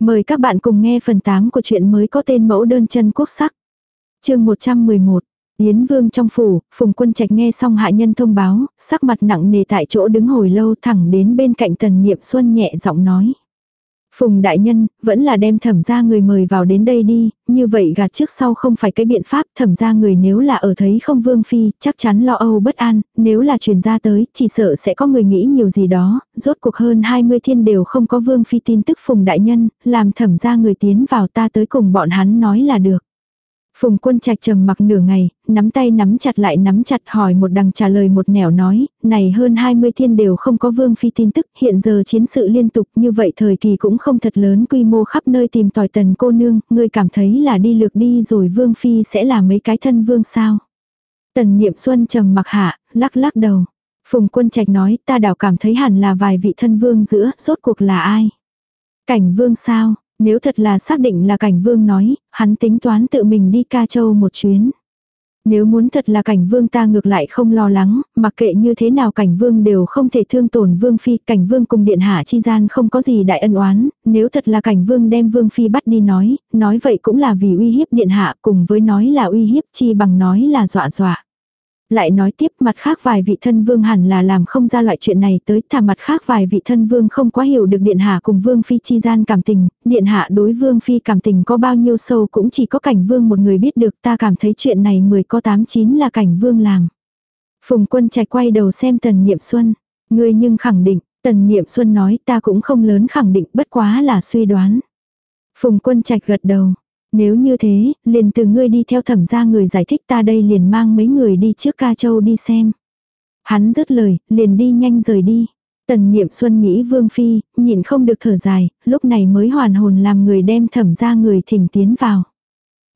Mời các bạn cùng nghe phần 8 của truyện mới có tên mẫu đơn chân quốc sắc. chương 111, Yến Vương trong phủ, Phùng Quân Trạch nghe xong hạ nhân thông báo, sắc mặt nặng nề tại chỗ đứng hồi lâu thẳng đến bên cạnh Tần Niệm Xuân nhẹ giọng nói. Phùng đại nhân, vẫn là đem thẩm ra người mời vào đến đây đi, như vậy gạt trước sau không phải cái biện pháp thẩm ra người nếu là ở thấy không vương phi, chắc chắn lo âu bất an, nếu là truyền ra tới, chỉ sợ sẽ có người nghĩ nhiều gì đó, rốt cuộc hơn 20 thiên đều không có vương phi tin tức phùng đại nhân, làm thẩm ra người tiến vào ta tới cùng bọn hắn nói là được. Phùng quân trạch trầm mặc nửa ngày, nắm tay nắm chặt lại nắm chặt hỏi một đằng trả lời một nẻo nói, này hơn 20 thiên đều không có vương phi tin tức, hiện giờ chiến sự liên tục như vậy thời kỳ cũng không thật lớn quy mô khắp nơi tìm tòi tần cô nương, ngươi cảm thấy là đi lược đi rồi vương phi sẽ là mấy cái thân vương sao. Tần niệm xuân trầm mặc hạ, lắc lắc đầu. Phùng quân trạch nói ta đảo cảm thấy hẳn là vài vị thân vương giữa, rốt cuộc là ai. Cảnh vương sao, nếu thật là xác định là cảnh vương nói, hắn tính toán tự mình đi ca châu một chuyến. Nếu muốn thật là cảnh vương ta ngược lại không lo lắng, mặc kệ như thế nào cảnh vương đều không thể thương tổn vương phi, cảnh vương cùng điện hạ chi gian không có gì đại ân oán, nếu thật là cảnh vương đem vương phi bắt đi nói, nói vậy cũng là vì uy hiếp điện hạ cùng với nói là uy hiếp chi bằng nói là dọa dọa. Lại nói tiếp mặt khác vài vị thân vương hẳn là làm không ra loại chuyện này tới thả mặt khác vài vị thân vương không quá hiểu được điện hạ cùng vương phi chi gian cảm tình, điện hạ đối vương phi cảm tình có bao nhiêu sâu cũng chỉ có cảnh vương một người biết được ta cảm thấy chuyện này mười có tám chín là cảnh vương làm. Phùng quân trạch quay đầu xem tần niệm xuân, ngươi nhưng khẳng định, tần niệm xuân nói ta cũng không lớn khẳng định bất quá là suy đoán. Phùng quân trạch gật đầu, nếu như thế, liền từ ngươi đi theo thẩm gia người giải thích ta đây liền mang mấy người đi trước ca châu đi xem. Hắn dứt lời, liền đi nhanh rời đi. Tần niệm xuân nghĩ vương phi, nhịn không được thở dài, lúc này mới hoàn hồn làm người đem thẩm gia người thỉnh tiến vào.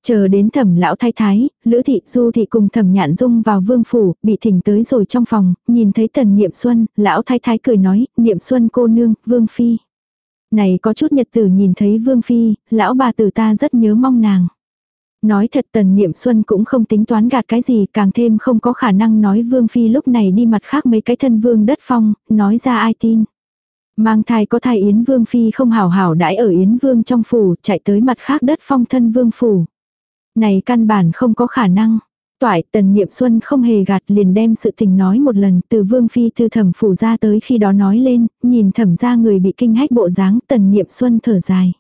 Chờ đến thẩm lão thái thái, lữ thị du thị cùng thẩm nhạn dung vào vương phủ, bị thỉnh tới rồi trong phòng, nhìn thấy tần niệm xuân, lão thái thái cười nói, niệm xuân cô nương, vương phi. Này có chút nhật tử nhìn thấy Vương Phi, lão bà tử ta rất nhớ mong nàng. Nói thật tần niệm xuân cũng không tính toán gạt cái gì càng thêm không có khả năng nói Vương Phi lúc này đi mặt khác mấy cái thân vương đất phong, nói ra ai tin. Mang thai có thai Yến Vương Phi không hảo hảo đãi ở Yến Vương trong phủ, chạy tới mặt khác đất phong thân Vương phủ. Này căn bản không có khả năng. Toại tần niệm xuân không hề gạt liền đem sự tình nói một lần từ vương phi từ thẩm phủ ra tới khi đó nói lên, nhìn thẩm ra người bị kinh hách bộ dáng tần niệm xuân thở dài.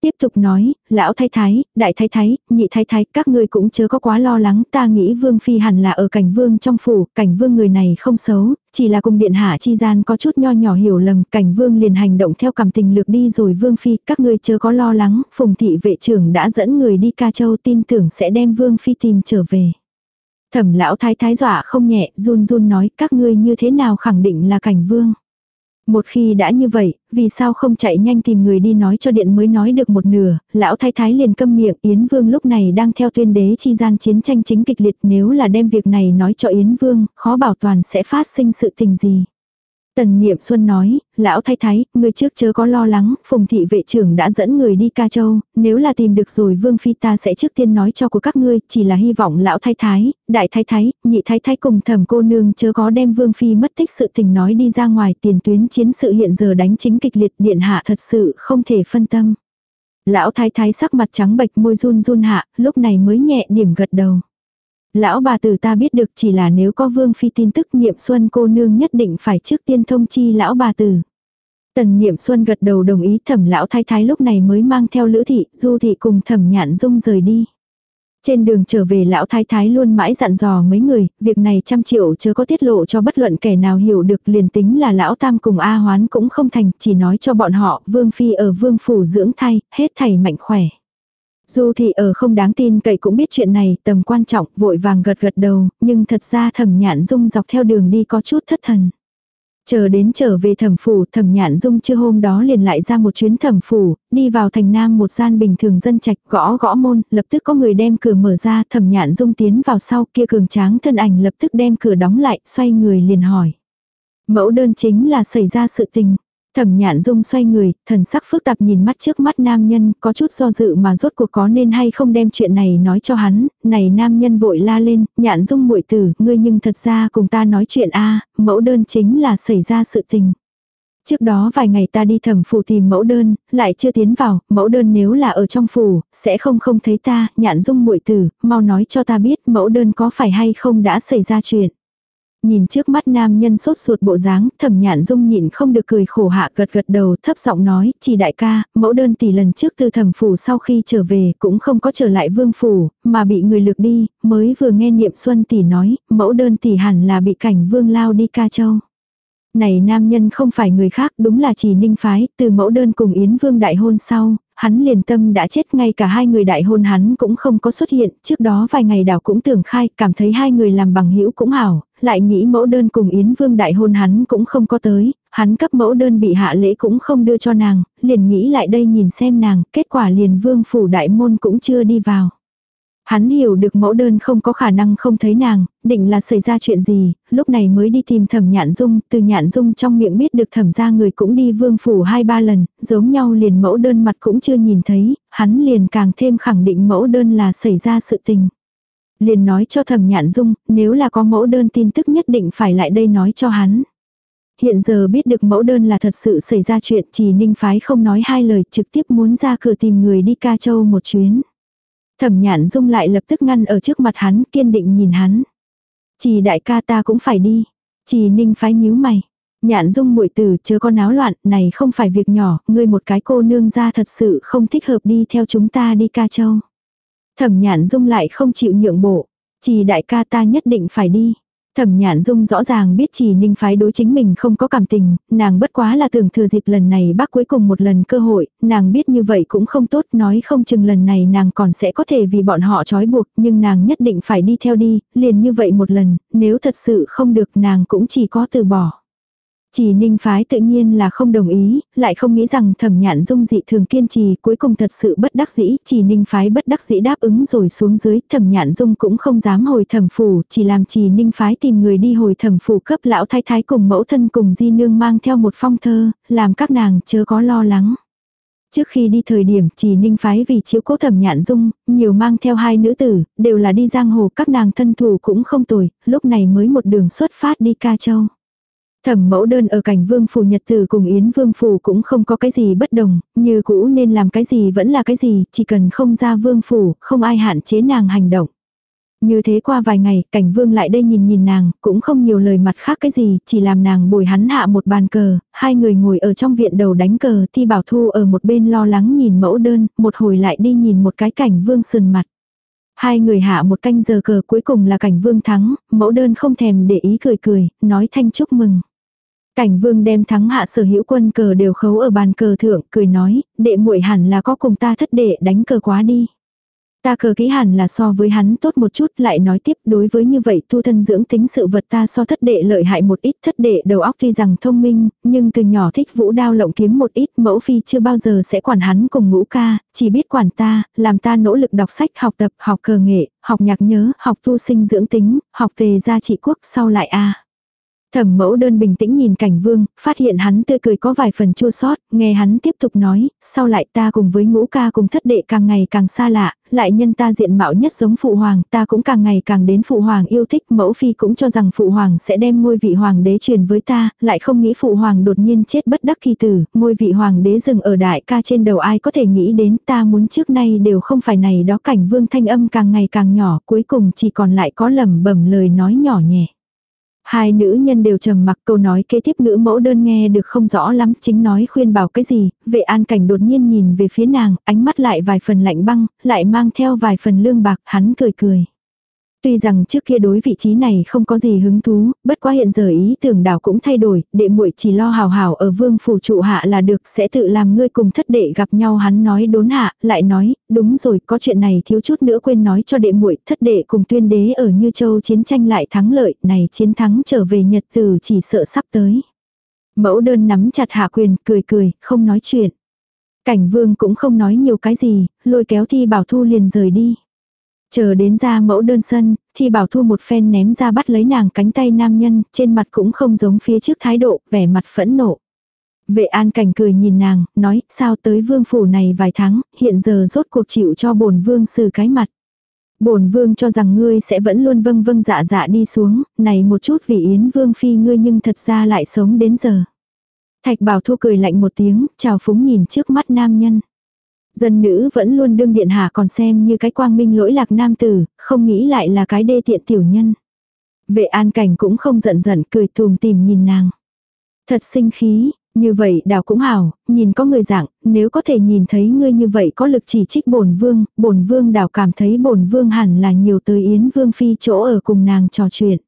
Tiếp tục nói, lão thái thái, đại thái thái, nhị thái thái, các ngươi cũng chớ có quá lo lắng, ta nghĩ vương phi hẳn là ở cảnh vương trong phủ, cảnh vương người này không xấu, chỉ là cùng điện hạ chi gian có chút nho nhỏ hiểu lầm, cảnh vương liền hành động theo cảm tình lược đi rồi vương phi, các ngươi chớ có lo lắng, phùng thị vệ trưởng đã dẫn người đi ca châu tin tưởng sẽ đem vương phi tìm trở về. Thẩm lão thái thái dọa không nhẹ, run run nói các ngươi như thế nào khẳng định là cảnh vương. Một khi đã như vậy, vì sao không chạy nhanh tìm người đi nói cho điện mới nói được một nửa, lão thái thái liền câm miệng, Yến Vương lúc này đang theo tuyên đế chi gian chiến tranh chính kịch liệt nếu là đem việc này nói cho Yến Vương, khó bảo toàn sẽ phát sinh sự tình gì. Tần Niệm Xuân nói, lão thái thái, người trước chớ có lo lắng, phùng thị vệ trưởng đã dẫn người đi ca châu, nếu là tìm được rồi vương phi ta sẽ trước tiên nói cho của các ngươi, chỉ là hy vọng lão thái thái, đại thái thái, nhị thái thái cùng thẩm cô nương chớ có đem vương phi mất tích sự tình nói đi ra ngoài tiền tuyến chiến sự hiện giờ đánh chính kịch liệt điện hạ thật sự không thể phân tâm. Lão thái thái sắc mặt trắng bệch môi run run hạ, lúc này mới nhẹ điểm gật đầu. Lão bà tử ta biết được chỉ là nếu có vương phi tin tức niệm xuân cô nương nhất định phải trước tiên thông chi lão bà tử. Tần niệm xuân gật đầu đồng ý thẩm lão thái thái lúc này mới mang theo lữ thị, du thị cùng thẩm nhạn dung rời đi. Trên đường trở về lão thái thái luôn mãi dặn dò mấy người, việc này trăm triệu chớ có tiết lộ cho bất luận kẻ nào hiểu được liền tính là lão tam cùng A hoán cũng không thành, chỉ nói cho bọn họ vương phi ở vương phủ dưỡng thai, hết thầy mạnh khỏe. Du thị ở không đáng tin cậy cũng biết chuyện này tầm quan trọng vội vàng gật gật đầu, nhưng thật ra thẩm nhạn dung dọc theo đường đi có chút thất thần. Chờ đến trở về thẩm phủ thẩm nhạn dung chưa hôm đó liền lại ra một chuyến thẩm phủ, đi vào thành nam một gian bình thường dân trạch gõ gõ môn, lập tức có người đem cửa mở ra thẩm nhạn dung tiến vào sau kia cường tráng thân ảnh lập tức đem cửa đóng lại, xoay người liền hỏi. Mẫu đơn chính là xảy ra sự tình. Thẩm nhạn dung xoay người, thần sắc phức tạp nhìn mắt trước mắt nam nhân, có chút do dự mà rốt cuộc có nên hay không đem chuyện này nói cho hắn, này nam nhân vội la lên, nhạn dung muội tử, ngươi nhưng thật ra cùng ta nói chuyện a mẫu đơn chính là xảy ra sự tình. Trước đó vài ngày ta đi thẩm phủ tìm mẫu đơn, lại chưa tiến vào, mẫu đơn nếu là ở trong phủ, sẽ không không thấy ta, nhạn dung muội tử, mau nói cho ta biết mẫu đơn có phải hay không đã xảy ra chuyện. Nhìn trước mắt nam nhân sốt ruột bộ dáng, thẩm nhạn dung nhịn không được cười khổ hạ gật gật đầu thấp giọng nói, chỉ đại ca, mẫu đơn tỷ lần trước từ thẩm phủ sau khi trở về cũng không có trở lại vương phủ, mà bị người lược đi, mới vừa nghe niệm xuân tỷ nói, mẫu đơn tỷ hẳn là bị cảnh vương lao đi ca châu. Này nam nhân không phải người khác đúng là chỉ ninh phái, từ mẫu đơn cùng Yến Vương đại hôn sau, hắn liền tâm đã chết ngay cả hai người đại hôn hắn cũng không có xuất hiện, trước đó vài ngày đảo cũng tưởng khai, cảm thấy hai người làm bằng hữu cũng hảo, lại nghĩ mẫu đơn cùng Yến Vương đại hôn hắn cũng không có tới, hắn cấp mẫu đơn bị hạ lễ cũng không đưa cho nàng, liền nghĩ lại đây nhìn xem nàng, kết quả liền Vương phủ đại môn cũng chưa đi vào. Hắn hiểu được mẫu đơn không có khả năng không thấy nàng, định là xảy ra chuyện gì, lúc này mới đi tìm thẩm nhạn dung, từ nhạn dung trong miệng biết được thẩm ra người cũng đi vương phủ hai ba lần, giống nhau liền mẫu đơn mặt cũng chưa nhìn thấy, hắn liền càng thêm khẳng định mẫu đơn là xảy ra sự tình. Liền nói cho thẩm nhạn dung, nếu là có mẫu đơn tin tức nhất định phải lại đây nói cho hắn. Hiện giờ biết được mẫu đơn là thật sự xảy ra chuyện chỉ ninh phái không nói hai lời trực tiếp muốn ra cửa tìm người đi ca châu một chuyến. Thẩm nhạn dung lại lập tức ngăn ở trước mặt hắn kiên định nhìn hắn. Chỉ đại ca ta cũng phải đi. Chỉ ninh phái nhíu mày. Nhạn dung muội tử chớ có náo loạn, này không phải việc nhỏ, ngươi một cái cô nương ra thật sự không thích hợp đi theo chúng ta đi ca châu. Thẩm nhạn dung lại không chịu nhượng bộ. Chỉ đại ca ta nhất định phải đi. Thẩm nhạn dung rõ ràng biết chỉ ninh phái đối chính mình không có cảm tình, nàng bất quá là tưởng thừa dịp lần này bác cuối cùng một lần cơ hội, nàng biết như vậy cũng không tốt, nói không chừng lần này nàng còn sẽ có thể vì bọn họ trói buộc, nhưng nàng nhất định phải đi theo đi, liền như vậy một lần, nếu thật sự không được nàng cũng chỉ có từ bỏ. Chỉ ninh phái tự nhiên là không đồng ý, lại không nghĩ rằng thẩm nhạn dung dị thường kiên trì cuối cùng thật sự bất đắc dĩ, chỉ ninh phái bất đắc dĩ đáp ứng rồi xuống dưới, thẩm nhạn dung cũng không dám hồi thẩm phủ, chỉ làm chỉ ninh phái tìm người đi hồi thẩm phủ cấp lão thái thái cùng mẫu thân cùng di nương mang theo một phong thơ, làm các nàng chớ có lo lắng. Trước khi đi thời điểm chỉ ninh phái vì chiếu cố thẩm nhạn dung, nhiều mang theo hai nữ tử, đều là đi giang hồ các nàng thân thủ cũng không tồi, lúc này mới một đường xuất phát đi ca châu. Thẩm mẫu đơn ở cảnh vương phủ nhật từ cùng yến vương phủ cũng không có cái gì bất đồng, như cũ nên làm cái gì vẫn là cái gì, chỉ cần không ra vương phủ, không ai hạn chế nàng hành động. Như thế qua vài ngày, cảnh vương lại đây nhìn nhìn nàng, cũng không nhiều lời mặt khác cái gì, chỉ làm nàng bồi hắn hạ một bàn cờ, hai người ngồi ở trong viện đầu đánh cờ, thi bảo thu ở một bên lo lắng nhìn mẫu đơn, một hồi lại đi nhìn một cái cảnh vương sườn mặt. Hai người hạ một canh giờ cờ cuối cùng là cảnh vương thắng, mẫu đơn không thèm để ý cười cười, nói thanh chúc mừng. Cảnh vương đem thắng hạ sở hữu quân cờ đều khấu ở bàn cờ thượng, cười nói, đệ muội hẳn là có cùng ta thất đệ đánh cờ quá đi. Ta cờ kỹ hẳn là so với hắn tốt một chút lại nói tiếp đối với như vậy tu thân dưỡng tính sự vật ta so thất đệ lợi hại một ít thất đệ đầu óc tuy rằng thông minh, nhưng từ nhỏ thích vũ đao lộng kiếm một ít mẫu phi chưa bao giờ sẽ quản hắn cùng ngũ ca, chỉ biết quản ta, làm ta nỗ lực đọc sách học tập, học cờ nghệ, học nhạc nhớ, học tu sinh dưỡng tính, học tề gia trị quốc sau lại a Thẩm mẫu đơn bình tĩnh nhìn cảnh vương, phát hiện hắn tươi cười có vài phần chua sót, nghe hắn tiếp tục nói, sau lại ta cùng với ngũ ca cùng thất đệ càng ngày càng xa lạ, lại nhân ta diện mạo nhất giống phụ hoàng, ta cũng càng ngày càng đến phụ hoàng yêu thích, mẫu phi cũng cho rằng phụ hoàng sẽ đem ngôi vị hoàng đế truyền với ta, lại không nghĩ phụ hoàng đột nhiên chết bất đắc kỳ tử, ngôi vị hoàng đế dừng ở đại ca trên đầu ai có thể nghĩ đến ta muốn trước nay đều không phải này đó cảnh vương thanh âm càng ngày càng nhỏ, cuối cùng chỉ còn lại có lầm bẩm lời nói nhỏ nhẹ. Hai nữ nhân đều trầm mặc câu nói kế tiếp ngữ mẫu đơn nghe được không rõ lắm, chính nói khuyên bảo cái gì, vệ an cảnh đột nhiên nhìn về phía nàng, ánh mắt lại vài phần lạnh băng, lại mang theo vài phần lương bạc, hắn cười cười. Tuy rằng trước kia đối vị trí này không có gì hứng thú, bất quá hiện giờ ý tưởng đảo cũng thay đổi, đệ muội chỉ lo hào hào ở vương phủ trụ hạ là được sẽ tự làm ngươi cùng thất đệ gặp nhau hắn nói đốn hạ, lại nói, đúng rồi có chuyện này thiếu chút nữa quên nói cho đệ muội thất đệ cùng tuyên đế ở Như Châu chiến tranh lại thắng lợi, này chiến thắng trở về nhật tử chỉ sợ sắp tới. Mẫu đơn nắm chặt hạ quyền, cười cười, không nói chuyện. Cảnh vương cũng không nói nhiều cái gì, lôi kéo thi bảo thu liền rời đi. Chờ đến ra mẫu đơn sân, thì bảo thu một phen ném ra bắt lấy nàng cánh tay nam nhân, trên mặt cũng không giống phía trước thái độ, vẻ mặt phẫn nộ. Vệ an cảnh cười nhìn nàng, nói, sao tới vương phủ này vài tháng, hiện giờ rốt cuộc chịu cho bổn vương xử cái mặt. Bổn vương cho rằng ngươi sẽ vẫn luôn vâng vâng dạ dạ đi xuống, này một chút vì yến vương phi ngươi nhưng thật ra lại sống đến giờ. Thạch Bảo Thu cười lạnh một tiếng, chào phúng nhìn trước mắt nam nhân. Dân nữ vẫn luôn đương điện hạ còn xem như cái quang minh lỗi lạc nam tử, không nghĩ lại là cái đê tiện tiểu nhân. Vệ an cảnh cũng không giận giận cười thùm tìm nhìn nàng. Thật sinh khí, như vậy đào cũng hảo, nhìn có người dạng, nếu có thể nhìn thấy ngươi như vậy có lực chỉ trích bổn vương, bổn vương đào cảm thấy bổn vương hẳn là nhiều tới yến vương phi chỗ ở cùng nàng trò chuyện.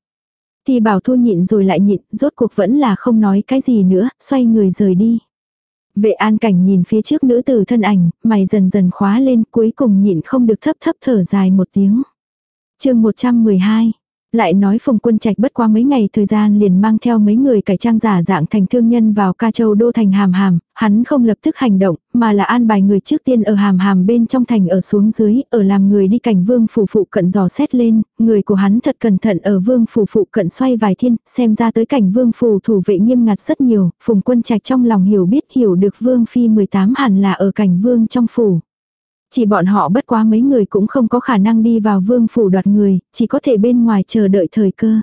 Thì bảo thu nhịn rồi lại nhịn, rốt cuộc vẫn là không nói cái gì nữa, xoay người rời đi. Vệ an cảnh nhìn phía trước nữ tử thân ảnh, mày dần dần khóa lên cuối cùng nhịn không được thấp thấp thở dài một tiếng. chương 112 lại nói Phùng Quân Trạch bất qua mấy ngày thời gian liền mang theo mấy người cải trang giả dạng thành thương nhân vào ca châu đô thành hàm hàm, hắn không lập tức hành động, mà là an bài người trước tiên ở hàm hàm bên trong thành ở xuống dưới, ở làm người đi cảnh vương phủ phụ cận dò xét lên, người của hắn thật cẩn thận ở vương phủ phụ cận xoay vài thiên, xem ra tới cảnh vương phủ thủ vệ nghiêm ngặt rất nhiều, Phùng Quân Trạch trong lòng hiểu biết hiểu được vương phi 18 hẳn là ở cảnh vương trong phủ. Chỉ bọn họ bất quá mấy người cũng không có khả năng đi vào vương phủ đoạt người, chỉ có thể bên ngoài chờ đợi thời cơ.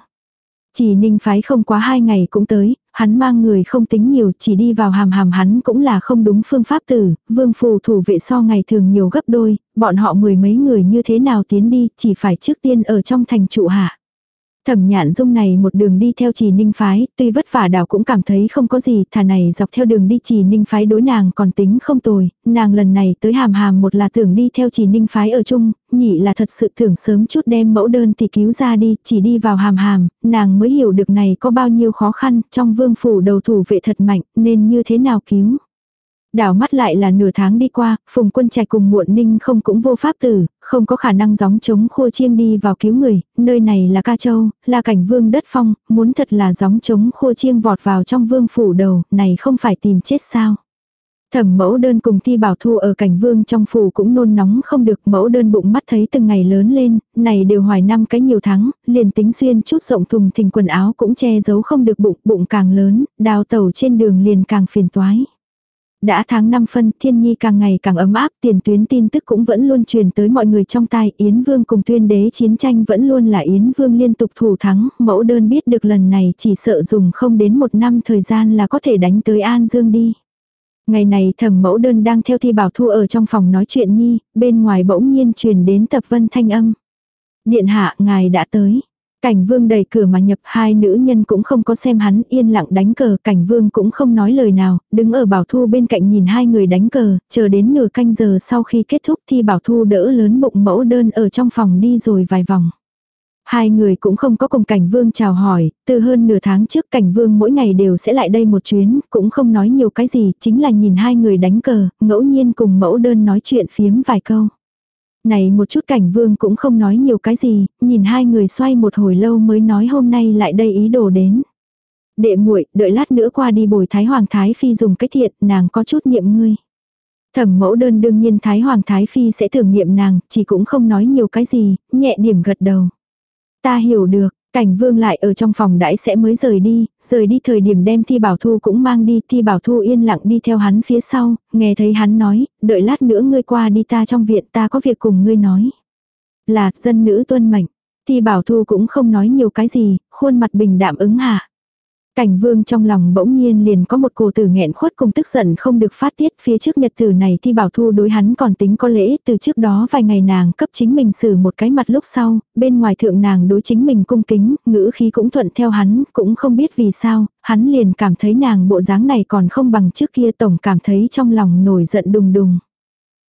Chỉ ninh phái không quá hai ngày cũng tới, hắn mang người không tính nhiều, chỉ đi vào hàm hàm hắn cũng là không đúng phương pháp tử, vương phủ thủ vệ so ngày thường nhiều gấp đôi, bọn họ mười mấy người như thế nào tiến đi, chỉ phải trước tiên ở trong thành trụ hạ. Thẩm nhạn dung này một đường đi theo trì ninh phái, tuy vất vả đảo cũng cảm thấy không có gì, thà này dọc theo đường đi trì ninh phái đối nàng còn tính không tồi, nàng lần này tới hàm hàm một là tưởng đi theo trì ninh phái ở chung, nhị là thật sự tưởng sớm chút đem mẫu đơn thì cứu ra đi, chỉ đi vào hàm hàm, nàng mới hiểu được này có bao nhiêu khó khăn, trong vương phủ đầu thủ vệ thật mạnh, nên như thế nào cứu. Đảo mắt lại là nửa tháng đi qua, phùng quân trạch cùng muộn ninh không cũng vô pháp tử, không có khả năng gióng chống khua chiêng đi vào cứu người, nơi này là ca châu, là cảnh vương đất phong, muốn thật là gióng chống khua chiêng vọt vào trong vương phủ đầu, này không phải tìm chết sao. Thẩm mẫu đơn cùng thi bảo thu ở cảnh vương trong phủ cũng nôn nóng không được mẫu đơn bụng mắt thấy từng ngày lớn lên, này đều hoài năm cái nhiều tháng, liền tính xuyên chút rộng thùng thình quần áo cũng che giấu không được bụng, bụng càng lớn, đào tẩu trên đường liền càng phiền toái. Đã tháng 5 phân, thiên nhi càng ngày càng ấm áp, tiền tuyến tin tức cũng vẫn luôn truyền tới mọi người trong tai, Yến Vương cùng tuyên đế chiến tranh vẫn luôn là Yến Vương liên tục thủ thắng, mẫu đơn biết được lần này chỉ sợ dùng không đến một năm thời gian là có thể đánh tới An Dương đi. Ngày này thẩm mẫu đơn đang theo thi bảo thu ở trong phòng nói chuyện nhi, bên ngoài bỗng nhiên truyền đến tập vân thanh âm. Điện hạ, ngài đã tới. Cảnh vương đẩy cửa mà nhập hai nữ nhân cũng không có xem hắn yên lặng đánh cờ. Cảnh vương cũng không nói lời nào, đứng ở bảo thu bên cạnh nhìn hai người đánh cờ, chờ đến nửa canh giờ sau khi kết thúc thì bảo thu đỡ lớn bụng mẫu đơn ở trong phòng đi rồi vài vòng. Hai người cũng không có cùng cảnh vương chào hỏi, từ hơn nửa tháng trước cảnh vương mỗi ngày đều sẽ lại đây một chuyến, cũng không nói nhiều cái gì, chính là nhìn hai người đánh cờ, ngẫu nhiên cùng mẫu đơn nói chuyện phiếm vài câu. Này một chút cảnh vương cũng không nói nhiều cái gì, nhìn hai người xoay một hồi lâu mới nói hôm nay lại đây ý đồ đến. Đệ muội đợi lát nữa qua đi bồi Thái Hoàng Thái Phi dùng cái thiện, nàng có chút niệm ngươi. Thẩm mẫu đơn đương nhiên Thái Hoàng Thái Phi sẽ tưởng niệm nàng, chỉ cũng không nói nhiều cái gì, nhẹ điểm gật đầu. Ta hiểu được, Cảnh vương lại ở trong phòng đãi sẽ mới rời đi, rời đi thời điểm đem thi bảo thu cũng mang đi, thi bảo thu yên lặng đi theo hắn phía sau, nghe thấy hắn nói, đợi lát nữa ngươi qua đi ta trong viện ta có việc cùng ngươi nói. Là, dân nữ tuân mệnh, thi bảo thu cũng không nói nhiều cái gì, khuôn mặt bình đạm ứng hạ. Cảnh vương trong lòng bỗng nhiên liền có một cổ tử nghẹn khuất cùng tức giận không được phát tiết phía trước nhật tử này thì bảo thu đối hắn còn tính có lễ từ trước đó vài ngày nàng cấp chính mình xử một cái mặt lúc sau, bên ngoài thượng nàng đối chính mình cung kính, ngữ khí cũng thuận theo hắn, cũng không biết vì sao, hắn liền cảm thấy nàng bộ dáng này còn không bằng trước kia tổng cảm thấy trong lòng nổi giận đùng đùng.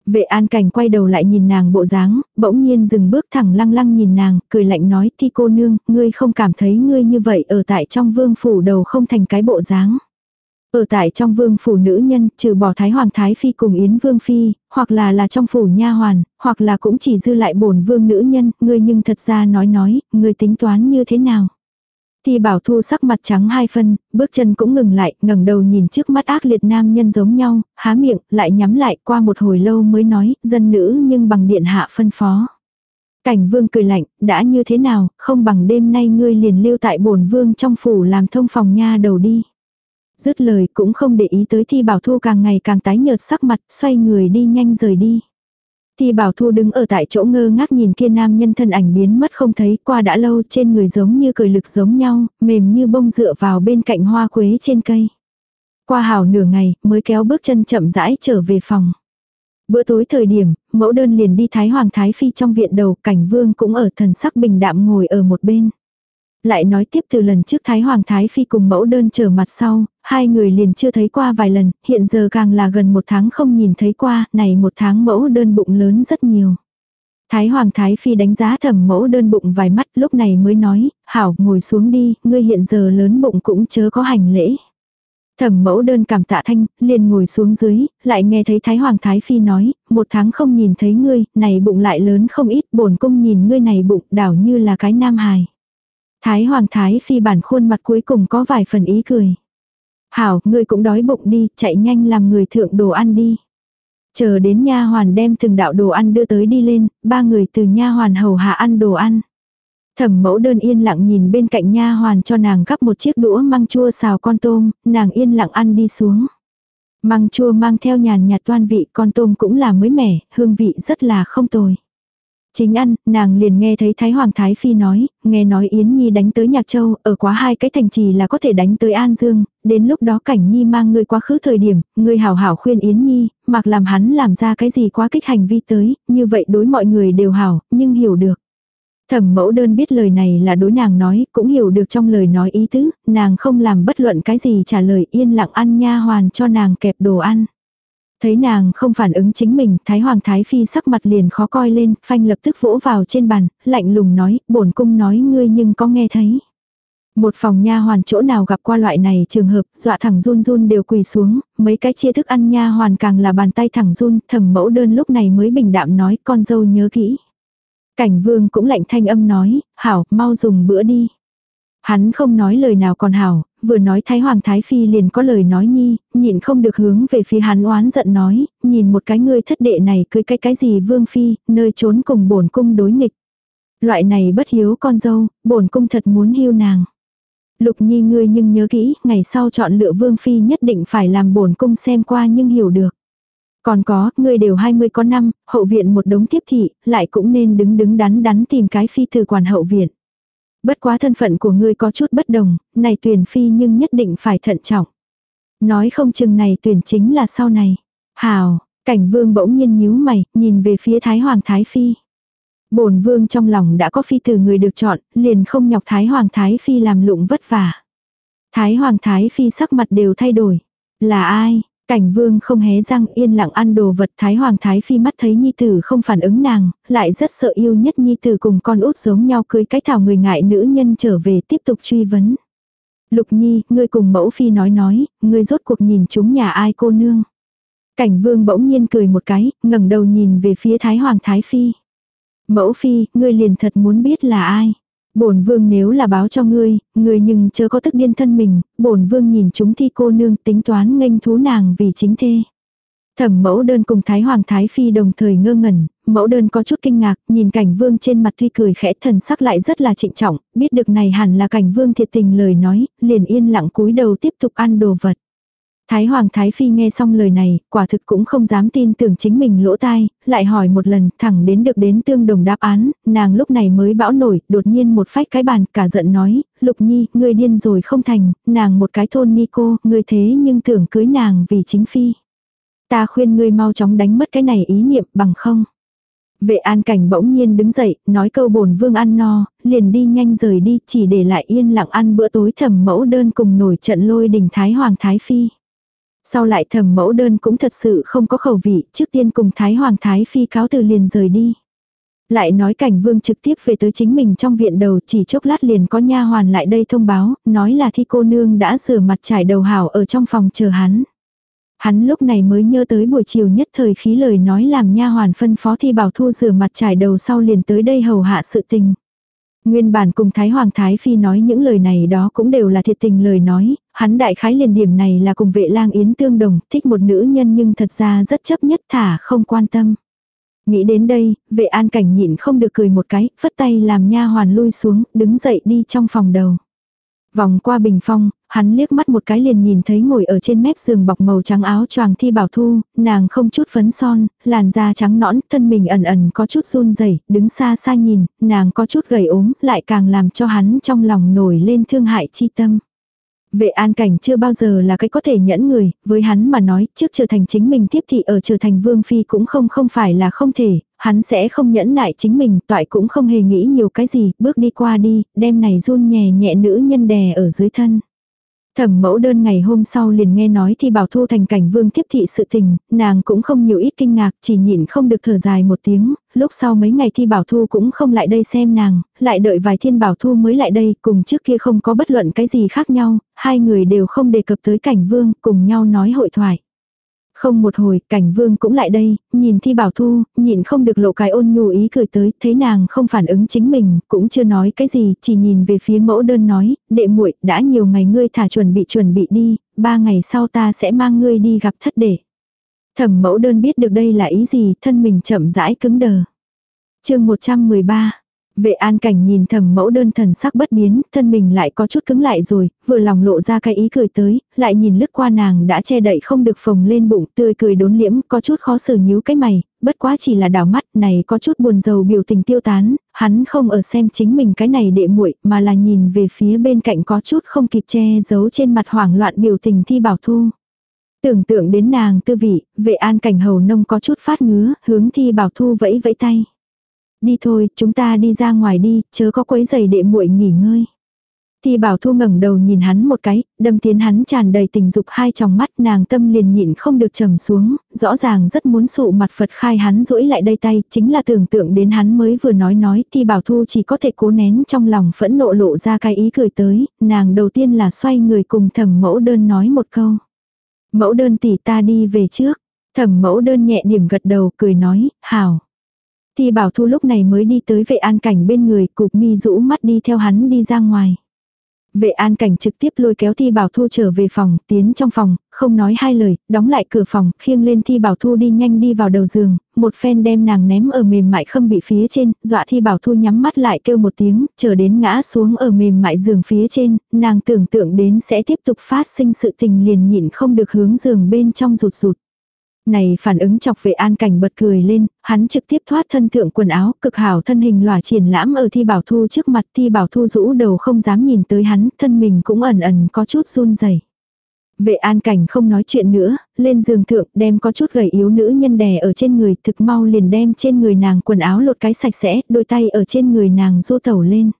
Vệ an cảnh quay đầu lại nhìn nàng bộ dáng, bỗng nhiên dừng bước thẳng lăng lăng nhìn nàng, cười lạnh nói thi cô nương, ngươi không cảm thấy ngươi như vậy ở tại trong vương phủ đầu không thành cái bộ dáng. Ở tại trong vương phủ nữ nhân, trừ bỏ thái hoàng thái phi cùng yến vương phi, hoặc là là trong phủ nha hoàn, hoặc là cũng chỉ dư lại bổn vương nữ nhân, ngươi nhưng thật ra nói nói, ngươi tính toán như thế nào thi bảo thu sắc mặt trắng hai phân, bước chân cũng ngừng lại, ngẩng đầu nhìn trước mắt ác liệt nam nhân giống nhau, há miệng, lại nhắm lại qua một hồi lâu mới nói, dân nữ nhưng bằng điện hạ phân phó. Cảnh vương cười lạnh, đã như thế nào, không bằng đêm nay ngươi liền lưu tại bổn vương trong phủ làm thông phòng nha đầu đi. Dứt lời cũng không để ý tới thi bảo thu càng ngày càng tái nhợt sắc mặt, xoay người đi nhanh rời đi. Thì bảo thu đứng ở tại chỗ ngơ ngác nhìn kia nam nhân thân ảnh biến mất không thấy qua đã lâu trên người giống như cười lực giống nhau, mềm như bông dựa vào bên cạnh hoa quế trên cây. Qua hào nửa ngày, mới kéo bước chân chậm rãi trở về phòng. Bữa tối thời điểm, mẫu đơn liền đi Thái Hoàng Thái Phi trong viện đầu, cảnh vương cũng ở thần sắc bình đạm ngồi ở một bên. Lại nói tiếp từ lần trước Thái Hoàng Thái Phi cùng mẫu đơn trở mặt sau, hai người liền chưa thấy qua vài lần, hiện giờ càng là gần một tháng không nhìn thấy qua, này một tháng mẫu đơn bụng lớn rất nhiều. Thái Hoàng Thái Phi đánh giá thẩm mẫu đơn bụng vài mắt lúc này mới nói, hảo ngồi xuống đi, ngươi hiện giờ lớn bụng cũng chớ có hành lễ. Thẩm mẫu đơn cảm tạ thanh, liền ngồi xuống dưới, lại nghe thấy Thái Hoàng Thái Phi nói, một tháng không nhìn thấy ngươi, này bụng lại lớn không ít, bổn cung nhìn ngươi này bụng đảo như là cái nam hài. Thái Hoàng Thái Phi bản khuôn mặt cuối cùng có vài phần ý cười. Hảo, ngươi cũng đói bụng đi, chạy nhanh làm người thượng đồ ăn đi. Chờ đến nha hoàn đem từng đạo đồ ăn đưa tới đi lên, ba người từ nha hoàn hầu hạ ăn đồ ăn. Thẩm mẫu đơn yên lặng nhìn bên cạnh nha hoàn cho nàng gắp một chiếc đũa măng chua xào con tôm, nàng yên lặng ăn đi xuống. Măng chua mang theo nhàn nhạt toan vị con tôm cũng là mới mẻ, hương vị rất là không tồi. Chính ăn, nàng liền nghe thấy Thái Hoàng Thái Phi nói, nghe nói Yến Nhi đánh tới Nhạc Châu, ở quá hai cái thành trì là có thể đánh tới An Dương, đến lúc đó Cảnh Nhi mang người quá khứ thời điểm, người hảo hảo khuyên Yến Nhi, mặc làm hắn làm ra cái gì quá kích hành vi tới, như vậy đối mọi người đều hảo, nhưng hiểu được. Thẩm mẫu đơn biết lời này là đối nàng nói, cũng hiểu được trong lời nói ý tứ, nàng không làm bất luận cái gì trả lời yên lặng ăn nha hoàn cho nàng kẹp đồ ăn. Thấy nàng không phản ứng chính mình, Thái Hoàng Thái Phi sắc mặt liền khó coi lên, phanh lập tức vỗ vào trên bàn, lạnh lùng nói, bổn cung nói ngươi nhưng có nghe thấy. Một phòng nha hoàn chỗ nào gặp qua loại này trường hợp, dọa thẳng run run đều quỳ xuống, mấy cái chia thức ăn nha hoàn càng là bàn tay thẳng run, thẩm mẫu đơn lúc này mới bình đạm nói, con dâu nhớ kỹ. Cảnh vương cũng lạnh thanh âm nói, hảo, mau dùng bữa đi. Hắn không nói lời nào còn hảo, vừa nói Thái Hoàng Thái Phi liền có lời nói nhi, nhịn không được hướng về phía hắn oán giận nói, nhìn một cái ngươi thất đệ này cưới cái cái gì Vương Phi, nơi trốn cùng bổn cung đối nghịch. Loại này bất hiếu con dâu, bổn cung thật muốn hiu nàng. Lục nhi ngươi nhưng nhớ kỹ, ngày sau chọn lựa Vương Phi nhất định phải làm bổn cung xem qua nhưng hiểu được. Còn có, ngươi đều 20 có năm, hậu viện một đống tiếp thị, lại cũng nên đứng đứng đắn đắn tìm cái phi từ quản hậu viện. Bất quá thân phận của ngươi có chút bất đồng, này tuyển phi nhưng nhất định phải thận trọng. Nói không chừng này tuyển chính là sau này. Hào, cảnh vương bỗng nhiên nhíu mày, nhìn về phía Thái Hoàng Thái Phi bổn vương trong lòng đã có phi từ người được chọn, liền không nhọc Thái Hoàng Thái Phi làm lụng vất vả. Thái Hoàng Thái Phi sắc mặt đều thay đổi. Là ai? Cảnh vương không hé răng yên lặng ăn đồ vật Thái Hoàng Thái Phi mắt thấy Nhi Tử không phản ứng nàng, lại rất sợ yêu nhất Nhi Tử cùng con út giống nhau cưới cái thảo người ngại nữ nhân trở về tiếp tục truy vấn. Lục Nhi, ngươi cùng mẫu Phi nói nói, ngươi rốt cuộc nhìn chúng nhà ai cô nương. Cảnh vương bỗng nhiên cười một cái, ngẩng đầu nhìn về phía Thái Hoàng Thái Phi. Mẫu Phi, ngươi liền thật muốn biết là ai bổn vương nếu là báo cho ngươi, ngươi nhưng chớ có tức điên thân mình, bổn vương nhìn chúng thi cô nương tính toán nghênh thú nàng vì chính thê. Thẩm mẫu đơn cùng Thái Hoàng Thái Phi đồng thời ngơ ngẩn, mẫu đơn có chút kinh ngạc, nhìn cảnh vương trên mặt tuy cười khẽ thần sắc lại rất là trịnh trọng, biết được này hẳn là cảnh vương thiệt tình lời nói, liền yên lặng cúi đầu tiếp tục ăn đồ vật. Thái Hoàng Thái Phi nghe xong lời này, quả thực cũng không dám tin tưởng chính mình lỗ tai, lại hỏi một lần, thẳng đến được đến tương đồng đáp án, nàng lúc này mới bão nổi, đột nhiên một phách cái bàn, cả giận nói, Lục Nhi, ngươi điên rồi không thành, nàng một cái thôn ni cô, ngươi thế nhưng tưởng cưới nàng vì chính phi. Ta khuyên ngươi mau chóng đánh mất cái này ý niệm bằng không. Vệ an cảnh bỗng nhiên đứng dậy, nói câu bổn vương ăn no, liền đi nhanh rời đi, chỉ để lại yên lặng ăn bữa tối thầm mẫu đơn cùng nổi trận lôi đình Thái Hoàng Thái Phi. Sau lại thầm mẫu đơn cũng thật sự không có khẩu vị, trước tiên cùng Thái Hoàng Thái Phi cáo từ liền rời đi. Lại nói cảnh vương trực tiếp về tới chính mình trong viện đầu chỉ chốc lát liền có nha hoàn lại đây thông báo, nói là thi cô nương đã rửa mặt trải đầu hảo ở trong phòng chờ hắn. Hắn lúc này mới nhớ tới buổi chiều nhất thời khí lời nói làm nha hoàn phân phó thi bảo thu rửa mặt trải đầu sau liền tới đây hầu hạ sự tình. Nguyên bản cùng Thái Hoàng Thái Phi nói những lời này đó cũng đều là thiệt tình lời nói, hắn đại khái liền điểm này là cùng vệ lang yến tương đồng, thích một nữ nhân nhưng thật ra rất chấp nhất thả không quan tâm. Nghĩ đến đây, vệ an cảnh nhịn không được cười một cái, phất tay làm nha hoàn lui xuống, đứng dậy đi trong phòng đầu. Vòng qua bình phong, hắn liếc mắt một cái liền nhìn thấy ngồi ở trên mép giường bọc màu trắng áo choàng thi bảo thu, nàng không chút phấn son, làn da trắng nõn, thân mình ẩn ẩn có chút run rẩy đứng xa xa nhìn, nàng có chút gầy ốm, lại càng làm cho hắn trong lòng nổi lên thương hại chi tâm. Vệ an cảnh chưa bao giờ là cái có thể nhẫn người, với hắn mà nói trước trở thành chính mình tiếp thị ở trở thành vương phi cũng không không phải là không thể, hắn sẽ không nhẫn nại chính mình, toại cũng không hề nghĩ nhiều cái gì, bước đi qua đi, đem này run nhẹ nhẹ nữ nhân đè ở dưới thân. Thẩm mẫu đơn ngày hôm sau liền nghe nói thì bảo thu thành cảnh vương tiếp thị sự tình, nàng cũng không nhiều ít kinh ngạc, chỉ nhịn không được thở dài một tiếng, lúc sau mấy ngày thi bảo thu cũng không lại đây xem nàng, lại đợi vài thiên bảo thu mới lại đây, cùng trước kia không có bất luận cái gì khác nhau, hai người đều không đề cập tới cảnh vương, cùng nhau nói hội thoại. Không một hồi, cảnh vương cũng lại đây, nhìn thi bảo thu, nhìn không được lộ cái ôn nhu ý cười tới, thấy nàng không phản ứng chính mình, cũng chưa nói cái gì, chỉ nhìn về phía mẫu đơn nói, đệ muội đã nhiều ngày ngươi thả chuẩn bị chuẩn bị đi, ba ngày sau ta sẽ mang ngươi đi gặp thất đệ. Thẩm mẫu đơn biết được đây là ý gì, thân mình chậm rãi cứng đờ. chương 113 Vệ an cảnh nhìn thầm mẫu đơn thần sắc bất biến, thân mình lại có chút cứng lại rồi, vừa lòng lộ ra cái ý cười tới, lại nhìn lướt qua nàng đã che đậy không được phồng lên bụng tươi cười đốn liễm, có chút khó xử nhíu cái mày, bất quá chỉ là đảo mắt này có chút buồn rầu biểu tình tiêu tán, hắn không ở xem chính mình cái này đệ muội mà là nhìn về phía bên cạnh có chút không kịp che giấu trên mặt hoảng loạn biểu tình thi bảo thu. Tưởng tượng đến nàng tư vị, vệ an cảnh hầu nông có chút phát ngứa, hướng thi bảo thu vẫy vẫy tay. Đi thôi, chúng ta đi ra ngoài đi, chớ có quấy giày đệ muội nghỉ ngơi. Thì bảo thu ngẩng đầu nhìn hắn một cái, đâm tiến hắn tràn đầy tình dục hai tròng mắt nàng tâm liền nhịn không được trầm xuống, rõ ràng rất muốn sụ mặt Phật khai hắn rỗi lại đây tay, chính là tưởng tượng đến hắn mới vừa nói nói thì bảo thu chỉ có thể cố nén trong lòng phẫn nộ lộ ra cái ý cười tới, nàng đầu tiên là xoay người cùng thẩm mẫu đơn nói một câu. Mẫu đơn tỷ ta đi về trước, thẩm mẫu đơn nhẹ điểm gật đầu cười nói, hảo. Thì bảo thu lúc này mới đi tới vệ an cảnh bên người, cục mi rũ mắt đi theo hắn đi ra ngoài. Vệ an cảnh trực tiếp lôi kéo Thi Bảo Thu trở về phòng, tiến trong phòng, không nói hai lời, đóng lại cửa phòng, khiêng lên Thi Bảo Thu đi nhanh đi vào đầu giường, một phen đem nàng ném ở mềm mại khâm bị phía trên, dọa Thi Bảo Thu nhắm mắt lại kêu một tiếng, chờ đến ngã xuống ở mềm mại giường phía trên, nàng tưởng tượng đến sẽ tiếp tục phát sinh sự tình liền nhịn không được hướng giường bên trong rụt rụt. Này phản ứng chọc vệ an cảnh bật cười lên, hắn trực tiếp thoát thân thượng quần áo, cực hảo thân hình lòa triển lãm ở thi bảo thu trước mặt thi bảo thu rũ đầu không dám nhìn tới hắn, thân mình cũng ẩn ẩn có chút run rẩy Vệ an cảnh không nói chuyện nữa, lên giường thượng đem có chút gầy yếu nữ nhân đè ở trên người thực mau liền đem trên người nàng quần áo lột cái sạch sẽ, đôi tay ở trên người nàng du tẩu lên.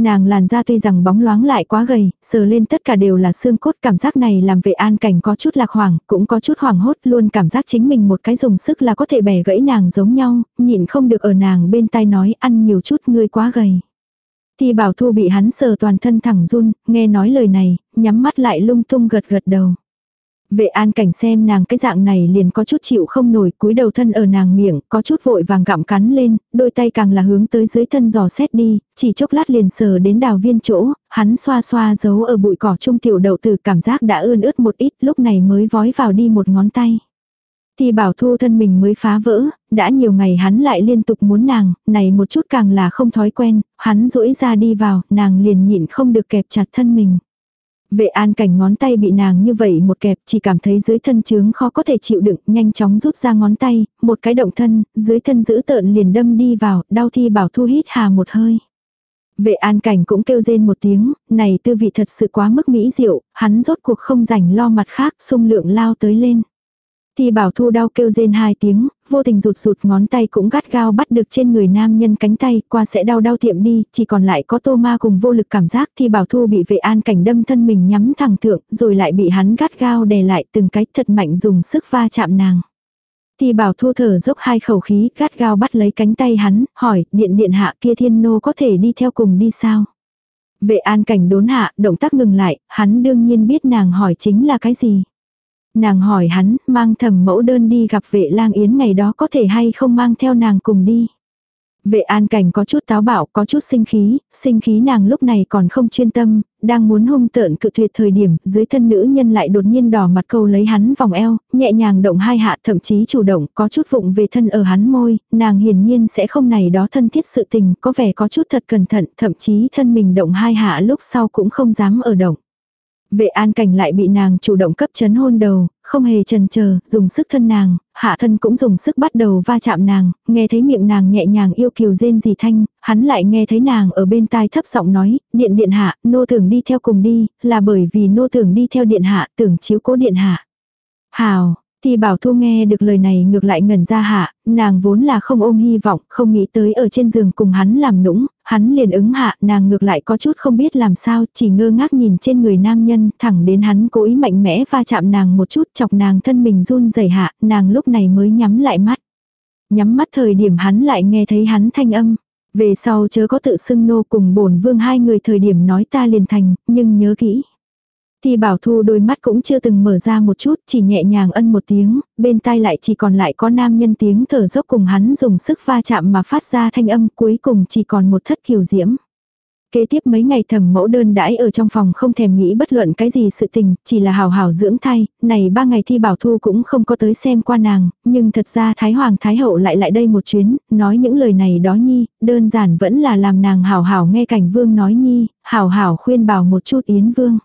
Nàng làn da tuy rằng bóng loáng lại quá gầy, sờ lên tất cả đều là xương cốt cảm giác này làm vệ an cảnh có chút lạc hoảng, cũng có chút hoảng hốt luôn cảm giác chính mình một cái dùng sức là có thể bẻ gãy nàng giống nhau, nhịn không được ở nàng bên tai nói ăn nhiều chút ngươi quá gầy. Thì bảo thu bị hắn sờ toàn thân thẳng run, nghe nói lời này, nhắm mắt lại lung tung gật gật đầu. Vệ an cảnh xem nàng cái dạng này liền có chút chịu không nổi, cúi đầu thân ở nàng miệng, có chút vội vàng gặm cắn lên, đôi tay càng là hướng tới dưới thân giò xét đi, chỉ chốc lát liền sờ đến đào viên chỗ, hắn xoa xoa giấu ở bụi cỏ trung tiểu đậu từ cảm giác đã ươn ướt một ít, lúc này mới vói vào đi một ngón tay. Thì bảo thu thân mình mới phá vỡ, đã nhiều ngày hắn lại liên tục muốn nàng, này một chút càng là không thói quen, hắn rũi ra đi vào, nàng liền nhịn không được kẹp chặt thân mình. Vệ an cảnh ngón tay bị nàng như vậy một kẹp chỉ cảm thấy dưới thân chướng khó có thể chịu đựng, nhanh chóng rút ra ngón tay, một cái động thân, dưới thân giữ tợn liền đâm đi vào, đau thi bảo thu hít hà một hơi. Vệ an cảnh cũng kêu rên một tiếng, này tư vị thật sự quá mức mỹ diệu, hắn rốt cuộc không rảnh lo mặt khác, sung lượng lao tới lên. Thì bảo thu đau kêu rên hai tiếng, vô tình rụt rụt ngón tay cũng gắt gao bắt được trên người nam nhân cánh tay, qua sẽ đau đau tiệm đi, chỉ còn lại có tô ma cùng vô lực cảm giác thì bảo thu bị vệ an cảnh đâm thân mình nhắm thẳng thượng, rồi lại bị hắn gắt gao đè lại từng cái thật mạnh dùng sức va chạm nàng. Thì bảo thu thở dốc hai khẩu khí, gắt gao bắt lấy cánh tay hắn, hỏi, điện điện hạ kia thiên nô có thể đi theo cùng đi sao? Vệ an cảnh đốn hạ, động tác ngừng lại, hắn đương nhiên biết nàng hỏi chính là cái gì. Nàng hỏi hắn, mang thẩm mẫu đơn đi gặp vệ lang yến ngày đó có thể hay không mang theo nàng cùng đi. Vệ an cảnh có chút táo bạo, có chút sinh khí, sinh khí nàng lúc này còn không chuyên tâm, đang muốn hung tợn cự tuyệt thời điểm, dưới thân nữ nhân lại đột nhiên đỏ mặt câu lấy hắn vòng eo, nhẹ nhàng động hai hạ thậm chí chủ động, có chút vụng về thân ở hắn môi, nàng hiển nhiên sẽ không này đó thân thiết sự tình, có vẻ có chút thật cẩn thận, thậm chí thân mình động hai hạ lúc sau cũng không dám ở động. Vệ an cảnh lại bị nàng chủ động cấp chấn hôn đầu, không hề chần chờ, dùng sức thân nàng, hạ thân cũng dùng sức bắt đầu va chạm nàng, nghe thấy miệng nàng nhẹ nhàng yêu kiều rên gì thanh, hắn lại nghe thấy nàng ở bên tai thấp giọng nói, điện điện hạ, nô tưởng đi theo cùng đi, là bởi vì nô tưởng đi theo điện hạ, tưởng chiếu cố điện hạ. Hào, thì bảo thu nghe được lời này ngược lại ngẩn ra hạ, nàng vốn là không ôm hy vọng, không nghĩ tới ở trên giường cùng hắn làm nũng, hắn liền ứng hạ, nàng ngược lại có chút không biết làm sao, chỉ ngơ ngác nhìn trên người nam nhân, thẳng đến hắn cố ý mạnh mẽ va chạm nàng một chút chọc nàng thân mình run rẩy hạ, nàng lúc này mới nhắm lại mắt. Nhắm mắt thời điểm hắn lại nghe thấy hắn thanh âm. Về sau chớ có tự xưng nô cùng bổn vương hai người thời điểm nói ta liền thành, nhưng nhớ kỹ. Thì bảo thu đôi mắt cũng chưa từng mở ra một chút, chỉ nhẹ nhàng ân một tiếng, bên tai lại chỉ còn lại có nam nhân tiếng thở dốc cùng hắn dùng sức va chạm mà phát ra thanh âm cuối cùng chỉ còn một thất kiều diễm. Kế tiếp mấy ngày thẩm mẫu đơn đãi ở trong phòng không thèm nghĩ bất luận cái gì sự tình, chỉ là hào hào dưỡng thai, này ba ngày thi bảo thu cũng không có tới xem qua nàng, nhưng thật ra Thái Hoàng Thái Hậu lại lại đây một chuyến, nói những lời này đó nhi, đơn giản vẫn là làm nàng hào hào nghe cảnh vương nói nhi, hào hào khuyên bảo một chút Yến Vương.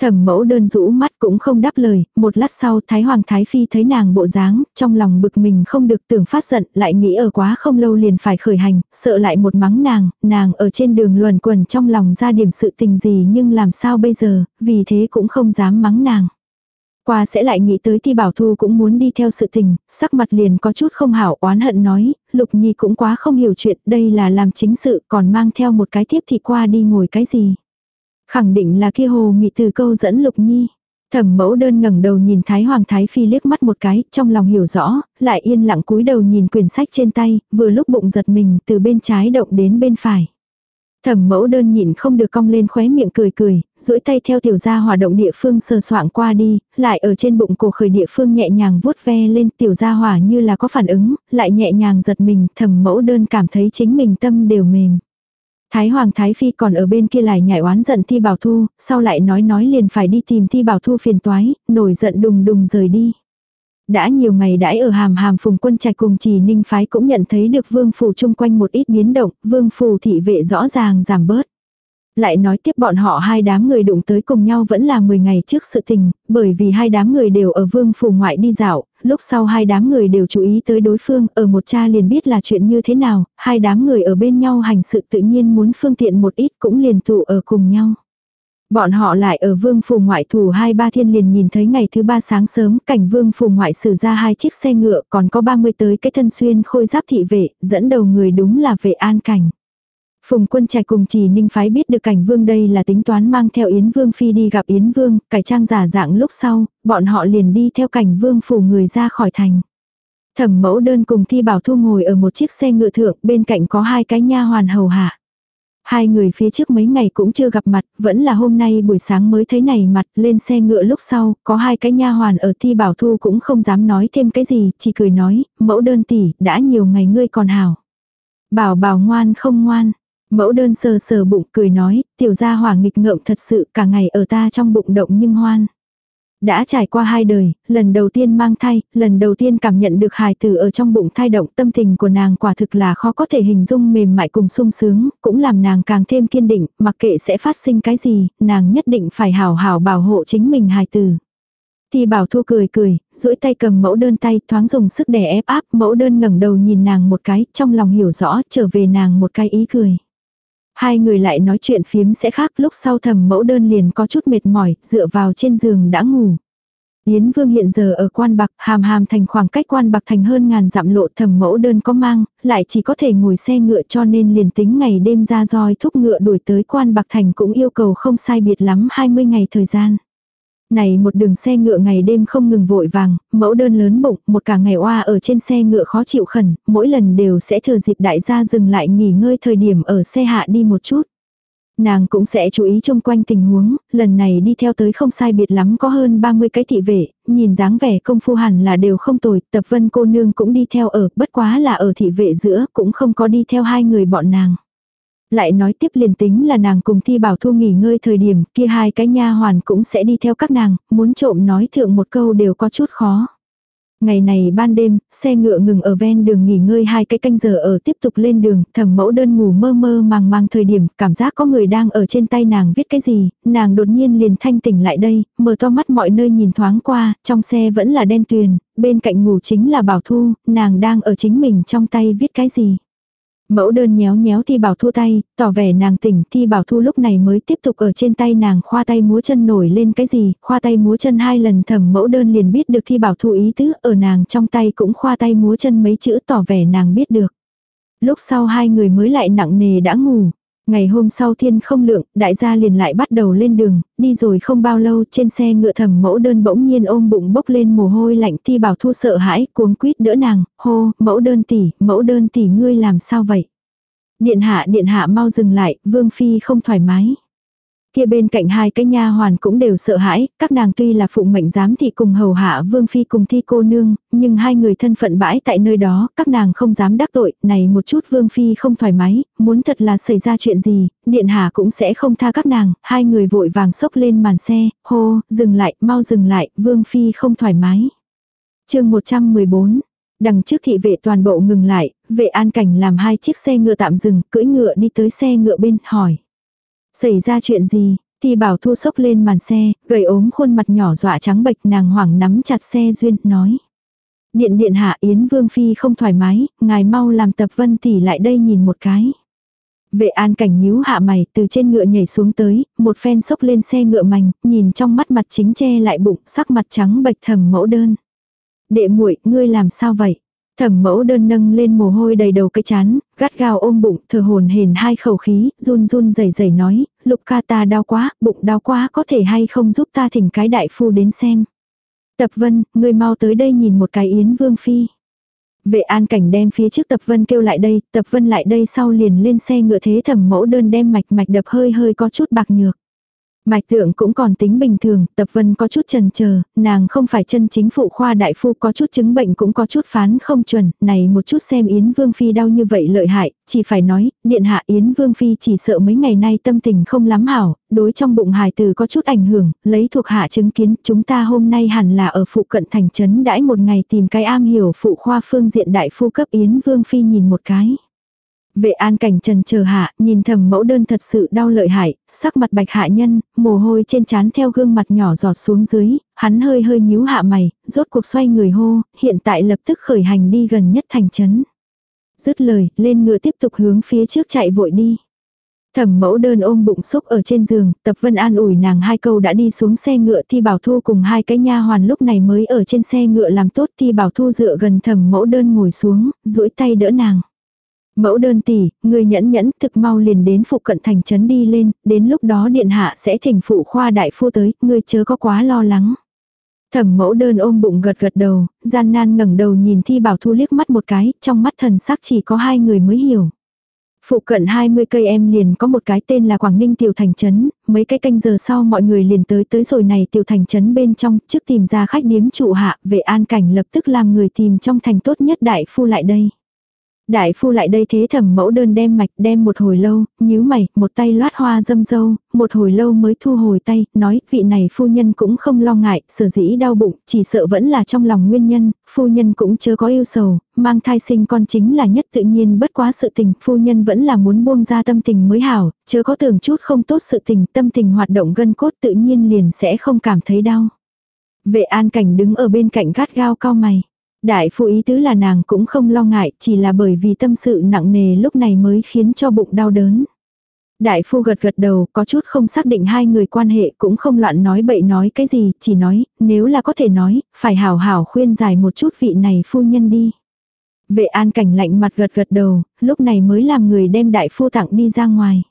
Thẩm mẫu đơn rũ mắt cũng không đáp lời, một lát sau Thái Hoàng Thái Phi thấy nàng bộ dáng, trong lòng bực mình không được tưởng phát giận, lại nghĩ ở quá không lâu liền phải khởi hành, sợ lại một mắng nàng, nàng ở trên đường luồn quần trong lòng ra điểm sự tình gì nhưng làm sao bây giờ, vì thế cũng không dám mắng nàng. Qua sẽ lại nghĩ tới thì bảo thu cũng muốn đi theo sự tình, sắc mặt liền có chút không hảo oán hận nói, Lục Nhi cũng quá không hiểu chuyện, đây là làm chính sự còn mang theo một cái tiếp thì qua đi ngồi cái gì. Khẳng định là kia hồ mị từ câu dẫn lục nhi. Thẩm mẫu đơn ngẩng đầu nhìn Thái Hoàng Thái Phi liếc mắt một cái, trong lòng hiểu rõ, lại yên lặng cúi đầu nhìn quyển sách trên tay, vừa lúc bụng giật mình từ bên trái động đến bên phải. Thẩm mẫu đơn nhìn không được cong lên khóe miệng cười cười, duỗi tay theo tiểu gia hỏa động địa phương sờ soạng qua đi, lại ở trên bụng cổ khởi địa phương nhẹ nhàng vuốt ve lên tiểu gia hỏa như là có phản ứng, lại nhẹ nhàng giật mình, thẩm mẫu đơn cảm thấy chính mình tâm đều mềm. Thái Hoàng Thái Phi còn ở bên kia lại nhảy oán giận Thi Bảo Thu, sau lại nói nói liền phải đi tìm Thi Bảo Thu phiền toái, nổi giận đùng đùng rời đi. Đã nhiều ngày đãi ở hàm hàm phùng quân trạch cùng trì ninh phái cũng nhận thấy được vương phủ chung quanh một ít biến động, vương phủ thị vệ rõ ràng giảm bớt. Lại nói tiếp bọn họ hai đám người đụng tới cùng nhau vẫn là 10 ngày trước sự tình, bởi vì hai đám người đều ở vương phủ ngoại đi dạo, lúc sau hai đám người đều chú ý tới đối phương, ở một cha liền biết là chuyện như thế nào, hai đám người ở bên nhau hành sự tự nhiên muốn phương tiện một ít cũng liền tụ ở cùng nhau. Bọn họ lại ở vương phủ ngoại thủ hai ba thiên liền nhìn thấy ngày thứ ba sáng sớm cảnh vương phủ ngoại xử ra hai chiếc xe ngựa còn có 30 tới cái thân xuyên khôi giáp thị vệ, dẫn đầu người đúng là vệ an cảnh. Phùng quân trạch cùng trì ninh phái biết được cảnh vương đây là tính toán mang theo Yến Vương Phi đi gặp Yến Vương, cải trang giả dạng lúc sau, bọn họ liền đi theo cảnh vương phủ người ra khỏi thành. Thẩm mẫu đơn cùng thi bảo thu ngồi ở một chiếc xe ngựa thượng, bên cạnh có hai cái nha hoàn hầu hạ. Hai người phía trước mấy ngày cũng chưa gặp mặt, vẫn là hôm nay buổi sáng mới thấy này mặt, lên xe ngựa lúc sau, có hai cái nha hoàn ở thi bảo thu cũng không dám nói thêm cái gì, chỉ cười nói, mẫu đơn tỷ, đã nhiều ngày ngươi còn hảo. Bảo bảo ngoan không ngoan, Mẫu đơn sờ sờ bụng cười nói, tiểu gia hỏa nghịch ngợm thật sự cả ngày ở ta trong bụng động nhưng hoan. Đã trải qua hai đời, lần đầu tiên mang thai, lần đầu tiên cảm nhận được hài tử ở trong bụng thai động tâm tình của nàng quả thực là khó có thể hình dung mềm mại cùng sung sướng, cũng làm nàng càng thêm kiên định, mặc kệ sẽ phát sinh cái gì, nàng nhất định phải hảo hảo bảo hộ chính mình hài tử. Thì bảo thu cười cười, duỗi tay cầm mẫu đơn tay thoáng dùng sức đè ép áp mẫu đơn ngẩng đầu nhìn nàng một cái, trong lòng hiểu rõ trở về nàng một cái ý cười. Hai người lại nói chuyện phiếm sẽ khác lúc sau thầm mẫu đơn liền có chút mệt mỏi, dựa vào trên giường đã ngủ. Yến Vương hiện giờ ở quan bạc, hàm hàm thành khoảng cách quan bạc thành hơn ngàn dặm lộ thầm mẫu đơn có mang, lại chỉ có thể ngồi xe ngựa cho nên liền tính ngày đêm ra roi thúc ngựa đuổi tới quan bạc thành cũng yêu cầu không sai biệt lắm 20 ngày thời gian. Này một đường xe ngựa ngày đêm không ngừng vội vàng, mẫu đơn lớn bụng, một cả ngày oa ở trên xe ngựa khó chịu khẩn, mỗi lần đều sẽ thừa dịp đại gia dừng lại nghỉ ngơi thời điểm ở xe hạ đi một chút. Nàng cũng sẽ chú ý trông quanh tình huống, lần này đi theo tới không sai biệt lắm có hơn 30 cái thị vệ, nhìn dáng vẻ công phu hẳn là đều không tồi, tập vân cô nương cũng đi theo ở, bất quá là ở thị vệ giữa, cũng không có đi theo hai người bọn nàng. Lại nói tiếp liền tính là nàng cùng thi bảo thu nghỉ ngơi thời điểm kia hai cái nha hoàn cũng sẽ đi theo các nàng, muốn trộm nói thượng một câu đều có chút khó. Ngày này ban đêm, xe ngựa ngừng ở ven đường nghỉ ngơi hai cái canh giờ ở tiếp tục lên đường, thẩm mẫu đơn ngủ mơ mơ màng màng thời điểm, cảm giác có người đang ở trên tay nàng viết cái gì, nàng đột nhiên liền thanh tỉnh lại đây, mở to mắt mọi nơi nhìn thoáng qua, trong xe vẫn là đen tuyền, bên cạnh ngủ chính là bảo thu, nàng đang ở chính mình trong tay viết cái gì. Mẫu đơn nhéo nhéo thi bảo thu tay, tỏ vẻ nàng tỉnh thi bảo thu lúc này mới tiếp tục ở trên tay nàng khoa tay múa chân nổi lên cái gì, khoa tay múa chân hai lần thầm mẫu đơn liền biết được thi bảo thu ý tứ, ở nàng trong tay cũng khoa tay múa chân mấy chữ tỏ vẻ nàng biết được. Lúc sau hai người mới lại nặng nề đã ngủ. Ngày hôm sau thiên không lượng, đại gia liền lại bắt đầu lên đường, đi rồi không bao lâu trên xe ngựa thầm mẫu đơn bỗng nhiên ôm bụng bốc lên mồ hôi lạnh thi bảo thu sợ hãi cuống quýt đỡ nàng, hô, mẫu đơn tỷ, mẫu đơn tỷ ngươi làm sao vậy? Điện hạ điện hạ mau dừng lại, vương phi không thoải mái. Kia bên cạnh hai cái nha hoàn cũng đều sợ hãi, các nàng tuy là phụ mệnh giám thị cùng hầu hạ vương phi cùng thi cô nương, nhưng hai người thân phận bãi tại nơi đó, các nàng không dám đắc tội, này một chút vương phi không thoải mái, muốn thật là xảy ra chuyện gì, điện hạ cũng sẽ không tha các nàng, hai người vội vàng sốc lên màn xe, hô, dừng lại, mau dừng lại, vương phi không thoải mái. chương 114 Đằng trước thị vệ toàn bộ ngừng lại, vệ an cảnh làm hai chiếc xe ngựa tạm dừng, cưỡi ngựa đi tới xe ngựa bên, hỏi. Xảy ra chuyện gì? Thì bảo thu sốc lên màn xe, gầy ốm khuôn mặt nhỏ dọa trắng bệch nàng hoảng nắm chặt xe duyên, nói. Điện điện hạ Yến Vương Phi không thoải mái, ngài mau làm tập vân tỷ lại đây nhìn một cái. Vệ an cảnh nhíu hạ mày từ trên ngựa nhảy xuống tới, một phen sốc lên xe ngựa mảnh, nhìn trong mắt mặt chính che lại bụng, sắc mặt trắng bệch thầm mẫu đơn. Đệ muội ngươi làm sao vậy? Thẩm mẫu đơn nâng lên mồ hôi đầy đầu cái chán, gắt gao ôm bụng, thở hồn hền hai khẩu khí, run run rẩy rẩy nói, lục ca ta đau quá, bụng đau quá có thể hay không giúp ta thỉnh cái đại phu đến xem. Tập vân, ngươi mau tới đây nhìn một cái yến vương phi. Vệ an cảnh đem phía trước tập vân kêu lại đây, tập vân lại đây sau liền lên xe ngựa thế thẩm mẫu đơn đem mạch mạch đập hơi hơi có chút bạc nhược. Mạch tượng cũng còn tính bình thường, tập vân có chút trần chờ nàng không phải chân chính phụ khoa đại phu có chút chứng bệnh cũng có chút phán không chuẩn, này một chút xem Yến Vương Phi đau như vậy lợi hại, chỉ phải nói, điện hạ Yến Vương Phi chỉ sợ mấy ngày nay tâm tình không lắm hảo, đối trong bụng hài tử có chút ảnh hưởng, lấy thuộc hạ chứng kiến, chúng ta hôm nay hẳn là ở phụ cận thành trấn đãi một ngày tìm cái am hiểu phụ khoa phương diện đại phu cấp Yến Vương Phi nhìn một cái. Vệ an cảnh trần chờ hạ, nhìn thầm mẫu đơn thật sự đau lợi hại, sắc mặt bạch hạ nhân, mồ hôi trên trán theo gương mặt nhỏ giọt xuống dưới, hắn hơi hơi nhíu hạ mày, rốt cuộc xoay người hô, hiện tại lập tức khởi hành đi gần nhất thành trấn. Dứt lời, lên ngựa tiếp tục hướng phía trước chạy vội đi. Thẩm mẫu đơn ôm bụng xúc ở trên giường, tập vân an ủi nàng hai câu đã đi xuống xe ngựa thi bảo thu cùng hai cái nha hoàn lúc này mới ở trên xe ngựa làm tốt thi bảo thu dựa gần thẩm mẫu đơn ngồi xuống, duỗi tay đỡ nàng. Mẫu đơn tỷ, người nhẫn nhẫn thực mau liền đến phụ cận thành trấn đi lên, đến lúc đó điện hạ sẽ thỉnh phụ khoa đại phu tới, người chớ có quá lo lắng. Thẩm mẫu đơn ôm bụng gật gật đầu, gian nan ngẩng đầu nhìn thi bảo thu liếc mắt một cái, trong mắt thần sắc chỉ có hai người mới hiểu. Phụ cận 20 cây em liền có một cái tên là Quảng Ninh Tiểu Thành Trấn, mấy cái canh giờ sau mọi người liền tới tới rồi này Tiểu Thành Trấn bên trong, trước tìm ra khách điếm trụ hạ, về an cảnh lập tức làm người tìm trong thành tốt nhất đại phu lại đây. Đại phu lại đây thế thẩm mẫu đơn đem mạch đem một hồi lâu, nhíu mày, một tay loát hoa dâm dâu, một hồi lâu mới thu hồi tay, nói vị này phu nhân cũng không lo ngại, sở dĩ đau bụng, chỉ sợ vẫn là trong lòng nguyên nhân, phu nhân cũng chưa có yêu sầu, mang thai sinh con chính là nhất tự nhiên bất quá sự tình, phu nhân vẫn là muốn buông ra tâm tình mới hảo, chưa có tưởng chút không tốt sự tình, tâm tình hoạt động gân cốt tự nhiên liền sẽ không cảm thấy đau. Vệ an cảnh đứng ở bên cạnh gắt gao cao mày. Đại phu ý tứ là nàng cũng không lo ngại, chỉ là bởi vì tâm sự nặng nề lúc này mới khiến cho bụng đau đớn. Đại phu gật gật đầu, có chút không xác định hai người quan hệ, cũng không loạn nói bậy nói cái gì, chỉ nói, nếu là có thể nói, phải hảo hảo khuyên giải một chút vị này phu nhân đi. Vệ an cảnh lạnh mặt gật gật đầu, lúc này mới làm người đem đại phu tặng đi ra ngoài.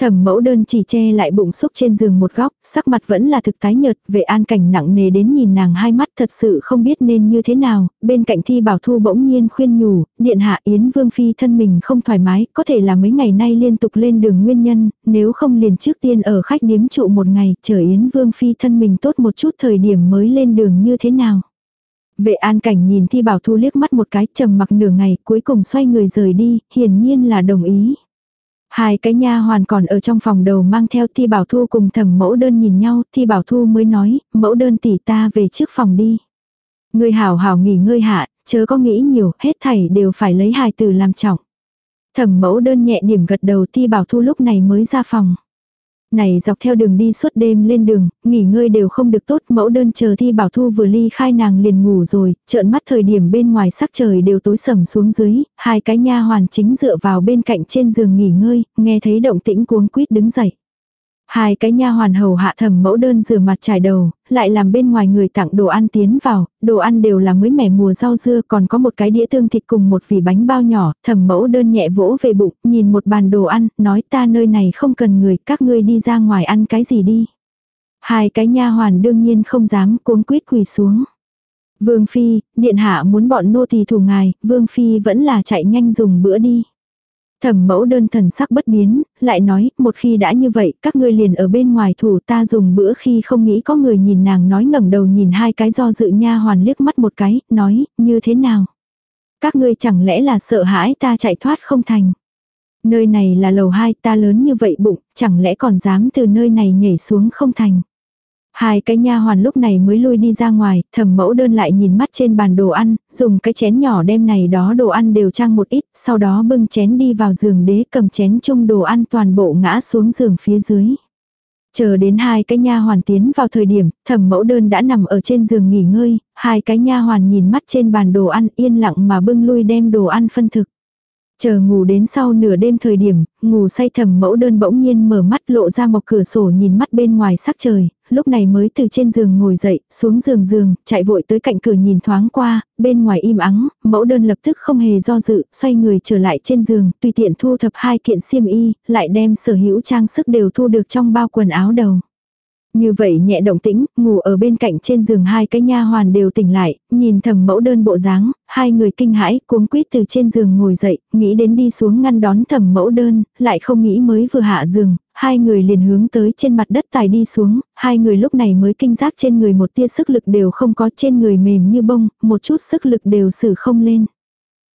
Thẩm mẫu đơn chỉ che lại bụng xúc trên giường một góc, sắc mặt vẫn là thực tái nhợt, vệ an cảnh nặng nề đến nhìn nàng hai mắt thật sự không biết nên như thế nào, bên cạnh thi bảo thu bỗng nhiên khuyên nhủ, điện hạ Yến Vương Phi thân mình không thoải mái, có thể là mấy ngày nay liên tục lên đường nguyên nhân, nếu không liền trước tiên ở khách điếm trụ một ngày, chờ Yến Vương Phi thân mình tốt một chút thời điểm mới lên đường như thế nào. Vệ an cảnh nhìn thi bảo thu liếc mắt một cái trầm mặc nửa ngày cuối cùng xoay người rời đi, hiển nhiên là đồng ý. Hai cái nha hoàn còn ở trong phòng đầu mang theo thi bảo thu cùng thẩm mẫu đơn nhìn nhau, thi bảo thu mới nói, mẫu đơn tỷ ta về trước phòng đi. Ngươi hảo hảo nghỉ ngơi hạ, chớ có nghĩ nhiều, hết thảy đều phải lấy hài từ làm trọng. Thẩm mẫu đơn nhẹ điểm gật đầu thi bảo thu lúc này mới ra phòng. Này dọc theo đường đi suốt đêm lên đường, nghỉ ngơi đều không được tốt, mẫu đơn chờ thi bảo thu vừa ly khai nàng liền ngủ rồi, trợn mắt thời điểm bên ngoài sắc trời đều tối sầm xuống dưới, hai cái nha hoàn chính dựa vào bên cạnh trên giường nghỉ ngơi, nghe thấy động tĩnh cuống quýt đứng dậy. Hai cái nha hoàn hầu hạ thẩm mẫu đơn rửa mặt trải đầu, lại làm bên ngoài người tặng đồ ăn tiến vào, đồ ăn đều là mới mẻ mùa rau dưa còn có một cái đĩa tương thịt cùng một vỉ bánh bao nhỏ, thẩm mẫu đơn nhẹ vỗ về bụng, nhìn một bàn đồ ăn, nói ta nơi này không cần người, các ngươi đi ra ngoài ăn cái gì đi. Hai cái nha hoàn đương nhiên không dám cuống quýt quỳ xuống. Vương Phi, điện hạ muốn bọn nô tỳ thủ ngài, Vương Phi vẫn là chạy nhanh dùng bữa đi. Thẩm mẫu đơn thần sắc bất biến, lại nói, một khi đã như vậy, các ngươi liền ở bên ngoài thủ ta dùng bữa khi không nghĩ có người nhìn nàng nói ngẩng đầu nhìn hai cái do dự nha hoàn liếc mắt một cái, nói, như thế nào? Các ngươi chẳng lẽ là sợ hãi ta chạy thoát không thành? Nơi này là lầu hai ta lớn như vậy bụng, chẳng lẽ còn dám từ nơi này nhảy xuống không thành? Hai cái nha hoàn lúc này mới lui đi ra ngoài, thẩm mẫu đơn lại nhìn mắt trên bàn đồ ăn, dùng cái chén nhỏ đem này đó đồ ăn đều trang một ít, sau đó bưng chén đi vào giường đế cầm chén chung đồ ăn toàn bộ ngã xuống giường phía dưới. Chờ đến hai cái nha hoàn tiến vào thời điểm, thẩm mẫu đơn đã nằm ở trên giường nghỉ ngơi, hai cái nha hoàn nhìn mắt trên bàn đồ ăn yên lặng mà bưng lui đem đồ ăn phân thực. Chờ ngủ đến sau nửa đêm thời điểm, ngủ say thầm mẫu đơn bỗng nhiên mở mắt lộ ra một cửa sổ nhìn mắt bên ngoài sắc trời, lúc này mới từ trên giường ngồi dậy, xuống giường giường, chạy vội tới cạnh cửa nhìn thoáng qua, bên ngoài im ắng, mẫu đơn lập tức không hề do dự, xoay người trở lại trên giường, tùy tiện thu thập hai kiện xiêm y, lại đem sở hữu trang sức đều thu được trong bao quần áo đầu. Như vậy nhẹ động tĩnh, ngủ ở bên cạnh trên giường hai cái nha hoàn đều tỉnh lại, nhìn thầm mẫu đơn bộ dáng, hai người kinh hãi, cuống quýt từ trên giường ngồi dậy, nghĩ đến đi xuống ngăn đón thầm mẫu đơn, lại không nghĩ mới vừa hạ giường, hai người liền hướng tới trên mặt đất tài đi xuống, hai người lúc này mới kinh giác trên người một tia sức lực đều không có trên người mềm như bông, một chút sức lực đều xử không lên.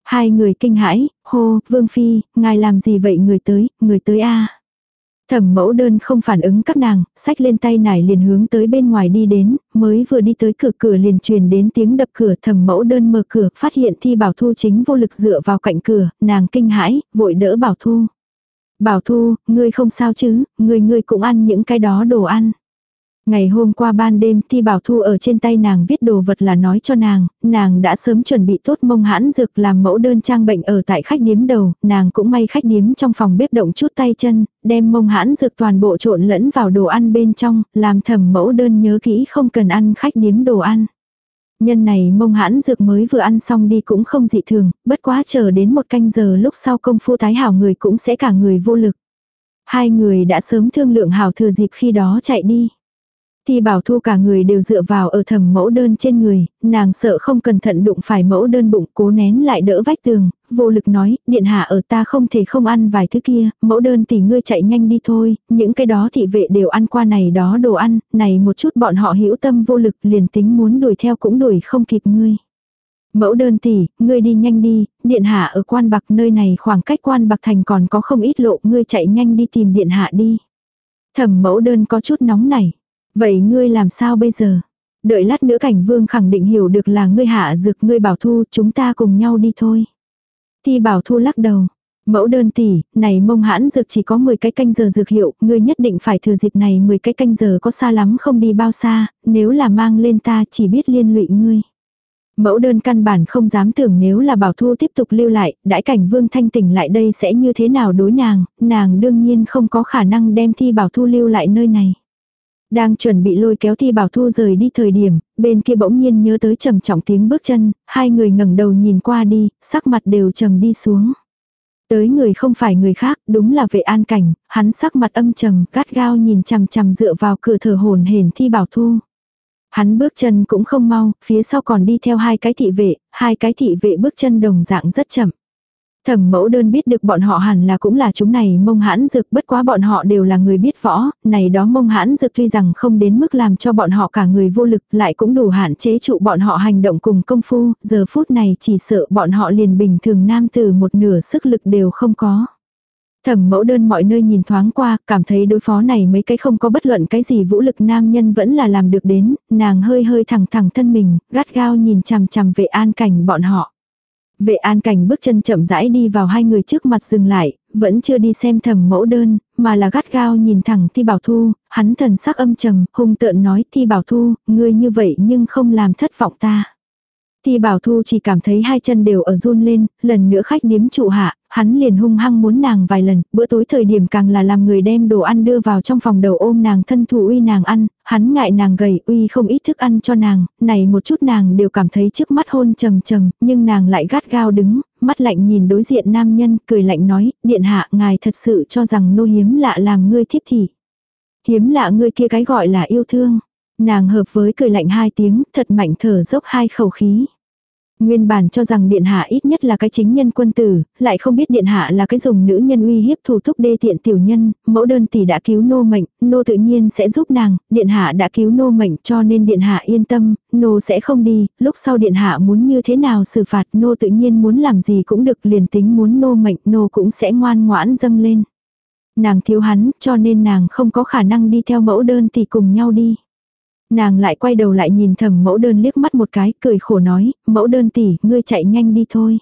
Hai người kinh hãi, hô, vương phi, ngài làm gì vậy người tới, người tới a Thẩm mẫu đơn không phản ứng các nàng, sách lên tay nải liền hướng tới bên ngoài đi đến, mới vừa đi tới cửa cửa liền truyền đến tiếng đập cửa thẩm mẫu đơn mở cửa, phát hiện thi bảo thu chính vô lực dựa vào cạnh cửa, nàng kinh hãi, vội đỡ bảo thu. Bảo thu, ngươi không sao chứ, ngươi ngươi cũng ăn những cái đó đồ ăn. Ngày hôm qua ban đêm Thi Bảo Thu ở trên tay nàng viết đồ vật là nói cho nàng, nàng đã sớm chuẩn bị tốt mông hãn dược làm mẫu đơn trang bệnh ở tại khách điếm đầu, nàng cũng may khách điếm trong phòng bếp động chút tay chân, đem mông hãn dược toàn bộ trộn lẫn vào đồ ăn bên trong, làm thầm mẫu đơn nhớ kỹ không cần ăn khách điếm đồ ăn. Nhân này mông hãn dược mới vừa ăn xong đi cũng không dị thường, bất quá chờ đến một canh giờ lúc sau công phu tái hảo người cũng sẽ cả người vô lực. Hai người đã sớm thương lượng hảo thừa dịp khi đó chạy đi. Thì bảo thu cả người đều dựa vào ở thầm mẫu đơn trên người, nàng sợ không cẩn thận đụng phải mẫu đơn bụng cố nén lại đỡ vách tường, vô lực nói, điện hạ ở ta không thể không ăn vài thứ kia, mẫu đơn tỷ ngươi chạy nhanh đi thôi, những cái đó thị vệ đều ăn qua này đó đồ ăn, này một chút bọn họ hữu tâm vô lực liền tính muốn đuổi theo cũng đuổi không kịp ngươi. Mẫu đơn tỷ, ngươi đi nhanh đi, điện hạ ở quan bạc nơi này khoảng cách quan bạc thành còn có không ít lộ, ngươi chạy nhanh đi tìm điện hạ đi. Thẩm mẫu đơn có chút nóng nảy. Vậy ngươi làm sao bây giờ? Đợi lát nữa cảnh vương khẳng định hiểu được là ngươi hạ dược ngươi bảo thu chúng ta cùng nhau đi thôi. Thi bảo thu lắc đầu. Mẫu đơn tỷ, này mông hãn dược chỉ có 10 cái canh giờ dược hiệu, ngươi nhất định phải thừa dịp này 10 cái canh giờ có xa lắm không đi bao xa, nếu là mang lên ta chỉ biết liên lụy ngươi. Mẫu đơn căn bản không dám tưởng nếu là bảo thu tiếp tục lưu lại, đãi cảnh vương thanh tỉnh lại đây sẽ như thế nào đối nàng, nàng đương nhiên không có khả năng đem thi bảo thu lưu lại nơi này. Đang chuẩn bị lôi kéo thi bảo thu rời đi thời điểm, bên kia bỗng nhiên nhớ tới trầm trọng tiếng bước chân, hai người ngẩng đầu nhìn qua đi, sắc mặt đều trầm đi xuống. Tới người không phải người khác, đúng là vệ an cảnh, hắn sắc mặt âm trầm, cát gao nhìn chằm chằm dựa vào cửa thở hồn hển thi bảo thu. Hắn bước chân cũng không mau, phía sau còn đi theo hai cái thị vệ, hai cái thị vệ bước chân đồng dạng rất chậm. Thẩm mẫu đơn biết được bọn họ hẳn là cũng là chúng này mông hãn dược bất quá bọn họ đều là người biết võ, này đó mông hãn dược tuy rằng không đến mức làm cho bọn họ cả người vô lực lại cũng đủ hạn chế trụ bọn họ hành động cùng công phu, giờ phút này chỉ sợ bọn họ liền bình thường nam từ một nửa sức lực đều không có. Thẩm mẫu đơn mọi nơi nhìn thoáng qua, cảm thấy đối phó này mấy cái không có bất luận cái gì vũ lực nam nhân vẫn là làm được đến, nàng hơi hơi thẳng thẳng thân mình, gắt gao nhìn chằm chằm vệ an cảnh bọn họ. Vệ an cảnh bước chân chậm rãi đi vào hai người trước mặt dừng lại, vẫn chưa đi xem thẩm mẫu đơn, mà là gắt gao nhìn thẳng Thi Bảo Thu, hắn thần sắc âm trầm, hung tợn nói Thi Bảo Thu, ngươi như vậy nhưng không làm thất vọng ta. Ti Bảo Thu chỉ cảm thấy hai chân đều ở run lên, lần nữa khách điếm trụ hạ, hắn liền hung hăng muốn nàng vài lần, bữa tối thời điểm càng là làm người đem đồ ăn đưa vào trong phòng đầu ôm nàng thân thủ uy nàng ăn, hắn ngại nàng gầy uy không ít thức ăn cho nàng, này một chút nàng đều cảm thấy trước mắt hôn trầm trầm, nhưng nàng lại gắt gao đứng, mắt lạnh nhìn đối diện nam nhân, cười lạnh nói, điện hạ ngài thật sự cho rằng nô hiếm lạ làm ngươi thiếp thị. Hiếm lạ ngươi kia cái gọi là yêu thương. Nàng hợp với cười lạnh hai tiếng, thật mạnh thở dốc hai khẩu khí. Nguyên bản cho rằng điện hạ ít nhất là cái chính nhân quân tử, lại không biết điện hạ là cái dùng nữ nhân uy hiếp thủ thúc đê tiện tiểu nhân, mẫu đơn tỷ đã cứu nô mệnh, nô tự nhiên sẽ giúp nàng, điện hạ đã cứu nô mệnh cho nên điện hạ yên tâm, nô sẽ không đi, lúc sau điện hạ muốn như thế nào xử phạt nô tự nhiên muốn làm gì cũng được liền tính muốn nô mệnh nô cũng sẽ ngoan ngoãn dâng lên. Nàng thiếu hắn cho nên nàng không có khả năng đi theo mẫu đơn tỷ cùng nhau đi. Nàng lại quay đầu lại nhìn thẩm mẫu đơn liếc mắt một cái, cười khổ nói, mẫu đơn tỷ, ngươi chạy nhanh đi thôi.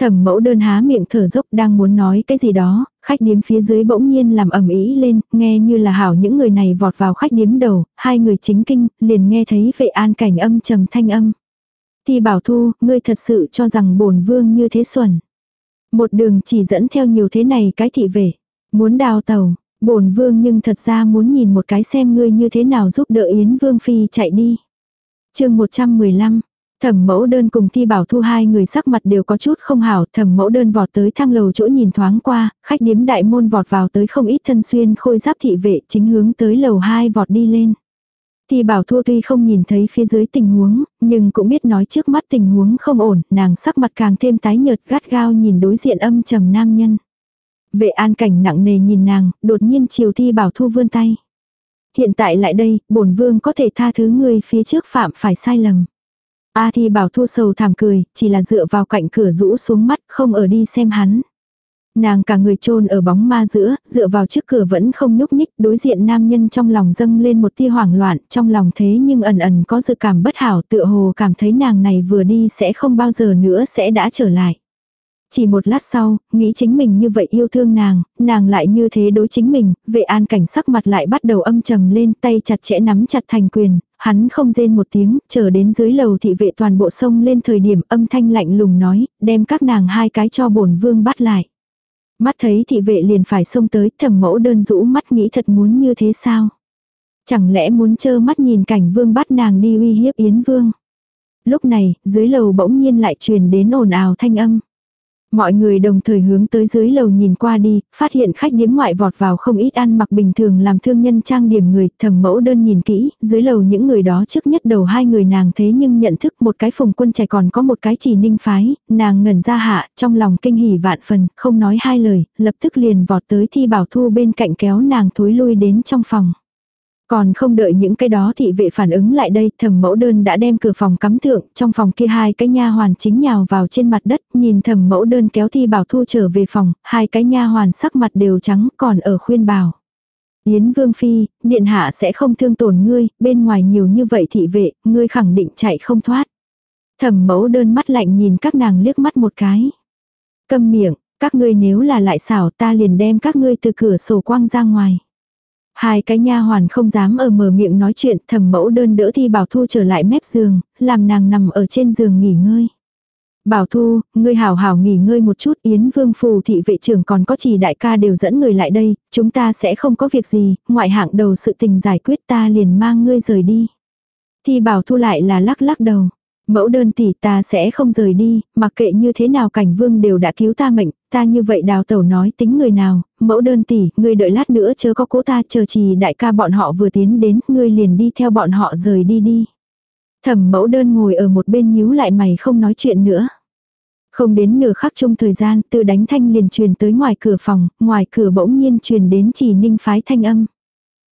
Thẩm mẫu đơn há miệng thở dốc đang muốn nói cái gì đó, khách điếm phía dưới bỗng nhiên làm ầm ĩ lên, nghe như là hảo những người này vọt vào khách điếm đầu, hai người chính kinh, liền nghe thấy vệ an cảnh âm trầm thanh âm. Thì bảo thu, ngươi thật sự cho rằng bổn vương như thế xuẩn. Một đường chỉ dẫn theo nhiều thế này cái thị vệ, muốn đào tàu, bổn vương nhưng thật ra muốn nhìn một cái xem ngươi như thế nào giúp đỡ Yến Vương Phi chạy đi. chương 115, Thẩm mẫu đơn cùng thi bảo thu hai người sắc mặt đều có chút không hảo, thẩm mẫu đơn vọt tới thang lầu chỗ nhìn thoáng qua, khách điếm đại môn vọt vào tới không ít thân xuyên khôi giáp thị vệ chính hướng tới lầu hai vọt đi lên. Thi bảo thu tuy không nhìn thấy phía dưới tình huống, nhưng cũng biết nói trước mắt tình huống không ổn, nàng sắc mặt càng thêm tái nhợt gắt gao nhìn đối diện âm trầm nam nhân. Vệ an cảnh nặng nề nhìn nàng, đột nhiên chiều thi bảo thu vươn tay. Hiện tại lại đây, bổn vương có thể tha thứ người phía trước phạm phải sai lầm. A thi bảo thu sầu thảm cười, chỉ là dựa vào cạnh cửa rũ xuống mắt, không ở đi xem hắn. Nàng cả người chôn ở bóng ma giữa, dựa vào trước cửa vẫn không nhúc nhích, đối diện nam nhân trong lòng dâng lên một tia hoảng loạn, trong lòng thế nhưng ẩn ẩn có dự cảm bất hảo tựa hồ cảm thấy nàng này vừa đi sẽ không bao giờ nữa sẽ đã trở lại. Chỉ một lát sau, nghĩ chính mình như vậy yêu thương nàng, nàng lại như thế đối chính mình, vệ an cảnh sắc mặt lại bắt đầu âm trầm lên tay chặt chẽ nắm chặt thành quyền, hắn không rên một tiếng, chờ đến dưới lầu thị vệ toàn bộ sông lên thời điểm âm thanh lạnh lùng nói, đem các nàng hai cái cho bổn vương bắt lại. Mắt thấy thị vệ liền phải xông tới, thầm mẫu đơn rũ mắt nghĩ thật muốn như thế sao? Chẳng lẽ muốn trơ mắt nhìn cảnh vương bắt nàng đi uy hiếp Yến vương? Lúc này, dưới lầu bỗng nhiên lại truyền đến ồn ào thanh âm. Mọi người đồng thời hướng tới dưới lầu nhìn qua đi, phát hiện khách điếm ngoại vọt vào không ít ăn mặc bình thường làm thương nhân trang điểm người, thầm mẫu đơn nhìn kỹ, dưới lầu những người đó trước nhất đầu hai người nàng thế nhưng nhận thức một cái phùng quân trẻ còn có một cái chỉ ninh phái, nàng ngẩn ra hạ, trong lòng kinh hỉ vạn phần, không nói hai lời, lập tức liền vọt tới thi bảo thu bên cạnh kéo nàng thối lui đến trong phòng. Còn không đợi những cái đó thị vệ phản ứng lại đây, thẩm mẫu đơn đã đem cửa phòng cắm thượng, trong phòng kia hai cái nha hoàn chính nhào vào trên mặt đất, nhìn thẩm mẫu đơn kéo thi bảo thu trở về phòng, hai cái nha hoàn sắc mặt đều trắng còn ở khuyên bảo. Yến Vương Phi, điện hạ sẽ không thương tổn ngươi, bên ngoài nhiều như vậy thị vệ, ngươi khẳng định chạy không thoát. Thẩm mẫu đơn mắt lạnh nhìn các nàng liếc mắt một cái. Câm miệng, các ngươi nếu là lại xảo ta liền đem các ngươi từ cửa sổ quang ra ngoài. Hai cái nha hoàn không dám ở mở miệng nói chuyện, thẩm mẫu đơn đỡ thi bảo thu trở lại mép giường, làm nàng nằm ở trên giường nghỉ ngơi. Bảo thu, ngươi hảo hảo nghỉ ngơi một chút, Yến Vương Phù thị vệ trưởng còn có chỉ đại ca đều dẫn người lại đây, chúng ta sẽ không có việc gì, ngoại hạng đầu sự tình giải quyết ta liền mang ngươi rời đi. Thi bảo thu lại là lắc lắc đầu. Mẫu đơn tỷ ta sẽ không rời đi, mặc kệ như thế nào cảnh vương đều đã cứu ta mệnh, ta như vậy đào tẩu nói tính người nào, mẫu đơn tỷ, ngươi đợi lát nữa chớ có cố ta chờ trì đại ca bọn họ vừa tiến đến, ngươi liền đi theo bọn họ rời đi đi. Thẩm mẫu đơn ngồi ở một bên nhíu lại mày không nói chuyện nữa. Không đến nửa khắc chung thời gian, tự đánh thanh liền truyền tới ngoài cửa phòng, ngoài cửa bỗng nhiên truyền đến chỉ ninh phái thanh âm.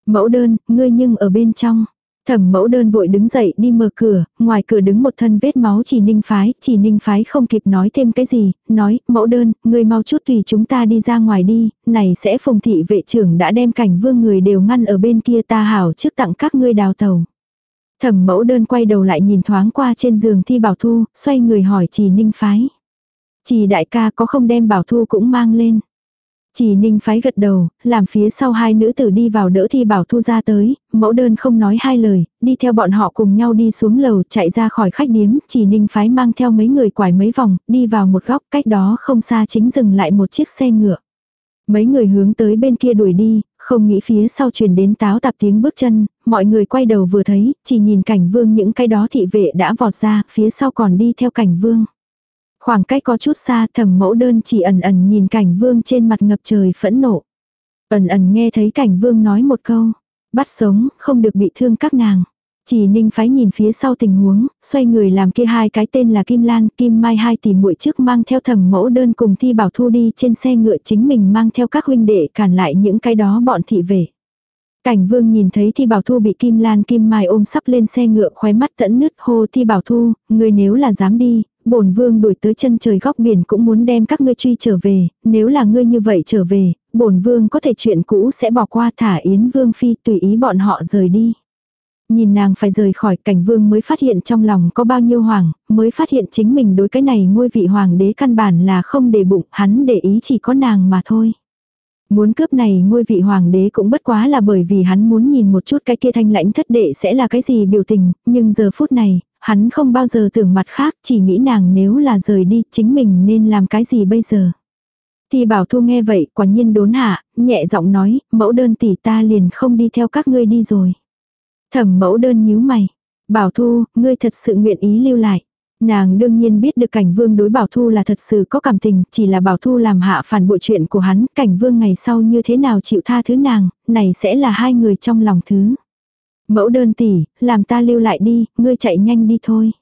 Mẫu đơn, ngươi nhưng ở bên trong. Thẩm mẫu đơn vội đứng dậy đi mở cửa, ngoài cửa đứng một thân vết máu chỉ ninh phái, chỉ ninh phái không kịp nói thêm cái gì, nói, mẫu đơn, người mau chút tùy chúng ta đi ra ngoài đi, này sẽ phùng thị vệ trưởng đã đem cảnh vương người đều ngăn ở bên kia ta hảo trước tặng các ngươi đào tàu. Thẩm mẫu đơn quay đầu lại nhìn thoáng qua trên giường thi bảo thu, xoay người hỏi chỉ ninh phái. Chỉ đại ca có không đem bảo thu cũng mang lên. Chỉ ninh phái gật đầu, làm phía sau hai nữ tử đi vào đỡ thi bảo thu ra tới, mẫu đơn không nói hai lời, đi theo bọn họ cùng nhau đi xuống lầu chạy ra khỏi khách điếm, chỉ ninh phái mang theo mấy người quải mấy vòng, đi vào một góc cách đó không xa chính dừng lại một chiếc xe ngựa. Mấy người hướng tới bên kia đuổi đi, không nghĩ phía sau truyền đến táo tạp tiếng bước chân, mọi người quay đầu vừa thấy, chỉ nhìn cảnh vương những cái đó thị vệ đã vọt ra, phía sau còn đi theo cảnh vương. Khoảng cách có chút xa thẩm mẫu đơn chỉ ẩn ẩn nhìn cảnh vương trên mặt ngập trời phẫn nộ. Ẩn ẩn nghe thấy cảnh vương nói một câu. Bắt sống, không được bị thương các nàng. Chỉ ninh phái nhìn phía sau tình huống, xoay người làm kia hai cái tên là Kim Lan, Kim Mai hai tỷ muội trước mang theo thẩm mẫu đơn cùng thi bảo thu đi trên xe ngựa chính mình mang theo các huynh đệ cản lại những cái đó bọn thị về. Cảnh vương nhìn thấy thi bảo thu bị Kim Lan Kim Mai ôm sắp lên xe ngựa khóe mắt tẫn nứt hô thi bảo thu, người nếu là dám đi, bổn vương đuổi tới chân trời góc biển cũng muốn đem các ngươi truy trở về, nếu là ngươi như vậy trở về, bổn vương có thể chuyện cũ sẽ bỏ qua thả yến vương phi tùy ý bọn họ rời đi. Nhìn nàng phải rời khỏi cảnh vương mới phát hiện trong lòng có bao nhiêu hoàng, mới phát hiện chính mình đối cái này ngôi vị hoàng đế căn bản là không để bụng, hắn để ý chỉ có nàng mà thôi. Muốn cướp này ngôi vị hoàng đế cũng bất quá là bởi vì hắn muốn nhìn một chút cái kia thanh lãnh thất đệ sẽ là cái gì biểu tình, nhưng giờ phút này, hắn không bao giờ tưởng mặt khác, chỉ nghĩ nàng nếu là rời đi chính mình nên làm cái gì bây giờ. Thì bảo thu nghe vậy, quả nhiên đốn hạ, nhẹ giọng nói, mẫu đơn tỷ ta liền không đi theo các ngươi đi rồi. Thẩm mẫu đơn nhíu mày. Bảo thu, ngươi thật sự nguyện ý lưu lại. Nàng đương nhiên biết được cảnh vương đối bảo thu là thật sự có cảm tình, chỉ là bảo thu làm hạ phản bội chuyện của hắn, cảnh vương ngày sau như thế nào chịu tha thứ nàng, này sẽ là hai người trong lòng thứ. Mẫu đơn tỷ, làm ta lưu lại đi, ngươi chạy nhanh đi thôi.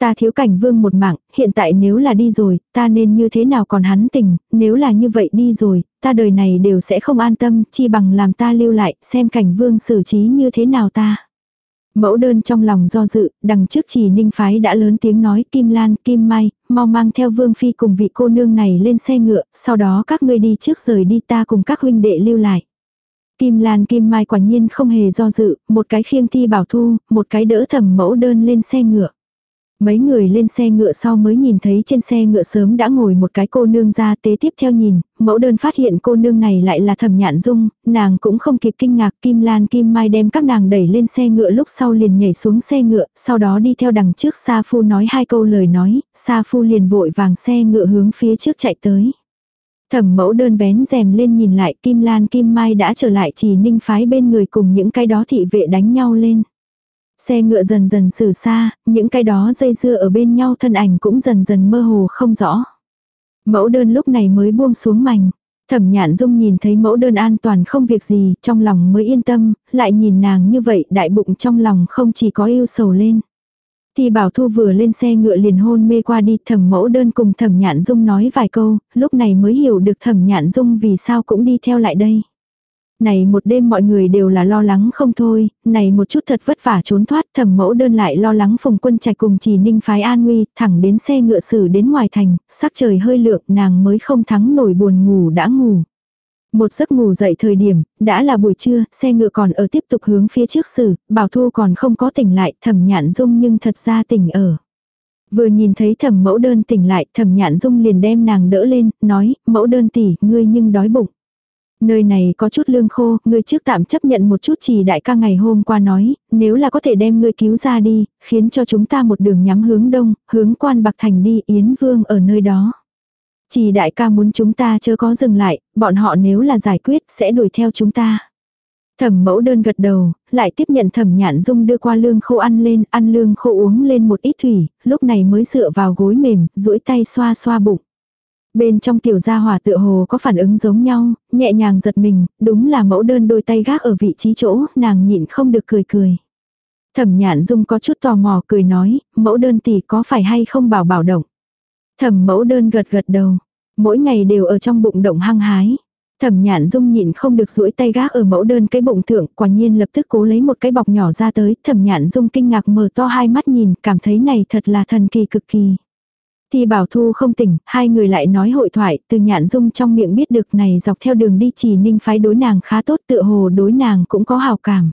Ta thiếu cảnh vương một mạng, hiện tại nếu là đi rồi, ta nên như thế nào còn hắn tình, nếu là như vậy đi rồi, ta đời này đều sẽ không an tâm, chi bằng làm ta lưu lại, xem cảnh vương xử trí như thế nào ta. Mẫu đơn trong lòng do dự, đằng trước chỉ ninh phái đã lớn tiếng nói Kim Lan, Kim Mai, mau mang theo vương phi cùng vị cô nương này lên xe ngựa, sau đó các ngươi đi trước rời đi ta cùng các huynh đệ lưu lại. Kim Lan Kim Mai quả nhiên không hề do dự, một cái khiêng thi bảo thu, một cái đỡ thẩm mẫu đơn lên xe ngựa. Mấy người lên xe ngựa sau mới nhìn thấy trên xe ngựa sớm đã ngồi một cái cô nương ra tế tiếp theo nhìn, mẫu đơn phát hiện cô nương này lại là thẩm nhạn dung, nàng cũng không kịp kinh ngạc Kim Lan Kim Mai đem các nàng đẩy lên xe ngựa lúc sau liền nhảy xuống xe ngựa, sau đó đi theo đằng trước Sa Phu nói hai câu lời nói, Sa Phu liền vội vàng xe ngựa hướng phía trước chạy tới. Thẩm mẫu đơn vén rèm lên nhìn lại Kim Lan Kim Mai đã trở lại chỉ ninh phái bên người cùng những cái đó thị vệ đánh nhau lên. Xe ngựa dần dần xử xa, những cái đó dây dưa ở bên nhau thân ảnh cũng dần dần mơ hồ không rõ. Mẫu đơn lúc này mới buông xuống mảnh. Thẩm nhạn dung nhìn thấy mẫu đơn an toàn không việc gì, trong lòng mới yên tâm, lại nhìn nàng như vậy đại bụng trong lòng không chỉ có yêu sầu lên. Thì bảo thu vừa lên xe ngựa liền hôn mê qua đi thẩm mẫu đơn cùng thẩm nhạn dung nói vài câu, lúc này mới hiểu được thẩm nhạn dung vì sao cũng đi theo lại đây. Này một đêm mọi người đều là lo lắng không thôi, này một chút thật vất vả trốn thoát thẩm mẫu đơn lại lo lắng phùng quân trạch cùng chỉ ninh phái an nguy, thẳng đến xe ngựa xử đến ngoài thành, sắc trời hơi lượng nàng mới không thắng nổi buồn ngủ đã ngủ. Một giấc ngủ dậy thời điểm, đã là buổi trưa, xe ngựa còn ở tiếp tục hướng phía trước xử, bảo thu còn không có tỉnh lại, thẩm nhạn dung nhưng thật ra tỉnh ở. Vừa nhìn thấy thẩm mẫu đơn tỉnh lại, thẩm nhạn dung liền đem nàng đỡ lên, nói, mẫu đơn tỷ, ngươi nhưng đói bụng. Nơi này có chút lương khô, ngươi trước tạm chấp nhận một chút chỉ đại ca ngày hôm qua nói, nếu là có thể đem ngươi cứu ra đi, khiến cho chúng ta một đường nhắm hướng đông, hướng quan bạc thành đi, Yến Vương ở nơi đó. Chỉ đại ca muốn chúng ta chớ có dừng lại, bọn họ nếu là giải quyết sẽ đuổi theo chúng ta. Thẩm mẫu đơn gật đầu, lại tiếp nhận thẩm nhạn dung đưa qua lương khô ăn lên, ăn lương khô uống lên một ít thủy, lúc này mới dựa vào gối mềm, duỗi tay xoa xoa bụng. Bên trong tiểu gia hỏa tựa hồ có phản ứng giống nhau, nhẹ nhàng giật mình, đúng là mẫu đơn đôi tay gác ở vị trí chỗ, nàng nhịn không được cười cười. Thẩm nhạn dung có chút tò mò cười nói, mẫu đơn tỷ có phải hay không bảo bảo động. Thẩm mẫu đơn gật gật đầu, mỗi ngày đều ở trong bụng động hăng hái. Thẩm nhạn dung nhịn không được duỗi tay gác ở mẫu đơn cái bụng thượng, quả nhiên lập tức cố lấy một cái bọc nhỏ ra tới, thẩm nhạn dung kinh ngạc mở to hai mắt nhìn, cảm thấy này thật là thần kỳ cực kỳ. Thì bảo thu không tỉnh, hai người lại nói hội thoại, từ nhạn dung trong miệng biết được này dọc theo đường đi chỉ ninh phái đối nàng khá tốt tựa hồ đối nàng cũng có hào cảm.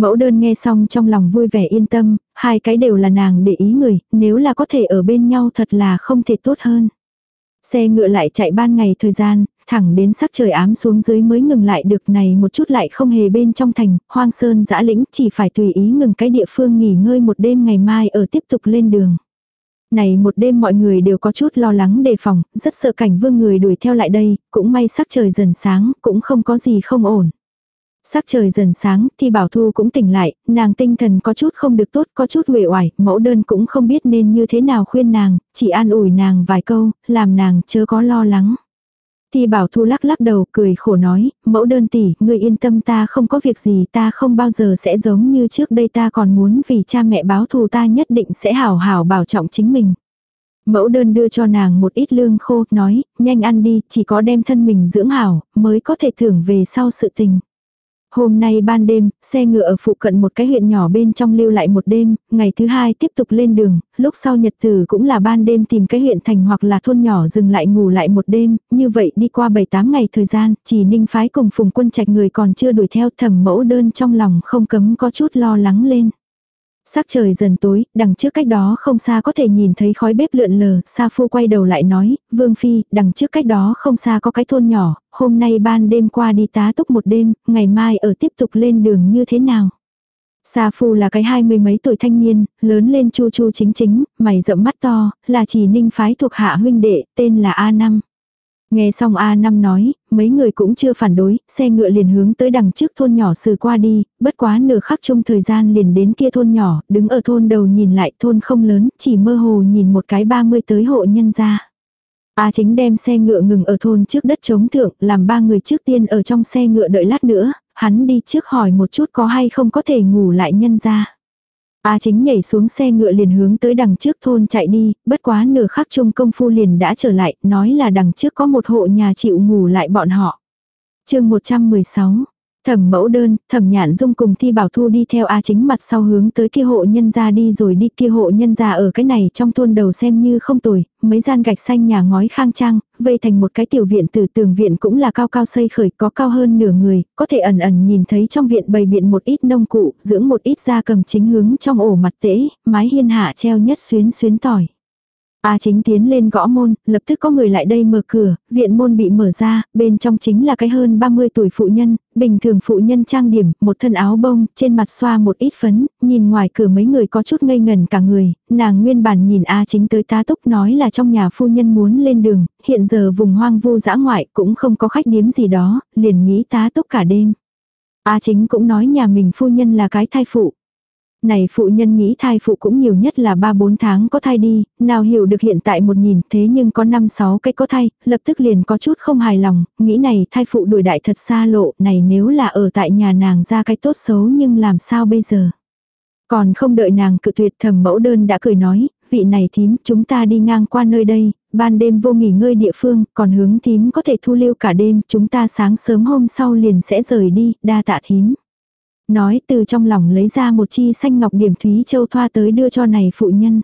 Mẫu đơn nghe xong trong lòng vui vẻ yên tâm, hai cái đều là nàng để ý người, nếu là có thể ở bên nhau thật là không thể tốt hơn. Xe ngựa lại chạy ban ngày thời gian, thẳng đến sắc trời ám xuống dưới mới ngừng lại được này một chút lại không hề bên trong thành, hoang sơn dã lĩnh chỉ phải tùy ý ngừng cái địa phương nghỉ ngơi một đêm ngày mai ở tiếp tục lên đường. Này một đêm mọi người đều có chút lo lắng đề phòng, rất sợ cảnh vương người đuổi theo lại đây, cũng may sắc trời dần sáng, cũng không có gì không ổn. Sắc trời dần sáng, thì bảo thu cũng tỉnh lại, nàng tinh thần có chút không được tốt, có chút uể oải, mẫu đơn cũng không biết nên như thế nào khuyên nàng, chỉ an ủi nàng vài câu, làm nàng chớ có lo lắng. Thì bảo thu lắc lắc đầu cười khổ nói, mẫu đơn tỷ, người yên tâm ta không có việc gì ta không bao giờ sẽ giống như trước đây ta còn muốn vì cha mẹ báo thù ta nhất định sẽ hảo hảo bảo trọng chính mình. Mẫu đơn đưa cho nàng một ít lương khô, nói, nhanh ăn đi, chỉ có đem thân mình dưỡng hảo, mới có thể thưởng về sau sự tình. Hôm nay ban đêm, xe ngựa ở phụ cận một cái huyện nhỏ bên trong lưu lại một đêm, ngày thứ hai tiếp tục lên đường, lúc sau nhật tử cũng là ban đêm tìm cái huyện thành hoặc là thôn nhỏ dừng lại ngủ lại một đêm, như vậy đi qua 7-8 ngày thời gian, chỉ ninh phái cùng phùng quân trạch người còn chưa đuổi theo thẩm mẫu đơn trong lòng không cấm có chút lo lắng lên. Sắc trời dần tối, đằng trước cách đó không xa có thể nhìn thấy khói bếp lượn lờ, Sa Phu quay đầu lại nói, Vương Phi, đằng trước cách đó không xa có cái thôn nhỏ, hôm nay ban đêm qua đi tá túc một đêm, ngày mai ở tiếp tục lên đường như thế nào. Sa Phu là cái hai mươi mấy tuổi thanh niên, lớn lên chu chu chính chính, mày rậm mắt to, là chỉ ninh phái thuộc hạ huynh đệ, tên là A Năm. Nghe xong A Năm nói, mấy người cũng chưa phản đối, xe ngựa liền hướng tới đằng trước thôn nhỏ xử qua đi, bất quá nửa khắc chung thời gian liền đến kia thôn nhỏ, đứng ở thôn đầu nhìn lại thôn không lớn, chỉ mơ hồ nhìn một cái ba mươi tới hộ nhân ra. A chính đem xe ngựa ngừng ở thôn trước đất chống thượng, làm ba người trước tiên ở trong xe ngựa đợi lát nữa, hắn đi trước hỏi một chút có hay không có thể ngủ lại nhân ra. A chính nhảy xuống xe ngựa liền hướng tới đằng trước thôn chạy đi, bất quá nửa khắc chung công phu liền đã trở lại, nói là đằng trước có một hộ nhà chịu ngủ lại bọn họ. chương 116, Thẩm mẫu đơn, thẩm nhạn dung cùng thi bảo thu đi theo A chính mặt sau hướng tới kia hộ nhân gia đi rồi đi kia hộ nhân gia ở cái này trong thôn đầu xem như không tồi, mấy gian gạch xanh nhà ngói khang trang, vây thành một cái tiểu viện từ tường viện cũng là cao cao xây khởi có cao hơn nửa người, có thể ẩn ẩn nhìn thấy trong viện bày biện một ít nông cụ, dưỡng một ít da cầm chính hướng trong ổ mặt tễ, mái hiên hạ treo nhất xuyến xuyến tỏi. A chính tiến lên gõ môn, lập tức có người lại đây mở cửa, viện môn bị mở ra, bên trong chính là cái hơn 30 tuổi phụ nhân, bình thường phụ nhân trang điểm, một thân áo bông, trên mặt xoa một ít phấn, nhìn ngoài cửa mấy người có chút ngây ngần cả người, nàng nguyên bản nhìn A chính tới tá túc nói là trong nhà phu nhân muốn lên đường, hiện giờ vùng hoang vu dã ngoại cũng không có khách điếm gì đó, liền nghĩ tá túc cả đêm. A chính cũng nói nhà mình phu nhân là cái thai phụ, này phụ nhân nghĩ thai phụ cũng nhiều nhất là 3-4 tháng có thai đi, nào hiểu được hiện tại một nhìn thế nhưng có 5-6 cái có thai, lập tức liền có chút không hài lòng, nghĩ này thai phụ đuổi đại thật xa lộ, này nếu là ở tại nhà nàng ra cái tốt xấu nhưng làm sao bây giờ. Còn không đợi nàng cự tuyệt thầm mẫu đơn đã cười nói, vị này thím chúng ta đi ngang qua nơi đây, ban đêm vô nghỉ ngơi địa phương, còn hướng thím có thể thu lưu cả đêm, chúng ta sáng sớm hôm sau liền sẽ rời đi, đa tạ thím. Nói từ trong lòng lấy ra một chi xanh ngọc điểm thúy châu thoa tới đưa cho này phụ nhân.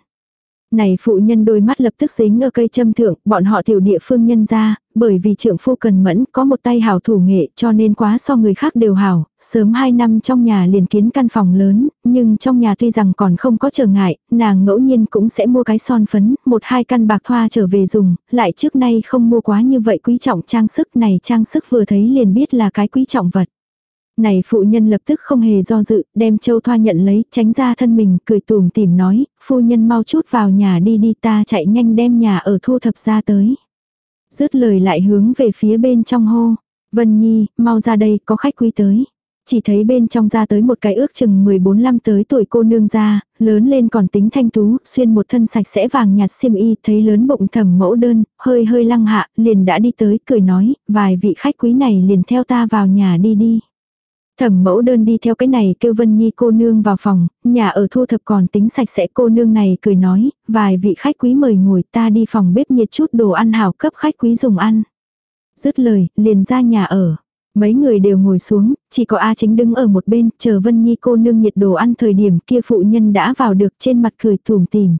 Này phụ nhân đôi mắt lập tức dính ở cây châm thượng, bọn họ tiểu địa phương nhân ra, bởi vì trưởng phu cần mẫn có một tay hảo thủ nghệ cho nên quá so người khác đều hảo, sớm 2 năm trong nhà liền kiến căn phòng lớn, nhưng trong nhà tuy rằng còn không có trở ngại, nàng ngẫu nhiên cũng sẽ mua cái son phấn, một hai căn bạc thoa trở về dùng, lại trước nay không mua quá như vậy quý trọng trang sức này trang sức vừa thấy liền biết là cái quý trọng vật. Này phụ nhân lập tức không hề do dự, đem châu thoa nhận lấy, tránh ra thân mình, cười tùm tìm nói, phu nhân mau chút vào nhà đi đi ta chạy nhanh đem nhà ở thu thập ra tới. Dứt lời lại hướng về phía bên trong hô, Vân Nhi, mau ra đây, có khách quý tới. Chỉ thấy bên trong ra tới một cái ước chừng 14 năm tới tuổi cô nương ra, lớn lên còn tính thanh tú, xuyên một thân sạch sẽ vàng nhạt xiêm y, thấy lớn bụng thầm mẫu đơn, hơi hơi lăng hạ, liền đã đi tới, cười nói, vài vị khách quý này liền theo ta vào nhà đi đi. Thẩm mẫu đơn đi theo cái này kêu Vân Nhi cô nương vào phòng, nhà ở thu thập còn tính sạch sẽ cô nương này cười nói, vài vị khách quý mời ngồi ta đi phòng bếp nhiệt chút đồ ăn hảo cấp khách quý dùng ăn. Dứt lời, liền ra nhà ở. Mấy người đều ngồi xuống, chỉ có A chính đứng ở một bên, chờ Vân Nhi cô nương nhiệt đồ ăn thời điểm kia phụ nhân đã vào được trên mặt cười thùm tìm.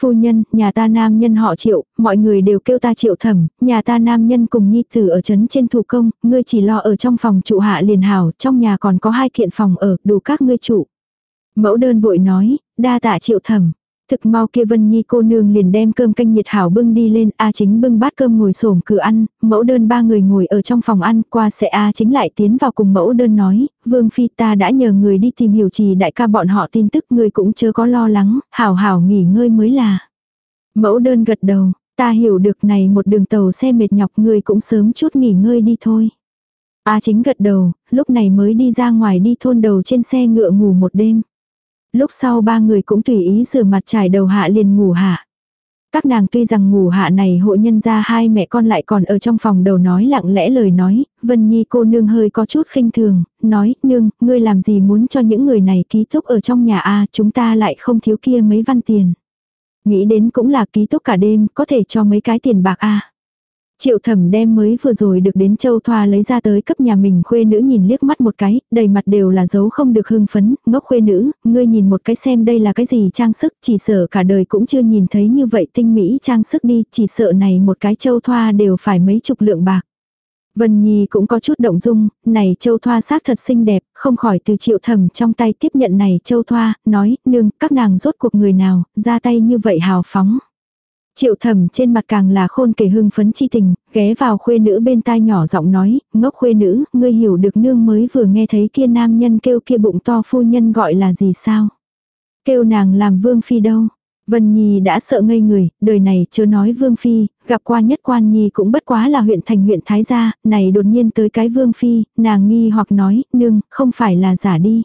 Phu nhân, nhà ta nam nhân họ triệu, mọi người đều kêu ta triệu thẩm, nhà ta nam nhân cùng nhi tử ở trấn trên thủ công, ngươi chỉ lo ở trong phòng trụ hạ liền hảo, trong nhà còn có hai kiện phòng ở, đủ các ngươi trụ. Mẫu đơn vội nói, đa tạ triệu thẩm. Thực mau kia Vân Nhi cô nương liền đem cơm canh nhiệt hảo bưng đi lên, A chính bưng bát cơm ngồi xổm cửa ăn, mẫu đơn ba người ngồi ở trong phòng ăn, qua sẽ A chính lại tiến vào cùng mẫu đơn nói, Vương Phi ta đã nhờ người đi tìm hiểu trì đại ca bọn họ tin tức người cũng chưa có lo lắng, hảo hảo nghỉ ngơi mới là. Mẫu đơn gật đầu, ta hiểu được này một đường tàu xe mệt nhọc người cũng sớm chút nghỉ ngơi đi thôi. A chính gật đầu, lúc này mới đi ra ngoài đi thôn đầu trên xe ngựa ngủ một đêm. Lúc sau ba người cũng tùy ý rửa mặt trải đầu hạ liền ngủ hạ. Các nàng tuy rằng ngủ hạ này hộ nhân ra hai mẹ con lại còn ở trong phòng đầu nói lặng lẽ lời nói, Vân Nhi cô nương hơi có chút khinh thường, nói, nương, ngươi làm gì muốn cho những người này ký túc ở trong nhà a chúng ta lại không thiếu kia mấy văn tiền. Nghĩ đến cũng là ký túc cả đêm, có thể cho mấy cái tiền bạc a Triệu thẩm đem mới vừa rồi được đến châu thoa lấy ra tới cấp nhà mình khuê nữ nhìn liếc mắt một cái, đầy mặt đều là dấu không được hưng phấn, ngốc khuê nữ, ngươi nhìn một cái xem đây là cái gì trang sức, chỉ sợ cả đời cũng chưa nhìn thấy như vậy tinh mỹ trang sức đi, chỉ sợ này một cái châu thoa đều phải mấy chục lượng bạc. Vân Nhi cũng có chút động dung, này châu thoa xác thật xinh đẹp, không khỏi từ triệu thẩm trong tay tiếp nhận này châu thoa, nói, nương, các nàng rốt cuộc người nào, ra tay như vậy hào phóng. Triệu thẩm trên mặt càng là khôn kể hưng phấn chi tình, ghé vào khuê nữ bên tai nhỏ giọng nói, ngốc khuê nữ, ngươi hiểu được nương mới vừa nghe thấy kia nam nhân kêu kia bụng to phu nhân gọi là gì sao? Kêu nàng làm vương phi đâu? Vân Nhi đã sợ ngây người, đời này chưa nói vương phi, gặp qua nhất quan nhi cũng bất quá là huyện thành huyện Thái Gia, này đột nhiên tới cái vương phi, nàng nghi hoặc nói, nương, không phải là giả đi.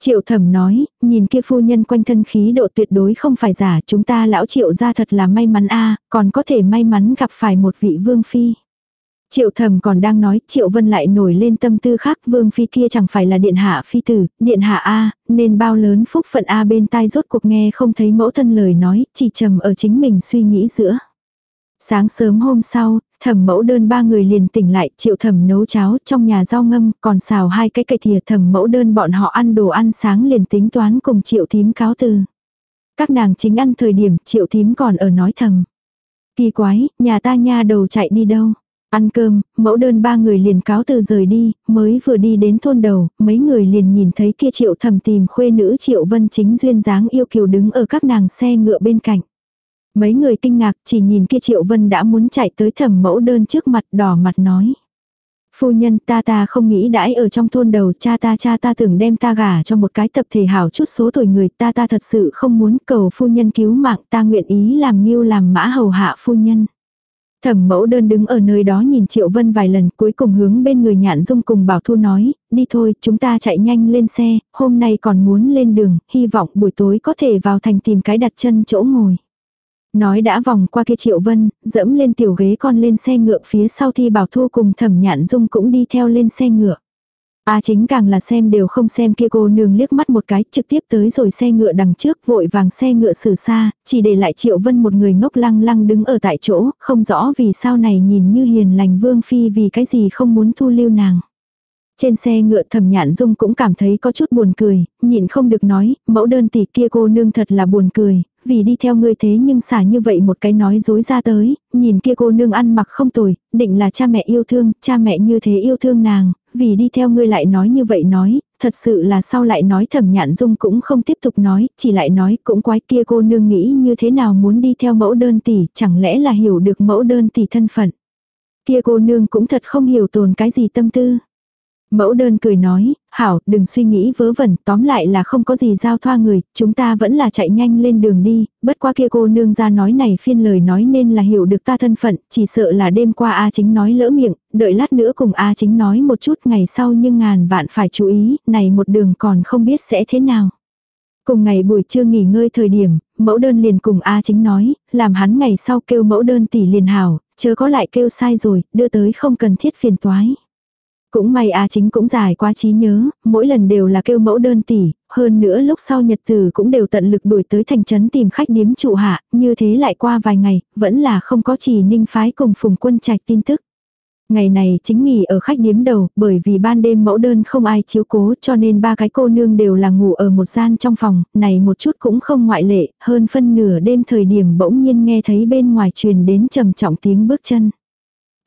Triệu thẩm nói, nhìn kia phu nhân quanh thân khí độ tuyệt đối không phải giả, chúng ta lão triệu ra thật là may mắn a còn có thể may mắn gặp phải một vị vương phi. Triệu thẩm còn đang nói, triệu vân lại nổi lên tâm tư khác, vương phi kia chẳng phải là điện hạ phi tử, điện hạ A, nên bao lớn phúc phận A bên tai rốt cuộc nghe không thấy mẫu thân lời nói, chỉ trầm ở chính mình suy nghĩ giữa. Sáng sớm hôm sau, thẩm mẫu đơn ba người liền tỉnh lại, triệu thẩm nấu cháo trong nhà rau ngâm, còn xào hai cái cây thìa thẩm mẫu đơn bọn họ ăn đồ ăn sáng liền tính toán cùng triệu thím cáo từ. Các nàng chính ăn thời điểm triệu thím còn ở nói thầm. Kỳ quái, nhà ta nha đầu chạy đi đâu? Ăn cơm, mẫu đơn ba người liền cáo từ rời đi, mới vừa đi đến thôn đầu, mấy người liền nhìn thấy kia triệu thầm tìm khuê nữ triệu vân chính duyên dáng yêu kiều đứng ở các nàng xe ngựa bên cạnh. Mấy người kinh ngạc chỉ nhìn kia Triệu Vân đã muốn chạy tới thẩm mẫu đơn trước mặt đỏ mặt nói. Phu nhân ta ta không nghĩ đãi ở trong thôn đầu cha ta cha ta tưởng đem ta gả cho một cái tập thể hảo chút số tuổi người ta ta thật sự không muốn cầu phu nhân cứu mạng ta nguyện ý làm nghiêu làm mã hầu hạ phu nhân. Thẩm mẫu đơn đứng ở nơi đó nhìn Triệu Vân vài lần cuối cùng hướng bên người nhạn dung cùng Bảo Thu nói, đi thôi, chúng ta chạy nhanh lên xe, hôm nay còn muốn lên đường, hy vọng buổi tối có thể vào thành tìm cái đặt chân chỗ ngồi. Nói đã vòng qua kia Triệu Vân, dẫm lên tiểu ghế con lên xe ngựa phía sau thi bảo thu cùng thẩm nhạn dung cũng đi theo lên xe ngựa. A chính càng là xem đều không xem kia cô nương liếc mắt một cái trực tiếp tới rồi xe ngựa đằng trước vội vàng xe ngựa xử xa, chỉ để lại Triệu Vân một người ngốc lăng lăng đứng ở tại chỗ, không rõ vì sao này nhìn như hiền lành vương phi vì cái gì không muốn thu lưu nàng. Trên xe ngựa thầm nhạn dung cũng cảm thấy có chút buồn cười, nhịn không được nói, mẫu đơn tỷ kia cô nương thật là buồn cười, vì đi theo ngươi thế nhưng xả như vậy một cái nói dối ra tới, nhìn kia cô nương ăn mặc không tồi, định là cha mẹ yêu thương, cha mẹ như thế yêu thương nàng, vì đi theo ngươi lại nói như vậy nói, thật sự là sau lại nói thẩm nhạn dung cũng không tiếp tục nói, chỉ lại nói cũng quái kia cô nương nghĩ như thế nào muốn đi theo mẫu đơn tỷ, chẳng lẽ là hiểu được mẫu đơn tỷ thân phận. Kia cô nương cũng thật không hiểu tồn cái gì tâm tư. Mẫu đơn cười nói, hảo, đừng suy nghĩ vớ vẩn, tóm lại là không có gì giao thoa người, chúng ta vẫn là chạy nhanh lên đường đi, bất qua kia cô nương ra nói này phiên lời nói nên là hiểu được ta thân phận, chỉ sợ là đêm qua A chính nói lỡ miệng, đợi lát nữa cùng A chính nói một chút ngày sau nhưng ngàn vạn phải chú ý, này một đường còn không biết sẽ thế nào. Cùng ngày buổi trưa nghỉ ngơi thời điểm, mẫu đơn liền cùng A chính nói, làm hắn ngày sau kêu mẫu đơn tỷ liền hảo, chớ có lại kêu sai rồi, đưa tới không cần thiết phiền toái. Cũng may A chính cũng dài quá trí nhớ, mỗi lần đều là kêu mẫu đơn tỷ, hơn nữa lúc sau nhật tử cũng đều tận lực đuổi tới thành trấn tìm khách điếm trụ hạ, như thế lại qua vài ngày, vẫn là không có chỉ ninh phái cùng phùng quân trạch tin tức. Ngày này chính nghỉ ở khách điếm đầu, bởi vì ban đêm mẫu đơn không ai chiếu cố cho nên ba cái cô nương đều là ngủ ở một gian trong phòng, này một chút cũng không ngoại lệ, hơn phân nửa đêm thời điểm bỗng nhiên nghe thấy bên ngoài truyền đến trầm trọng tiếng bước chân.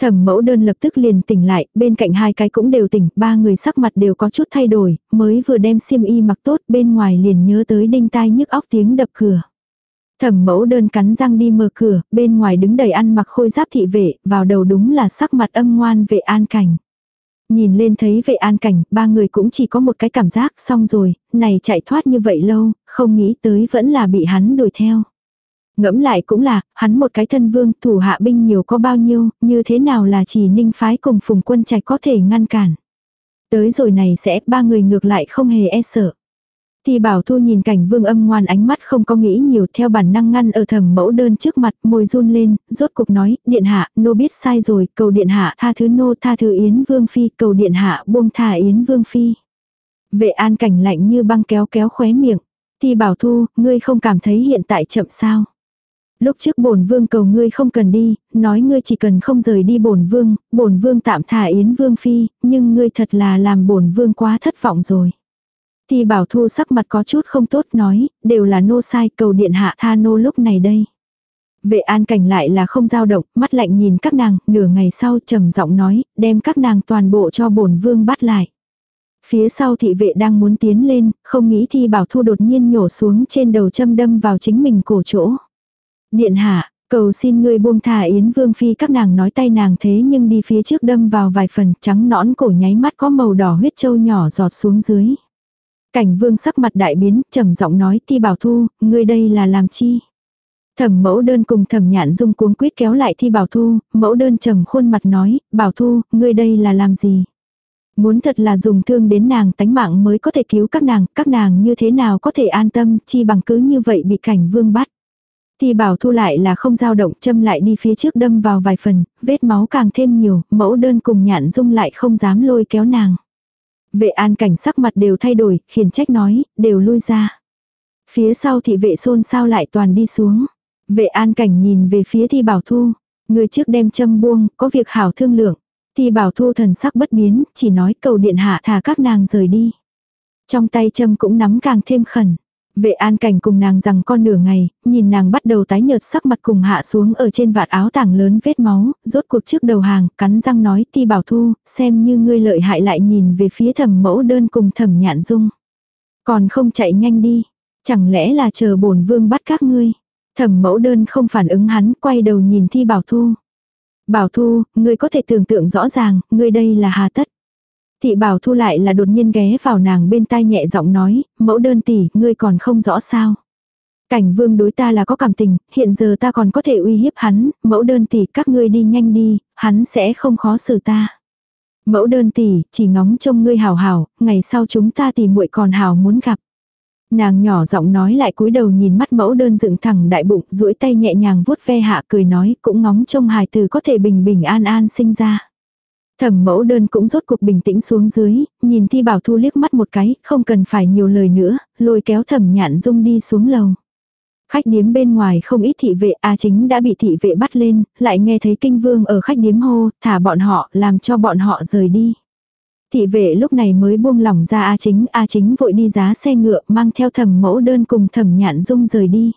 Thẩm mẫu đơn lập tức liền tỉnh lại, bên cạnh hai cái cũng đều tỉnh, ba người sắc mặt đều có chút thay đổi, mới vừa đem xiêm y mặc tốt bên ngoài liền nhớ tới đinh tai nhức óc tiếng đập cửa. Thẩm mẫu đơn cắn răng đi mở cửa, bên ngoài đứng đầy ăn mặc khôi giáp thị vệ, vào đầu đúng là sắc mặt âm ngoan vệ an cảnh. Nhìn lên thấy vệ an cảnh, ba người cũng chỉ có một cái cảm giác, xong rồi, này chạy thoát như vậy lâu, không nghĩ tới vẫn là bị hắn đuổi theo. Ngẫm lại cũng là, hắn một cái thân vương, thủ hạ binh nhiều có bao nhiêu, như thế nào là chỉ ninh phái cùng phùng quân trạch có thể ngăn cản. Tới rồi này sẽ, ba người ngược lại không hề e sợ. Thì bảo thu nhìn cảnh vương âm ngoan ánh mắt không có nghĩ nhiều theo bản năng ngăn ở thầm mẫu đơn trước mặt môi run lên, rốt cục nói, điện hạ, nô biết sai rồi, cầu điện hạ tha thứ nô tha thứ yến vương phi, cầu điện hạ buông thả yến vương phi. Vệ an cảnh lạnh như băng kéo kéo khóe miệng. Thì bảo thu, ngươi không cảm thấy hiện tại chậm sao. Lúc trước bổn vương cầu ngươi không cần đi, nói ngươi chỉ cần không rời đi bổn vương, bổn vương tạm thả yến vương phi, nhưng ngươi thật là làm bổn vương quá thất vọng rồi. Thì bảo thu sắc mặt có chút không tốt nói, đều là nô sai cầu điện hạ tha nô lúc này đây. Vệ an cảnh lại là không dao động, mắt lạnh nhìn các nàng, nửa ngày sau trầm giọng nói, đem các nàng toàn bộ cho bổn vương bắt lại. Phía sau thị vệ đang muốn tiến lên, không nghĩ thi bảo thu đột nhiên nhổ xuống trên đầu châm đâm vào chính mình cổ chỗ. Điện hạ, cầu xin ngươi buông thả Yến Vương Phi các nàng nói tay nàng thế nhưng đi phía trước đâm vào vài phần trắng nõn cổ nháy mắt có màu đỏ huyết châu nhỏ giọt xuống dưới. Cảnh vương sắc mặt đại biến, trầm giọng nói ti bảo thu, ngươi đây là làm chi? Thẩm mẫu đơn cùng thẩm nhạn dung cuống quyết kéo lại thi bảo thu, mẫu đơn trầm khuôn mặt nói, bảo thu, ngươi đây là làm gì? Muốn thật là dùng thương đến nàng tánh mạng mới có thể cứu các nàng, các nàng như thế nào có thể an tâm, chi bằng cứ như vậy bị cảnh vương bắt. Ti bảo thu lại là không dao động châm lại đi phía trước đâm vào vài phần, vết máu càng thêm nhiều, mẫu đơn cùng nhạn dung lại không dám lôi kéo nàng. Vệ an cảnh sắc mặt đều thay đổi, khiển trách nói, đều lui ra. Phía sau thị vệ xôn sao lại toàn đi xuống. Vệ an cảnh nhìn về phía thi bảo thu. Người trước đem châm buông, có việc hảo thương lượng. Thi bảo thu thần sắc bất biến, chỉ nói cầu điện hạ thả các nàng rời đi. Trong tay châm cũng nắm càng thêm khẩn. Vệ an cảnh cùng nàng rằng con nửa ngày, nhìn nàng bắt đầu tái nhợt sắc mặt cùng hạ xuống ở trên vạt áo tảng lớn vết máu, rốt cuộc trước đầu hàng, cắn răng nói ti bảo thu, xem như ngươi lợi hại lại nhìn về phía thẩm mẫu đơn cùng thẩm nhạn dung. Còn không chạy nhanh đi, chẳng lẽ là chờ bổn vương bắt các ngươi. Thẩm mẫu đơn không phản ứng hắn, quay đầu nhìn thi bảo thu. Bảo thu, ngươi có thể tưởng tượng rõ ràng, ngươi đây là hà tất. Thị bảo thu lại là đột nhiên ghé vào nàng bên tai nhẹ giọng nói, mẫu đơn tỷ, ngươi còn không rõ sao. Cảnh vương đối ta là có cảm tình, hiện giờ ta còn có thể uy hiếp hắn, mẫu đơn tỷ các ngươi đi nhanh đi, hắn sẽ không khó xử ta. Mẫu đơn tỷ, chỉ ngóng trông ngươi hảo hảo, ngày sau chúng ta tỷ muội còn hảo muốn gặp. Nàng nhỏ giọng nói lại cúi đầu nhìn mắt mẫu đơn dựng thẳng đại bụng, duỗi tay nhẹ nhàng vuốt ve hạ cười nói cũng ngóng trông hài từ có thể bình bình an an sinh ra. Thẩm mẫu đơn cũng rốt cuộc bình tĩnh xuống dưới, nhìn thi bảo thu liếc mắt một cái, không cần phải nhiều lời nữa, lôi kéo thẩm nhạn dung đi xuống lầu. Khách điếm bên ngoài không ít thị vệ A chính đã bị thị vệ bắt lên, lại nghe thấy kinh vương ở khách điếm hô, thả bọn họ, làm cho bọn họ rời đi. Thị vệ lúc này mới buông lỏng ra A chính, A chính vội đi giá xe ngựa mang theo thẩm mẫu đơn cùng thẩm nhạn dung rời đi.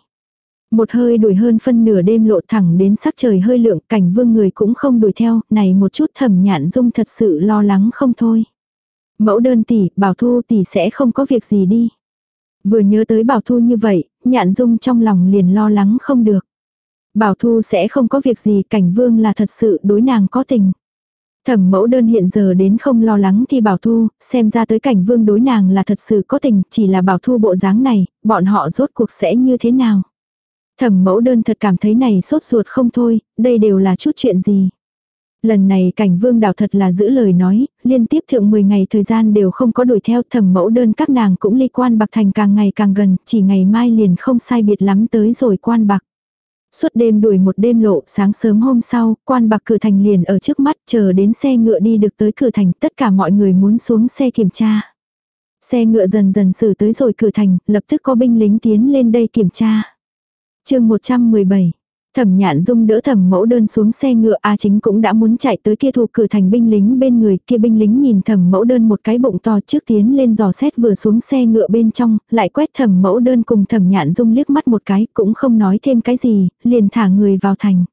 Một hơi đuổi hơn phân nửa đêm lộ thẳng đến sắc trời hơi lượng cảnh vương người cũng không đuổi theo, này một chút thẩm nhạn dung thật sự lo lắng không thôi. Mẫu đơn tỷ, bảo thu tỷ sẽ không có việc gì đi. Vừa nhớ tới bảo thu như vậy, nhạn dung trong lòng liền lo lắng không được. Bảo thu sẽ không có việc gì, cảnh vương là thật sự đối nàng có tình. Thẩm mẫu đơn hiện giờ đến không lo lắng thì bảo thu, xem ra tới cảnh vương đối nàng là thật sự có tình, chỉ là bảo thu bộ dáng này, bọn họ rốt cuộc sẽ như thế nào. Thẩm mẫu đơn thật cảm thấy này sốt ruột không thôi, đây đều là chút chuyện gì. Lần này cảnh vương đảo thật là giữ lời nói, liên tiếp thượng 10 ngày thời gian đều không có đuổi theo thẩm mẫu đơn các nàng cũng ly quan bạc thành càng ngày càng gần, chỉ ngày mai liền không sai biệt lắm tới rồi quan bạc. Suốt đêm đuổi một đêm lộ, sáng sớm hôm sau, quan bạc cửa thành liền ở trước mắt, chờ đến xe ngựa đi được tới cửa thành, tất cả mọi người muốn xuống xe kiểm tra. Xe ngựa dần dần xử tới rồi cửa thành, lập tức có binh lính tiến lên đây kiểm tra chương 117. Thẩm nhạn dung đỡ thẩm mẫu đơn xuống xe ngựa A chính cũng đã muốn chạy tới kia thuộc cửa thành binh lính bên người kia binh lính nhìn thẩm mẫu đơn một cái bụng to trước tiến lên dò xét vừa xuống xe ngựa bên trong, lại quét thẩm mẫu đơn cùng thẩm nhạn dung liếc mắt một cái cũng không nói thêm cái gì, liền thả người vào thành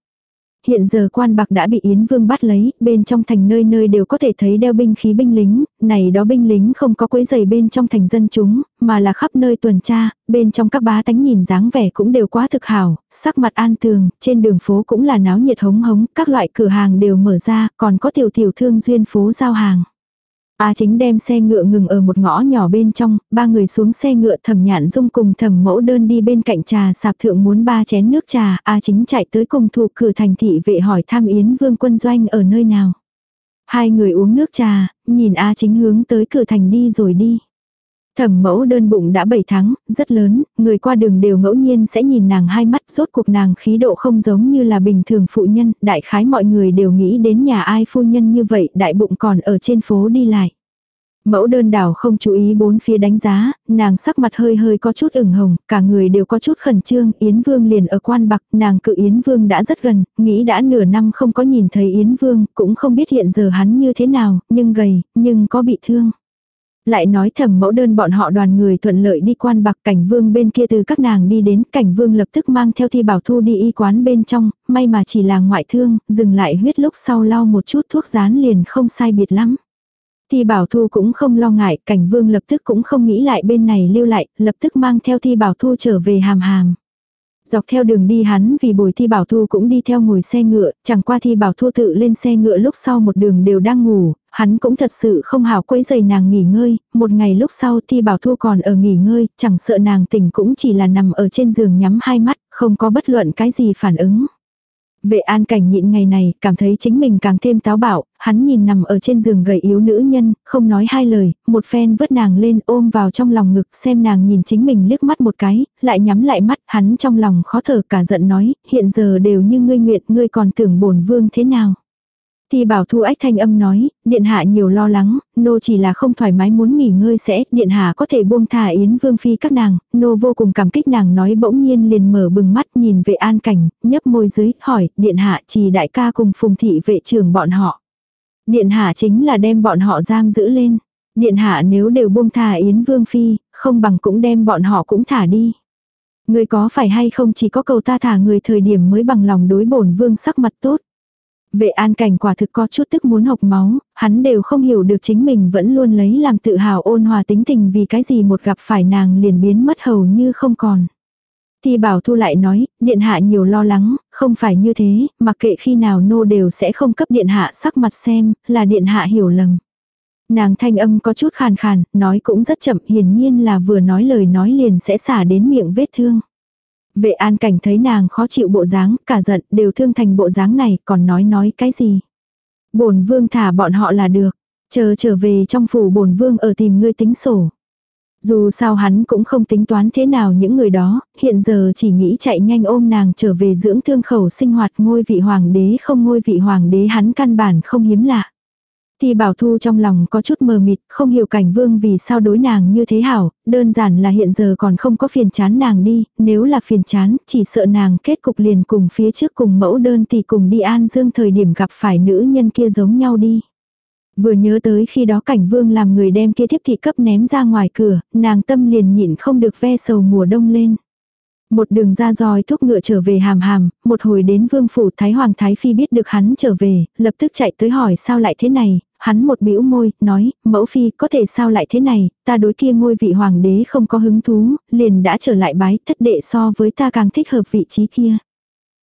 hiện giờ quan bạc đã bị Yến Vương bắt lấy, bên trong thành nơi nơi đều có thể thấy đeo binh khí binh lính, này đó binh lính không có quấy giày bên trong thành dân chúng, mà là khắp nơi tuần tra, bên trong các bá tánh nhìn dáng vẻ cũng đều quá thực hảo, sắc mặt an tường, trên đường phố cũng là náo nhiệt hống hống, các loại cửa hàng đều mở ra, còn có tiểu tiểu thương duyên phố giao hàng. A chính đem xe ngựa ngừng ở một ngõ nhỏ bên trong, ba người xuống xe ngựa thẩm nhạn dung cùng thẩm mẫu đơn đi bên cạnh trà sạp thượng muốn ba chén nước trà, A chính chạy tới cùng thủ cử thành thị vệ hỏi tham yến vương quân doanh ở nơi nào. Hai người uống nước trà, nhìn A chính hướng tới cửa thành đi rồi đi. Thẩm mẫu đơn bụng đã 7 tháng, rất lớn, người qua đường đều ngẫu nhiên sẽ nhìn nàng hai mắt, rốt cuộc nàng khí độ không giống như là bình thường phụ nhân, đại khái mọi người đều nghĩ đến nhà ai phu nhân như vậy, đại bụng còn ở trên phố đi lại. Mẫu đơn đảo không chú ý bốn phía đánh giá, nàng sắc mặt hơi hơi có chút ửng hồng, cả người đều có chút khẩn trương, Yến Vương liền ở quan bạc, nàng cự Yến Vương đã rất gần, nghĩ đã nửa năm không có nhìn thấy Yến Vương, cũng không biết hiện giờ hắn như thế nào, nhưng gầy, nhưng có bị thương. Lại nói thầm mẫu đơn bọn họ đoàn người thuận lợi đi quan bạc cảnh vương bên kia từ các nàng đi đến cảnh vương lập tức mang theo thi bảo thu đi y quán bên trong, may mà chỉ là ngoại thương, dừng lại huyết lúc sau lau một chút thuốc rán liền không sai biệt lắm. Thi bảo thu cũng không lo ngại, cảnh vương lập tức cũng không nghĩ lại bên này lưu lại, lập tức mang theo thi bảo thu trở về hàm hàm. Dọc theo đường đi hắn vì bồi thi bảo thu cũng đi theo ngồi xe ngựa, chẳng qua thi bảo thu tự lên xe ngựa lúc sau một đường đều đang ngủ, hắn cũng thật sự không hảo quấy giày nàng nghỉ ngơi, một ngày lúc sau thi bảo thu còn ở nghỉ ngơi, chẳng sợ nàng tỉnh cũng chỉ là nằm ở trên giường nhắm hai mắt, không có bất luận cái gì phản ứng. Vệ an cảnh nhịn ngày này, cảm thấy chính mình càng thêm táo bạo, hắn nhìn nằm ở trên giường gầy yếu nữ nhân, không nói hai lời, một phen vứt nàng lên ôm vào trong lòng ngực xem nàng nhìn chính mình liếc mắt một cái, lại nhắm lại mắt, hắn trong lòng khó thở cả giận nói, hiện giờ đều như ngươi nguyện, ngươi còn tưởng bổn vương thế nào. Thì bảo thu ách thanh âm nói, điện hạ nhiều lo lắng, nô chỉ là không thoải mái muốn nghỉ ngơi sẽ, điện hạ có thể buông thả yến vương phi các nàng, nô vô cùng cảm kích nàng nói bỗng nhiên liền mở bừng mắt nhìn về an cảnh, nhấp môi dưới, hỏi, điện hạ chỉ đại ca cùng phùng thị vệ trưởng bọn họ. Điện hạ chính là đem bọn họ giam giữ lên. Điện hạ nếu đều buông thả yến vương phi, không bằng cũng đem bọn họ cũng thả đi. Người có phải hay không chỉ có cầu ta thả người thời điểm mới bằng lòng đối bổn vương sắc mặt tốt. Vệ an cảnh quả thực có chút tức muốn học máu, hắn đều không hiểu được chính mình vẫn luôn lấy làm tự hào ôn hòa tính tình vì cái gì một gặp phải nàng liền biến mất hầu như không còn. Thì bảo thu lại nói, điện hạ nhiều lo lắng, không phải như thế, mặc kệ khi nào nô đều sẽ không cấp điện hạ sắc mặt xem, là điện hạ hiểu lầm. Nàng thanh âm có chút khàn khàn, nói cũng rất chậm, hiển nhiên là vừa nói lời nói liền sẽ xả đến miệng vết thương. Vệ an cảnh thấy nàng khó chịu bộ dáng, cả giận, đều thương thành bộ dáng này, còn nói nói cái gì. bổn vương thả bọn họ là được, chờ trở về trong phủ bổn vương ở tìm ngươi tính sổ. Dù sao hắn cũng không tính toán thế nào những người đó, hiện giờ chỉ nghĩ chạy nhanh ôm nàng trở về dưỡng thương khẩu sinh hoạt ngôi vị hoàng đế không ngôi vị hoàng đế hắn căn bản không hiếm lạ. Thì bảo thu trong lòng có chút mờ mịt, không hiểu cảnh vương vì sao đối nàng như thế hảo, đơn giản là hiện giờ còn không có phiền chán nàng đi, nếu là phiền chán, chỉ sợ nàng kết cục liền cùng phía trước cùng mẫu đơn thì cùng đi an dương thời điểm gặp phải nữ nhân kia giống nhau đi. Vừa nhớ tới khi đó cảnh vương làm người đem kia thiếp thị cấp ném ra ngoài cửa, nàng tâm liền nhịn không được ve sầu mùa đông lên. Một đường ra dòi thúc ngựa trở về hàm hàm, một hồi đến vương phủ Thái Hoàng Thái Phi biết được hắn trở về, lập tức chạy tới hỏi sao lại thế này, hắn một bĩu môi, nói, mẫu phi có thể sao lại thế này, ta đối kia ngôi vị hoàng đế không có hứng thú, liền đã trở lại bái thất đệ so với ta càng thích hợp vị trí kia.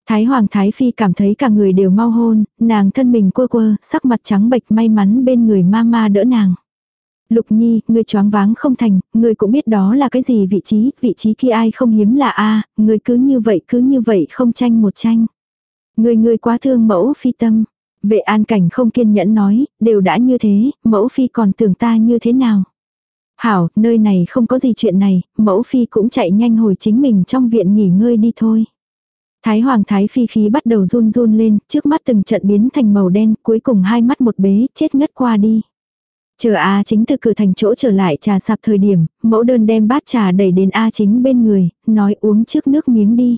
Thái Hoàng Thái Phi cảm thấy cả người đều mau hôn, nàng thân mình quơ quơ, sắc mặt trắng bệch may mắn bên người ma ma đỡ nàng. Lục Nhi, ngươi choáng váng không thành, ngươi cũng biết đó là cái gì vị trí, vị trí kia ai không hiếm là a, ngươi cứ như vậy cứ như vậy không tranh một tranh. Ngươi ngươi quá thương mẫu phi tâm. Vệ an cảnh không kiên nhẫn nói, đều đã như thế, mẫu phi còn tưởng ta như thế nào. Hảo, nơi này không có gì chuyện này, mẫu phi cũng chạy nhanh hồi chính mình trong viện nghỉ ngơi đi thôi. Thái hoàng thái phi khí bắt đầu run run lên, trước mắt từng trận biến thành màu đen, cuối cùng hai mắt một bế, chết ngất qua đi. Chờ A chính từ cửa thành chỗ trở lại trà sạp thời điểm, mẫu đơn đem bát trà đẩy đến A chính bên người, nói uống trước nước miếng đi.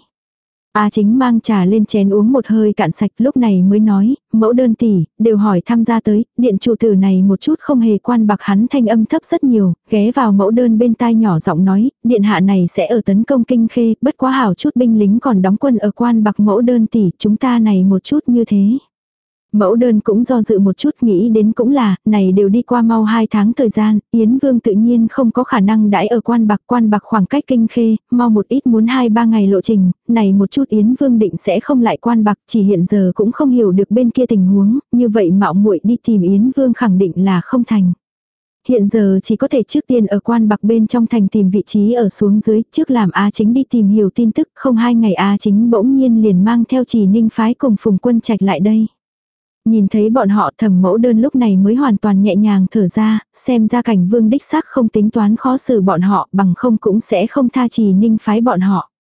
A chính mang trà lên chén uống một hơi cạn sạch lúc này mới nói, mẫu đơn tỷ, đều hỏi tham gia tới, điện chủ tử này một chút không hề quan bạc hắn thanh âm thấp rất nhiều, ghé vào mẫu đơn bên tai nhỏ giọng nói, điện hạ này sẽ ở tấn công kinh khê, bất quá hảo chút binh lính còn đóng quân ở quan bạc mẫu đơn tỷ, chúng ta này một chút như thế. Mẫu đơn cũng do dự một chút nghĩ đến cũng là, này đều đi qua mau hai tháng thời gian, Yến Vương tự nhiên không có khả năng đãi ở quan bạc quan bạc khoảng cách kinh khê, mau một ít muốn hai ba ngày lộ trình, này một chút Yến Vương định sẽ không lại quan bạc chỉ hiện giờ cũng không hiểu được bên kia tình huống, như vậy mạo muội đi tìm Yến Vương khẳng định là không thành. Hiện giờ chỉ có thể trước tiên ở quan bạc bên trong thành tìm vị trí ở xuống dưới, trước làm A chính đi tìm hiểu tin tức, không hai ngày A chính bỗng nhiên liền mang theo trì ninh phái cùng phùng quân trạch lại đây. Nhìn thấy bọn họ thầm mẫu đơn lúc này mới hoàn toàn nhẹ nhàng thở ra, xem ra cảnh vương đích xác không tính toán khó xử bọn họ bằng không cũng sẽ không tha trì ninh phái bọn họ.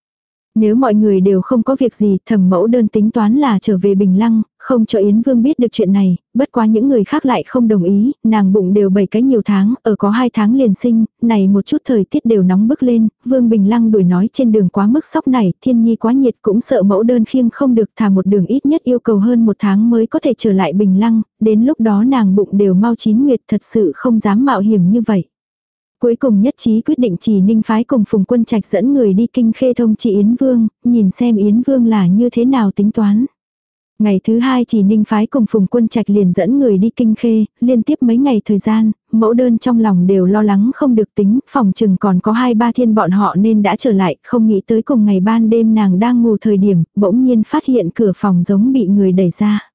Nếu mọi người đều không có việc gì, thẩm mẫu đơn tính toán là trở về Bình Lăng, không cho Yến Vương biết được chuyện này, bất quá những người khác lại không đồng ý, nàng bụng đều bảy cái nhiều tháng, ở có hai tháng liền sinh, này một chút thời tiết đều nóng bức lên, Vương Bình Lăng đuổi nói trên đường quá mức sóc này, thiên nhi quá nhiệt cũng sợ mẫu đơn khiêng không được thả một đường ít nhất yêu cầu hơn một tháng mới có thể trở lại Bình Lăng, đến lúc đó nàng bụng đều mau chín nguyệt thật sự không dám mạo hiểm như vậy. Cuối cùng nhất trí quyết định chỉ ninh phái cùng phùng quân trạch dẫn người đi kinh khê thông trị Yến Vương, nhìn xem Yến Vương là như thế nào tính toán. Ngày thứ hai chỉ ninh phái cùng phùng quân trạch liền dẫn người đi kinh khê, liên tiếp mấy ngày thời gian, mẫu đơn trong lòng đều lo lắng không được tính, phòng chừng còn có hai ba thiên bọn họ nên đã trở lại, không nghĩ tới cùng ngày ban đêm nàng đang ngủ thời điểm, bỗng nhiên phát hiện cửa phòng giống bị người đẩy ra.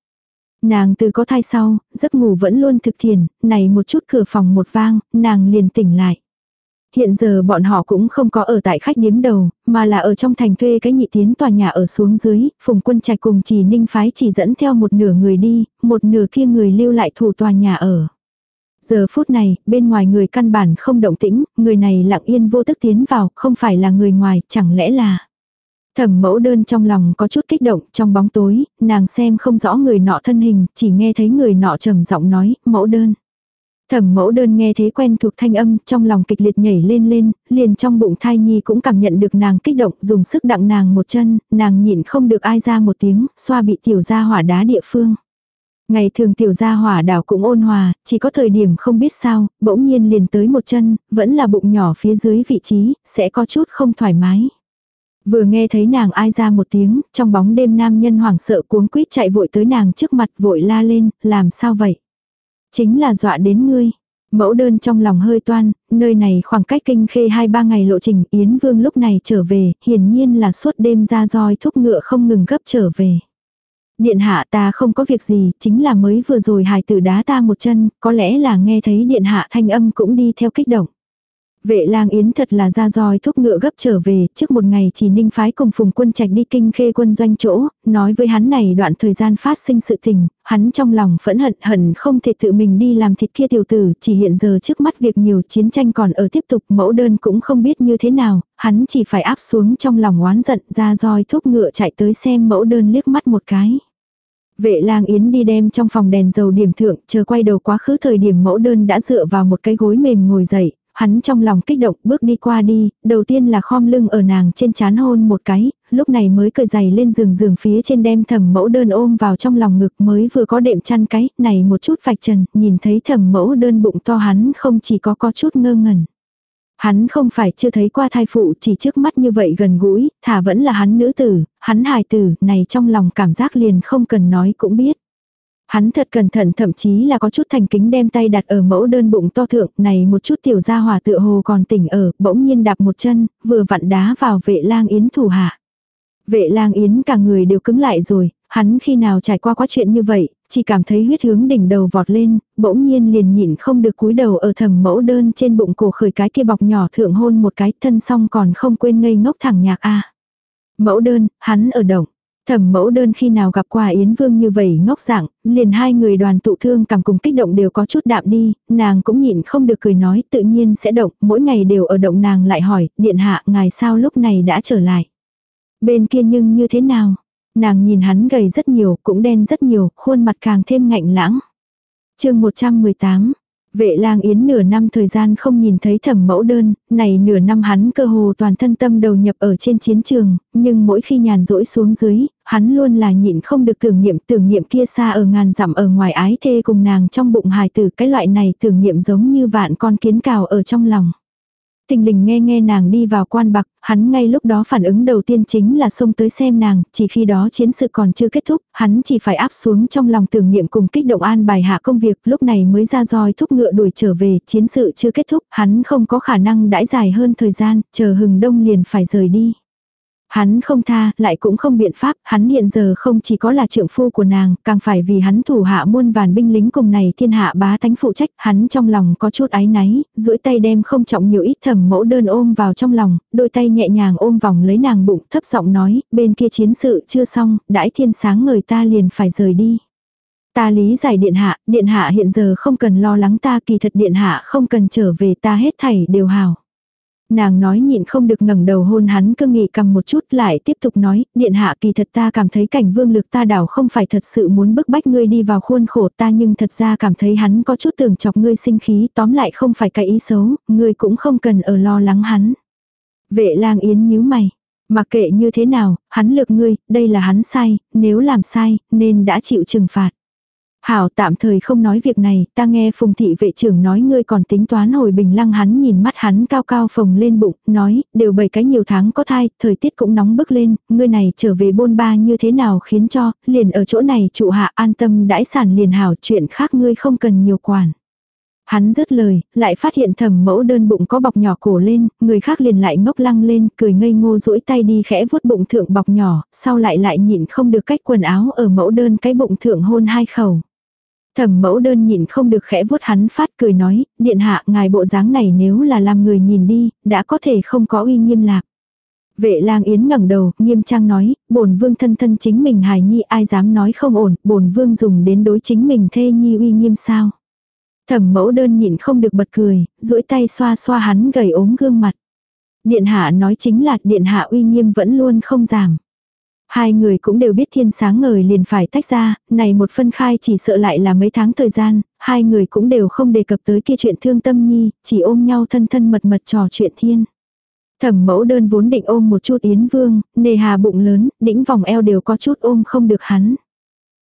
Nàng từ có thai sau, giấc ngủ vẫn luôn thực thiền, này một chút cửa phòng một vang, nàng liền tỉnh lại. Hiện giờ bọn họ cũng không có ở tại khách điếm đầu, mà là ở trong thành thuê cái nhị tiến tòa nhà ở xuống dưới, phùng quân trạch cùng chỉ ninh phái chỉ dẫn theo một nửa người đi, một nửa kia người lưu lại thủ tòa nhà ở. Giờ phút này, bên ngoài người căn bản không động tĩnh, người này lặng yên vô tức tiến vào, không phải là người ngoài, chẳng lẽ là... Thẩm mẫu đơn trong lòng có chút kích động, trong bóng tối, nàng xem không rõ người nọ thân hình, chỉ nghe thấy người nọ trầm giọng nói, mẫu đơn. Thẩm mẫu đơn nghe thế quen thuộc thanh âm, trong lòng kịch liệt nhảy lên lên, liền trong bụng thai nhi cũng cảm nhận được nàng kích động, dùng sức đặng nàng một chân, nàng nhịn không được ai ra một tiếng, xoa bị tiểu gia hỏa đá địa phương. Ngày thường tiểu gia hỏa đảo cũng ôn hòa, chỉ có thời điểm không biết sao, bỗng nhiên liền tới một chân, vẫn là bụng nhỏ phía dưới vị trí, sẽ có chút không thoải mái. Vừa nghe thấy nàng ai ra một tiếng, trong bóng đêm nam nhân hoảng sợ cuống quýt chạy vội tới nàng trước mặt vội la lên, làm sao vậy? Chính là dọa đến ngươi. Mẫu đơn trong lòng hơi toan, nơi này khoảng cách kinh khê 2-3 ngày lộ trình Yến Vương lúc này trở về, hiển nhiên là suốt đêm ra roi thúc ngựa không ngừng gấp trở về. Điện hạ ta không có việc gì, chính là mới vừa rồi hài tử đá ta một chân, có lẽ là nghe thấy điện hạ thanh âm cũng đi theo kích động. Vệ lang yến thật là ra roi thúc ngựa gấp trở về, trước một ngày chỉ ninh phái cùng phùng quân trạch đi kinh khê quân doanh chỗ, nói với hắn này đoạn thời gian phát sinh sự tình, hắn trong lòng phẫn hận hận không thể tự mình đi làm thịt kia tiểu tử, chỉ hiện giờ trước mắt việc nhiều chiến tranh còn ở tiếp tục mẫu đơn cũng không biết như thế nào, hắn chỉ phải áp xuống trong lòng oán giận ra roi thúc ngựa chạy tới xem mẫu đơn liếc mắt một cái. Vệ lang yến đi đem trong phòng đèn dầu điểm thượng, chờ quay đầu quá khứ thời điểm mẫu đơn đã dựa vào một cái gối mềm ngồi dậy, hắn trong lòng kích động bước đi qua đi, đầu tiên là khom lưng ở nàng trên chán hôn một cái, lúc này mới cởi giày lên giường giường phía trên đem thẩm mẫu đơn ôm vào trong lòng ngực mới vừa có đệm chăn cái, này một chút vạch trần, nhìn thấy thẩm mẫu đơn bụng to hắn không chỉ có có chút ngơ ngẩn. Hắn không phải chưa thấy qua thai phụ chỉ trước mắt như vậy gần gũi, thả vẫn là hắn nữ tử, hắn hài tử, này trong lòng cảm giác liền không cần nói cũng biết. Hắn thật cẩn thận thậm chí là có chút thành kính đem tay đặt ở mẫu đơn bụng to thượng này một chút tiểu gia hòa tựa hồ còn tỉnh ở, bỗng nhiên đạp một chân, vừa vặn đá vào vệ lang yến thủ hạ. Vệ lang yến cả người đều cứng lại rồi, hắn khi nào trải qua quá chuyện như vậy, chỉ cảm thấy huyết hướng đỉnh đầu vọt lên, bỗng nhiên liền nhịn không được cúi đầu ở thầm mẫu đơn trên bụng cổ khởi cái kia bọc nhỏ thượng hôn một cái thân xong còn không quên ngây ngốc thẳng nhạc a Mẫu đơn, hắn ở động. Thẩm mẫu đơn khi nào gặp qua Yến Vương như vậy ngốc dạng, liền hai người đoàn tụ thương cảm cùng kích động đều có chút đạm đi, nàng cũng nhịn không được cười nói tự nhiên sẽ động, mỗi ngày đều ở động nàng lại hỏi, điện hạ ngài sao lúc này đã trở lại. Bên kia nhưng như thế nào? Nàng nhìn hắn gầy rất nhiều, cũng đen rất nhiều, khuôn mặt càng thêm ngạnh lãng. chương 118, Vệ lang yến nửa năm thời gian không nhìn thấy thẩm mẫu đơn, này nửa năm hắn cơ hồ toàn thân tâm đầu nhập ở trên chiến trường, nhưng mỗi khi nhàn rỗi xuống dưới, hắn luôn là nhịn không được tưởng niệm tưởng niệm kia xa ở ngàn dặm ở ngoài ái thê cùng nàng trong bụng hài tử cái loại này tưởng niệm giống như vạn con kiến cào ở trong lòng. Tình lình nghe nghe nàng đi vào quan bạc, hắn ngay lúc đó phản ứng đầu tiên chính là xông tới xem nàng, chỉ khi đó chiến sự còn chưa kết thúc, hắn chỉ phải áp xuống trong lòng tưởng niệm cùng kích động an bài hạ công việc, lúc này mới ra roi thúc ngựa đuổi trở về, chiến sự chưa kết thúc, hắn không có khả năng đãi dài hơn thời gian, chờ hừng đông liền phải rời đi. Hắn không tha, lại cũng không biện pháp, hắn hiện giờ không chỉ có là trượng phu của nàng, càng phải vì hắn thủ hạ muôn vàn binh lính cùng này thiên hạ bá tánh phụ trách, hắn trong lòng có chút áy náy, duỗi tay đem không trọng nhiều ít thầm mẫu đơn ôm vào trong lòng, đôi tay nhẹ nhàng ôm vòng lấy nàng bụng, thấp giọng nói, bên kia chiến sự chưa xong, đãi thiên sáng người ta liền phải rời đi. Ta lý giải điện hạ, điện hạ hiện giờ không cần lo lắng ta kỳ thật điện hạ không cần trở về ta hết thảy đều hào. Nàng nói nhịn không được ngẩng đầu hôn hắn cương nghị cầm một chút lại tiếp tục nói, điện hạ kỳ thật ta cảm thấy cảnh vương lực ta đảo không phải thật sự muốn bức bách ngươi đi vào khuôn khổ ta nhưng thật ra cảm thấy hắn có chút tưởng chọc ngươi sinh khí tóm lại không phải cái ý xấu, ngươi cũng không cần ở lo lắng hắn. Vệ lang yến nhíu mày, mặc kệ như thế nào, hắn lược ngươi, đây là hắn sai, nếu làm sai, nên đã chịu trừng phạt. Hảo tạm thời không nói việc này, ta nghe phùng thị vệ trưởng nói ngươi còn tính toán hồi bình lăng hắn nhìn mắt hắn cao cao phồng lên bụng, nói, đều bảy cái nhiều tháng có thai, thời tiết cũng nóng bức lên, ngươi này trở về bôn ba như thế nào khiến cho, liền ở chỗ này trụ hạ an tâm đãi sản liền hảo chuyện khác ngươi không cần nhiều quản. Hắn dứt lời, lại phát hiện thầm mẫu đơn bụng có bọc nhỏ cổ lên, người khác liền lại ngốc lăng lên, cười ngây ngô duỗi tay đi khẽ vuốt bụng thượng bọc nhỏ, sau lại lại nhịn không được cách quần áo ở mẫu đơn cái bụng thượng hôn hai khẩu. Thẩm mẫu đơn nhịn không được khẽ vuốt hắn phát cười nói, điện hạ ngài bộ dáng này nếu là làm người nhìn đi, đã có thể không có uy nghiêm lạc. Vệ lang yến ngẩng đầu, nghiêm trang nói, bổn vương thân thân chính mình hài nhi ai dám nói không ổn, bổn vương dùng đến đối chính mình thê nhi uy nghiêm sao. Thẩm mẫu đơn nhịn không được bật cười, duỗi tay xoa xoa hắn gầy ốm gương mặt. Điện hạ nói chính là điện hạ uy nghiêm vẫn luôn không giảm. Hai người cũng đều biết thiên sáng ngời liền phải tách ra, này một phân khai chỉ sợ lại là mấy tháng thời gian, hai người cũng đều không đề cập tới kia chuyện thương tâm nhi, chỉ ôm nhau thân thân mật mật trò chuyện thiên. Thẩm mẫu đơn vốn định ôm một chút Yến Vương, nề hà bụng lớn, đĩnh vòng eo đều có chút ôm không được hắn.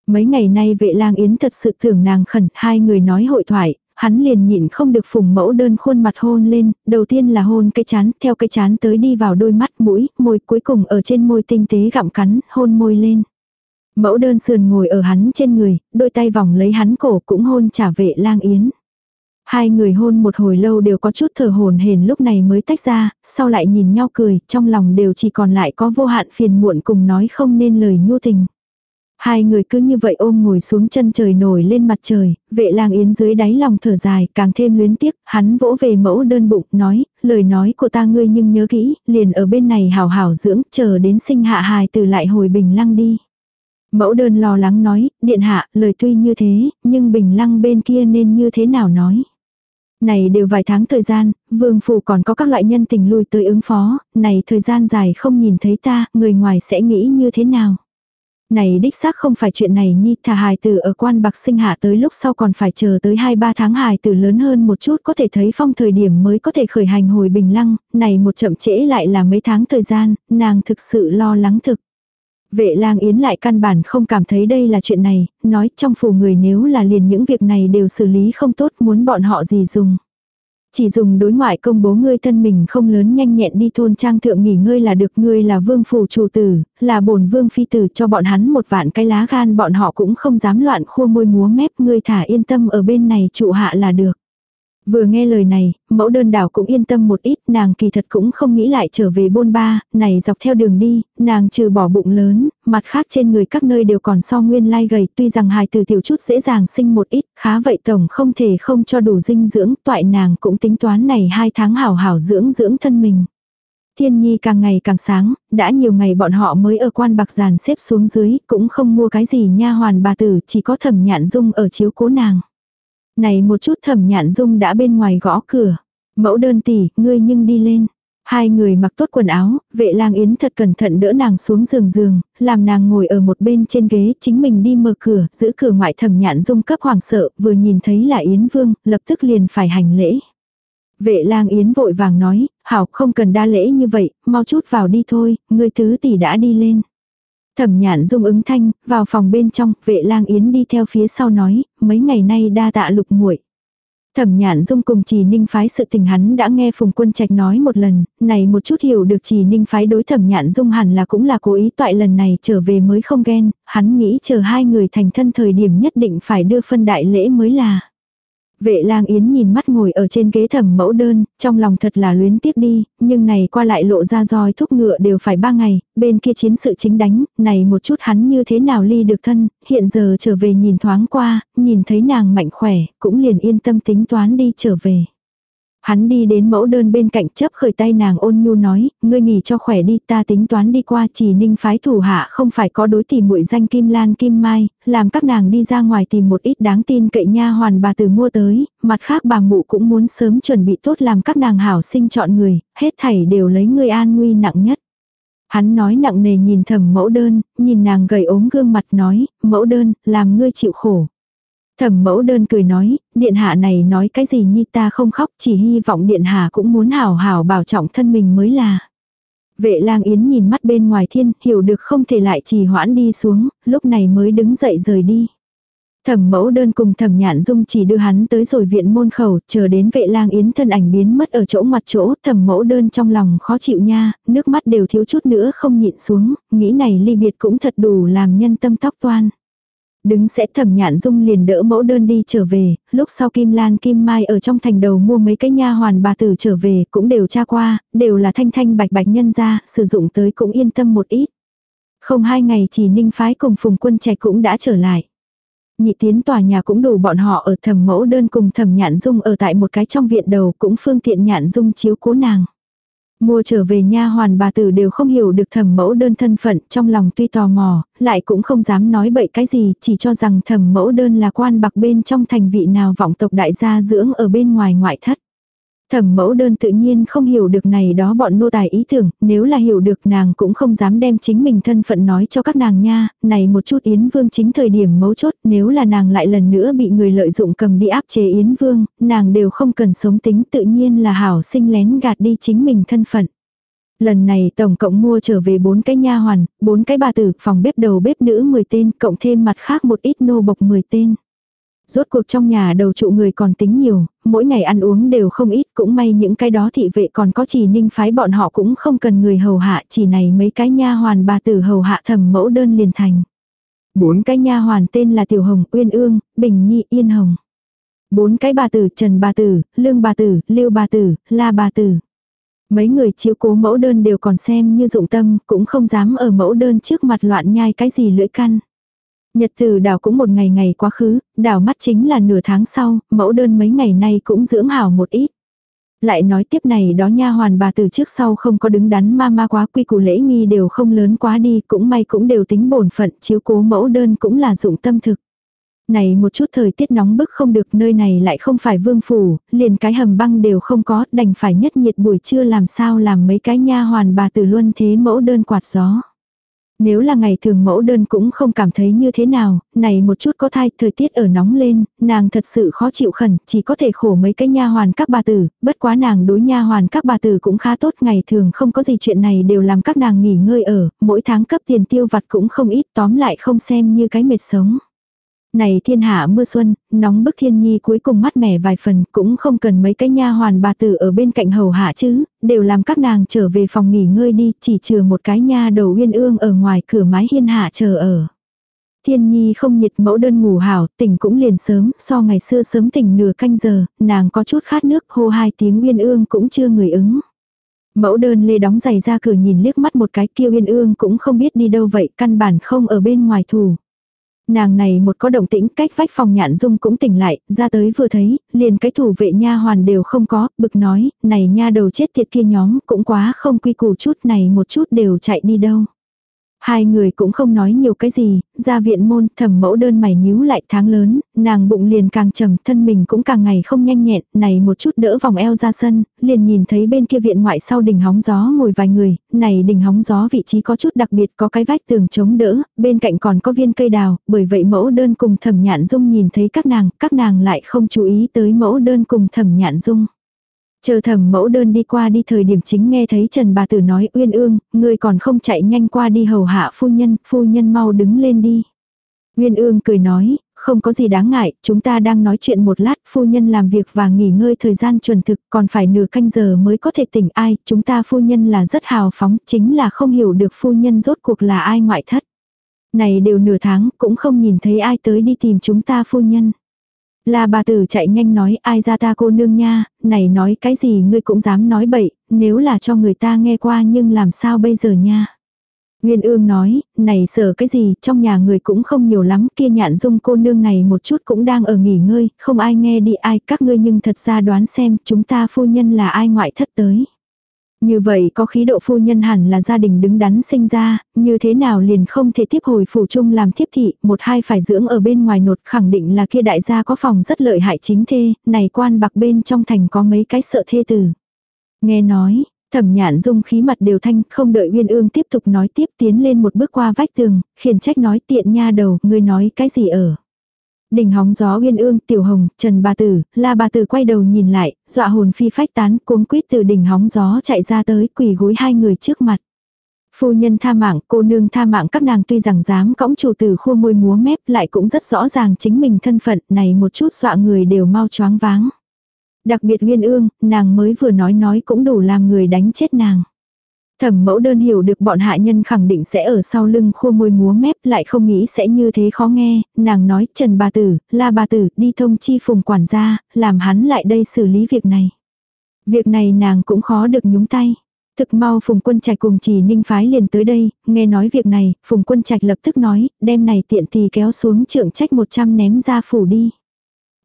Mấy ngày nay vệ lang Yến thật sự tưởng nàng khẩn, hai người nói hội thoại, hắn liền nhịn không được phùng mẫu đơn khuôn mặt hôn lên, đầu tiên là hôn cái chán, theo cái chán tới đi vào đôi mắt mũi, môi cuối cùng ở trên môi tinh tế gặm cắn, hôn môi lên. Mẫu đơn sườn ngồi ở hắn trên người, đôi tay vòng lấy hắn cổ cũng hôn trả vệ lang yến. Hai người hôn một hồi lâu đều có chút thở hồn hển lúc này mới tách ra, sau lại nhìn nhau cười, trong lòng đều chỉ còn lại có vô hạn phiền muộn cùng nói không nên lời nhu tình. Hai người cứ như vậy ôm ngồi xuống chân trời nổi lên mặt trời, vệ lang yến dưới đáy lòng thở dài, càng thêm luyến tiếc, hắn vỗ về mẫu đơn bụng, nói, lời nói của ta ngươi nhưng nhớ kỹ, liền ở bên này hào hào dưỡng, chờ đến sinh hạ hài từ lại hồi bình lăng đi. Mẫu đơn lo lắng nói, điện hạ, lời tuy như thế, nhưng bình lăng bên kia nên như thế nào nói. Này đều vài tháng thời gian, vương phủ còn có các loại nhân tình lui tới ứng phó, này thời gian dài không nhìn thấy ta, người ngoài sẽ nghĩ như thế nào. Này đích xác không phải chuyện này nhi thà hài tử ở quan bạc sinh hạ tới lúc sau còn phải chờ tới 2-3 tháng hài tử lớn hơn một chút có thể thấy phong thời điểm mới có thể khởi hành hồi bình lăng, này một chậm trễ lại là mấy tháng thời gian, nàng thực sự lo lắng thực. Vệ lang yến lại căn bản không cảm thấy đây là chuyện này, nói trong phủ người nếu là liền những việc này đều xử lý không tốt muốn bọn họ gì dùng. Chỉ dùng đối ngoại công bố ngươi thân mình không lớn nhanh nhẹn đi thôn trang thượng nghỉ ngơi là được ngươi là vương phủ chủ tử, là bổn vương phi tử cho bọn hắn một vạn cái lá gan bọn họ cũng không dám loạn khua môi múa mép ngươi thả yên tâm ở bên này trụ hạ là được. Vừa nghe lời này, mẫu đơn đảo cũng yên tâm một ít, nàng kỳ thật cũng không nghĩ lại trở về bôn ba, này dọc theo đường đi, nàng trừ bỏ bụng lớn, mặt khác trên người các nơi đều còn so nguyên lai gầy, tuy rằng hài từ tiểu chút dễ dàng sinh một ít, khá vậy tổng không thể không cho đủ dinh dưỡng, toại nàng cũng tính toán này hai tháng hảo hảo dưỡng dưỡng thân mình. Thiên nhi càng ngày càng sáng, đã nhiều ngày bọn họ mới ở quan bạc giàn xếp xuống dưới, cũng không mua cái gì nha hoàn bà tử, chỉ có thẩm nhạn dung ở chiếu cố nàng. Này một chút thẩm nhạn dung đã bên ngoài gõ cửa. Mẫu đơn tỷ, ngươi nhưng đi lên. Hai người mặc tốt quần áo, vệ lang yến thật cẩn thận đỡ nàng xuống giường giường, làm nàng ngồi ở một bên trên ghế, chính mình đi mở cửa, giữ cửa ngoại thẩm nhạn dung cấp hoàng sợ, vừa nhìn thấy là Yến Vương, lập tức liền phải hành lễ. Vệ lang yến vội vàng nói, hảo không cần đa lễ như vậy, mau chút vào đi thôi, người tứ tỷ đã đi lên. Thẩm nhạn dung ứng thanh, vào phòng bên trong, vệ lang yến đi theo phía sau nói, mấy ngày nay đa tạ lục muội Thẩm nhạn dung cùng trì ninh phái sự tình hắn đã nghe phùng quân trạch nói một lần, này một chút hiểu được trì ninh phái đối thẩm nhạn dung hẳn là cũng là cố ý toại lần này trở về mới không ghen, hắn nghĩ chờ hai người thành thân thời điểm nhất định phải đưa phân đại lễ mới là. Vệ lang yến nhìn mắt ngồi ở trên ghế thẩm mẫu đơn, trong lòng thật là luyến tiếc đi, nhưng này qua lại lộ ra roi thúc ngựa đều phải ba ngày, bên kia chiến sự chính đánh, này một chút hắn như thế nào ly được thân, hiện giờ trở về nhìn thoáng qua, nhìn thấy nàng mạnh khỏe, cũng liền yên tâm tính toán đi trở về. Hắn đi đến mẫu đơn bên cạnh chấp khởi tay nàng ôn nhu nói, ngươi nghỉ cho khỏe đi ta tính toán đi qua chỉ ninh phái thủ hạ không phải có đối tìm muội danh kim lan kim mai, làm các nàng đi ra ngoài tìm một ít đáng tin cậy nha hoàn bà từ mua tới, mặt khác bà mụ cũng muốn sớm chuẩn bị tốt làm các nàng hảo sinh chọn người, hết thảy đều lấy ngươi an nguy nặng nhất. Hắn nói nặng nề nhìn thầm mẫu đơn, nhìn nàng gầy ốm gương mặt nói, mẫu đơn, làm ngươi chịu khổ. Thẩm mẫu đơn cười nói, điện hạ này nói cái gì nhi ta không khóc chỉ hy vọng điện hạ cũng muốn hảo hảo bảo trọng thân mình mới là. Vệ lang yến nhìn mắt bên ngoài thiên, hiểu được không thể lại trì hoãn đi xuống, lúc này mới đứng dậy rời đi. Thẩm mẫu đơn cùng thẩm nhạn dung chỉ đưa hắn tới rồi viện môn khẩu, chờ đến vệ lang yến thân ảnh biến mất ở chỗ mặt chỗ, thẩm mẫu đơn trong lòng khó chịu nha, nước mắt đều thiếu chút nữa không nhịn xuống, nghĩ này ly biệt cũng thật đủ làm nhân tâm tóc toan. Đứng sẽ thẩm nhạn dung liền đỡ mẫu đơn đi trở về, lúc sau Kim Lan Kim Mai ở trong thành đầu mua mấy cái nha hoàn bà tử trở về cũng đều tra qua, đều là thanh thanh bạch bạch nhân ra, sử dụng tới cũng yên tâm một ít. Không hai ngày chỉ ninh phái cùng phùng quân trạch cũng đã trở lại. Nhị tiến tòa nhà cũng đủ bọn họ ở thẩm mẫu đơn cùng thẩm nhạn dung ở tại một cái trong viện đầu cũng phương tiện nhạn dung chiếu cố nàng. Mua trở về nha hoàn bà tử đều không hiểu được thẩm mẫu đơn thân phận, trong lòng tuy tò mò, lại cũng không dám nói bậy cái gì, chỉ cho rằng thẩm mẫu đơn là quan bạc bên trong thành vị nào vọng tộc đại gia dưỡng ở bên ngoài ngoại thất. Thẩm mẫu đơn tự nhiên không hiểu được này đó bọn nô tài ý tưởng, nếu là hiểu được nàng cũng không dám đem chính mình thân phận nói cho các nàng nha, này một chút Yến Vương chính thời điểm mấu chốt, nếu là nàng lại lần nữa bị người lợi dụng cầm đi áp chế Yến Vương, nàng đều không cần sống tính tự nhiên là hảo sinh lén gạt đi chính mình thân phận. Lần này tổng cộng mua trở về bốn cái nha hoàn, bốn cái bà tử, phòng bếp đầu bếp nữ 10 tên, cộng thêm mặt khác một ít nô bộc 10 tên. Rốt cuộc trong nhà đầu trụ người còn tính nhiều, mỗi ngày ăn uống đều không ít, cũng may những cái đó thị vệ còn có chỉ ninh phái bọn họ cũng không cần người hầu hạ, chỉ này mấy cái nha hoàn bà tử hầu hạ thầm mẫu đơn liền thành. Bốn cái nha hoàn tên là Tiểu Hồng, Uyên Ương, Bình Nhi, Yên Hồng. Bốn cái bà tử, Trần bà tử, Lương bà tử, Lưu bà tử, La bà tử. Mấy người chiếu cố mẫu đơn đều còn xem như dụng tâm, cũng không dám ở mẫu đơn trước mặt loạn nhai cái gì lưỡi căn. Nhật từ đảo cũng một ngày ngày quá khứ, đảo mắt chính là nửa tháng sau, mẫu đơn mấy ngày nay cũng dưỡng hảo một ít. Lại nói tiếp này đó nha hoàn bà từ trước sau không có đứng đắn ma ma quá quy củ lễ nghi đều không lớn quá đi, cũng may cũng đều tính bổn phận, chiếu cố mẫu đơn cũng là dụng tâm thực. Này một chút thời tiết nóng bức không được nơi này lại không phải vương phủ, liền cái hầm băng đều không có, đành phải nhất nhiệt buổi trưa làm sao làm mấy cái nha hoàn bà từ luôn thế mẫu đơn quạt gió. Nếu là ngày thường mẫu đơn cũng không cảm thấy như thế nào, này một chút có thai, thời tiết ở nóng lên, nàng thật sự khó chịu khẩn, chỉ có thể khổ mấy cái nha hoàn các bà tử, bất quá nàng đối nha hoàn các bà tử cũng khá tốt, ngày thường không có gì chuyện này đều làm các nàng nghỉ ngơi ở, mỗi tháng cấp tiền tiêu vặt cũng không ít, tóm lại không xem như cái mệt sống. Này thiên hạ mưa xuân, nóng bức thiên nhi cuối cùng mát mẻ vài phần, cũng không cần mấy cái nha hoàn bà tử ở bên cạnh hầu hạ chứ, đều làm các nàng trở về phòng nghỉ ngơi đi, chỉ trừ một cái nha đầu uyên ương ở ngoài cửa mái hiên hạ chờ ở. Thiên nhi không nhiệt mẫu đơn ngủ hảo, tỉnh cũng liền sớm, so ngày xưa sớm tỉnh nửa canh giờ, nàng có chút khát nước, hô hai tiếng uyên ương cũng chưa người ứng. Mẫu đơn lê đóng giày ra cửa nhìn liếc mắt một cái kia uyên ương cũng không biết đi đâu vậy, căn bản không ở bên ngoài thủ. Nàng này một có động tĩnh cách vách phòng nhạn dung cũng tỉnh lại, ra tới vừa thấy, liền cái thủ vệ nha hoàn đều không có, bực nói, này nha đầu chết tiệt kia nhóm cũng quá không quy củ chút này một chút đều chạy đi đâu. Hai người cũng không nói nhiều cái gì, ra viện môn thẩm mẫu đơn mày nhíu lại tháng lớn, nàng bụng liền càng trầm thân mình cũng càng ngày không nhanh nhẹn, này một chút đỡ vòng eo ra sân, liền nhìn thấy bên kia viện ngoại sau đỉnh hóng gió ngồi vài người, này đỉnh hóng gió vị trí có chút đặc biệt có cái vách tường chống đỡ, bên cạnh còn có viên cây đào, bởi vậy mẫu đơn cùng thẩm nhạn dung nhìn thấy các nàng, các nàng lại không chú ý tới mẫu đơn cùng thẩm nhạn dung. Chờ thẩm mẫu đơn đi qua đi thời điểm chính nghe thấy Trần bà tử nói uyên ương, ngươi còn không chạy nhanh qua đi hầu hạ phu nhân, phu nhân mau đứng lên đi. Uyên ương cười nói, không có gì đáng ngại, chúng ta đang nói chuyện một lát, phu nhân làm việc và nghỉ ngơi thời gian chuẩn thực, còn phải nửa canh giờ mới có thể tỉnh ai, chúng ta phu nhân là rất hào phóng, chính là không hiểu được phu nhân rốt cuộc là ai ngoại thất. Này đều nửa tháng, cũng không nhìn thấy ai tới đi tìm chúng ta phu nhân. La bà tử chạy nhanh nói ai ra ta cô nương nha, này nói cái gì ngươi cũng dám nói bậy, nếu là cho người ta nghe qua nhưng làm sao bây giờ nha. Nguyên ương nói, này sợ cái gì, trong nhà người cũng không nhiều lắm, kia nhạn dung cô nương này một chút cũng đang ở nghỉ ngơi, không ai nghe đi ai, các ngươi nhưng thật ra đoán xem, chúng ta phu nhân là ai ngoại thất tới. Như vậy có khí độ phu nhân hẳn là gia đình đứng đắn sinh ra, như thế nào liền không thể tiếp hồi phủ chung làm thiếp thị, một hai phải dưỡng ở bên ngoài nột khẳng định là kia đại gia có phòng rất lợi hại chính thê, này quan bạc bên trong thành có mấy cái sợ thê tử. Nghe nói, thẩm nhạn dung khí mặt đều thanh, không đợi uyên ương tiếp tục nói tiếp tiến lên một bước qua vách tường, khiển trách nói tiện nha đầu, ngươi nói cái gì ở. Đỉnh hóng gió uyên ương, tiểu hồng, trần bà tử, la bà tử quay đầu nhìn lại, dọa hồn phi phách tán, cuống quýt từ đỉnh hóng gió chạy ra tới, quỳ gối hai người trước mặt. Phu nhân tha mạng, cô nương tha mạng các nàng tuy rằng dám cõng chủ tử khua môi múa mép lại cũng rất rõ ràng chính mình thân phận này một chút dọa người đều mau choáng váng. Đặc biệt uyên ương, nàng mới vừa nói nói cũng đủ làm người đánh chết nàng. Thẩm mẫu đơn hiểu được bọn hạ nhân khẳng định sẽ ở sau lưng khua môi múa mép lại không nghĩ sẽ như thế khó nghe, nàng nói Trần bà tử, la bà tử, đi thông chi phùng quản gia, làm hắn lại đây xử lý việc này. Việc này nàng cũng khó được nhúng tay. Thực mau Phùng Quân Trạch cùng chỉ ninh phái liền tới đây, nghe nói việc này, Phùng Quân Trạch lập tức nói, đem này tiện tì kéo xuống trưởng trách 100 ném ra phủ đi.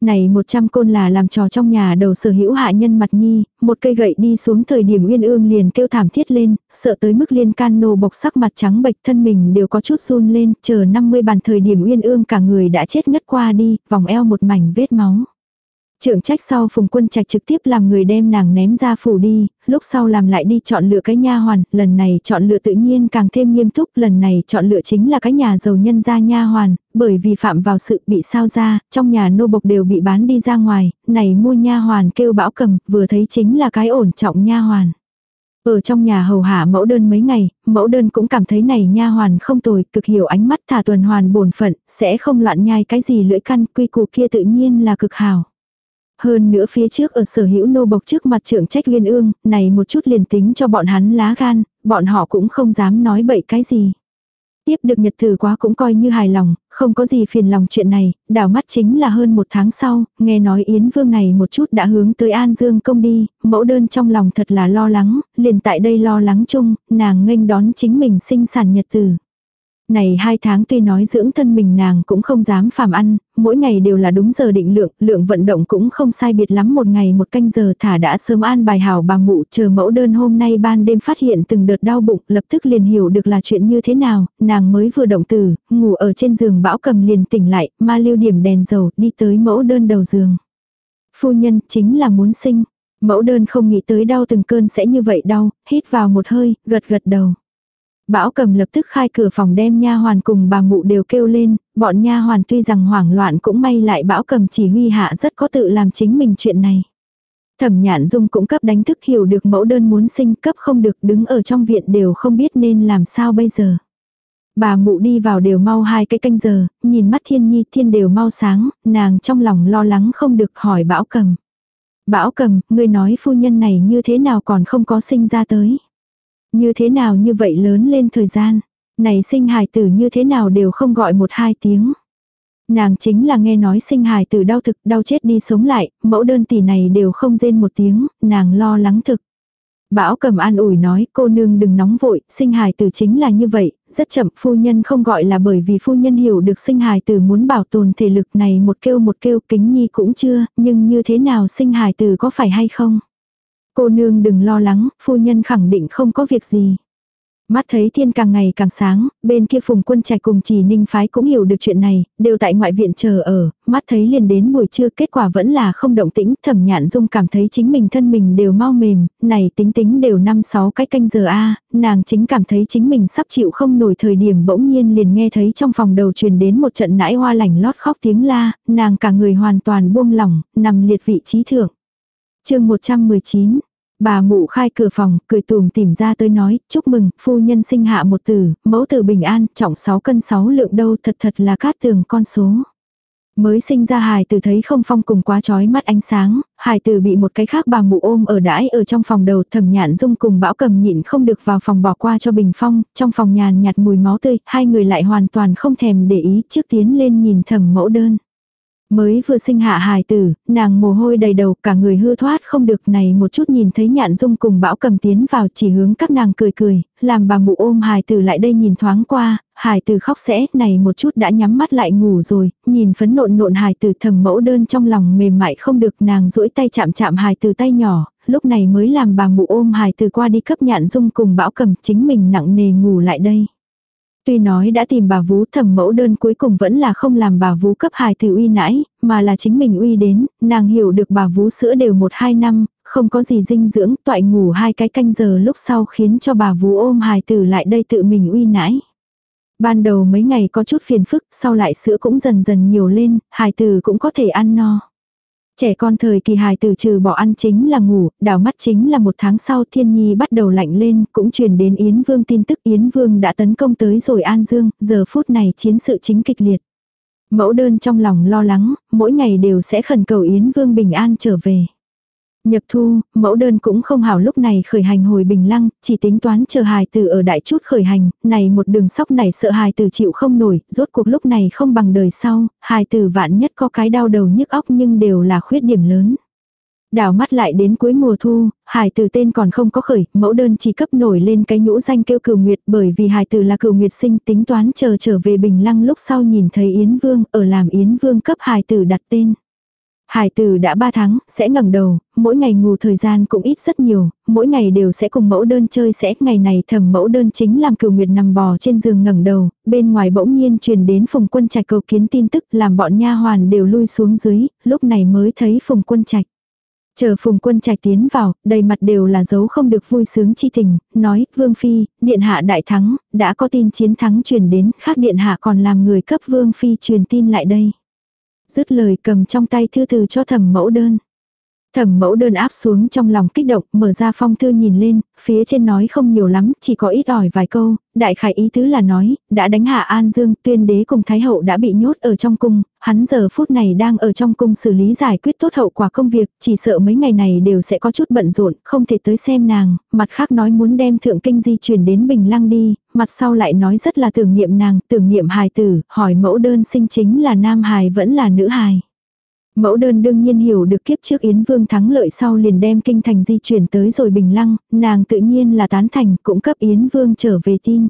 Này 100 côn là làm trò trong nhà đầu sở hữu hạ nhân mặt nhi, một cây gậy đi xuống thời điểm uyên ương liền kêu thảm thiết lên, sợ tới mức liên can nô bộc sắc mặt trắng bệch thân mình đều có chút run lên, chờ 50 bàn thời điểm uyên ương cả người đã chết ngất qua đi, vòng eo một mảnh vết máu. Trưởng trách sau phùng quân trạch trực tiếp làm người đem nàng ném ra phủ đi, lúc sau làm lại đi chọn lựa cái nha hoàn, lần này chọn lựa tự nhiên càng thêm nghiêm túc, lần này chọn lựa chính là cái nhà giàu nhân gia nha hoàn, bởi vì phạm vào sự bị sao ra, trong nhà nô bộc đều bị bán đi ra ngoài, này mua nha hoàn kêu bão cầm, vừa thấy chính là cái ổn trọng nha hoàn. Ở trong nhà hầu hạ mẫu đơn mấy ngày, mẫu đơn cũng cảm thấy này nha hoàn không tồi, cực hiểu ánh mắt thả tuần hoàn bổn phận, sẽ không loạn nhai cái gì lưỡi căn, quy củ kia tự nhiên là cực hảo. Hơn nữa phía trước ở sở hữu nô bộc trước mặt trưởng trách viên ương, này một chút liền tính cho bọn hắn lá gan, bọn họ cũng không dám nói bậy cái gì. Tiếp được nhật thử quá cũng coi như hài lòng, không có gì phiền lòng chuyện này, đảo mắt chính là hơn một tháng sau, nghe nói Yến Vương này một chút đã hướng tới An Dương công đi, mẫu đơn trong lòng thật là lo lắng, liền tại đây lo lắng chung, nàng nghênh đón chính mình sinh sản nhật tử. Này hai tháng tuy nói dưỡng thân mình nàng cũng không dám phàm ăn, mỗi ngày đều là đúng giờ định lượng, lượng vận động cũng không sai biệt lắm một ngày một canh giờ thả đã sớm an bài hảo bà mụ chờ mẫu đơn hôm nay ban đêm phát hiện từng đợt đau bụng, lập tức liền hiểu được là chuyện như thế nào, nàng mới vừa động từ, ngủ ở trên giường bão cầm liền tỉnh lại, ma lưu điểm đèn dầu, đi tới mẫu đơn đầu giường. Phu nhân chính là muốn sinh, mẫu đơn không nghĩ tới đau từng cơn sẽ như vậy đau, hít vào một hơi, gật gật đầu. Bão cầm lập tức khai cửa phòng đem nha hoàn cùng bà mụ đều kêu lên, bọn nha hoàn tuy rằng hoảng loạn cũng may lại bão cầm chỉ huy hạ rất có tự làm chính mình chuyện này. Thẩm nhạn dung cũng cấp đánh thức hiểu được mẫu đơn muốn sinh cấp không được đứng ở trong viện đều không biết nên làm sao bây giờ. Bà mụ đi vào đều mau hai cái canh giờ, nhìn mắt thiên nhi thiên đều mau sáng, nàng trong lòng lo lắng không được hỏi bão cầm. Bão cầm, ngươi nói phu nhân này như thế nào còn không có sinh ra tới. Như thế nào như vậy lớn lên thời gian. Này sinh hài tử như thế nào đều không gọi một hai tiếng. Nàng chính là nghe nói sinh hài tử đau thực đau chết đi sống lại, mẫu đơn tỷ này đều không rên một tiếng, nàng lo lắng thực. Bão cầm an ủi nói cô nương đừng nóng vội, sinh hài tử chính là như vậy, rất chậm phu nhân không gọi là bởi vì phu nhân hiểu được sinh hài tử muốn bảo tồn thể lực này một kêu một kêu kính nhi cũng chưa, nhưng như thế nào sinh hài tử có phải hay không? Cô nương đừng lo lắng, phu nhân khẳng định không có việc gì. Mắt thấy thiên càng ngày càng sáng, bên kia phùng quân trạch cùng trì ninh phái cũng hiểu được chuyện này, đều tại ngoại viện chờ ở, mắt thấy liền đến buổi trưa kết quả vẫn là không động tĩnh, thẩm nhạn dung cảm thấy chính mình thân mình đều mau mềm, này tính tính đều năm sáu cái canh giờ a nàng chính cảm thấy chính mình sắp chịu không nổi thời điểm bỗng nhiên liền nghe thấy trong phòng đầu truyền đến một trận nãi hoa lành lót khóc tiếng la, nàng cả người hoàn toàn buông lỏng, nằm liệt vị trí thượng. chương 119 Bà mụ khai cửa phòng, cười tùm tìm ra tới nói, chúc mừng, phu nhân sinh hạ một tử, mẫu tử bình an, trọng 6 cân 6 lượng đâu thật thật là cát tường con số. Mới sinh ra hài tử thấy không phong cùng quá trói mắt ánh sáng, hài tử bị một cái khác bà mụ ôm ở đãi ở trong phòng đầu thẩm nhạn dung cùng bão cầm nhịn không được vào phòng bỏ qua cho bình phong, trong phòng nhàn nhạt mùi máu tươi, hai người lại hoàn toàn không thèm để ý trước tiến lên nhìn thẩm mẫu đơn. Mới vừa sinh hạ hài tử, nàng mồ hôi đầy đầu, cả người hư thoát không được này một chút nhìn thấy nhạn dung cùng bão cầm tiến vào chỉ hướng các nàng cười cười, làm bà mụ ôm hài tử lại đây nhìn thoáng qua, hài tử khóc sẽ, này một chút đã nhắm mắt lại ngủ rồi, nhìn phấn nộn nộn hài tử thầm mẫu đơn trong lòng mềm mại không được nàng duỗi tay chạm chạm hài tử tay nhỏ, lúc này mới làm bà mụ ôm hài tử qua đi cấp nhạn dung cùng bão cầm chính mình nặng nề ngủ lại đây. Tuy nói đã tìm bà vú thẩm mẫu đơn cuối cùng vẫn là không làm bà vú cấp hài tử uy nãi, mà là chính mình uy đến, nàng hiểu được bà vú sữa đều một hai năm, không có gì dinh dưỡng, toại ngủ hai cái canh giờ lúc sau khiến cho bà vú ôm hài tử lại đây tự mình uy nãi. Ban đầu mấy ngày có chút phiền phức, sau lại sữa cũng dần dần nhiều lên, hài tử cũng có thể ăn no. Trẻ con thời kỳ hài tử trừ bỏ ăn chính là ngủ, đảo mắt chính là một tháng sau thiên nhi bắt đầu lạnh lên, cũng truyền đến Yến Vương tin tức Yến Vương đã tấn công tới rồi An Dương, giờ phút này chiến sự chính kịch liệt. Mẫu đơn trong lòng lo lắng, mỗi ngày đều sẽ khẩn cầu Yến Vương bình an trở về. Nhập thu, mẫu đơn cũng không hảo lúc này khởi hành hồi bình lăng, chỉ tính toán chờ hài tử ở đại chút khởi hành, này một đường sóc này sợ hài tử chịu không nổi, rốt cuộc lúc này không bằng đời sau, hài tử vạn nhất có cái đau đầu nhức óc nhưng đều là khuyết điểm lớn. Đào mắt lại đến cuối mùa thu, hài tử tên còn không có khởi, mẫu đơn chỉ cấp nổi lên cái nhũ danh kêu cửu nguyệt bởi vì hài tử là cửu nguyệt sinh tính toán chờ trở về bình lăng lúc sau nhìn thấy Yến Vương ở làm Yến Vương cấp hài tử đặt tên. Hải tử đã 3 tháng, sẽ ngẩng đầu, mỗi ngày ngủ thời gian cũng ít rất nhiều, mỗi ngày đều sẽ cùng mẫu đơn chơi sẽ. Ngày này thầm mẫu đơn chính làm cửu nguyệt nằm bò trên giường ngẩng đầu, bên ngoài bỗng nhiên truyền đến phùng quân trạch cầu kiến tin tức làm bọn nha hoàn đều lui xuống dưới, lúc này mới thấy phùng quân trạch. Chờ phùng quân trạch tiến vào, đầy mặt đều là dấu không được vui sướng chi tình, nói, vương phi, điện hạ đại thắng, đã có tin chiến thắng truyền đến, khác điện hạ còn làm người cấp vương phi truyền tin lại đây dứt lời cầm trong tay thư từ cho thẩm mẫu đơn. Thẩm mẫu đơn áp xuống trong lòng kích động, mở ra phong thư nhìn lên, phía trên nói không nhiều lắm, chỉ có ít ỏi vài câu, đại khải ý tứ là nói, đã đánh hạ An Dương, tuyên đế cùng Thái Hậu đã bị nhốt ở trong cung, hắn giờ phút này đang ở trong cung xử lý giải quyết tốt hậu quả công việc, chỉ sợ mấy ngày này đều sẽ có chút bận rộn, không thể tới xem nàng, mặt khác nói muốn đem thượng kinh di chuyển đến Bình Lăng đi, mặt sau lại nói rất là tưởng niệm nàng, tưởng niệm hài tử, hỏi mẫu đơn sinh chính là nam hài vẫn là nữ hài. Mẫu đơn đương nhiên hiểu được kiếp trước Yến Vương thắng lợi sau liền đem kinh thành di chuyển tới rồi Bình Lăng, nàng tự nhiên là tán thành cũng cấp Yến Vương trở về tin.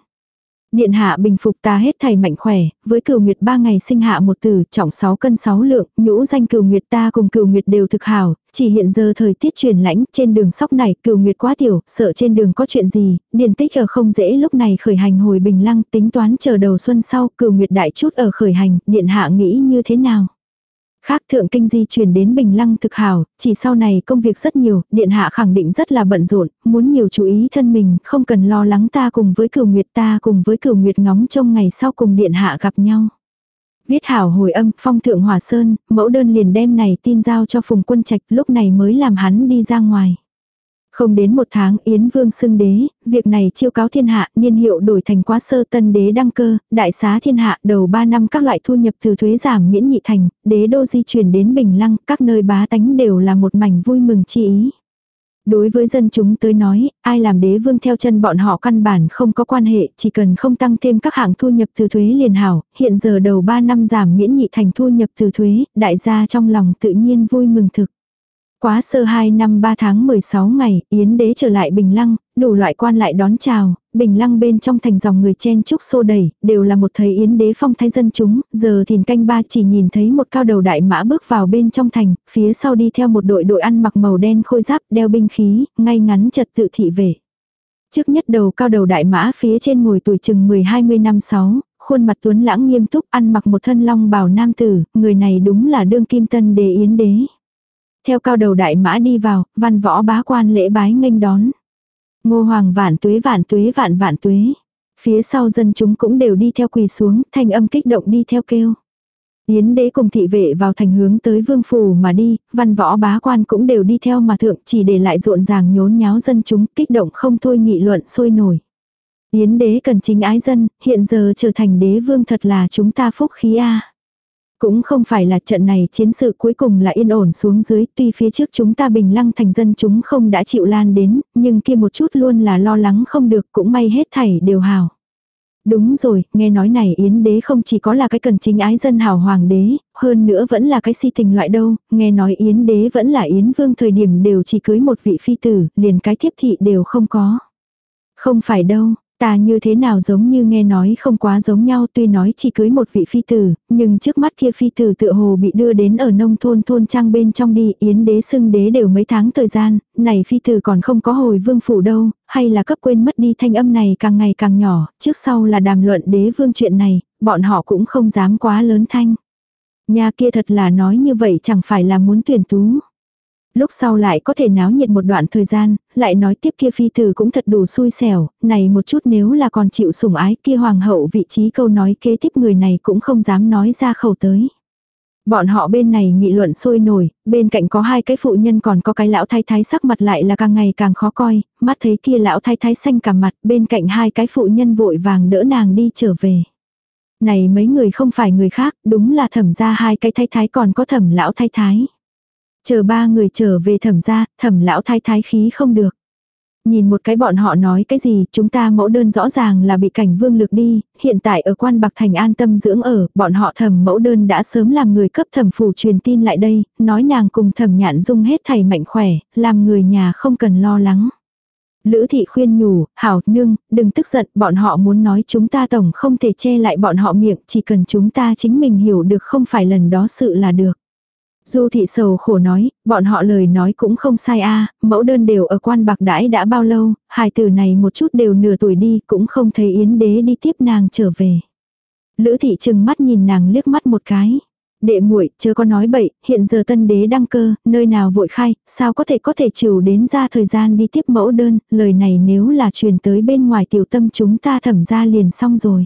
Điện hạ bình phục ta hết thầy mạnh khỏe, với cửu nguyệt ba ngày sinh hạ một tử, trọng 6 cân 6 lượng, nhũ danh cửu nguyệt ta cùng cửu nguyệt đều thực hảo, chỉ hiện giờ thời tiết chuyển lãnh, trên đường sóc này cửu nguyệt quá tiểu, sợ trên đường có chuyện gì, điền tích ở không dễ lúc này khởi hành hồi bình lăng, tính toán chờ đầu xuân sau, cửu nguyệt đại chút ở khởi hành, điện hạ nghĩ như thế nào. Khác thượng kinh di chuyển đến Bình Lăng thực hảo, chỉ sau này công việc rất nhiều, điện hạ khẳng định rất là bận rộn, muốn nhiều chú ý thân mình, không cần lo lắng ta cùng với cửu nguyệt ta cùng với cửu nguyệt ngóng trông ngày sau cùng điện hạ gặp nhau. Viết hảo hồi âm, phong thượng hòa sơn, mẫu đơn liền đem này tin giao cho phùng quân trạch lúc này mới làm hắn đi ra ngoài. Không đến một tháng Yến Vương xưng đế, việc này chiêu cáo thiên hạ, niên hiệu đổi thành quá sơ tân đế đăng cơ, đại xá thiên hạ đầu 3 năm các loại thu nhập từ thuế giảm miễn nhị thành, đế đô di chuyển đến Bình Lăng, các nơi bá tánh đều là một mảnh vui mừng chi ý. Đối với dân chúng tới nói, ai làm đế vương theo chân bọn họ căn bản không có quan hệ, chỉ cần không tăng thêm các hạng thu nhập từ thuế liền hảo, hiện giờ đầu 3 năm giảm miễn nhị thành thu nhập từ thuế, đại gia trong lòng tự nhiên vui mừng thực. Quá sơ 2 năm 3 tháng 16 ngày, Yến đế trở lại Bình Lăng, đủ loại quan lại đón chào, Bình Lăng bên trong thành dòng người chen chúc xô đẩy, đều là một thấy Yến đế phong thái dân chúng, giờ thìn canh ba chỉ nhìn thấy một cao đầu đại mã bước vào bên trong thành, phía sau đi theo một đội đội ăn mặc màu đen khôi giáp đeo binh khí, ngay ngắn trật tự thị vệ. Trước nhất đầu cao đầu đại mã phía trên ngồi tuổi chừng 10-20 năm 6, khuôn mặt tuấn lãng nghiêm túc ăn mặc một thân long bào nam tử, người này đúng là đương kim tân đế yến đế. Theo cao đầu đại mã đi vào, văn võ bá quan lễ bái nghênh đón. Ngô hoàng vạn tuế vạn tuế vạn vạn tuế. Phía sau dân chúng cũng đều đi theo quỳ xuống, thanh âm kích động đi theo kêu. Yến đế cùng thị vệ vào thành hướng tới vương phủ mà đi, văn võ bá quan cũng đều đi theo mà thượng chỉ để lại rộn ràng nhốn nháo dân chúng kích động không thôi nghị luận sôi nổi. Yến đế cần chính ái dân, hiện giờ trở thành đế vương thật là chúng ta phúc khí a. Cũng không phải là trận này chiến sự cuối cùng là yên ổn xuống dưới, tuy phía trước chúng ta bình lăng thành dân chúng không đã chịu lan đến, nhưng kia một chút luôn là lo lắng không được, cũng may hết thảy đều hào. Đúng rồi, nghe nói này Yến đế không chỉ có là cái cần chính ái dân hào hoàng đế, hơn nữa vẫn là cái si tình loại đâu, nghe nói Yến đế vẫn là Yến vương thời điểm đều chỉ cưới một vị phi tử, liền cái thiếp thị đều không có. Không phải đâu, Ta như thế nào giống như nghe nói không quá giống nhau tuy nói chỉ cưới một vị phi tử, nhưng trước mắt kia phi tử tựa hồ bị đưa đến ở nông thôn thôn trang bên trong đi, yến đế xưng đế đều mấy tháng thời gian, này phi tử còn không có hồi vương phủ đâu, hay là cấp quên mất đi thanh âm này càng ngày càng nhỏ, trước sau là đàm luận đế vương chuyện này, bọn họ cũng không dám quá lớn thanh. Nhà kia thật là nói như vậy chẳng phải là muốn tuyển tú. Lúc sau lại có thể náo nhiệt một đoạn thời gian, lại nói tiếp kia phi tử cũng thật đủ xui xẻo, này một chút nếu là còn chịu sủng ái kia hoàng hậu vị trí câu nói kế tiếp người này cũng không dám nói ra khẩu tới. Bọn họ bên này nghị luận sôi nổi, bên cạnh có hai cái phụ nhân còn có cái lão thái thái sắc mặt lại là càng ngày càng khó coi, mắt thấy kia lão thái thái xanh cả mặt, bên cạnh hai cái phụ nhân vội vàng đỡ nàng đi trở về. Này mấy người không phải người khác, đúng là thẩm ra hai cái thái thái còn có thẩm lão thái thái. Chờ ba người trở về thẩm ra, thẩm lão thái thái khí không được. Nhìn một cái bọn họ nói cái gì, chúng ta mẫu đơn rõ ràng là bị cảnh vương lực đi, hiện tại ở quan bạc thành an tâm dưỡng ở, bọn họ thẩm mẫu đơn đã sớm làm người cấp thẩm phủ truyền tin lại đây, nói nàng cùng thẩm nhạn dung hết thầy mạnh khỏe, làm người nhà không cần lo lắng. Lữ thị khuyên nhủ, hảo, nương, đừng tức giận, bọn họ muốn nói chúng ta tổng không thể che lại bọn họ miệng, chỉ cần chúng ta chính mình hiểu được không phải lần đó sự là được. Du thị sầu khổ nói, bọn họ lời nói cũng không sai a mẫu đơn đều ở quan bạc đãi đã bao lâu, hài tử này một chút đều nửa tuổi đi, cũng không thấy yến đế đi tiếp nàng trở về. Lữ thị chừng mắt nhìn nàng liếc mắt một cái. Đệ muội chớ có nói bậy, hiện giờ tân đế đăng cơ, nơi nào vội khai, sao có thể có thể chịu đến ra thời gian đi tiếp mẫu đơn, lời này nếu là truyền tới bên ngoài tiểu tâm chúng ta thẩm ra liền xong rồi.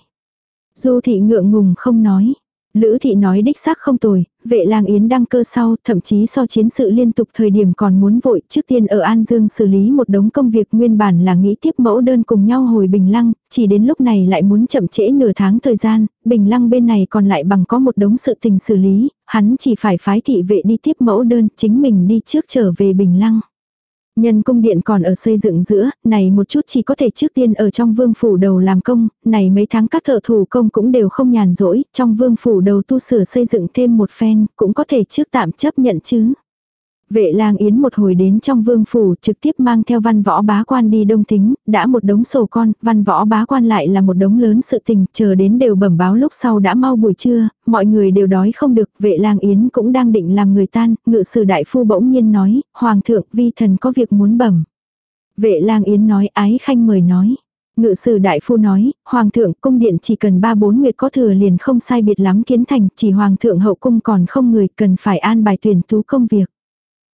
Du thị ngượng ngùng không nói. Lữ thị nói đích xác không tồi, vệ lang yến đăng cơ sau, thậm chí so chiến sự liên tục thời điểm còn muốn vội trước tiên ở An Dương xử lý một đống công việc nguyên bản là nghĩ tiếp mẫu đơn cùng nhau hồi Bình Lăng, chỉ đến lúc này lại muốn chậm trễ nửa tháng thời gian, Bình Lăng bên này còn lại bằng có một đống sự tình xử lý, hắn chỉ phải phái thị vệ đi tiếp mẫu đơn, chính mình đi trước trở về Bình Lăng. Nhân cung điện còn ở xây dựng giữa, này một chút chỉ có thể trước tiên ở trong vương phủ đầu làm công, này mấy tháng các thợ thủ công cũng đều không nhàn rỗi, trong vương phủ đầu tu sửa xây dựng thêm một phen, cũng có thể trước tạm chấp nhận chứ. Vệ lang yến một hồi đến trong vương phủ trực tiếp mang theo văn võ bá quan đi đông tính, đã một đống sổ con, văn võ bá quan lại là một đống lớn sự tình, chờ đến đều bẩm báo lúc sau đã mau buổi trưa, mọi người đều đói không được, vệ lang yến cũng đang định làm người tan, ngự sử đại phu bỗng nhiên nói, hoàng thượng vi thần có việc muốn bẩm. Vệ lang yến nói ái khanh mời nói. Ngự sử đại phu nói, Hoàng thượng cung điện chỉ cần ba bốn nguyệt có thừa liền không sai biệt lắm kiến thành, chỉ Hoàng thượng hậu cung còn không người cần phải an bài tuyển tú công việc.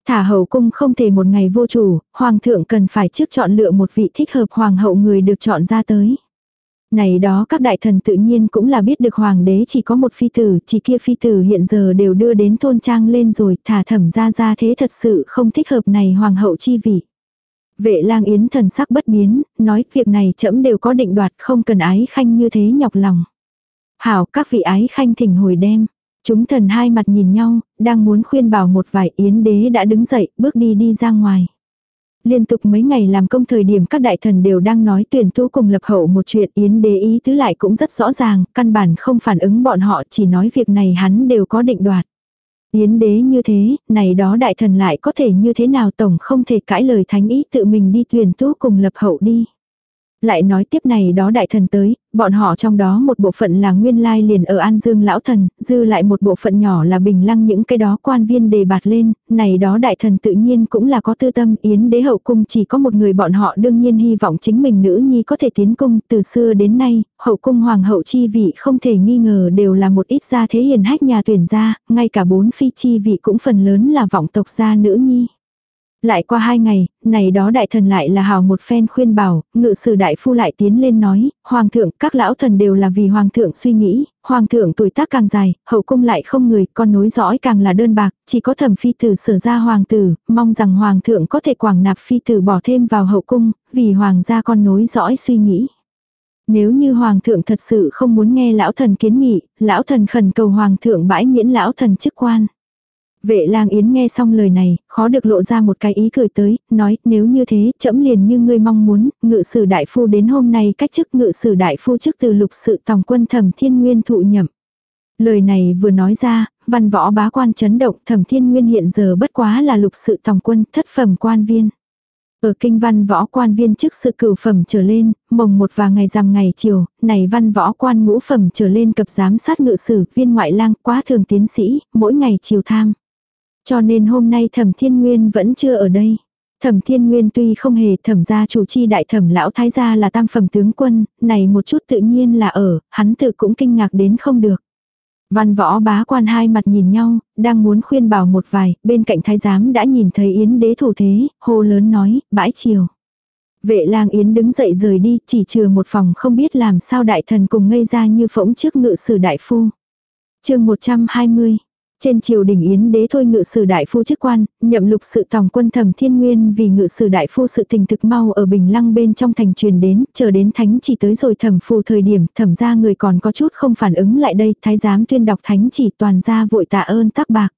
Thả hậu cung không thể một ngày vô chủ, hoàng thượng cần phải trước chọn lựa một vị thích hợp hoàng hậu người được chọn ra tới. Này đó các đại thần tự nhiên cũng là biết được hoàng đế chỉ có một phi tử, chỉ kia phi tử hiện giờ đều đưa đến thôn trang lên rồi, thả thẩm ra ra thế thật sự không thích hợp này hoàng hậu chi vị. Vệ lang yến thần sắc bất biến, nói việc này trẫm đều có định đoạt không cần ái khanh như thế nhọc lòng. Hảo các vị ái khanh thỉnh hồi đem. Chúng thần hai mặt nhìn nhau, đang muốn khuyên bảo một vài yến đế đã đứng dậy, bước đi đi ra ngoài. Liên tục mấy ngày làm công thời điểm các đại thần đều đang nói tuyển tu cùng lập hậu một chuyện yến đế ý tứ lại cũng rất rõ ràng, căn bản không phản ứng bọn họ chỉ nói việc này hắn đều có định đoạt. Yến đế như thế, này đó đại thần lại có thể như thế nào tổng không thể cãi lời thánh ý tự mình đi tuyển tu cùng lập hậu đi. Lại nói tiếp này đó đại thần tới, bọn họ trong đó một bộ phận là nguyên lai liền ở An Dương lão thần, dư lại một bộ phận nhỏ là bình lăng những cái đó quan viên đề bạt lên, này đó đại thần tự nhiên cũng là có tư tâm yến đế hậu cung chỉ có một người bọn họ đương nhiên hy vọng chính mình nữ nhi có thể tiến cung từ xưa đến nay, hậu cung hoàng hậu chi vị không thể nghi ngờ đều là một ít gia thế hiền hách nhà tuyển gia, ngay cả bốn phi chi vị cũng phần lớn là vọng tộc gia nữ nhi. Lại qua hai ngày, này đó đại thần lại là hào một phen khuyên bảo, ngự sử đại phu lại tiến lên nói, hoàng thượng, các lão thần đều là vì hoàng thượng suy nghĩ, hoàng thượng tuổi tác càng dài, hậu cung lại không người, con nối dõi càng là đơn bạc, chỉ có thẩm phi tử sở ra hoàng tử, mong rằng hoàng thượng có thể quảng nạp phi tử bỏ thêm vào hậu cung, vì hoàng gia con nối dõi suy nghĩ. Nếu như hoàng thượng thật sự không muốn nghe lão thần kiến nghị, lão thần khẩn cầu hoàng thượng bãi miễn lão thần chức quan. Vệ lang yến nghe xong lời này, khó được lộ ra một cái ý cười tới, nói nếu như thế, chậm liền như ngươi mong muốn, ngự sử đại phu đến hôm nay cách chức ngự sử đại phu chức từ lục sự tòng quân thẩm thiên nguyên thụ nhậm. Lời này vừa nói ra, văn võ bá quan chấn động thẩm thiên nguyên hiện giờ bất quá là lục sự tòng quân thất phẩm quan viên. Ở kinh văn võ quan viên chức sự cửu phẩm trở lên, mồng một và ngày rằm ngày chiều, này văn võ quan ngũ phẩm trở lên cập giám sát ngự sử, viên ngoại lang quá thường tiến sĩ, mỗi ngày chiều tham. Cho nên hôm nay thẩm thiên nguyên vẫn chưa ở đây. Thẩm thiên nguyên tuy không hề thẩm gia chủ chi đại thẩm lão thái gia là tam phẩm tướng quân, này một chút tự nhiên là ở, hắn tự cũng kinh ngạc đến không được. Văn võ bá quan hai mặt nhìn nhau, đang muốn khuyên bảo một vài, bên cạnh thái giám đã nhìn thấy yến đế thủ thế, hô lớn nói, bãi chiều. Vệ lang yến đứng dậy rời đi, chỉ chừa một phòng không biết làm sao đại thần cùng ngây ra như phỗng trước ngự sử đại phu. chương 120 trên triều đình Yến đế thôi ngự sử đại phu chức quan, nhậm lục sự tòng quân thẩm thiên nguyên vì ngự sử đại phu sự tình thực mau ở bình lăng bên trong thành truyền đến, chờ đến thánh chỉ tới rồi thẩm phù thời điểm thẩm ra người còn có chút không phản ứng lại đây, thái giám tuyên đọc thánh chỉ toàn ra vội tạ ơn tắc bạc.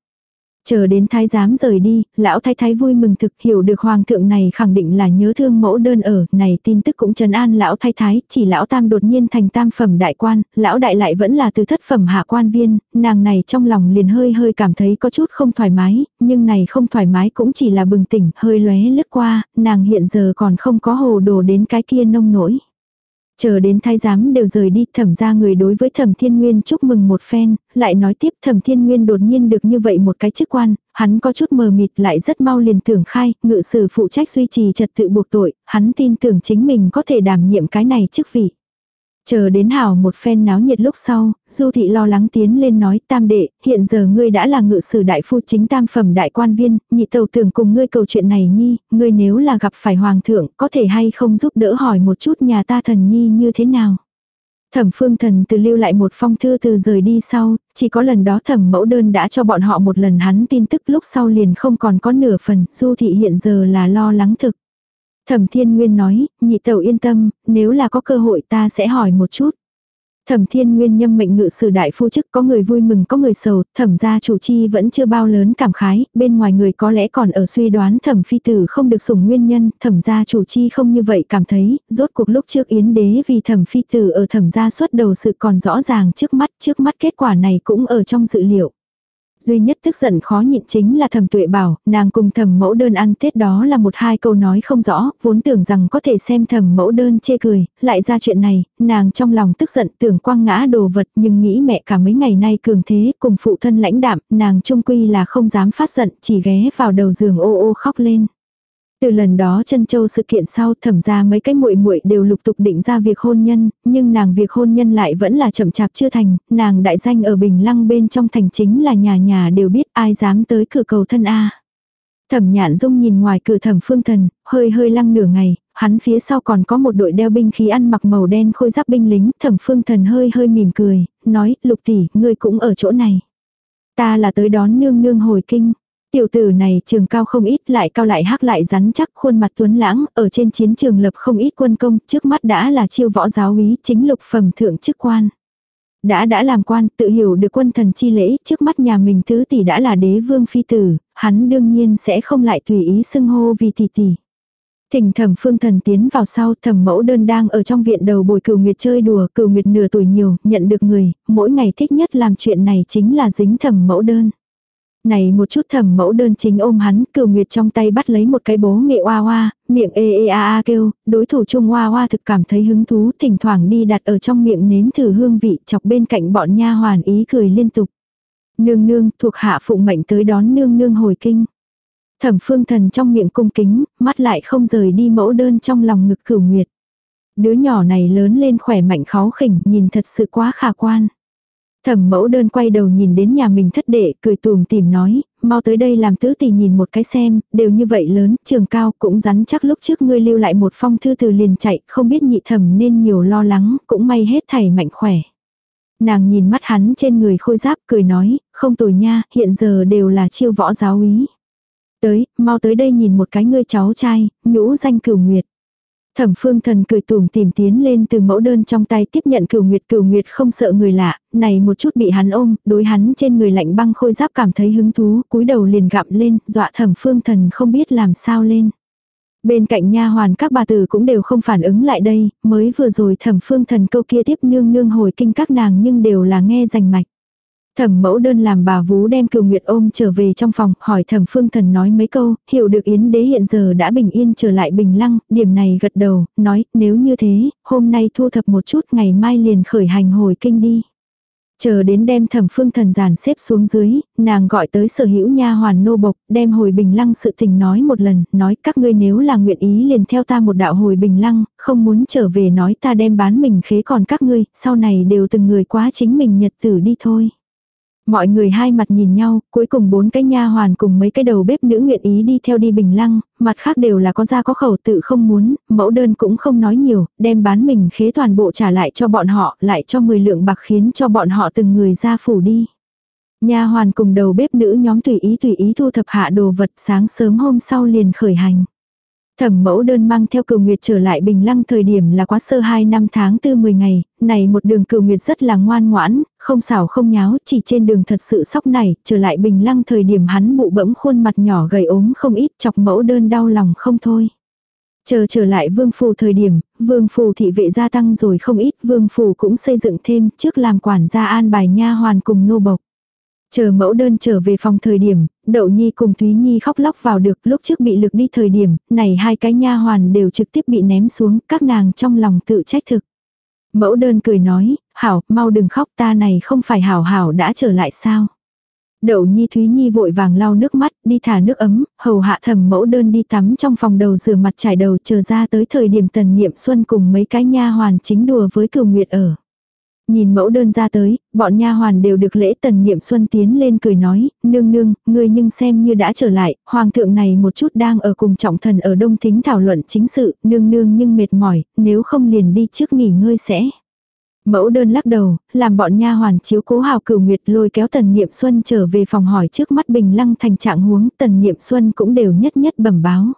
Chờ đến thái giám rời đi, lão thái thái vui mừng thực hiểu được hoàng thượng này khẳng định là nhớ thương mẫu đơn ở, này tin tức cũng trấn an lão thái thái, chỉ lão tam đột nhiên thành tam phẩm đại quan, lão đại lại vẫn là từ thất phẩm hạ quan viên, nàng này trong lòng liền hơi hơi cảm thấy có chút không thoải mái, nhưng này không thoải mái cũng chỉ là bừng tỉnh, hơi lóe lướt qua, nàng hiện giờ còn không có hồ đồ đến cái kia nông nổi. Chờ đến thái giám đều rời đi thẩm ra người đối với thẩm thiên nguyên chúc mừng một phen, lại nói tiếp thẩm thiên nguyên đột nhiên được như vậy một cái chức quan, hắn có chút mờ mịt lại rất mau liền tưởng khai, ngự sử phụ trách duy trì trật tự buộc tội, hắn tin tưởng chính mình có thể đảm nhiệm cái này chức vị. Chờ đến hảo một phen náo nhiệt lúc sau, Du thị lo lắng tiến lên nói tam đệ, hiện giờ ngươi đã là ngự sử đại phu chính tam phẩm đại quan viên, nhị tàu tưởng cùng ngươi cầu chuyện này nhi, ngươi nếu là gặp phải hoàng thượng, có thể hay không giúp đỡ hỏi một chút nhà ta thần nhi như thế nào. Thẩm phương thần từ lưu lại một phong thư từ rời đi sau, chỉ có lần đó thẩm mẫu đơn đã cho bọn họ một lần hắn tin tức lúc sau liền không còn có nửa phần, du thị hiện giờ là lo lắng thực. Thẩm Thiên Nguyên nói, nhị tẩu yên tâm, nếu là có cơ hội ta sẽ hỏi một chút. Thẩm Thiên Nguyên nhâm mệnh ngự sử đại phu chức có người vui mừng có người sầu, thẩm gia chủ chi vẫn chưa bao lớn cảm khái, bên ngoài người có lẽ còn ở suy đoán thẩm phi tử không được sủng nguyên nhân, thẩm gia chủ chi không như vậy cảm thấy, rốt cuộc lúc trước yến đế vì thẩm phi tử ở thẩm gia xuất đầu sự còn rõ ràng trước mắt, trước mắt kết quả này cũng ở trong dự liệu. Duy nhất tức giận khó nhịn chính là thầm tuệ bảo, nàng cùng thầm mẫu đơn ăn Tết đó là một hai câu nói không rõ, vốn tưởng rằng có thể xem thầm mẫu đơn chê cười, lại ra chuyện này, nàng trong lòng tức giận tưởng quăng ngã đồ vật nhưng nghĩ mẹ cả mấy ngày nay cường thế cùng phụ thân lãnh đạm, nàng trung quy là không dám phát giận, chỉ ghé vào đầu giường ô ô khóc lên. Từ lần đó chân châu sự kiện sau thẩm ra mấy cái muội muội đều lục tục định ra việc hôn nhân, nhưng nàng việc hôn nhân lại vẫn là chậm chạp chưa thành, nàng đại danh ở Bình Lăng bên trong thành chính là nhà nhà đều biết ai dám tới cửa cầu thân A. Thẩm nhạn dung nhìn ngoài cửa thẩm phương thần, hơi hơi lăng nửa ngày, hắn phía sau còn có một đội đeo binh khí ăn mặc màu đen khôi giáp binh lính, thẩm phương thần hơi hơi mỉm cười, nói, lục tỷ, ngươi cũng ở chỗ này. Ta là tới đón nương nương hồi kinh. Tiểu tử này trường cao không ít lại cao lại hắc lại rắn chắc khuôn mặt tuấn lãng, ở trên chiến trường lập không ít quân công, trước mắt đã là chiêu võ giáo úy chính lục phẩm thượng chức quan. Đã đã làm quan, tự hiểu được quân thần chi lễ, trước mắt nhà mình thứ tỷ đã là đế vương phi tử, hắn đương nhiên sẽ không lại tùy ý xưng hô vì tỷ tỷ. Thỉnh thẩm phương thần tiến vào sau thẩm mẫu đơn đang ở trong viện đầu bồi cửu nguyệt chơi đùa, cửu nguyệt nửa tuổi nhiều, nhận được người, mỗi ngày thích nhất làm chuyện này chính là dính thẩm mẫu đơn. Này một chút thẩm mẫu đơn chính ôm hắn, cửu nguyệt trong tay bắt lấy một cái bố nghệ oa oa, miệng ê ê a a kêu, đối thủ chung oa oa thực cảm thấy hứng thú, thỉnh thoảng đi đặt ở trong miệng nếm thử hương vị, chọc bên cạnh bọn nha hoàn ý cười liên tục. Nương nương, thuộc hạ phụng mệnh tới đón nương nương hồi kinh. Thẩm phương thần trong miệng cung kính, mắt lại không rời đi mẫu đơn trong lòng ngực cửu nguyệt. Đứa nhỏ này lớn lên khỏe mạnh khó khỉnh, nhìn thật sự quá khả quan. Thẩm mẫu đơn quay đầu nhìn đến nhà mình thất đệ, cười tùm tìm nói, mau tới đây làm tứ tỷ nhìn một cái xem, đều như vậy lớn, trường cao cũng rắn chắc lúc trước ngươi lưu lại một phong thư từ liền chạy, không biết nhị thẩm nên nhiều lo lắng, cũng may hết thảy mạnh khỏe. Nàng nhìn mắt hắn trên người khôi giáp cười nói, không tồi nha, hiện giờ đều là chiêu võ giáo úy. Tới, mau tới đây nhìn một cái ngươi cháu trai, nhũ danh cửu nguyệt. Thẩm phương thần cười tùm tìm tiến lên từ mẫu đơn trong tay tiếp nhận cửu nguyệt cửu nguyệt không sợ người lạ, này một chút bị hắn ôm, đối hắn trên người lạnh băng khôi giáp cảm thấy hứng thú, cúi đầu liền gặm lên, dọa thẩm phương thần không biết làm sao lên. Bên cạnh nha hoàn các bà tử cũng đều không phản ứng lại đây, mới vừa rồi thẩm phương thần câu kia tiếp nương nương hồi kinh các nàng nhưng đều là nghe rành mạch. Thẩm mẫu đơn làm bà vú đem cửu nguyệt ôm trở về trong phòng, hỏi thẩm phương thần nói mấy câu, hiểu được yến đế hiện giờ đã bình yên trở lại bình lăng, điểm này gật đầu, nói nếu như thế, hôm nay thu thập một chút ngày mai liền khởi hành hồi kinh đi. Chờ đến đem thẩm phương thần giàn xếp xuống dưới, nàng gọi tới sở hữu nha hoàn nô bộc, đem hồi bình lăng sự tình nói một lần, nói các ngươi nếu là nguyện ý liền theo ta một đạo hồi bình lăng, không muốn trở về nói ta đem bán mình khế còn các ngươi, sau này đều từng người quá chính mình nhật tử đi thôi. Mọi người hai mặt nhìn nhau, cuối cùng bốn cái nha hoàn cùng mấy cái đầu bếp nữ nguyện ý đi theo đi bình lăng, mặt khác đều là có ra có khẩu tự không muốn, mẫu đơn cũng không nói nhiều, đem bán mình khế toàn bộ trả lại cho bọn họ, lại cho 10 lượng bạc khiến cho bọn họ từng người ra phủ đi. Nha hoàn cùng đầu bếp nữ nhóm tùy ý tùy ý thu thập hạ đồ vật sáng sớm hôm sau liền khởi hành. Thẩm mẫu đơn mang theo cửu nguyệt trở lại bình lăng thời điểm là quá sơ 2 năm tháng tư 10 ngày, này một đường cửu nguyệt rất là ngoan ngoãn, không xảo không nháo, chỉ trên đường thật sự sóc này, trở lại bình lăng thời điểm hắn bụ bẫm khuôn mặt nhỏ gầy ốm không ít chọc mẫu đơn đau lòng không thôi. Chờ trở lại vương phù thời điểm, vương phù thị vệ gia tăng rồi không ít, vương phù cũng xây dựng thêm trước làm quản gia an bài nha hoàn cùng nô bộc. Chờ mẫu đơn trở về phòng thời điểm, Đậu Nhi cùng Thúy Nhi khóc lóc vào được lúc trước bị lực đi thời điểm, này hai cái nha hoàn đều trực tiếp bị ném xuống, các nàng trong lòng tự trách thực. Mẫu đơn cười nói, hảo, mau đừng khóc ta này không phải hảo hảo đã trở lại sao. Đậu Nhi Thúy Nhi vội vàng lau nước mắt, đi thả nước ấm, hầu hạ thầm mẫu đơn đi tắm trong phòng đầu rửa mặt trải đầu chờ ra tới thời điểm tần niệm xuân cùng mấy cái nha hoàn chính đùa với cửu nguyệt ở. Nhìn mẫu đơn ra tới, bọn nha hoàn đều được lễ tần niệm xuân tiến lên cười nói, nương nương, ngươi nhưng xem như đã trở lại, hoàng thượng này một chút đang ở cùng trọng thần ở đông thính thảo luận chính sự, nương nương nhưng mệt mỏi, nếu không liền đi trước nghỉ ngơi sẽ. Mẫu đơn lắc đầu, làm bọn nha hoàn chiếu cố hào cửu nguyệt lôi kéo tần niệm xuân trở về phòng hỏi trước mắt bình lăng thành trạng huống tần niệm xuân cũng đều nhất nhất bẩm báo.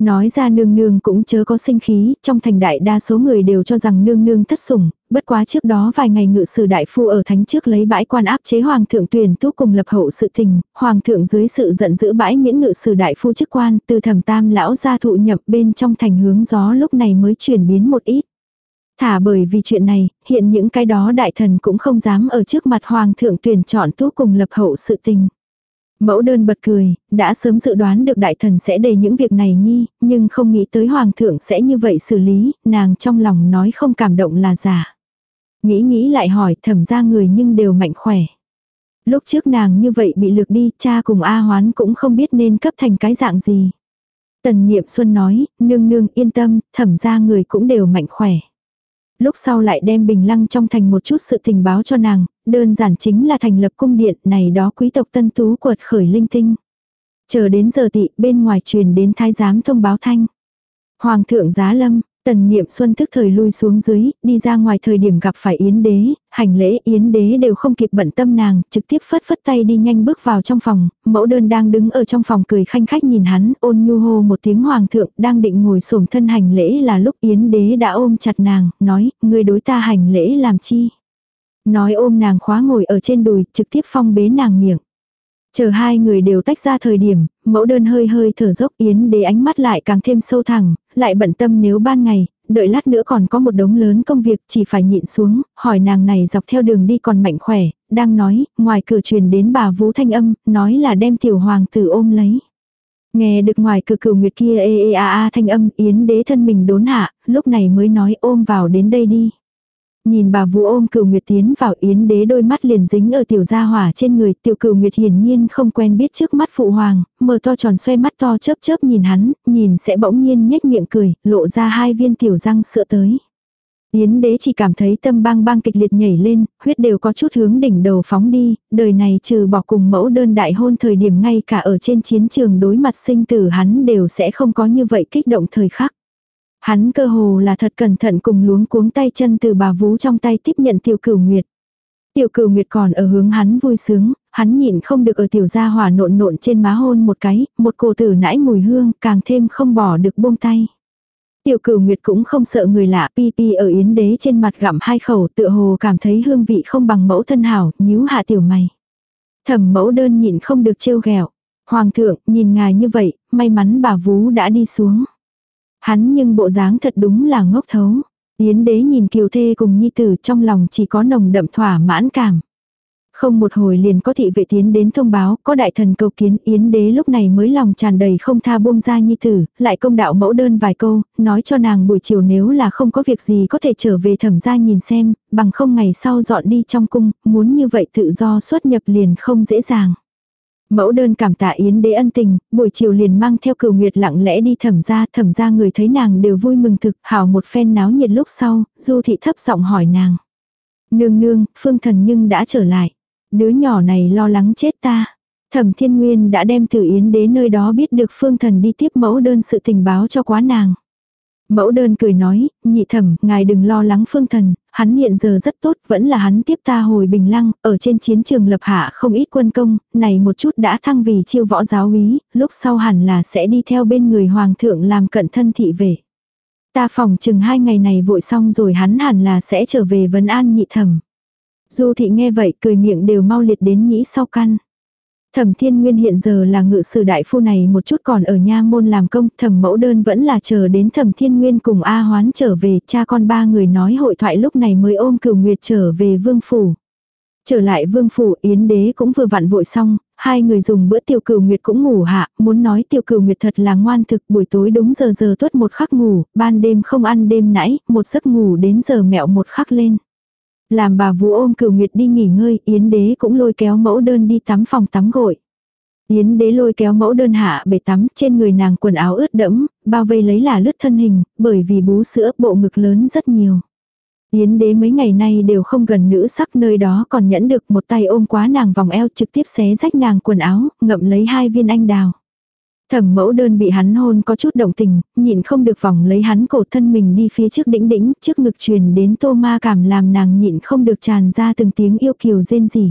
Nói ra nương nương cũng chớ có sinh khí, trong thành đại đa số người đều cho rằng nương nương thất sủng, bất quá trước đó vài ngày ngự sử đại phu ở thánh trước lấy bãi quan áp chế hoàng thượng tuyển tú cùng lập hậu sự tình, hoàng thượng dưới sự giận dữ bãi miễn ngự sử đại phu chức quan, từ thẩm tam lão gia thụ nhập bên trong thành hướng gió lúc này mới chuyển biến một ít. Thả bởi vì chuyện này, hiện những cái đó đại thần cũng không dám ở trước mặt hoàng thượng tuyển chọn tú cùng lập hậu sự tình. Mẫu đơn bật cười, đã sớm dự đoán được đại thần sẽ đề những việc này nhi, nhưng không nghĩ tới hoàng thượng sẽ như vậy xử lý, nàng trong lòng nói không cảm động là giả. Nghĩ nghĩ lại hỏi thẩm ra người nhưng đều mạnh khỏe. Lúc trước nàng như vậy bị lược đi, cha cùng A hoán cũng không biết nên cấp thành cái dạng gì. Tần Niệm Xuân nói, nương nương yên tâm, thẩm ra người cũng đều mạnh khỏe. Lúc sau lại đem bình lăng trong thành một chút sự tình báo cho nàng, đơn giản chính là thành lập cung điện này đó quý tộc tân tú quật khởi linh tinh. Chờ đến giờ tị bên ngoài truyền đến thái giám thông báo thanh. Hoàng thượng giá lâm, Tần niệm xuân thức thời lui xuống dưới, đi ra ngoài thời điểm gặp phải Yến đế, hành lễ Yến đế đều không kịp bận tâm nàng, trực tiếp phất phất tay đi nhanh bước vào trong phòng, mẫu đơn đang đứng ở trong phòng cười khanh khách nhìn hắn, ôn nhu hô một tiếng hoàng thượng, đang định ngồi xổm thân hành lễ là lúc Yến đế đã ôm chặt nàng, nói, người đối ta hành lễ làm chi. Nói ôm nàng khóa ngồi ở trên đùi, trực tiếp phong bế nàng miệng. Chờ hai người đều tách ra thời điểm, mẫu đơn hơi hơi thở dốc yến đế ánh mắt lại càng thêm sâu thẳng, lại bận tâm nếu ban ngày, đợi lát nữa còn có một đống lớn công việc chỉ phải nhịn xuống, hỏi nàng này dọc theo đường đi còn mạnh khỏe, đang nói, ngoài cửa truyền đến bà vũ thanh âm, nói là đem tiểu hoàng tử ôm lấy. Nghe được ngoài cửa cửu nguyệt kia ê ê a a thanh âm, yến đế thân mình đốn hạ, lúc này mới nói ôm vào đến đây đi. Nhìn bà vũ ôm cửu nguyệt tiến vào yến đế đôi mắt liền dính ở tiểu gia hỏa trên người, tiểu cửu nguyệt hiển nhiên không quen biết trước mắt phụ hoàng, mở to tròn xoay mắt to chớp chớp nhìn hắn, nhìn sẽ bỗng nhiên nhếch miệng cười, lộ ra hai viên tiểu răng sữa tới. Yến đế chỉ cảm thấy tâm bang bang kịch liệt nhảy lên, huyết đều có chút hướng đỉnh đầu phóng đi, đời này trừ bỏ cùng mẫu đơn đại hôn thời điểm ngay cả ở trên chiến trường đối mặt sinh tử hắn đều sẽ không có như vậy kích động thời khắc. Hắn cơ hồ là thật cẩn thận cùng luống cuống tay chân từ bà vú trong tay tiếp nhận tiểu cửu nguyệt. Tiểu cửu nguyệt còn ở hướng hắn vui sướng, hắn nhịn không được ở tiểu gia hỏa nộn nộn trên má hôn một cái, một cổ tử nãi mùi hương càng thêm không bỏ được buông tay. Tiểu cửu nguyệt cũng không sợ người lạ pi pi ở yến đế trên mặt gặm hai khẩu tựa hồ cảm thấy hương vị không bằng mẫu thân hảo, nhíu hạ tiểu mày. Thẩm mẫu đơn nhịn không được trêu ghẹo Hoàng thượng, nhìn ngài như vậy, may mắn bà vú đã đi xuống. Hắn nhưng bộ dáng thật đúng là ngốc thấu. Yến đế nhìn kiều thê cùng nhi tử trong lòng chỉ có nồng đậm thỏa mãn cảm. Không một hồi liền có thị vệ tiến đến thông báo, có đại thần cầu kiến Yến đế lúc này mới lòng tràn đầy không tha buông ra nhi tử, lại công đạo mẫu đơn vài câu, nói cho nàng buổi chiều nếu là không có việc gì có thể trở về thẩm gia nhìn xem, bằng không ngày sau dọn đi trong cung, muốn như vậy tự do xuất nhập liền không dễ dàng. Mẫu đơn cảm tạ Yến đế ân tình, buổi chiều liền mang theo cửu nguyệt lặng lẽ đi thẩm ra, thẩm ra người thấy nàng đều vui mừng thực, hảo một phen náo nhiệt lúc sau, du thị thấp giọng hỏi nàng. Nương nương, phương thần nhưng đã trở lại. Đứa nhỏ này lo lắng chết ta. Thẩm thiên nguyên đã đem từ Yến đế nơi đó biết được phương thần đi tiếp mẫu đơn sự tình báo cho quá nàng. Mẫu đơn cười nói, nhị thẩm, ngài đừng lo lắng phương thần, hắn hiện giờ rất tốt, vẫn là hắn tiếp ta hồi bình lăng, ở trên chiến trường lập hạ không ít quân công, này một chút đã thăng vì chiêu võ giáo úy, lúc sau hẳn là sẽ đi theo bên người hoàng thượng làm cận thân thị về. Ta phòng chừng hai ngày này vội xong rồi hắn hẳn là sẽ trở về vấn an nhị thẩm. Du thị nghe vậy cười miệng đều mau liệt đến nhĩ sau căn. Thẩm Thiên Nguyên hiện giờ là ngự sử đại phu này một chút còn ở nha môn làm công, thẩm mẫu đơn vẫn là chờ đến thẩm Thiên Nguyên cùng A Hoán trở về, cha con ba người nói hội thoại lúc này mới ôm cửu nguyệt trở về vương phủ. Trở lại vương phủ Yến đế cũng vừa vặn vội xong, hai người dùng bữa tiêu cửu nguyệt cũng ngủ hạ, muốn nói tiêu cửu nguyệt thật là ngoan thực buổi tối đúng giờ giờ tuất một khắc ngủ, ban đêm không ăn đêm nãy, một giấc ngủ đến giờ mẹo một khắc lên. Làm bà vũ ôm cửu nguyệt đi nghỉ ngơi, Yến đế cũng lôi kéo mẫu đơn đi tắm phòng tắm gội. Yến đế lôi kéo mẫu đơn hạ bể tắm, trên người nàng quần áo ướt đẫm, bao vây lấy là lướt thân hình, bởi vì bú sữa bộ ngực lớn rất nhiều. Yến đế mấy ngày nay đều không gần nữ sắc nơi đó còn nhẫn được một tay ôm quá nàng vòng eo trực tiếp xé rách nàng quần áo, ngậm lấy hai viên anh đào. Thẩm mẫu đơn bị hắn hôn có chút động tình, nhịn không được vòng lấy hắn cổ thân mình đi phía trước đĩnh đĩnh, trước ngực truyền đến tô ma cảm làm nàng nhịn không được tràn ra từng tiếng yêu kiều rên rỉ.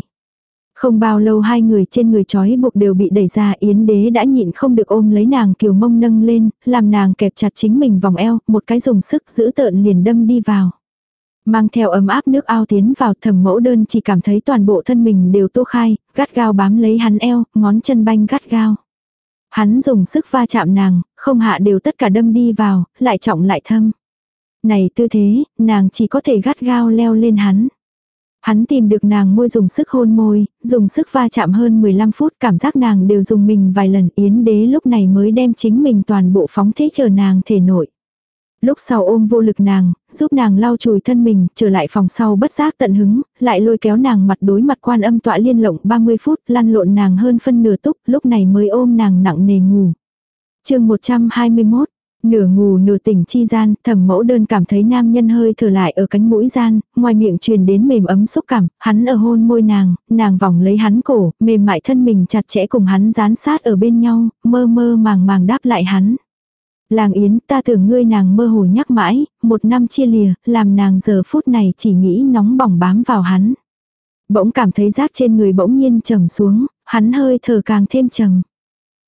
Không bao lâu hai người trên người trói buộc đều bị đẩy ra yến đế đã nhịn không được ôm lấy nàng kiều mông nâng lên, làm nàng kẹp chặt chính mình vòng eo, một cái dùng sức giữ tợn liền đâm đi vào. Mang theo ấm áp nước ao tiến vào thẩm mẫu đơn chỉ cảm thấy toàn bộ thân mình đều tô khai, gắt gao bám lấy hắn eo, ngón chân banh gắt gao. Hắn dùng sức va chạm nàng, không hạ đều tất cả đâm đi vào, lại trọng lại thâm. Này tư thế, nàng chỉ có thể gắt gao leo lên hắn. Hắn tìm được nàng môi dùng sức hôn môi, dùng sức va chạm hơn 15 phút cảm giác nàng đều dùng mình vài lần yến đế lúc này mới đem chính mình toàn bộ phóng thế chờ nàng thể nội. Lúc sau ôm vô lực nàng, giúp nàng lau chùi thân mình, trở lại phòng sau bất giác tận hứng, lại lôi kéo nàng mặt đối mặt quan âm tọa liên lộng 30 phút, lăn lộn nàng hơn phân nửa túc, lúc này mới ôm nàng nặng nề ngủ. chương 121, Nửa ngủ nửa tỉnh chi gian, thẩm mẫu đơn cảm thấy nam nhân hơi thở lại ở cánh mũi gian, ngoài miệng truyền đến mềm ấm xúc cảm, hắn ở hôn môi nàng, nàng vòng lấy hắn cổ, mềm mại thân mình chặt chẽ cùng hắn dán sát ở bên nhau, mơ mơ màng màng đáp lại hắn. Làng yến ta tưởng ngươi nàng mơ hồ nhắc mãi, một năm chia lìa, làm nàng giờ phút này chỉ nghĩ nóng bỏng bám vào hắn. Bỗng cảm thấy rác trên người bỗng nhiên trầm xuống, hắn hơi thở càng thêm trầm.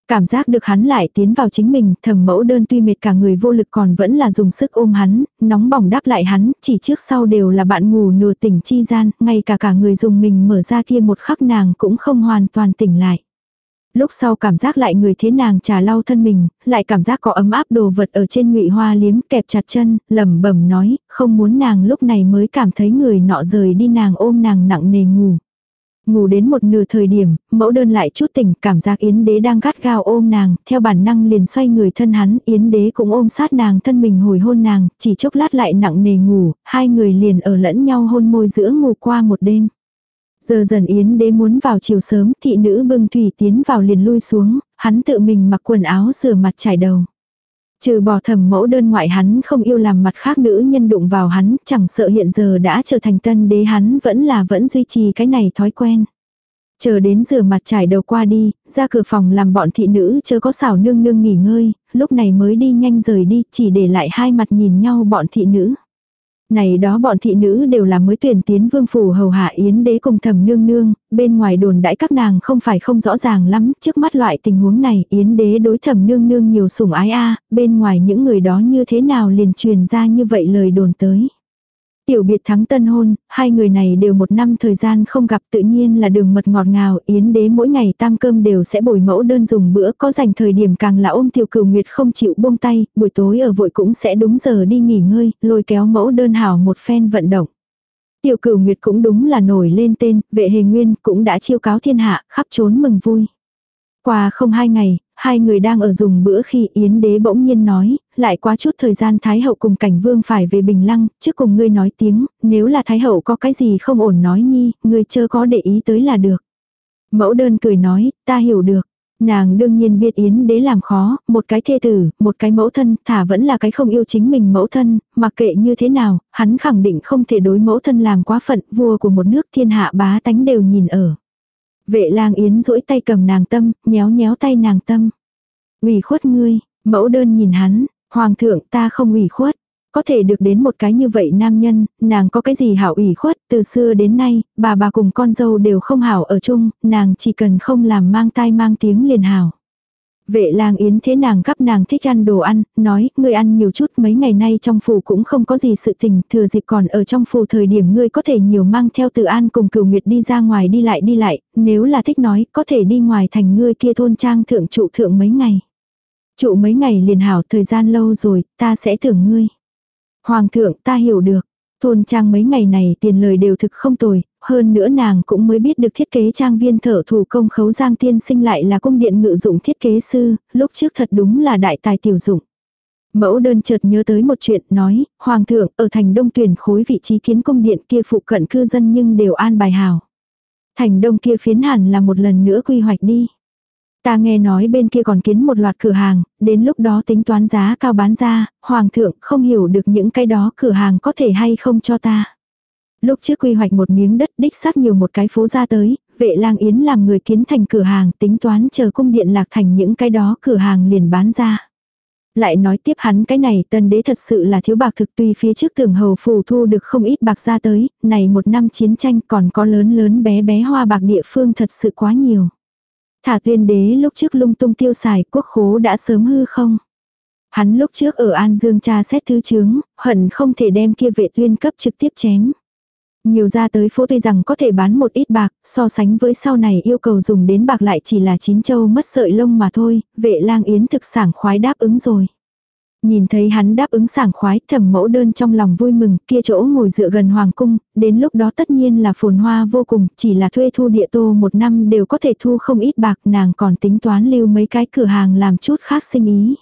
Cảm giác được hắn lại tiến vào chính mình, thầm mẫu đơn tuy mệt cả người vô lực còn vẫn là dùng sức ôm hắn, nóng bỏng đáp lại hắn, chỉ trước sau đều là bạn ngủ nửa tỉnh chi gian, ngay cả cả người dùng mình mở ra kia một khắc nàng cũng không hoàn toàn tỉnh lại. Lúc sau cảm giác lại người thế nàng trà lau thân mình, lại cảm giác có ấm áp đồ vật ở trên ngụy hoa liếm kẹp chặt chân, lẩm bẩm nói, không muốn nàng lúc này mới cảm thấy người nọ rời đi nàng ôm nàng nặng nề ngủ. Ngủ đến một nửa thời điểm, mẫu đơn lại chút tỉnh, cảm giác Yến đế đang gắt gao ôm nàng, theo bản năng liền xoay người thân hắn, Yến đế cũng ôm sát nàng thân mình hồi hôn nàng, chỉ chốc lát lại nặng nề ngủ, hai người liền ở lẫn nhau hôn môi giữa ngủ qua một đêm. Giờ dần Yến đế muốn vào chiều sớm, thị nữ bưng thủy tiến vào liền lui xuống, hắn tự mình mặc quần áo rửa mặt trải đầu. Trừ bỏ thẩm mẫu đơn ngoại hắn không yêu làm mặt khác nữ nhân đụng vào hắn, chẳng sợ hiện giờ đã trở thành tân đế hắn vẫn là vẫn duy trì cái này thói quen. Chờ đến rửa mặt trải đầu qua đi, ra cửa phòng làm bọn thị nữ chớ có xảo nương nương nghỉ ngơi, lúc này mới đi nhanh rời đi, chỉ để lại hai mặt nhìn nhau bọn thị nữ. Này đó bọn thị nữ đều là mới tuyển tiến vương phủ hầu hạ yến đế cùng thầm nương nương, bên ngoài đồn đãi các nàng không phải không rõ ràng lắm, trước mắt loại tình huống này yến đế đối thầm nương nương nhiều sủng ái a bên ngoài những người đó như thế nào liền truyền ra như vậy lời đồn tới. Tiểu biệt thắng tân hôn, hai người này đều một năm thời gian không gặp tự nhiên là đường mật ngọt ngào, yến đế mỗi ngày tam cơm đều sẽ bồi mẫu đơn dùng bữa có dành thời điểm càng là ôm tiểu cửu nguyệt không chịu buông tay, buổi tối ở vội cũng sẽ đúng giờ đi nghỉ ngơi, lôi kéo mẫu đơn hảo một phen vận động. Tiểu cửu nguyệt cũng đúng là nổi lên tên, vệ hề nguyên cũng đã chiêu cáo thiên hạ, khắp trốn mừng vui. Qua không hai ngày, hai người đang ở dùng bữa khi Yến đế bỗng nhiên nói, lại quá chút thời gian Thái hậu cùng cảnh vương phải về Bình Lăng, trước cùng ngươi nói tiếng, nếu là Thái hậu có cái gì không ổn nói nhi, ngươi chớ có để ý tới là được. Mẫu đơn cười nói, ta hiểu được. Nàng đương nhiên biết Yến đế làm khó, một cái thê tử, một cái mẫu thân, thả vẫn là cái không yêu chính mình mẫu thân, mặc kệ như thế nào, hắn khẳng định không thể đối mẫu thân làm quá phận, vua của một nước thiên hạ bá tánh đều nhìn ở. Vệ lang yến duỗi tay cầm nàng tâm, nhéo nhéo tay nàng tâm. ủy khuất ngươi, mẫu đơn nhìn hắn, hoàng thượng ta không ủy khuất. Có thể được đến một cái như vậy nam nhân, nàng có cái gì hảo ủy khuất, từ xưa đến nay, bà bà cùng con dâu đều không hảo ở chung, nàng chỉ cần không làm mang tai mang tiếng liền hảo. Vệ lang yến thế nàng gắp nàng thích ăn đồ ăn, nói, ngươi ăn nhiều chút mấy ngày nay trong phủ cũng không có gì sự tình, thừa dịp còn ở trong phủ thời điểm ngươi có thể nhiều mang theo tự an cùng cửu nguyệt đi ra ngoài đi lại đi lại, nếu là thích nói, có thể đi ngoài thành ngươi kia thôn trang thượng trụ thượng mấy ngày. Trụ mấy ngày liền hảo thời gian lâu rồi, ta sẽ thưởng ngươi. Hoàng thượng ta hiểu được, thôn trang mấy ngày này tiền lời đều thực không tồi, hơn nữa nàng cũng mới biết được thiết kế trang viên thợ thủ công khấu giang tiên sinh lại là cung điện ngự dụng thiết kế sư, lúc trước thật đúng là đại tài tiểu dụng. Mẫu đơn chợt nhớ tới một chuyện nói, Hoàng thượng ở thành đông tuyển khối vị trí kiến cung điện kia phụ cận cư dân nhưng đều an bài hào Thành đông kia phiến hẳn là một lần nữa quy hoạch đi. Ta nghe nói bên kia còn kiến một loạt cửa hàng, đến lúc đó tính toán giá cao bán ra, Hoàng thượng không hiểu được những cái đó cửa hàng có thể hay không cho ta. Lúc trước quy hoạch một miếng đất đích xác nhiều một cái phố ra tới, vệ lang yến làm người kiến thành cửa hàng tính toán chờ cung điện lạc thành những cái đó cửa hàng liền bán ra. Lại nói tiếp hắn cái này tân đế thật sự là thiếu bạc thực tuy phía trước tưởng hầu phù thu được không ít bạc ra tới, này một năm chiến tranh còn có lớn lớn bé bé hoa bạc địa phương thật sự quá nhiều. Thả tuyên đế lúc trước lung tung tiêu xài quốc khố đã sớm hư không. Hắn lúc trước ở An Dương tra xét thứ chướng, hận không thể đem kia vệ tuyên cấp trực tiếp chém. Nhiều ra tới phố tuy rằng có thể bán một ít bạc, so sánh với sau này yêu cầu dùng đến bạc lại chỉ là chín châu mất sợi lông mà thôi, vệ lang yến thực sảng khoái đáp ứng rồi. Nhìn thấy hắn đáp ứng sảng khoái thẩm mẫu đơn trong lòng vui mừng, kia chỗ ngồi dựa gần hoàng cung, đến lúc đó tất nhiên là phồn hoa vô cùng, chỉ là thuê thu địa tô một năm đều có thể thu không ít bạc, nàng còn tính toán lưu mấy cái cửa hàng làm chút khác sinh ý.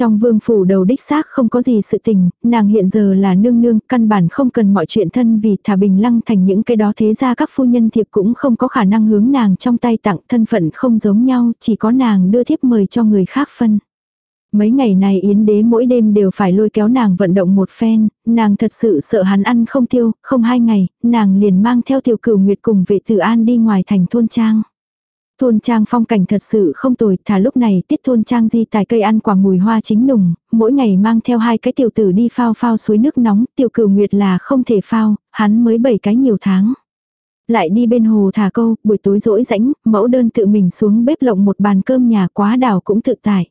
Trong vương phủ đầu đích xác không có gì sự tình, nàng hiện giờ là nương nương, căn bản không cần mọi chuyện thân vì thả bình lăng thành những cái đó thế ra các phu nhân thiệp cũng không có khả năng hướng nàng trong tay tặng thân phận không giống nhau, chỉ có nàng đưa thiếp mời cho người khác phân. Mấy ngày này Yến đế mỗi đêm đều phải lôi kéo nàng vận động một phen, nàng thật sự sợ hắn ăn không tiêu, không hai ngày, nàng liền mang theo tiểu cửu nguyệt cùng vệ tử an đi ngoài thành thôn trang. Thôn trang phong cảnh thật sự không tồi, thả lúc này tiết thôn trang di tài cây ăn quả mùi hoa chính nùng, mỗi ngày mang theo hai cái tiểu tử đi phao phao suối nước nóng, tiểu cửu nguyệt là không thể phao, hắn mới bảy cái nhiều tháng. Lại đi bên hồ thả câu, buổi tối rỗi rãnh, mẫu đơn tự mình xuống bếp lộng một bàn cơm nhà quá đảo cũng tự tại.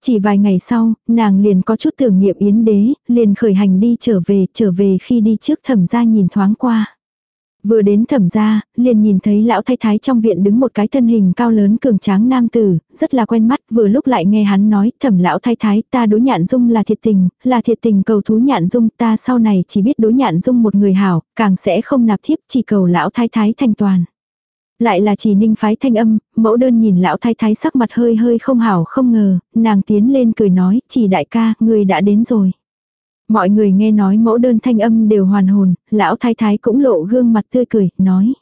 Chỉ vài ngày sau, nàng liền có chút tưởng niệm yến đế, liền khởi hành đi trở về, trở về khi đi trước thẩm gia nhìn thoáng qua. Vừa đến thẩm gia, liền nhìn thấy lão thái thái trong viện đứng một cái thân hình cao lớn cường tráng nam tử, rất là quen mắt, vừa lúc lại nghe hắn nói, thẩm lão thái thái, ta đối nhạn dung là thiệt tình, là thiệt tình cầu thú nhạn dung, ta sau này chỉ biết đối nhạn dung một người hảo, càng sẽ không nạp thiếp, chỉ cầu lão thái thái thành toàn. Lại là chỉ ninh phái thanh âm, mẫu đơn nhìn lão thái thái sắc mặt hơi hơi không hảo không ngờ, nàng tiến lên cười nói, chỉ đại ca, người đã đến rồi. Mọi người nghe nói mẫu đơn thanh âm đều hoàn hồn, lão thái thái cũng lộ gương mặt tươi cười, nói.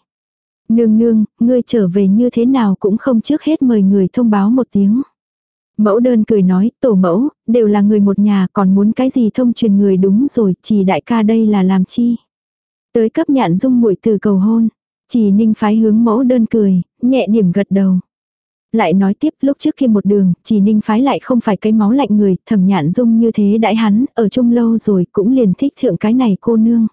Nương nương, ngươi trở về như thế nào cũng không trước hết mời người thông báo một tiếng. Mẫu đơn cười nói, tổ mẫu, đều là người một nhà còn muốn cái gì thông truyền người đúng rồi, chỉ đại ca đây là làm chi. Tới cấp nhạn dung muội từ cầu hôn, chỉ ninh phái hướng mẫu đơn cười, nhẹ điểm gật đầu. Lại nói tiếp lúc trước khi một đường, chỉ ninh phái lại không phải cái máu lạnh người, thẩm nhạn dung như thế đãi hắn, ở chung lâu rồi cũng liền thích thượng cái này cô nương.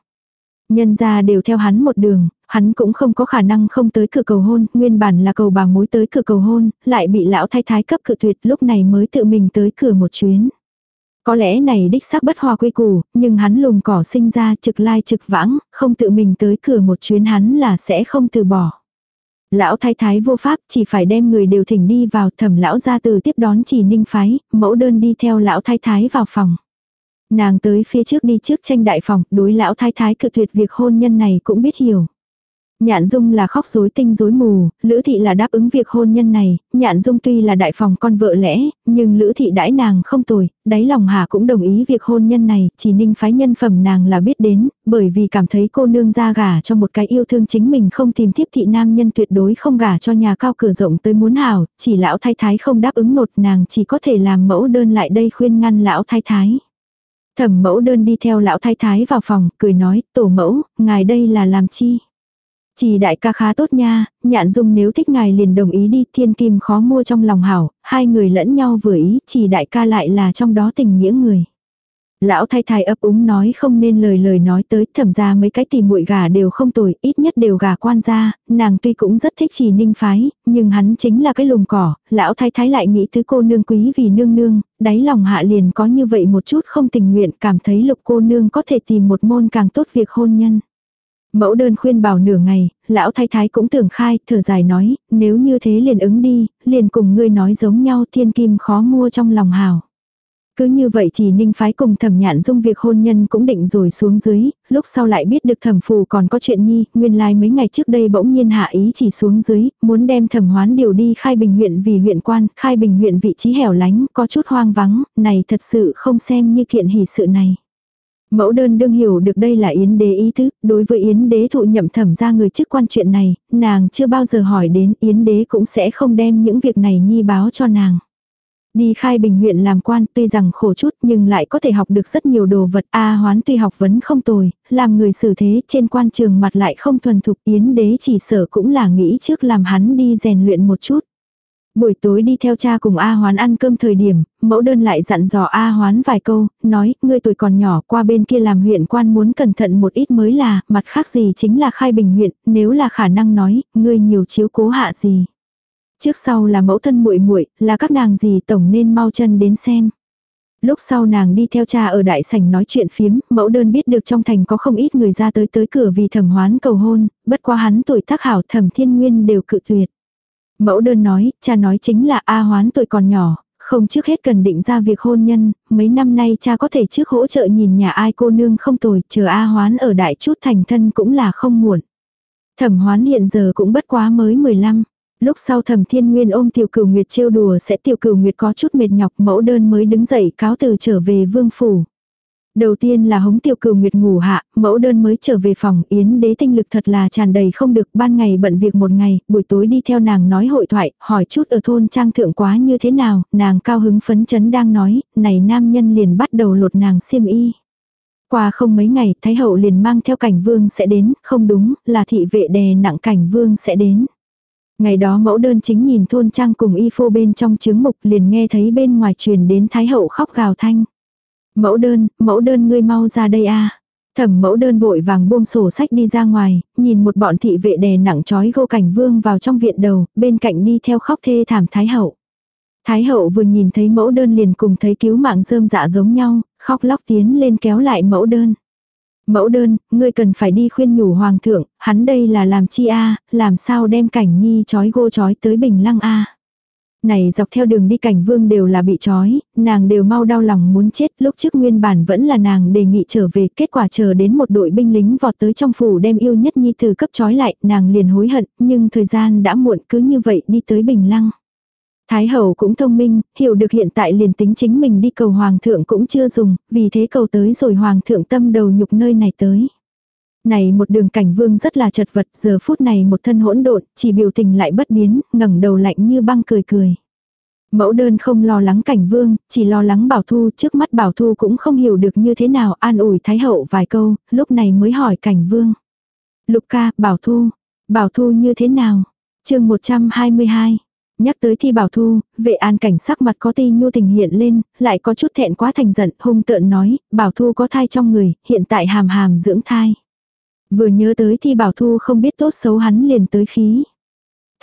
Nhân ra đều theo hắn một đường, hắn cũng không có khả năng không tới cửa cầu hôn, nguyên bản là cầu bà mối tới cửa cầu hôn, lại bị lão thái thái cấp cự tuyệt lúc này mới tự mình tới cửa một chuyến. Có lẽ này đích xác bất hòa quy củ, nhưng hắn lùm cỏ sinh ra trực lai trực vãng, không tự mình tới cửa một chuyến hắn là sẽ không từ bỏ. Lão thái thái vô pháp chỉ phải đem người đều thỉnh đi vào thẩm lão ra từ tiếp đón chỉ ninh phái, mẫu đơn đi theo lão thái thái vào phòng. Nàng tới phía trước đi trước tranh đại phòng, đối lão thái thái cự tuyệt việc hôn nhân này cũng biết hiểu. Nhạn Dung là khóc rối tinh rối mù, Lữ Thị là đáp ứng việc hôn nhân này, Nhạn Dung tuy là đại phòng con vợ lẽ, nhưng Lữ Thị đãi nàng không tồi, đáy lòng hà cũng đồng ý việc hôn nhân này, chỉ ninh phái nhân phẩm nàng là biết đến, bởi vì cảm thấy cô nương ra gả cho một cái yêu thương chính mình không tìm tiếp thị nam nhân tuyệt đối không gả cho nhà cao cửa rộng tới muốn hảo, chỉ lão thái thái không đáp ứng nột nàng chỉ có thể làm mẫu đơn lại đây khuyên ngăn lão thái thái. Thẩm mẫu đơn đi theo lão thái thái vào phòng, cười nói, tổ mẫu, ngài đây là làm chi? Chỉ đại ca khá tốt nha, nhạn dung nếu thích ngài liền đồng ý đi, thiên kim khó mua trong lòng hảo, hai người lẫn nhau vừa ý, chỉ đại ca lại là trong đó tình nghĩa người. Lão thái thái ấp úng nói không nên lời lời nói tới thẩm ra mấy cái tìm muội gà đều không tồi, ít nhất đều gà quan gia, nàng tuy cũng rất thích chỉ ninh phái, nhưng hắn chính là cái lùm cỏ, lão thái thái lại nghĩ thứ cô nương quý vì nương nương, đáy lòng hạ liền có như vậy một chút không tình nguyện cảm thấy lục cô nương có thể tìm một môn càng tốt việc hôn nhân. Mẫu đơn khuyên bảo nửa ngày, lão thái thái cũng tưởng khai, thở dài nói, nếu như thế liền ứng đi, liền cùng ngươi nói giống nhau thiên kim khó mua trong lòng hào. Cứ như vậy chỉ ninh phái cùng thẩm nhạn dung việc hôn nhân cũng định rồi xuống dưới, lúc sau lại biết được thẩm phù còn có chuyện nhi, nguyên lai like mấy ngày trước đây bỗng nhiên hạ ý chỉ xuống dưới, muốn đem thẩm hoán điều đi khai bình huyện vì huyện quan, khai bình huyện vị trí hẻo lánh, có chút hoang vắng, này thật sự không xem như kiện hỷ sự này. Mẫu đơn đương hiểu được đây là Yến đế ý tứ, đối với Yến đế thụ nhậm thẩm ra người chức quan chuyện này, nàng chưa bao giờ hỏi đến Yến đế cũng sẽ không đem những việc này nhi báo cho nàng. Đi khai bình huyện làm quan tuy rằng khổ chút nhưng lại có thể học được rất nhiều đồ vật. A hoán tuy học vấn không tồi, làm người xử thế trên quan trường mặt lại không thuần thục Yến đế chỉ sở cũng là nghĩ trước làm hắn đi rèn luyện một chút. Buổi tối đi theo cha cùng A Hoán ăn cơm thời điểm, mẫu đơn lại dặn dò A Hoán vài câu, nói, ngươi tuổi còn nhỏ qua bên kia làm huyện quan muốn cẩn thận một ít mới là, mặt khác gì chính là khai bình huyện, nếu là khả năng nói, ngươi nhiều chiếu cố hạ gì. Trước sau là mẫu thân muội muội là các nàng gì tổng nên mau chân đến xem. Lúc sau nàng đi theo cha ở đại sảnh nói chuyện phiếm, mẫu đơn biết được trong thành có không ít người ra tới tới cửa vì thẩm hoán cầu hôn, bất qua hắn tuổi tác hảo thẩm thiên nguyên đều cự tuyệt. Mẫu đơn nói, cha nói chính là A hoán tuổi còn nhỏ, không trước hết cần định ra việc hôn nhân, mấy năm nay cha có thể trước hỗ trợ nhìn nhà ai cô nương không tồi, chờ A hoán ở đại chút thành thân cũng là không muộn. Thẩm hoán hiện giờ cũng bất quá mới 15. Lúc sau thẩm thiên nguyên ôm tiểu cửu nguyệt trêu đùa sẽ tiểu cửu nguyệt có chút mệt nhọc mẫu đơn mới đứng dậy cáo từ trở về vương phủ. Đầu tiên là hống tiểu cửu nguyệt ngủ hạ, mẫu đơn mới trở về phòng, yến đế tinh lực thật là tràn đầy không được, ban ngày bận việc một ngày, buổi tối đi theo nàng nói hội thoại, hỏi chút ở thôn trang thượng quá như thế nào, nàng cao hứng phấn chấn đang nói, này nam nhân liền bắt đầu lột nàng xiêm y. Qua không mấy ngày, Thái hậu liền mang theo cảnh vương sẽ đến, không đúng, là thị vệ đè nặng cảnh vương sẽ đến. Ngày đó mẫu đơn chính nhìn thôn trang cùng y phô bên trong chướng mục liền nghe thấy bên ngoài truyền đến Thái hậu khóc gào thanh. Mẫu đơn, mẫu đơn ngươi mau ra đây a Thẩm mẫu đơn vội vàng buông sổ sách đi ra ngoài, nhìn một bọn thị vệ đè nặng chói gô cảnh vương vào trong viện đầu, bên cạnh đi theo khóc thê thảm thái hậu. Thái hậu vừa nhìn thấy mẫu đơn liền cùng thấy cứu mạng rơm dạ giống nhau, khóc lóc tiến lên kéo lại mẫu đơn. Mẫu đơn, ngươi cần phải đi khuyên nhủ hoàng thượng, hắn đây là làm chi a làm sao đem cảnh nhi chói gô chói tới bình lăng a này dọc theo đường đi cảnh vương đều là bị trói, nàng đều mau đau lòng muốn chết, lúc trước nguyên bản vẫn là nàng đề nghị trở về, kết quả chờ đến một đội binh lính vọt tới trong phủ đem yêu nhất nhi từ cấp trói lại, nàng liền hối hận, nhưng thời gian đã muộn cứ như vậy đi tới bình lăng. Thái hậu cũng thông minh, hiểu được hiện tại liền tính chính mình đi cầu hoàng thượng cũng chưa dùng, vì thế cầu tới rồi hoàng thượng tâm đầu nhục nơi này tới. Này một đường cảnh vương rất là chật vật, giờ phút này một thân hỗn độn, chỉ biểu tình lại bất biến, ngẩng đầu lạnh như băng cười cười. Mẫu đơn không lo lắng cảnh vương, chỉ lo lắng bảo thu, trước mắt bảo thu cũng không hiểu được như thế nào, an ủi thái hậu vài câu, lúc này mới hỏi cảnh vương. Lục ca, bảo thu, bảo thu như thế nào? chương 122 Nhắc tới thi bảo thu, vệ an cảnh sắc mặt có ti nhu tình hiện lên, lại có chút thẹn quá thành giận, hung tợn nói, bảo thu có thai trong người, hiện tại hàm hàm dưỡng thai. Vừa nhớ tới thi bảo thu không biết tốt xấu hắn liền tới khí.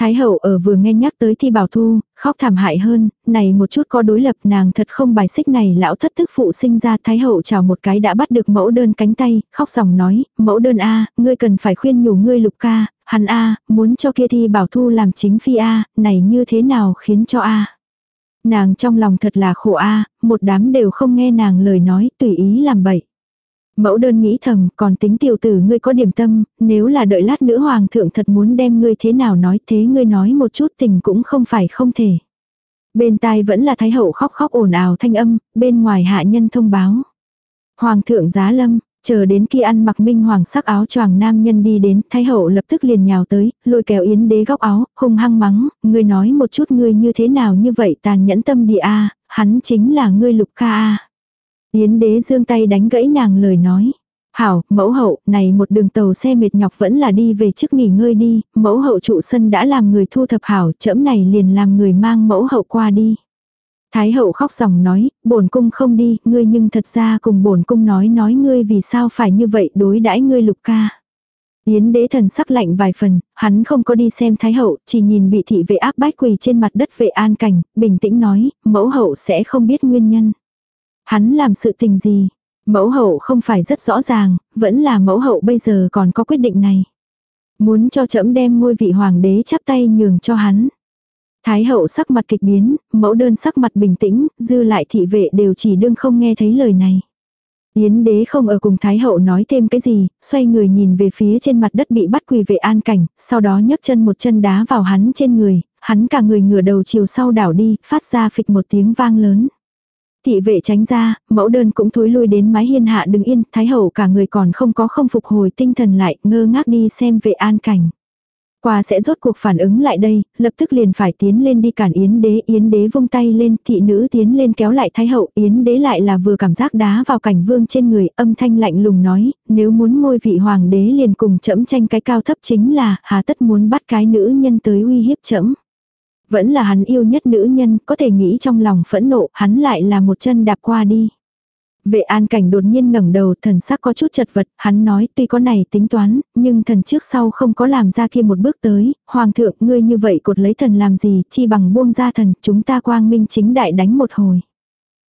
Thái hậu ở vừa nghe nhắc tới thi bảo thu, khóc thảm hại hơn, này một chút có đối lập nàng thật không bài xích này lão thất thức phụ sinh ra thái hậu chào một cái đã bắt được mẫu đơn cánh tay, khóc dòng nói, mẫu đơn a ngươi cần phải khuyên nhủ ngươi lục ca, hắn a muốn cho kia thi bảo thu làm chính phi a này như thế nào khiến cho a Nàng trong lòng thật là khổ a một đám đều không nghe nàng lời nói tùy ý làm bậy. Mẫu đơn nghĩ thầm, còn tính tiểu tử ngươi có điểm tâm, nếu là đợi lát nữa hoàng thượng thật muốn đem ngươi thế nào nói thế ngươi nói một chút tình cũng không phải không thể. Bên tai vẫn là thái hậu khóc khóc ồn ào thanh âm, bên ngoài hạ nhân thông báo. Hoàng thượng giá lâm, chờ đến khi ăn mặc minh hoàng sắc áo choàng nam nhân đi đến, thái hậu lập tức liền nhào tới, lôi kéo yến đế góc áo, hung hăng mắng, ngươi nói một chút ngươi như thế nào như vậy tàn nhẫn tâm địa a hắn chính là ngươi lục ca a Yến đế dương tay đánh gãy nàng lời nói. Hảo, mẫu hậu, này một đường tàu xe mệt nhọc vẫn là đi về trước nghỉ ngơi đi, mẫu hậu trụ sân đã làm người thu thập hảo, chẫm này liền làm người mang mẫu hậu qua đi. Thái hậu khóc ròng nói, bổn cung không đi, ngươi nhưng thật ra cùng bổn cung nói nói ngươi vì sao phải như vậy đối đãi ngươi lục ca. Yến đế thần sắc lạnh vài phần, hắn không có đi xem thái hậu, chỉ nhìn bị thị vệ áp bách quỳ trên mặt đất vệ an cảnh, bình tĩnh nói, mẫu hậu sẽ không biết nguyên nhân. Hắn làm sự tình gì? Mẫu hậu không phải rất rõ ràng, vẫn là mẫu hậu bây giờ còn có quyết định này. Muốn cho trẫm đem ngôi vị hoàng đế chắp tay nhường cho hắn. Thái hậu sắc mặt kịch biến, mẫu đơn sắc mặt bình tĩnh, dư lại thị vệ đều chỉ đương không nghe thấy lời này. Yến đế không ở cùng Thái hậu nói thêm cái gì, xoay người nhìn về phía trên mặt đất bị bắt quỳ vệ an cảnh, sau đó nhấc chân một chân đá vào hắn trên người, hắn cả người ngửa đầu chiều sau đảo đi, phát ra phịch một tiếng vang lớn. Thị vệ tránh ra, mẫu đơn cũng thối lui đến mái hiên hạ đứng yên, thái hậu cả người còn không có không phục hồi tinh thần lại, ngơ ngác đi xem vệ an cảnh. Qua sẽ rốt cuộc phản ứng lại đây, lập tức liền phải tiến lên đi cản Yến đế, Yến đế vung tay lên, thị nữ tiến lên kéo lại thái hậu, Yến đế lại là vừa cảm giác đá vào cảnh vương trên người, âm thanh lạnh lùng nói, nếu muốn ngôi vị hoàng đế liền cùng chẫm tranh cái cao thấp chính là, hà tất muốn bắt cái nữ nhân tới uy hiếp chẫm. Vẫn là hắn yêu nhất nữ nhân, có thể nghĩ trong lòng phẫn nộ, hắn lại là một chân đạp qua đi. Vệ an cảnh đột nhiên ngẩng đầu, thần sắc có chút chật vật, hắn nói tuy có này tính toán, nhưng thần trước sau không có làm ra kia một bước tới, hoàng thượng ngươi như vậy cột lấy thần làm gì, chi bằng buông ra thần, chúng ta quang minh chính đại đánh một hồi.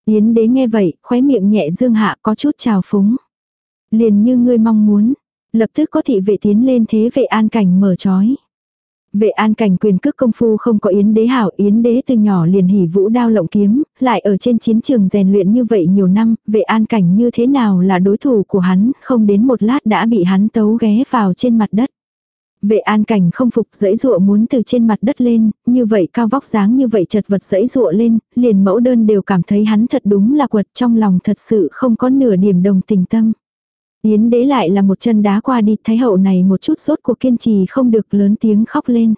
Yến đế nghe vậy, khóe miệng nhẹ dương hạ có chút trào phúng. Liền như ngươi mong muốn, lập tức có thị vệ tiến lên thế vệ an cảnh mở trói. Vệ an cảnh quyền cước công phu không có yến đế hảo, yến đế từ nhỏ liền hỉ vũ đao lộng kiếm, lại ở trên chiến trường rèn luyện như vậy nhiều năm, vệ an cảnh như thế nào là đối thủ của hắn, không đến một lát đã bị hắn tấu ghé vào trên mặt đất. Vệ an cảnh không phục dãy dụa muốn từ trên mặt đất lên, như vậy cao vóc dáng như vậy chật vật dãy dụa lên, liền mẫu đơn đều cảm thấy hắn thật đúng là quật trong lòng thật sự không có nửa điểm đồng tình tâm. Yến đế lại là một chân đá qua đi, thái hậu này một chút sốt cuộc kiên trì không được lớn tiếng khóc lên.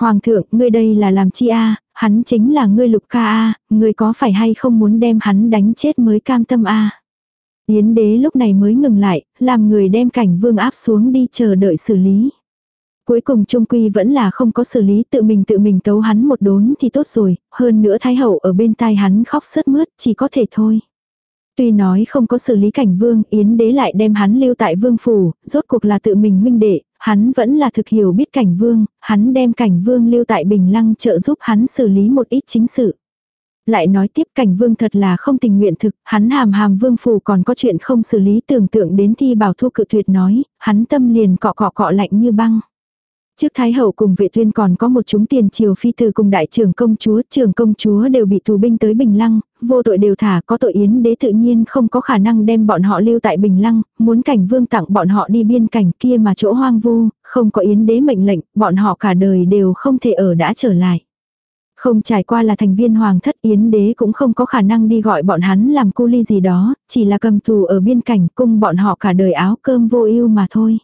Hoàng thượng, ngươi đây là làm chi a hắn chính là ngươi lục ca a ngươi có phải hay không muốn đem hắn đánh chết mới cam tâm a Yến đế lúc này mới ngừng lại, làm người đem cảnh vương áp xuống đi chờ đợi xử lý. Cuối cùng trung quy vẫn là không có xử lý tự mình tự mình tấu hắn một đốn thì tốt rồi, hơn nữa thái hậu ở bên tai hắn khóc sướt mướt, chỉ có thể thôi. Tuy nói không có xử lý cảnh vương, Yến đế lại đem hắn lưu tại vương phủ, rốt cuộc là tự mình huynh đệ, hắn vẫn là thực hiểu biết cảnh vương, hắn đem cảnh vương lưu tại bình lăng trợ giúp hắn xử lý một ít chính sự. Lại nói tiếp cảnh vương thật là không tình nguyện thực, hắn hàm hàm vương phủ còn có chuyện không xử lý tưởng tượng đến thi bảo thu cự tuyệt nói, hắn tâm liền cọ cọ cọ lạnh như băng. Trước Thái Hậu cùng vệ tuyên còn có một chúng tiền triều phi tử cùng đại trưởng công chúa, trưởng công chúa đều bị tù binh tới Bình Lăng, vô tội đều thả có tội yến đế tự nhiên không có khả năng đem bọn họ lưu tại Bình Lăng, muốn cảnh vương tặng bọn họ đi biên cảnh kia mà chỗ hoang vu, không có yến đế mệnh lệnh, bọn họ cả đời đều không thể ở đã trở lại. Không trải qua là thành viên hoàng thất yến đế cũng không có khả năng đi gọi bọn hắn làm cu ly gì đó, chỉ là cầm tù ở biên cảnh cung bọn họ cả đời áo cơm vô ưu mà thôi.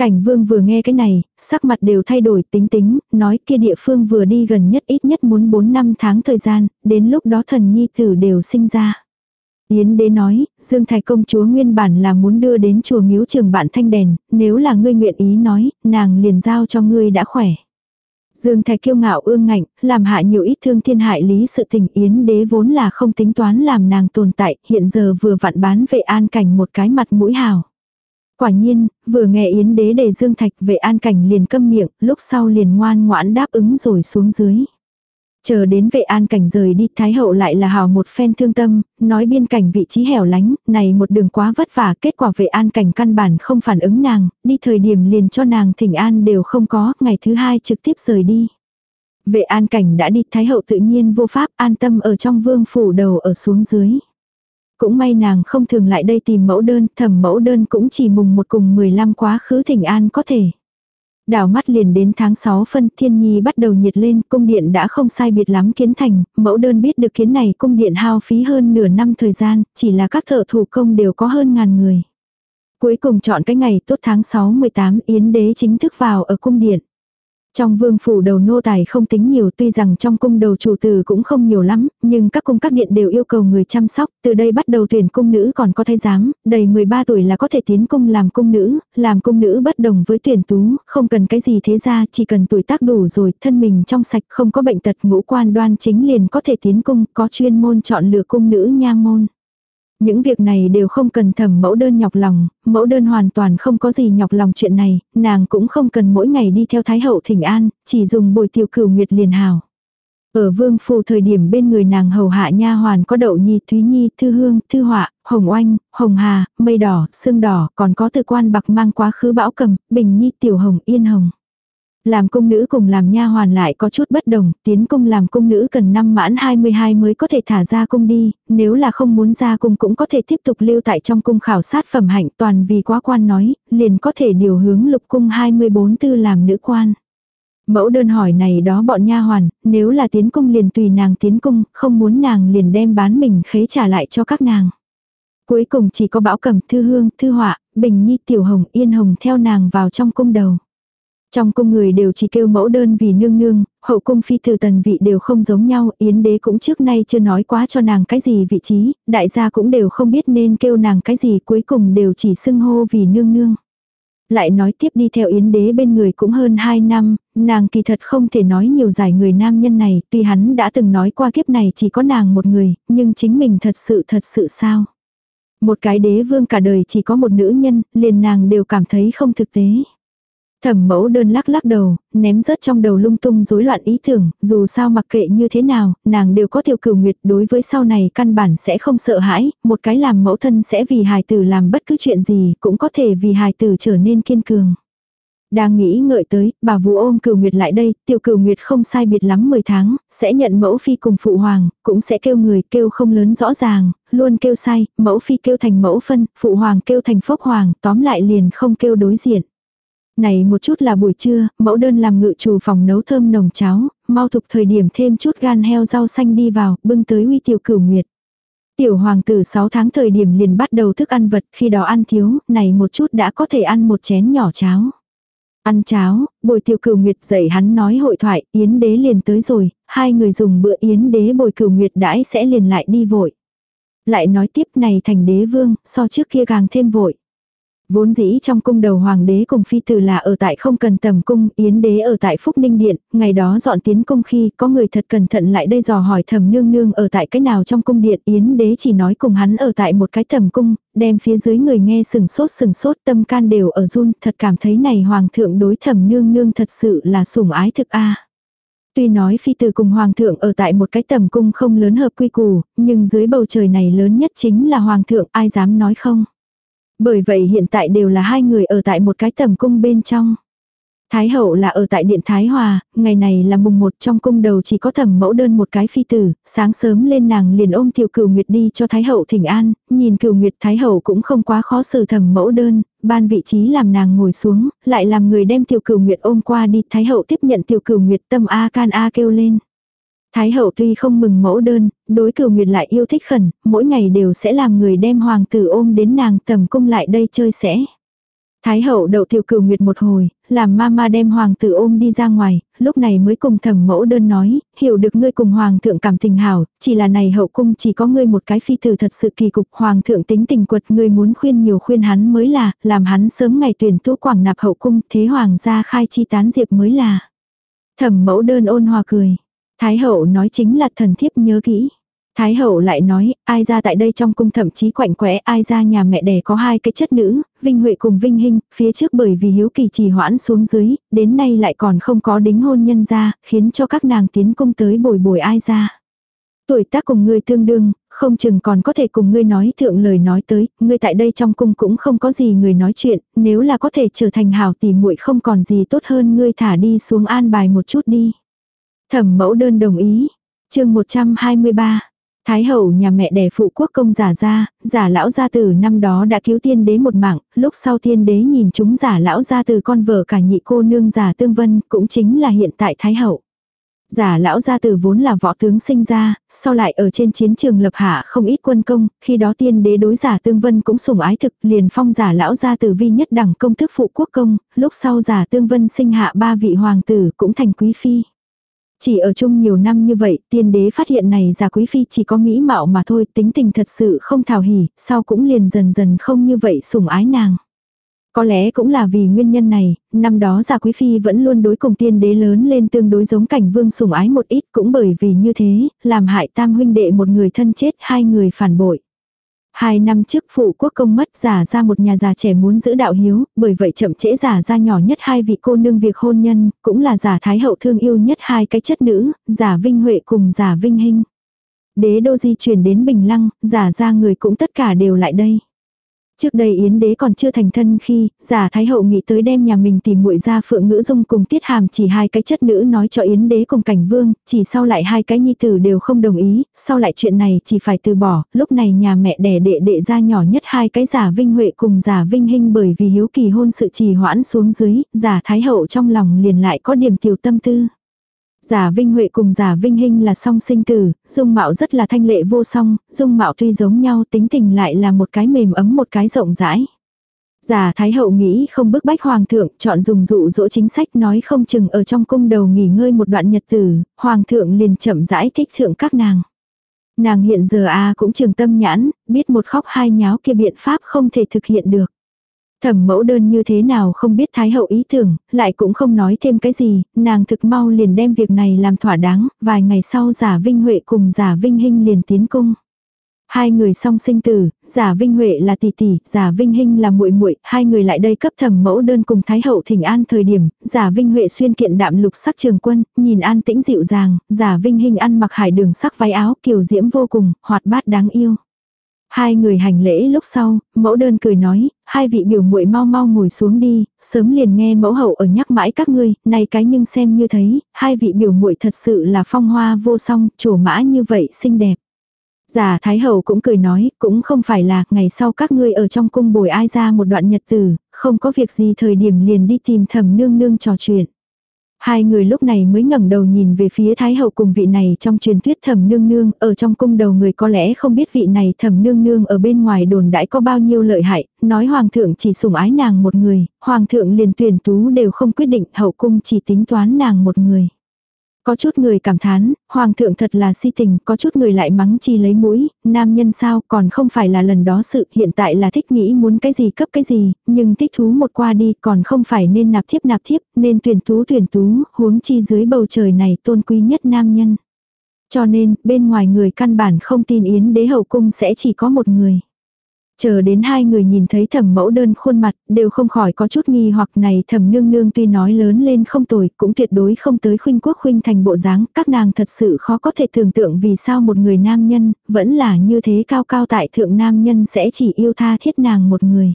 Cảnh vương vừa nghe cái này, sắc mặt đều thay đổi tính tính, nói kia địa phương vừa đi gần nhất ít nhất muốn 4 năm tháng thời gian, đến lúc đó thần nhi tử đều sinh ra. Yến đế nói, Dương Thái công chúa nguyên bản là muốn đưa đến chùa miếu trường bạn thanh đèn, nếu là ngươi nguyện ý nói, nàng liền giao cho ngươi đã khỏe. Dương Thái kiêu ngạo ương ngạnh, làm hạ nhiều ít thương thiên hại lý sự tình Yến đế vốn là không tính toán làm nàng tồn tại, hiện giờ vừa vặn bán vệ an cảnh một cái mặt mũi hào. Quả nhiên, vừa nghe Yến đế đề Dương Thạch về an cảnh liền câm miệng, lúc sau liền ngoan ngoãn đáp ứng rồi xuống dưới. Chờ đến vệ an cảnh rời đi, Thái hậu lại là hào một phen thương tâm, nói biên cảnh vị trí hẻo lánh, này một đường quá vất vả, kết quả vệ an cảnh căn bản không phản ứng nàng, đi thời điểm liền cho nàng thỉnh an đều không có, ngày thứ hai trực tiếp rời đi. Vệ an cảnh đã đi, Thái hậu tự nhiên vô pháp an tâm ở trong vương phủ đầu ở xuống dưới. Cũng may nàng không thường lại đây tìm mẫu đơn, thẩm mẫu đơn cũng chỉ mùng một cùng 15 quá khứ thỉnh an có thể. Đảo mắt liền đến tháng 6 phân thiên nhi bắt đầu nhiệt lên, cung điện đã không sai biệt lắm kiến thành, mẫu đơn biết được kiến này cung điện hao phí hơn nửa năm thời gian, chỉ là các thợ thủ công đều có hơn ngàn người. Cuối cùng chọn cái ngày tốt tháng 6-18 Yến đế chính thức vào ở cung điện. Trong vương phủ đầu nô tài không tính nhiều tuy rằng trong cung đầu chủ tử cũng không nhiều lắm, nhưng các cung các điện đều yêu cầu người chăm sóc, từ đây bắt đầu tuyển cung nữ còn có thay giám, đầy 13 tuổi là có thể tiến cung làm cung nữ, làm cung nữ bất đồng với tuyển tú, không cần cái gì thế ra, chỉ cần tuổi tác đủ rồi, thân mình trong sạch không có bệnh tật ngũ quan đoan chính liền có thể tiến cung, có chuyên môn chọn lựa cung nữ nha môn. Những việc này đều không cần thẩm mẫu đơn nhọc lòng, mẫu đơn hoàn toàn không có gì nhọc lòng chuyện này, nàng cũng không cần mỗi ngày đi theo Thái hậu thỉnh an, chỉ dùng bồi tiểu cửu nguyệt liền hào. Ở vương phủ thời điểm bên người nàng hầu hạ nha hoàn có đậu nhi, thúy nhi, thư hương, thư họa, hồng oanh, hồng hà, mây đỏ, xương đỏ, còn có từ quan bạc mang quá khứ bão cầm, bình nhi, tiểu hồng, yên hồng. Làm cung nữ cùng làm nha hoàn lại có chút bất đồng, tiến cung làm cung nữ cần năm mãn 22 mới có thể thả ra cung đi, nếu là không muốn ra cung cũng có thể tiếp tục lưu tại trong cung khảo sát phẩm hạnh toàn vì quá quan nói, liền có thể điều hướng lục cung 24 tư làm nữ quan. Mẫu đơn hỏi này đó bọn nha hoàn, nếu là tiến cung liền tùy nàng tiến cung, không muốn nàng liền đem bán mình khế trả lại cho các nàng. Cuối cùng chỉ có bão cầm thư hương, thư họa, bình nhi tiểu hồng yên hồng theo nàng vào trong cung đầu. Trong cung người đều chỉ kêu mẫu đơn vì nương nương, hậu cung phi từ tần vị đều không giống nhau, yến đế cũng trước nay chưa nói quá cho nàng cái gì vị trí, đại gia cũng đều không biết nên kêu nàng cái gì cuối cùng đều chỉ xưng hô vì nương nương. Lại nói tiếp đi theo yến đế bên người cũng hơn 2 năm, nàng kỳ thật không thể nói nhiều giải người nam nhân này, tuy hắn đã từng nói qua kiếp này chỉ có nàng một người, nhưng chính mình thật sự thật sự sao. Một cái đế vương cả đời chỉ có một nữ nhân, liền nàng đều cảm thấy không thực tế. Thẩm mẫu đơn lắc lắc đầu, ném rớt trong đầu lung tung rối loạn ý tưởng, dù sao mặc kệ như thế nào, nàng đều có tiểu cửu nguyệt đối với sau này căn bản sẽ không sợ hãi, một cái làm mẫu thân sẽ vì hài tử làm bất cứ chuyện gì, cũng có thể vì hài tử trở nên kiên cường. Đang nghĩ ngợi tới, bà vũ ôm cửu nguyệt lại đây, tiểu cửu nguyệt không sai biệt lắm 10 tháng, sẽ nhận mẫu phi cùng phụ hoàng, cũng sẽ kêu người kêu không lớn rõ ràng, luôn kêu sai, mẫu phi kêu thành mẫu phân, phụ hoàng kêu thành phốc hoàng, tóm lại liền không kêu đối diện. Này một chút là buổi trưa, mẫu đơn làm ngự chủ phòng nấu thơm nồng cháo, mau thục thời điểm thêm chút gan heo rau xanh đi vào, bưng tới uy tiểu cửu nguyệt. Tiểu hoàng tử 6 tháng thời điểm liền bắt đầu thức ăn vật, khi đó ăn thiếu, này một chút đã có thể ăn một chén nhỏ cháo. Ăn cháo, bồi tiểu cửu nguyệt dậy hắn nói hội thoại, yến đế liền tới rồi, hai người dùng bữa yến đế bồi cửu nguyệt đãi sẽ liền lại đi vội. Lại nói tiếp này thành đế vương, so trước kia càng thêm vội. Vốn dĩ trong cung đầu hoàng đế cùng phi tử là ở tại không cần tầm cung, yến đế ở tại Phúc Ninh Điện, ngày đó dọn tiến cung khi có người thật cẩn thận lại đây dò hỏi thầm nương nương ở tại cái nào trong cung điện, yến đế chỉ nói cùng hắn ở tại một cái tầm cung, đem phía dưới người nghe sừng sốt sừng sốt tâm can đều ở run, thật cảm thấy này hoàng thượng đối thầm nương nương thật sự là sủng ái thực a. Tuy nói phi tử cùng hoàng thượng ở tại một cái tầm cung không lớn hợp quy củ, nhưng dưới bầu trời này lớn nhất chính là hoàng thượng, ai dám nói không. Bởi vậy hiện tại đều là hai người ở tại một cái tầm cung bên trong. Thái hậu là ở tại điện Thái Hòa, ngày này là mùng một trong cung đầu chỉ có thẩm mẫu đơn một cái phi tử, sáng sớm lên nàng liền ôm tiểu cửu nguyệt đi cho Thái hậu thỉnh an, nhìn cửu nguyệt Thái hậu cũng không quá khó xử thẩm mẫu đơn, ban vị trí làm nàng ngồi xuống, lại làm người đem tiểu cửu nguyệt ôm qua đi, Thái hậu tiếp nhận tiểu cửu nguyệt tâm A can A kêu lên. Thái hậu tuy không mừng mẫu đơn, đối cửu nguyệt lại yêu thích khẩn, mỗi ngày đều sẽ làm người đem hoàng tử ôm đến nàng tầm cung lại đây chơi sẽ. Thái hậu đậu tiểu cửu nguyệt một hồi, làm mama đem hoàng tử ôm đi ra ngoài, lúc này mới cùng thẩm mẫu đơn nói, hiểu được ngươi cùng hoàng thượng cảm tình hảo, chỉ là này hậu cung chỉ có ngươi một cái phi tử thật sự kỳ cục, hoàng thượng tính tình quật ngươi muốn khuyên nhiều khuyên hắn mới là, làm hắn sớm ngày tuyển tú quảng nạp hậu cung, thế hoàng gia khai chi tán diệp mới là. Thẩm mẫu đơn ôn hòa cười, thái hậu nói chính là thần thiếp nhớ kỹ. Thái hậu lại nói, ai ra tại đây trong cung thậm chí quạnh quẽ, ai ra nhà mẹ đẻ có hai cái chất nữ, Vinh Huệ cùng Vinh Hinh, phía trước bởi vì hiếu kỳ trì hoãn xuống dưới, đến nay lại còn không có đính hôn nhân ra, khiến cho các nàng tiến cung tới bồi bồi ai ra. Tuổi tác cùng ngươi tương đương, không chừng còn có thể cùng ngươi nói thượng lời nói tới, ngươi tại đây trong cung cũng không có gì người nói chuyện, nếu là có thể trở thành hảo tỷ muội không còn gì tốt hơn ngươi thả đi xuống an bài một chút đi. Thẩm mẫu đơn đồng ý. chương 123 Thái hậu nhà mẹ đẻ phụ quốc công giả ra, giả lão gia tử năm đó đã cứu tiên đế một mạng, lúc sau tiên đế nhìn chúng giả lão gia tử con vợ cả nhị cô nương giả tương vân, cũng chính là hiện tại thái hậu. Giả lão gia tử vốn là võ tướng sinh ra, sau lại ở trên chiến trường lập hạ không ít quân công, khi đó tiên đế đối giả tương vân cũng sủng ái thực, liền phong giả lão gia tử vi nhất đẳng công thức phụ quốc công, lúc sau giả tương vân sinh hạ ba vị hoàng tử cũng thành quý phi. Chỉ ở chung nhiều năm như vậy, tiên đế phát hiện này giả quý phi chỉ có mỹ mạo mà thôi, tính tình thật sự không thảo hỉ, sau cũng liền dần dần không như vậy sủng ái nàng. Có lẽ cũng là vì nguyên nhân này, năm đó giả quý phi vẫn luôn đối cùng tiên đế lớn lên tương đối giống cảnh vương sủng ái một ít cũng bởi vì như thế, làm hại tam huynh đệ một người thân chết hai người phản bội. Hai năm trước phụ quốc công mất giả ra một nhà già trẻ muốn giữ đạo hiếu, bởi vậy chậm trễ giả ra nhỏ nhất hai vị cô nương việc hôn nhân, cũng là giả thái hậu thương yêu nhất hai cái chất nữ, giả vinh huệ cùng giả vinh hinh. Đế đô di chuyển đến Bình Lăng, giả ra người cũng tất cả đều lại đây. Trước đây Yến đế còn chưa thành thân khi, giả thái hậu nghĩ tới đem nhà mình tìm muội ra phượng ngữ dung cùng tiết hàm chỉ hai cái chất nữ nói cho Yến đế cùng cảnh vương, chỉ sau lại hai cái nhi tử đều không đồng ý, sau lại chuyện này chỉ phải từ bỏ, lúc này nhà mẹ đẻ đệ đệ ra nhỏ nhất hai cái giả vinh huệ cùng giả vinh hinh bởi vì hiếu kỳ hôn sự trì hoãn xuống dưới, giả thái hậu trong lòng liền lại có điểm tiểu tâm tư. Giả Vinh Huệ cùng Giả Vinh Hinh là song sinh tử, dung mạo rất là thanh lệ vô song, dung mạo tuy giống nhau tính tình lại là một cái mềm ấm một cái rộng rãi. Giả Thái Hậu nghĩ không bức bách Hoàng thượng, chọn dùng dụ dỗ chính sách nói không chừng ở trong cung đầu nghỉ ngơi một đoạn nhật tử, Hoàng thượng liền chậm rãi thích thượng các nàng. Nàng hiện giờ a à cũng trường tâm nhãn, biết một khóc hai nháo kia biện pháp không thể thực hiện được. Thẩm mẫu đơn như thế nào không biết Thái hậu ý tưởng, lại cũng không nói thêm cái gì, nàng thực mau liền đem việc này làm thỏa đáng, vài ngày sau giả Vinh Huệ cùng giả Vinh Hinh liền tiến cung. Hai người song sinh tử, giả Vinh Huệ là tỷ tỷ, giả Vinh Hinh là muội muội, hai người lại đây cấp thẩm mẫu đơn cùng Thái hậu thỉnh an thời điểm, giả Vinh Huệ xuyên kiện đạm lục sắc trường quân, nhìn an tĩnh dịu dàng, giả Vinh Hinh ăn mặc hải đường sắc váy áo kiều diễm vô cùng, hoạt bát đáng yêu. Hai người hành lễ lúc sau, mẫu đơn cười nói, hai vị biểu muội mau mau ngồi xuống đi, sớm liền nghe mẫu hậu ở nhắc mãi các ngươi, này cái nhưng xem như thấy, hai vị biểu muội thật sự là phong hoa vô song, trổ mã như vậy xinh đẹp. Giả Thái Hậu cũng cười nói, cũng không phải là ngày sau các ngươi ở trong cung bồi ai ra một đoạn nhật tử, không có việc gì thời điểm liền đi tìm thầm nương nương trò chuyện. Hai người lúc này mới ngẩng đầu nhìn về phía Thái Hậu cùng vị này trong truyền thuyết thẩm nương nương, ở trong cung đầu người có lẽ không biết vị này thẩm nương nương ở bên ngoài đồn đãi có bao nhiêu lợi hại, nói hoàng thượng chỉ sủng ái nàng một người, hoàng thượng liền tuyển tú đều không quyết định, hậu cung chỉ tính toán nàng một người. Có chút người cảm thán, hoàng thượng thật là si tình, có chút người lại mắng chi lấy mũi, nam nhân sao còn không phải là lần đó sự, hiện tại là thích nghĩ muốn cái gì cấp cái gì, nhưng thích thú một qua đi còn không phải nên nạp thiếp nạp thiếp, nên tuyển tú tuyển tú, huống chi dưới bầu trời này tôn quý nhất nam nhân. Cho nên, bên ngoài người căn bản không tin yến đế hậu cung sẽ chỉ có một người. Chờ đến hai người nhìn thấy thẩm mẫu đơn khuôn mặt, đều không khỏi có chút nghi hoặc này thẩm nương nương tuy nói lớn lên không tồi, cũng tuyệt đối không tới khuynh quốc khuynh thành bộ dáng, các nàng thật sự khó có thể tưởng tượng vì sao một người nam nhân, vẫn là như thế cao cao tại thượng nam nhân sẽ chỉ yêu tha thiết nàng một người.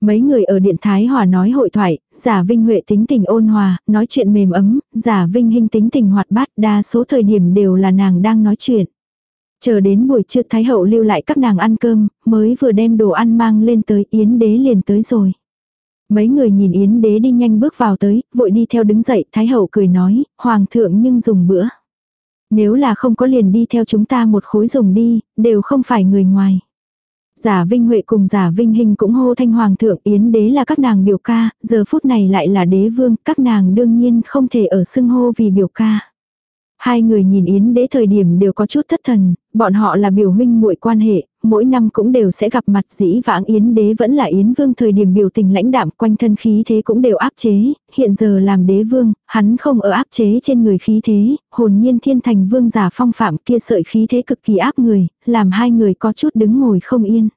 Mấy người ở điện Thái Hòa nói hội thoại, giả Vinh Huệ tính tình ôn hòa, nói chuyện mềm ấm, giả Vinh Hinh tính tình hoạt bát, đa số thời điểm đều là nàng đang nói chuyện. Chờ đến buổi trưa Thái Hậu lưu lại các nàng ăn cơm, mới vừa đem đồ ăn mang lên tới Yến Đế liền tới rồi. Mấy người nhìn Yến Đế đi nhanh bước vào tới, vội đi theo đứng dậy, Thái Hậu cười nói, Hoàng thượng nhưng dùng bữa. Nếu là không có liền đi theo chúng ta một khối dùng đi, đều không phải người ngoài. Giả Vinh Huệ cùng Giả Vinh Hình cũng hô thanh hoàng thượng yến đế là các nàng biểu ca, giờ phút này lại là đế vương, các nàng đương nhiên không thể ở xưng hô vì biểu ca. Hai người nhìn Yến đế thời điểm đều có chút thất thần, bọn họ là biểu huynh muội quan hệ, mỗi năm cũng đều sẽ gặp mặt dĩ vãng Yến đế vẫn là Yến vương thời điểm biểu tình lãnh đạm quanh thân khí thế cũng đều áp chế, hiện giờ làm đế vương, hắn không ở áp chế trên người khí thế, hồn nhiên thiên thành vương giả phong phạm kia sợi khí thế cực kỳ áp người, làm hai người có chút đứng ngồi không yên.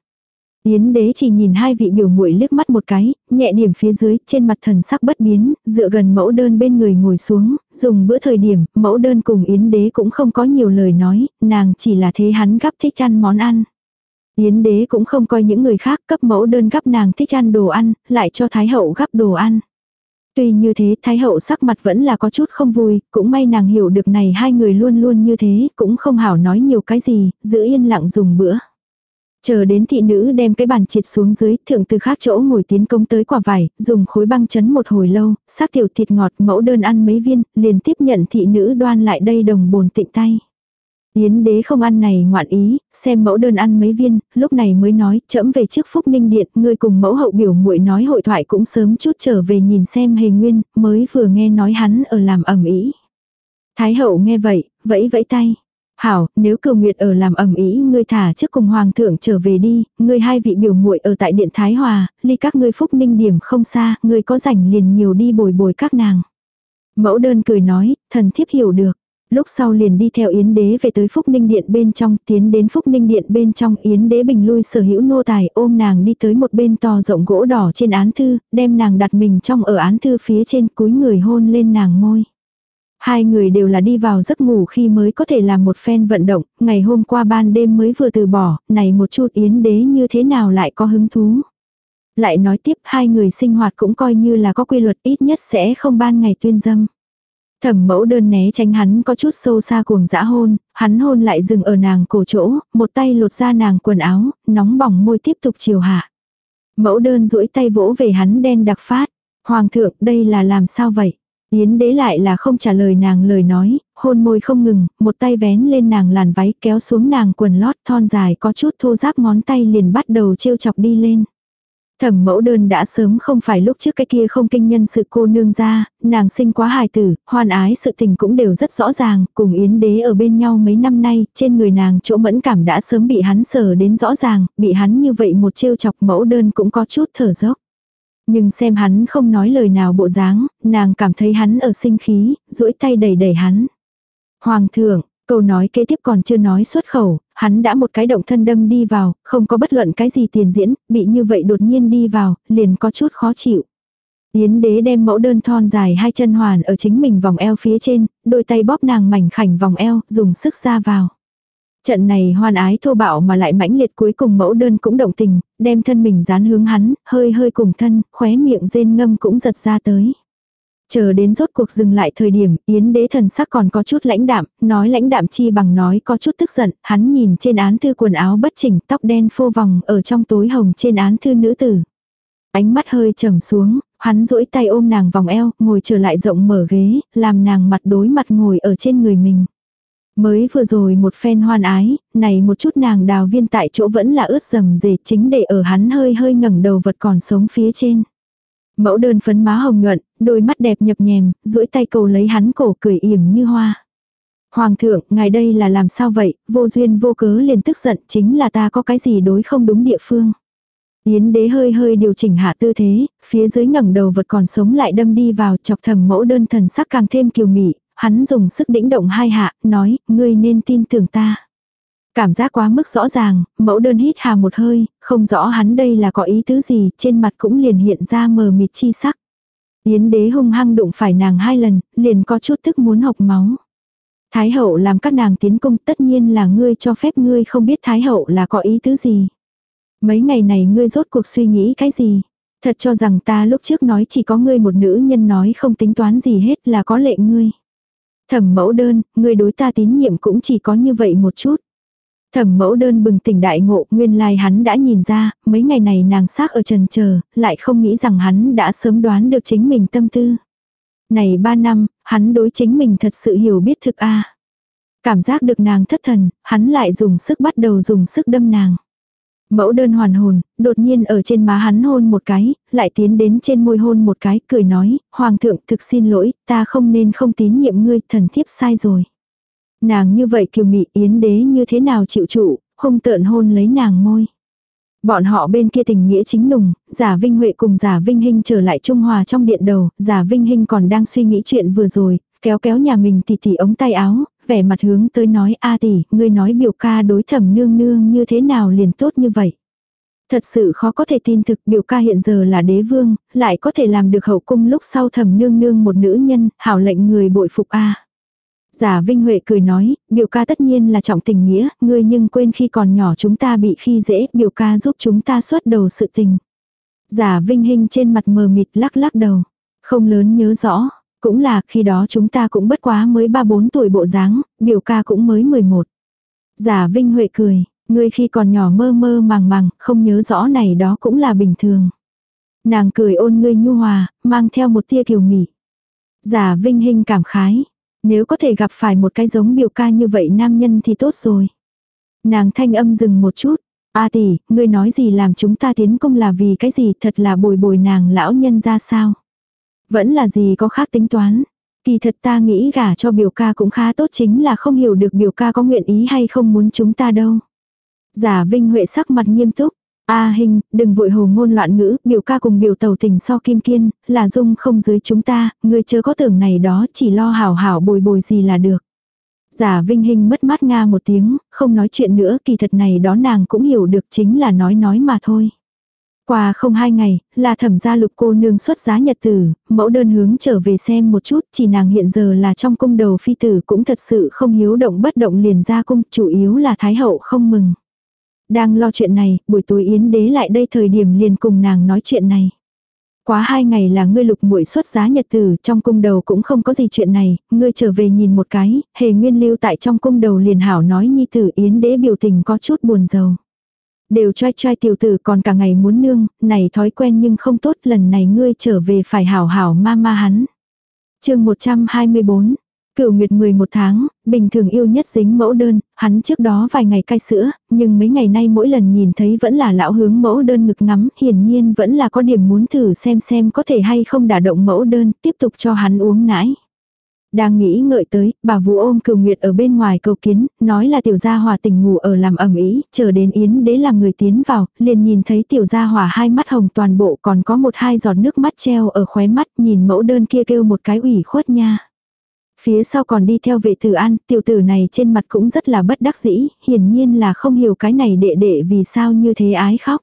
Yến đế chỉ nhìn hai vị biểu muội liếc mắt một cái, nhẹ điểm phía dưới, trên mặt thần sắc bất biến, dựa gần mẫu đơn bên người ngồi xuống, dùng bữa thời điểm, mẫu đơn cùng Yến đế cũng không có nhiều lời nói, nàng chỉ là thế hắn gắp thích ăn món ăn. Yến đế cũng không coi những người khác cấp mẫu đơn gắp nàng thích ăn đồ ăn, lại cho Thái hậu gắp đồ ăn. Tuy như thế Thái hậu sắc mặt vẫn là có chút không vui, cũng may nàng hiểu được này hai người luôn luôn như thế, cũng không hảo nói nhiều cái gì, giữ yên lặng dùng bữa. Chờ đến thị nữ đem cái bàn triệt xuống dưới, thượng từ khác chỗ ngồi tiến công tới quả vải, dùng khối băng chấn một hồi lâu, xác tiểu thịt ngọt mẫu đơn ăn mấy viên, liền tiếp nhận thị nữ đoan lại đây đồng bồn tịnh tay. Yến đế không ăn này ngoạn ý, xem mẫu đơn ăn mấy viên, lúc này mới nói, chậm về trước phúc ninh điện, ngươi cùng mẫu hậu biểu muội nói hội thoại cũng sớm chút trở về nhìn xem hề nguyên, mới vừa nghe nói hắn ở làm ẩm ý. Thái hậu nghe vậy, vẫy vẫy tay. Hảo, nếu cửu nguyệt ở làm ẩm ý ngươi thả trước cùng hoàng thượng trở về đi, ngươi hai vị biểu muội ở tại điện Thái Hòa, ly các ngươi phúc ninh điểm không xa, ngươi có rảnh liền nhiều đi bồi bồi các nàng. Mẫu đơn cười nói, thần thiếp hiểu được. Lúc sau liền đi theo Yến Đế về tới Phúc Ninh Điện bên trong, tiến đến Phúc Ninh Điện bên trong, Yến Đế bình lui sở hữu nô tài ôm nàng đi tới một bên to rộng gỗ đỏ trên án thư, đem nàng đặt mình trong ở án thư phía trên cúi người hôn lên nàng môi. Hai người đều là đi vào giấc ngủ khi mới có thể làm một phen vận động, ngày hôm qua ban đêm mới vừa từ bỏ, này một chút Yến Đế như thế nào lại có hứng thú. Lại nói tiếp hai người sinh hoạt cũng coi như là có quy luật ít nhất sẽ không ban ngày tuyên dâm. Thẩm mẫu đơn né tránh hắn có chút sâu xa cuồng dã hôn, hắn hôn lại dừng ở nàng cổ chỗ, một tay lột ra nàng quần áo, nóng bỏng môi tiếp tục chiều hạ. Mẫu đơn duỗi tay vỗ về hắn đen đặc phát. Hoàng thượng đây là làm sao vậy? Yến đế lại là không trả lời nàng lời nói, hôn môi không ngừng, một tay vén lên nàng làn váy kéo xuống nàng quần lót thon dài có chút thô giáp ngón tay liền bắt đầu trêu chọc đi lên. Thẩm mẫu đơn đã sớm không phải lúc trước cái kia không kinh nhân sự cô nương ra, nàng sinh quá hài tử, hoan ái sự tình cũng đều rất rõ ràng, cùng Yến đế ở bên nhau mấy năm nay, trên người nàng chỗ mẫn cảm đã sớm bị hắn sờ đến rõ ràng, bị hắn như vậy một trêu chọc mẫu đơn cũng có chút thở dốc. Nhưng xem hắn không nói lời nào bộ dáng, nàng cảm thấy hắn ở sinh khí, duỗi tay đẩy đẩy hắn. Hoàng thượng, Câu nói kế tiếp còn chưa nói xuất khẩu, hắn đã một cái động thân đâm đi vào, không có bất luận cái gì tiền diễn, bị như vậy đột nhiên đi vào, liền có chút khó chịu. Yến đế đem mẫu đơn thon dài hai chân hoàn ở chính mình vòng eo phía trên, đôi tay bóp nàng mảnh khảnh vòng eo, dùng sức ra vào. Trận này hoan ái thô bạo mà lại mãnh liệt cuối cùng mẫu đơn cũng động tình, đem thân mình dán hướng hắn, hơi hơi cùng thân, khóe miệng rên ngâm cũng giật ra tới. Chờ đến rốt cuộc dừng lại thời điểm, Yến đế thần sắc còn có chút lãnh đạm, nói lãnh đạm chi bằng nói có chút tức giận, hắn nhìn trên án thư quần áo bất chỉnh, tóc đen phô vòng ở trong tối hồng trên án thư nữ tử. Ánh mắt hơi trầm xuống, hắn duỗi tay ôm nàng vòng eo, ngồi trở lại rộng mở ghế, làm nàng mặt đối mặt ngồi ở trên người mình. Mới vừa rồi một phen hoan ái, này một chút nàng đào viên tại chỗ vẫn là ướt rầm rề chính để ở hắn hơi hơi ngẩng đầu vật còn sống phía trên. Mẫu đơn phấn má hồng nhuận, đôi mắt đẹp nhập nhèm, duỗi tay cầu lấy hắn cổ cười yểm như hoa. Hoàng thượng, ngài đây là làm sao vậy, vô duyên vô cớ liền tức giận chính là ta có cái gì đối không đúng địa phương. Yến đế hơi hơi điều chỉnh hạ tư thế, phía dưới ngẩng đầu vật còn sống lại đâm đi vào chọc thầm mẫu đơn thần sắc càng thêm kiều mị, hắn dùng sức đĩnh động hai hạ, nói, ngươi nên tin tưởng ta. Cảm giác quá mức rõ ràng, mẫu đơn hít hà một hơi, không rõ hắn đây là có ý tứ gì, trên mặt cũng liền hiện ra mờ mịt chi sắc. Yến đế hung hăng đụng phải nàng hai lần, liền có chút tức muốn học máu. Thái hậu làm các nàng tiến công tất nhiên là ngươi cho phép ngươi không biết Thái hậu là có ý tứ gì. Mấy ngày này ngươi rốt cuộc suy nghĩ cái gì? Thật cho rằng ta lúc trước nói chỉ có ngươi một nữ nhân nói không tính toán gì hết là có lệ ngươi. Thẩm mẫu đơn, người đối ta tín nhiệm cũng chỉ có như vậy một chút. Thẩm mẫu đơn bừng tỉnh đại ngộ, nguyên lai hắn đã nhìn ra, mấy ngày này nàng xác ở trần chờ lại không nghĩ rằng hắn đã sớm đoán được chính mình tâm tư. Này ba năm, hắn đối chính mình thật sự hiểu biết thực a Cảm giác được nàng thất thần, hắn lại dùng sức bắt đầu dùng sức đâm nàng. Mẫu đơn hoàn hồn, đột nhiên ở trên má hắn hôn một cái, lại tiến đến trên môi hôn một cái, cười nói, Hoàng thượng thực xin lỗi, ta không nên không tín nhiệm ngươi, thần thiếp sai rồi. Nàng như vậy kiều mị yến đế như thế nào chịu trụ, hung tợn hôn lấy nàng môi. Bọn họ bên kia tình nghĩa chính nùng, giả Vinh Huệ cùng giả Vinh Hinh trở lại Trung Hòa trong điện đầu, giả Vinh Hinh còn đang suy nghĩ chuyện vừa rồi, kéo kéo nhà mình tỉ tỉ ống tay áo, vẻ mặt hướng tới nói a tỷ, ngươi nói biểu ca đối thẩm nương nương như thế nào liền tốt như vậy. Thật sự khó có thể tin thực biểu ca hiện giờ là đế vương, lại có thể làm được hậu cung lúc sau thẩm nương nương một nữ nhân, hảo lệnh người bội phục a. Giả Vinh Huệ cười nói, biểu ca tất nhiên là trọng tình nghĩa, ngươi nhưng quên khi còn nhỏ chúng ta bị khi dễ, biểu ca giúp chúng ta xuất đầu sự tình. Giả Vinh Hinh trên mặt mờ mịt lắc lắc đầu. Không lớn nhớ rõ, cũng là khi đó chúng ta cũng bất quá mới 3-4 tuổi bộ dáng, biểu ca cũng mới 11. Giả Vinh Huệ cười, ngươi khi còn nhỏ mơ mơ màng màng, không nhớ rõ này đó cũng là bình thường. Nàng cười ôn ngươi nhu hòa, mang theo một tia kiều mị. Giả Vinh Hinh cảm khái, nếu có thể gặp phải một cái giống biểu ca như vậy nam nhân thì tốt rồi. Nàng thanh âm dừng một chút. A tỷ, ngươi nói gì làm chúng ta tiến công là vì cái gì thật là bồi bồi nàng lão nhân ra sao. Vẫn là gì có khác tính toán. Kỳ thật ta nghĩ gả cho biểu ca cũng khá tốt chính là không hiểu được biểu ca có nguyện ý hay không muốn chúng ta đâu. Giả Vinh Huệ sắc mặt nghiêm túc. A hình, đừng vội hồ ngôn loạn ngữ, biểu ca cùng biểu tàu tình so kim kiên, là dung không dưới chúng ta, người chưa có tưởng này đó chỉ lo hảo hảo bồi bồi gì là được. Giả Vinh Hình mất mát nga một tiếng, không nói chuyện nữa, kỳ thật này đó nàng cũng hiểu được chính là nói nói mà thôi. Qua không hai ngày, là thẩm gia lục cô nương xuất giá nhật tử, mẫu đơn hướng trở về xem một chút, chỉ nàng hiện giờ là trong cung đầu phi tử cũng thật sự không hiếu động bất động liền ra cung, chủ yếu là thái hậu không mừng. Đang lo chuyện này, buổi tối yến đế lại đây thời điểm liền cùng nàng nói chuyện này. Quá hai ngày là ngươi lục muội xuất giá nhật tử, trong cung đầu cũng không có gì chuyện này, ngươi trở về nhìn một cái, hề nguyên lưu tại trong cung đầu liền hảo nói nhi tử yến đế biểu tình có chút buồn rầu. Đều trai trai tiểu tử còn cả ngày muốn nương, này thói quen nhưng không tốt lần này ngươi trở về phải hảo hảo ma ma hắn. chương 124, Cửu Nguyệt 11 tháng, bình thường yêu nhất dính mẫu đơn, hắn trước đó vài ngày cai sữa, nhưng mấy ngày nay mỗi lần nhìn thấy vẫn là lão hướng mẫu đơn ngực ngắm, hiển nhiên vẫn là có điểm muốn thử xem xem có thể hay không đả động mẫu đơn, tiếp tục cho hắn uống nãi. Đang nghĩ ngợi tới, bà Vũ ôm Cửu Nguyệt ở bên ngoài cầu kiến, nói là tiểu gia hòa tình ngủ ở làm ẩm ý, chờ đến Yến đế làm người tiến vào, liền nhìn thấy tiểu gia hòa hai mắt hồng toàn bộ còn có một hai giọt nước mắt treo ở khóe mắt, nhìn mẫu đơn kia kêu một cái ủy khuất nha. Phía sau còn đi theo vệ tử an, tiểu tử này trên mặt cũng rất là bất đắc dĩ, hiển nhiên là không hiểu cái này đệ đệ vì sao như thế ái khóc.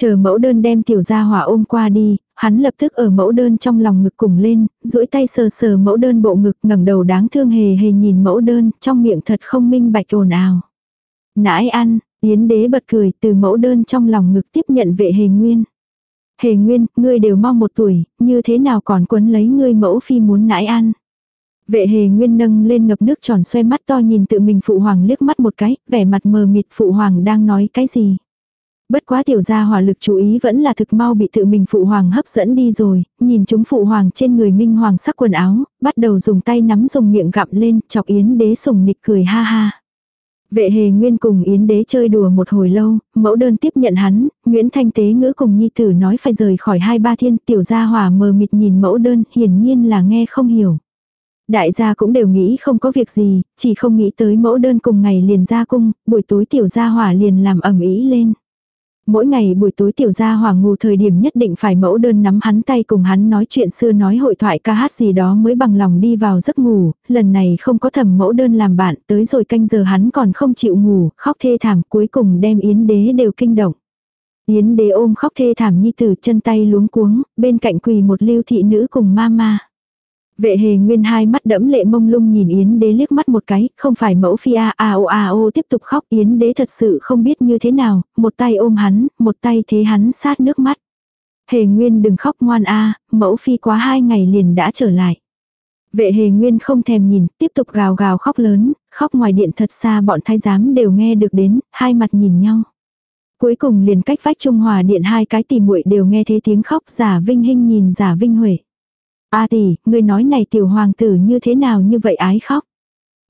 Chờ mẫu đơn đem tiểu gia hỏa ôm qua đi, hắn lập tức ở mẫu đơn trong lòng ngực cùng lên, duỗi tay sờ sờ mẫu đơn bộ ngực ngẩng đầu đáng thương hề hề nhìn mẫu đơn, trong miệng thật không minh bạch ồn ào. Nãi ăn, yến đế bật cười từ mẫu đơn trong lòng ngực tiếp nhận vệ hề nguyên. Hề nguyên, ngươi đều mau một tuổi, như thế nào còn quấn lấy ngươi mẫu phi muốn nãi ăn. Vệ hề nguyên nâng lên ngập nước tròn xoay mắt to nhìn tự mình phụ hoàng liếc mắt một cái, vẻ mặt mờ mịt phụ hoàng đang nói cái gì. Bất quá tiểu gia hỏa lực chú ý vẫn là thực mau bị tự mình phụ hoàng hấp dẫn đi rồi, nhìn chúng phụ hoàng trên người minh hoàng sắc quần áo, bắt đầu dùng tay nắm dùng miệng gặm lên, chọc yến đế sùng nịch cười ha ha. Vệ hề nguyên cùng Yến đế chơi đùa một hồi lâu, mẫu đơn tiếp nhận hắn, Nguyễn Thanh Tế ngữ cùng nhi tử nói phải rời khỏi hai ba thiên, tiểu gia hỏa mờ mịt nhìn mẫu đơn, hiển nhiên là nghe không hiểu. Đại gia cũng đều nghĩ không có việc gì, chỉ không nghĩ tới mẫu đơn cùng ngày liền ra cung, buổi tối tiểu gia hỏa liền làm ẩm ý lên. Mỗi ngày buổi tối tiểu gia hỏa ngủ thời điểm nhất định phải mẫu đơn nắm hắn tay cùng hắn nói chuyện xưa nói hội thoại ca hát gì đó mới bằng lòng đi vào giấc ngủ, lần này không có thầm mẫu đơn làm bạn, tới rồi canh giờ hắn còn không chịu ngủ, khóc thê thảm cuối cùng đem yến đế đều kinh động. Yến đế ôm khóc thê thảm nhi tử chân tay luống cuống, bên cạnh quỳ một lưu thị nữ cùng ma ma. Vệ hề nguyên hai mắt đẫm lệ mông lung nhìn Yến đế liếc mắt một cái, không phải mẫu phi a a o a o tiếp tục khóc Yến đế thật sự không biết như thế nào, một tay ôm hắn, một tay thế hắn sát nước mắt. Hề Nguyên đừng khóc ngoan a, mẫu phi quá hai ngày liền đã trở lại. Vệ hề nguyên không thèm nhìn, tiếp tục gào gào khóc lớn, khóc ngoài điện thật xa bọn thái giám đều nghe được đến, hai mặt nhìn nhau. Cuối cùng liền cách vách Trung Hòa điện hai cái tỉ muội đều nghe thấy tiếng khóc giả Vinh Hinh nhìn giả Vinh Huệ. A tỷ, người nói này tiểu hoàng tử như thế nào như vậy ái khóc.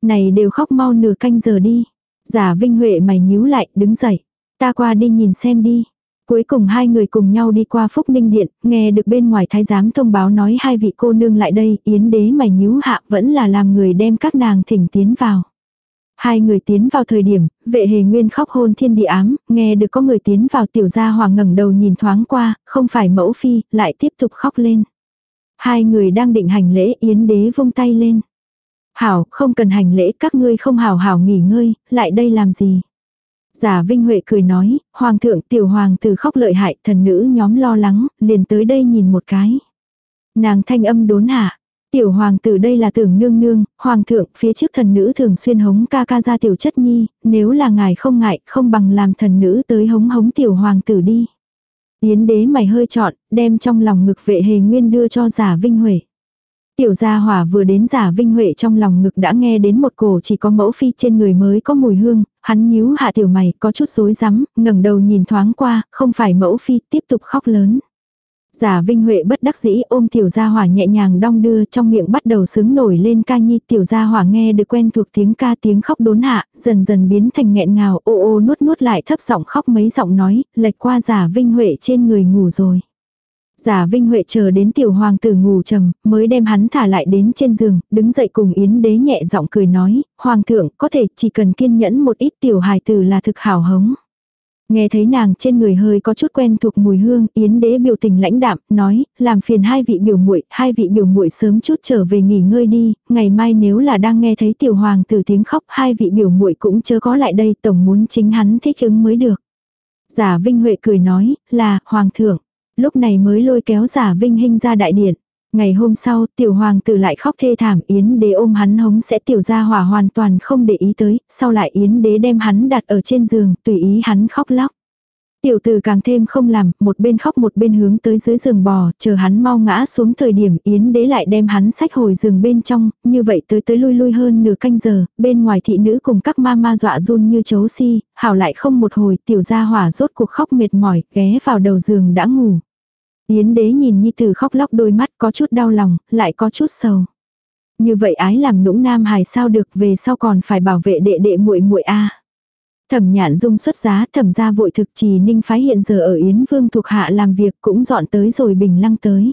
Này đều khóc mau nửa canh giờ đi. Giả Vinh Huệ mày nhíu lại, đứng dậy. Ta qua đi nhìn xem đi. Cuối cùng hai người cùng nhau đi qua Phúc Ninh Điện, nghe được bên ngoài thái giám thông báo nói hai vị cô nương lại đây, yến đế mày nhíu hạ vẫn là làm người đem các nàng thỉnh tiến vào. Hai người tiến vào thời điểm, vệ hề nguyên khóc hôn thiên địa ám, nghe được có người tiến vào tiểu gia hoàng ngẩng đầu nhìn thoáng qua, không phải mẫu phi, lại tiếp tục khóc lên. Hai người đang định hành lễ yến đế vung tay lên. Hảo, không cần hành lễ các ngươi không hảo hảo nghỉ ngơi, lại đây làm gì. Giả Vinh Huệ cười nói, Hoàng thượng tiểu hoàng tử khóc lợi hại, thần nữ nhóm lo lắng, liền tới đây nhìn một cái. Nàng thanh âm đốn hạ. Tiểu hoàng tử đây là tưởng nương nương, hoàng thượng, phía trước thần nữ thường xuyên hống ca ca ra tiểu chất nhi, nếu là ngài không ngại, không bằng làm thần nữ tới hống hống tiểu hoàng tử đi. Yến đế mày hơi chọn, đem trong lòng ngực vệ hề nguyên đưa cho giả Vinh Huệ. Tiểu gia hỏa vừa đến giả vinh huệ trong lòng ngực đã nghe đến một cổ chỉ có mẫu phi trên người mới có mùi hương, hắn nhíu hạ tiểu mày có chút rối rắm, ngẩng đầu nhìn thoáng qua, không phải mẫu phi, tiếp tục khóc lớn. Giả Vinh Huệ bất đắc dĩ ôm tiểu gia hỏa nhẹ nhàng đong đưa trong miệng bắt đầu sướng nổi lên ca nhi tiểu gia hỏa nghe được quen thuộc tiếng ca tiếng khóc đốn hạ, dần dần biến thành nghẹn ngào ô ô nuốt nuốt lại thấp giọng khóc mấy giọng nói, lệch qua giả Vinh Huệ trên người ngủ rồi. Giả Vinh Huệ chờ đến tiểu hoàng tử ngủ trầm, mới đem hắn thả lại đến trên giường, đứng dậy cùng Yến đế nhẹ giọng cười nói, Hoàng thượng, có thể chỉ cần kiên nhẫn một ít tiểu hài tử là thực hảo hống. Nghe thấy nàng trên người hơi có chút quen thuộc mùi hương, Yến đế biểu tình lãnh đạm, nói, làm phiền hai vị biểu muội, hai vị biểu muội sớm chút trở về nghỉ ngơi đi, ngày mai nếu là đang nghe thấy tiểu hoàng tử tiếng khóc, hai vị biểu muội cũng chớ có lại đây, tổng muốn chính hắn thích ứng mới được. Giả Vinh Huệ cười nói, là, hoàng thượng. Lúc này mới lôi kéo giả vinh hình ra đại điện. Ngày hôm sau, tiểu hoàng tử lại khóc thê thảm, Yến đế ôm hắn hống sẽ tiểu gia hỏa hoàn toàn không để ý tới, sau lại Yến đế đem hắn đặt ở trên giường, tùy ý hắn khóc lóc. Tiểu tử càng thêm không làm, một bên khóc một bên hướng tới dưới giường bò, chờ hắn mau ngã xuống thời điểm Yến đế lại đem hắn sách hồi giường bên trong, như vậy tới tới lui lui hơn nửa canh giờ, bên ngoài thị nữ cùng các ma ma dọa run như chấu si, hảo lại không một hồi, tiểu gia hỏa rốt cuộc khóc mệt mỏi, ghé vào đầu giường đã ngủ. Yến đế nhìn Nhi Tử khóc lóc đôi mắt có chút đau lòng, lại có chút sầu. Như vậy ái làm nũng nam hài sao được về sau còn phải bảo vệ đệ đệ muội muội a. Thẩm nhạn dung xuất giá thẩm gia vội thực trì ninh phái hiện giờ ở Yến Vương thuộc hạ làm việc cũng dọn tới rồi bình lăng tới.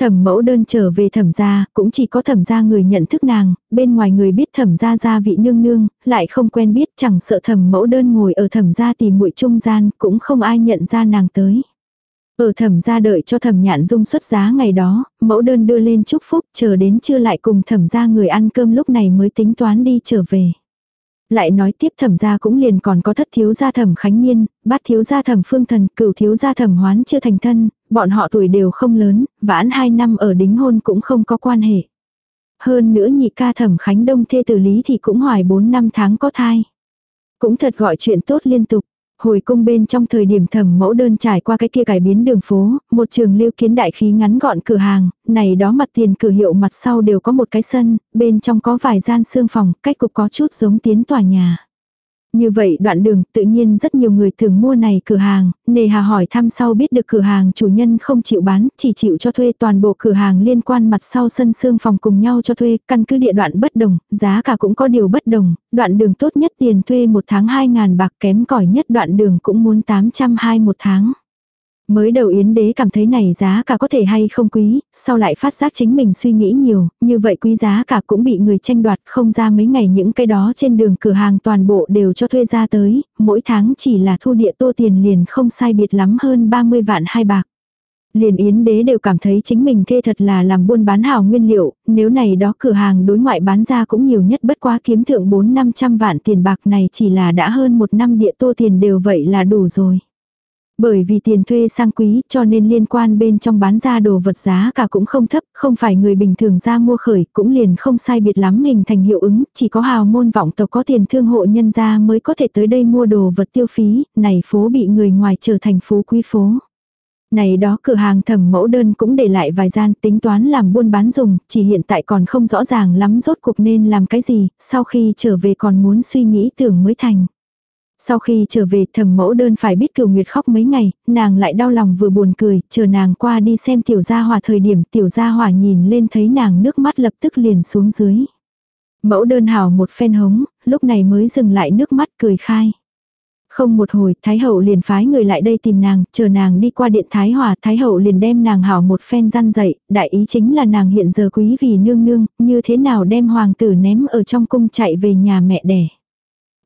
Thẩm mẫu đơn trở về thẩm gia, cũng chỉ có thẩm gia người nhận thức nàng, bên ngoài người biết thẩm gia gia vị nương nương, lại không quen biết chẳng sợ thẩm mẫu đơn ngồi ở thẩm gia tìm muội trung gian, cũng không ai nhận ra nàng tới. Ở thẩm gia đợi cho thẩm nhạn dung xuất giá ngày đó, mẫu đơn đưa lên chúc phúc chờ đến trưa lại cùng thẩm gia người ăn cơm lúc này mới tính toán đi trở về. Lại nói tiếp thẩm gia cũng liền còn có thất thiếu gia thẩm khánh niên, bát thiếu gia thẩm phương thần, cửu thiếu gia thẩm hoán chưa thành thân, bọn họ tuổi đều không lớn, vãn hai năm ở đính hôn cũng không có quan hệ. Hơn nữa nhị ca thẩm khánh đông thê tử lý thì cũng hoài 4 năm tháng có thai. Cũng thật gọi chuyện tốt liên tục. Hồi cung bên trong thời điểm thẩm mẫu đơn trải qua cái kia cải biến đường phố, một trường lưu kiến đại khí ngắn gọn cửa hàng, này đó mặt tiền cửa hiệu mặt sau đều có một cái sân, bên trong có vài gian xương phòng, cách cục có chút giống tiến tòa nhà. Như vậy đoạn đường tự nhiên rất nhiều người thường mua này cửa hàng, nề hà hỏi thăm sau biết được cửa hàng chủ nhân không chịu bán, chỉ chịu cho thuê toàn bộ cửa hàng liên quan mặt sau sân xương phòng cùng nhau cho thuê, căn cứ địa đoạn bất đồng, giá cả cũng có điều bất đồng, đoạn đường tốt nhất tiền thuê một tháng 2.000 bạc kém cỏi nhất đoạn đường cũng muốn 820 một tháng. Mới đầu Yến đế cảm thấy này giá cả có thể hay không quý, sau lại phát giác chính mình suy nghĩ nhiều, như vậy quý giá cả cũng bị người tranh đoạt không ra mấy ngày những cái đó trên đường cửa hàng toàn bộ đều cho thuê ra tới, mỗi tháng chỉ là thu địa tô tiền liền không sai biệt lắm hơn 30 vạn hai bạc. Liền Yến đế đều cảm thấy chính mình thê thật là làm buôn bán hào nguyên liệu, nếu này đó cửa hàng đối ngoại bán ra cũng nhiều nhất bất quá kiếm thượng 4-500 vạn tiền bạc này chỉ là đã hơn một năm địa tô tiền đều vậy là đủ rồi. Bởi vì tiền thuê sang quý cho nên liên quan bên trong bán ra đồ vật giá cả cũng không thấp, không phải người bình thường ra mua khởi cũng liền không sai biệt lắm hình thành hiệu ứng, chỉ có hào môn vọng tộc có tiền thương hộ nhân gia mới có thể tới đây mua đồ vật tiêu phí, này phố bị người ngoài trở thành phố quý phố. Này đó cửa hàng thẩm mẫu đơn cũng để lại vài gian tính toán làm buôn bán dùng, chỉ hiện tại còn không rõ ràng lắm rốt cuộc nên làm cái gì, sau khi trở về còn muốn suy nghĩ tưởng mới thành. Sau khi trở về thầm mẫu đơn phải biết cửu nguyệt khóc mấy ngày, nàng lại đau lòng vừa buồn cười, chờ nàng qua đi xem tiểu gia hòa thời điểm tiểu gia hòa nhìn lên thấy nàng nước mắt lập tức liền xuống dưới. Mẫu đơn hào một phen hống, lúc này mới dừng lại nước mắt cười khai. Không một hồi, Thái Hậu liền phái người lại đây tìm nàng, chờ nàng đi qua điện Thái Hòa, Thái Hậu liền đem nàng hảo một phen răn dậy, đại ý chính là nàng hiện giờ quý vì nương nương, như thế nào đem hoàng tử ném ở trong cung chạy về nhà mẹ đẻ.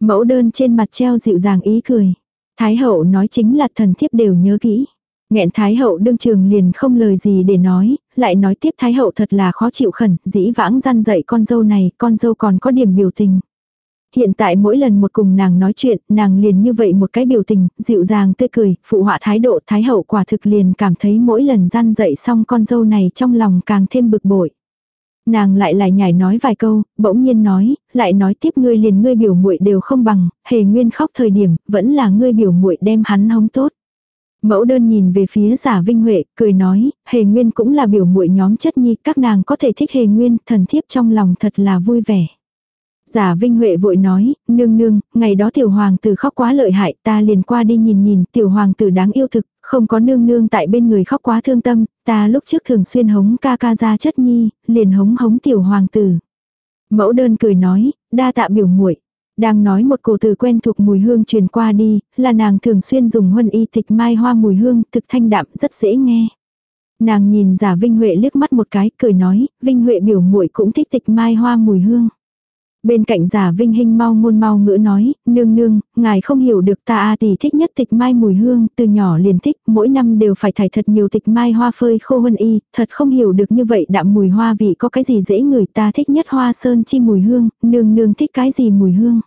Mẫu đơn trên mặt treo dịu dàng ý cười. Thái Hậu nói chính là thần thiếp đều nhớ kỹ. Nghẹn Thái Hậu đương trường liền không lời gì để nói, lại nói tiếp Thái Hậu thật là khó chịu khẩn, dĩ vãng răn dậy con dâu này, con dâu còn có điểm biểu tình. Hiện tại mỗi lần một cùng nàng nói chuyện, nàng liền như vậy một cái biểu tình, dịu dàng tươi cười, phụ họa thái độ thái hậu quả thực liền cảm thấy mỗi lần gian dậy xong con dâu này trong lòng càng thêm bực bội. Nàng lại lại nhảy nói vài câu, bỗng nhiên nói, lại nói tiếp ngươi liền ngươi biểu muội đều không bằng, hề nguyên khóc thời điểm, vẫn là ngươi biểu muội đem hắn hống tốt. Mẫu đơn nhìn về phía giả Vinh Huệ, cười nói, hề nguyên cũng là biểu muội nhóm chất nhi, các nàng có thể thích hề nguyên, thần thiếp trong lòng thật là vui vẻ. Giả Vinh Huệ vội nói, nương nương, ngày đó tiểu hoàng tử khóc quá lợi hại, ta liền qua đi nhìn nhìn, tiểu hoàng tử đáng yêu thực, không có nương nương tại bên người khóc quá thương tâm, ta lúc trước thường xuyên hống ca ca ra chất nhi, liền hống hống tiểu hoàng tử. Mẫu đơn cười nói, đa tạ biểu muội đang nói một cổ từ quen thuộc mùi hương truyền qua đi, là nàng thường xuyên dùng huân y tịch mai hoa mùi hương, thực thanh đạm, rất dễ nghe. Nàng nhìn giả Vinh Huệ liếc mắt một cái, cười nói, Vinh Huệ biểu muội cũng thích tịch mai hoa mùi hương. Bên cạnh giả vinh hình mau ngôn mau ngữ nói, nương nương, ngài không hiểu được ta a tỷ thích nhất tịch mai mùi hương, từ nhỏ liền thích, mỗi năm đều phải thải thật nhiều tịch mai hoa phơi khô huân y, thật không hiểu được như vậy đạm mùi hoa vị có cái gì dễ người ta thích nhất hoa sơn chi mùi hương, nương nương thích cái gì mùi hương.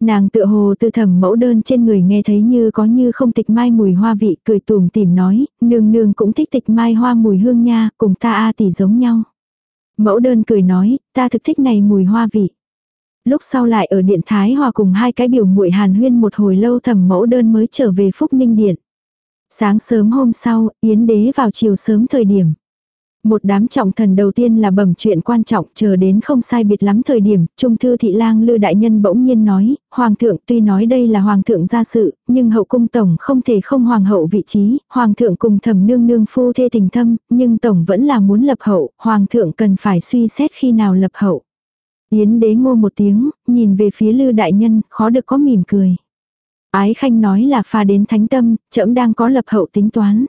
Nàng tựa hồ từ thẩm mẫu đơn trên người nghe thấy như có như không tịch mai mùi hoa vị, cười tùm tìm nói, nương nương cũng thích tịch mai hoa mùi hương nha, cùng ta a tỷ giống nhau. Mẫu đơn cười nói, ta thực thích này mùi hoa vị. Lúc sau lại ở điện Thái Hòa cùng hai cái biểu muội hàn huyên một hồi lâu thẩm mẫu đơn mới trở về Phúc Ninh Điện. Sáng sớm hôm sau, Yến Đế vào chiều sớm thời điểm. Một đám trọng thần đầu tiên là bẩm chuyện quan trọng chờ đến không sai biệt lắm thời điểm, Trung thư thị lang lư đại nhân bỗng nhiên nói, Hoàng thượng tuy nói đây là Hoàng thượng gia sự, nhưng hậu cung tổng không thể không Hoàng hậu vị trí, Hoàng thượng cùng thầm nương nương phu thê tình thâm, nhưng tổng vẫn là muốn lập hậu, Hoàng thượng cần phải suy xét khi nào lập hậu. Yến đế ngô một tiếng, nhìn về phía lư đại nhân, khó được có mỉm cười. Ái khanh nói là pha đến thánh tâm, trẫm đang có lập hậu tính toán.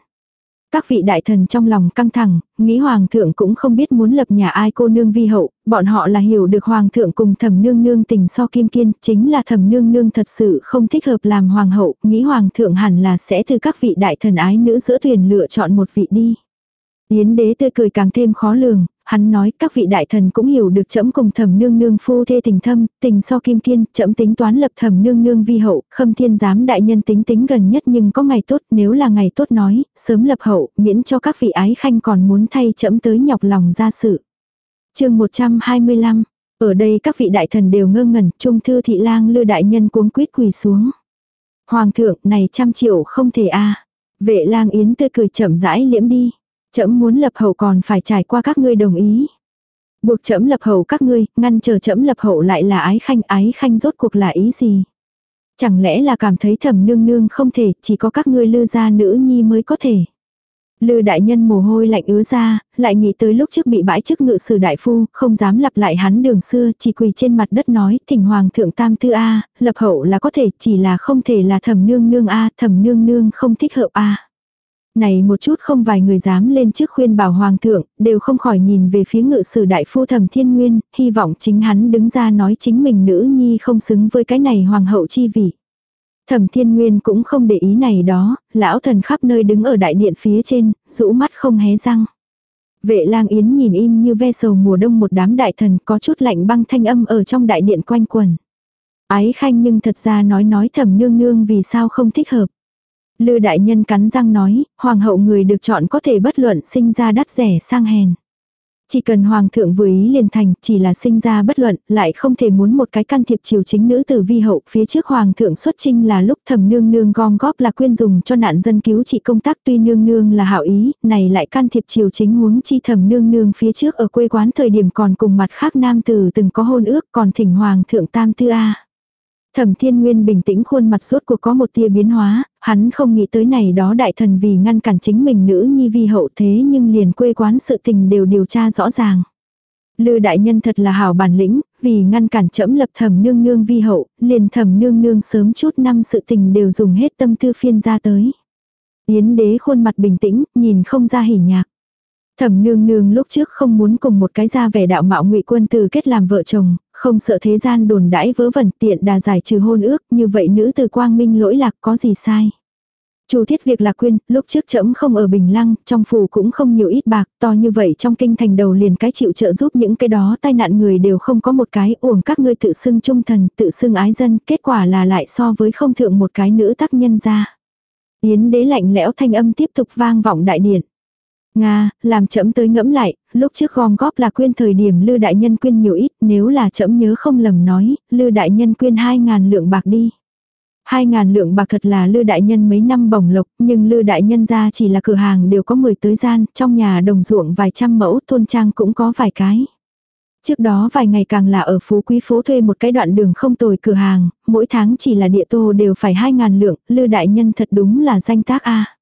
Các vị đại thần trong lòng căng thẳng, nghĩ hoàng thượng cũng không biết muốn lập nhà ai cô nương vi hậu, bọn họ là hiểu được hoàng thượng cùng thẩm nương nương tình so kim kiên, chính là thẩm nương nương thật sự không thích hợp làm hoàng hậu, nghĩ hoàng thượng hẳn là sẽ từ các vị đại thần ái nữ giữa thuyền lựa chọn một vị đi. Yến đế tươi cười càng thêm khó lường, hắn nói các vị đại thần cũng hiểu được trẫm cùng thẩm nương nương phu thê tình thâm, tình so kim kiên, trẫm tính toán lập thẩm nương nương vi hậu, khâm thiên giám đại nhân tính tính gần nhất nhưng có ngày tốt, nếu là ngày tốt nói, sớm lập hậu, miễn cho các vị ái khanh còn muốn thay trẫm tới nhọc lòng ra sự. chương 125, ở đây các vị đại thần đều ngơ ngẩn, trung thư thị lang lư đại nhân cuống quýt quỳ xuống. Hoàng thượng, này trăm triệu không thể a Vệ lang yến tươi cười chậm rãi liễm đi. Trẫm muốn lập hậu còn phải trải qua các ngươi đồng ý. Buộc trẫm lập hậu các ngươi, ngăn chờ trẫm lập hậu lại là ái khanh, ái khanh rốt cuộc là ý gì? Chẳng lẽ là cảm thấy thầm nương nương không thể, chỉ có các ngươi lư gia nữ nhi mới có thể. Lư đại nhân mồ hôi lạnh ứa ra, lại nghĩ tới lúc trước bị bãi chức ngự sử đại phu, không dám lặp lại hắn đường xưa, chỉ quỳ trên mặt đất nói, thỉnh hoàng thượng tam tư A, lập hậu là có thể, chỉ là không thể là thầm nương nương A, thầm nương nương không thích hợp A. Này một chút không vài người dám lên trước khuyên bảo hoàng thượng, đều không khỏi nhìn về phía ngự sử đại phu thẩm thiên nguyên, hy vọng chính hắn đứng ra nói chính mình nữ nhi không xứng với cái này hoàng hậu chi vị. Thẩm thiên nguyên cũng không để ý này đó, lão thần khắp nơi đứng ở đại điện phía trên, rũ mắt không hé răng. Vệ lang yến nhìn im như ve sầu mùa đông một đám đại thần có chút lạnh băng thanh âm ở trong đại điện quanh quần. Ái khanh nhưng thật ra nói nói thẩm nương nương vì sao không thích hợp. Lư đại nhân cắn răng nói, hoàng hậu người được chọn có thể bất luận sinh ra đắt rẻ sang hèn. Chỉ cần hoàng thượng vừa ý liền thành, chỉ là sinh ra bất luận, lại không thể muốn một cái can thiệp triều chính nữ tử vi hậu. Phía trước hoàng thượng xuất trinh là lúc thầm nương nương gom góp là quyên dùng cho nạn dân cứu trị công tác tuy nương nương là hảo ý, này lại can thiệp triều chính huống chi thầm nương nương phía trước ở quê quán thời điểm còn cùng mặt khác nam tử từng có hôn ước còn thỉnh hoàng thượng tam tư A. Thẩm Thiên Nguyên bình tĩnh khuôn mặt suốt cuộc có một tia biến hóa, hắn không nghĩ tới này đó đại thần vì ngăn cản chính mình nữ nhi vi hậu thế nhưng liền quê quán sự tình đều điều tra rõ ràng. Lư đại nhân thật là hảo bản lĩnh, vì ngăn cản trẫm lập thẩm nương nương vi hậu, liền thẩm nương nương sớm chút năm sự tình đều dùng hết tâm tư phiên ra tới. Yến đế khuôn mặt bình tĩnh, nhìn không ra hỉ nhạc. Thẩm nương nương lúc trước không muốn cùng một cái gia vẻ đạo mạo ngụy quân từ kết làm vợ chồng, không sợ thế gian đồn đãi vớ vẩn tiện đà giải trừ hôn ước, như vậy nữ từ quang minh lỗi lạc có gì sai. Chu thiết việc là quyên, lúc trước trẫm không ở Bình Lăng, trong phủ cũng không nhiều ít bạc, to như vậy trong kinh thành đầu liền cái chịu trợ giúp những cái đó tai nạn người đều không có một cái, uổng các ngươi tự xưng trung thần, tự xưng ái dân, kết quả là lại so với không thượng một cái nữ tác nhân ra. Yến đế lạnh lẽo thanh âm tiếp tục vang vọng đại điện. Nga, làm chậm tới ngẫm lại, lúc trước gom góp là quyên thời điểm Lư đại nhân quyên nhiều ít, nếu là chậm nhớ không lầm nói, Lư đại nhân quyên 2.000 lượng bạc đi. 2.000 lượng bạc thật là Lư đại nhân mấy năm bổng lộc, nhưng Lư đại nhân ra chỉ là cửa hàng đều có 10 tới gian, trong nhà đồng ruộng vài trăm mẫu, thôn trang cũng có vài cái. Trước đó vài ngày càng là ở Phú Quý phố thuê một cái đoạn đường không tồi cửa hàng, mỗi tháng chỉ là địa tô đều phải 2.000 lượng, Lư đại nhân thật đúng là danh tác a.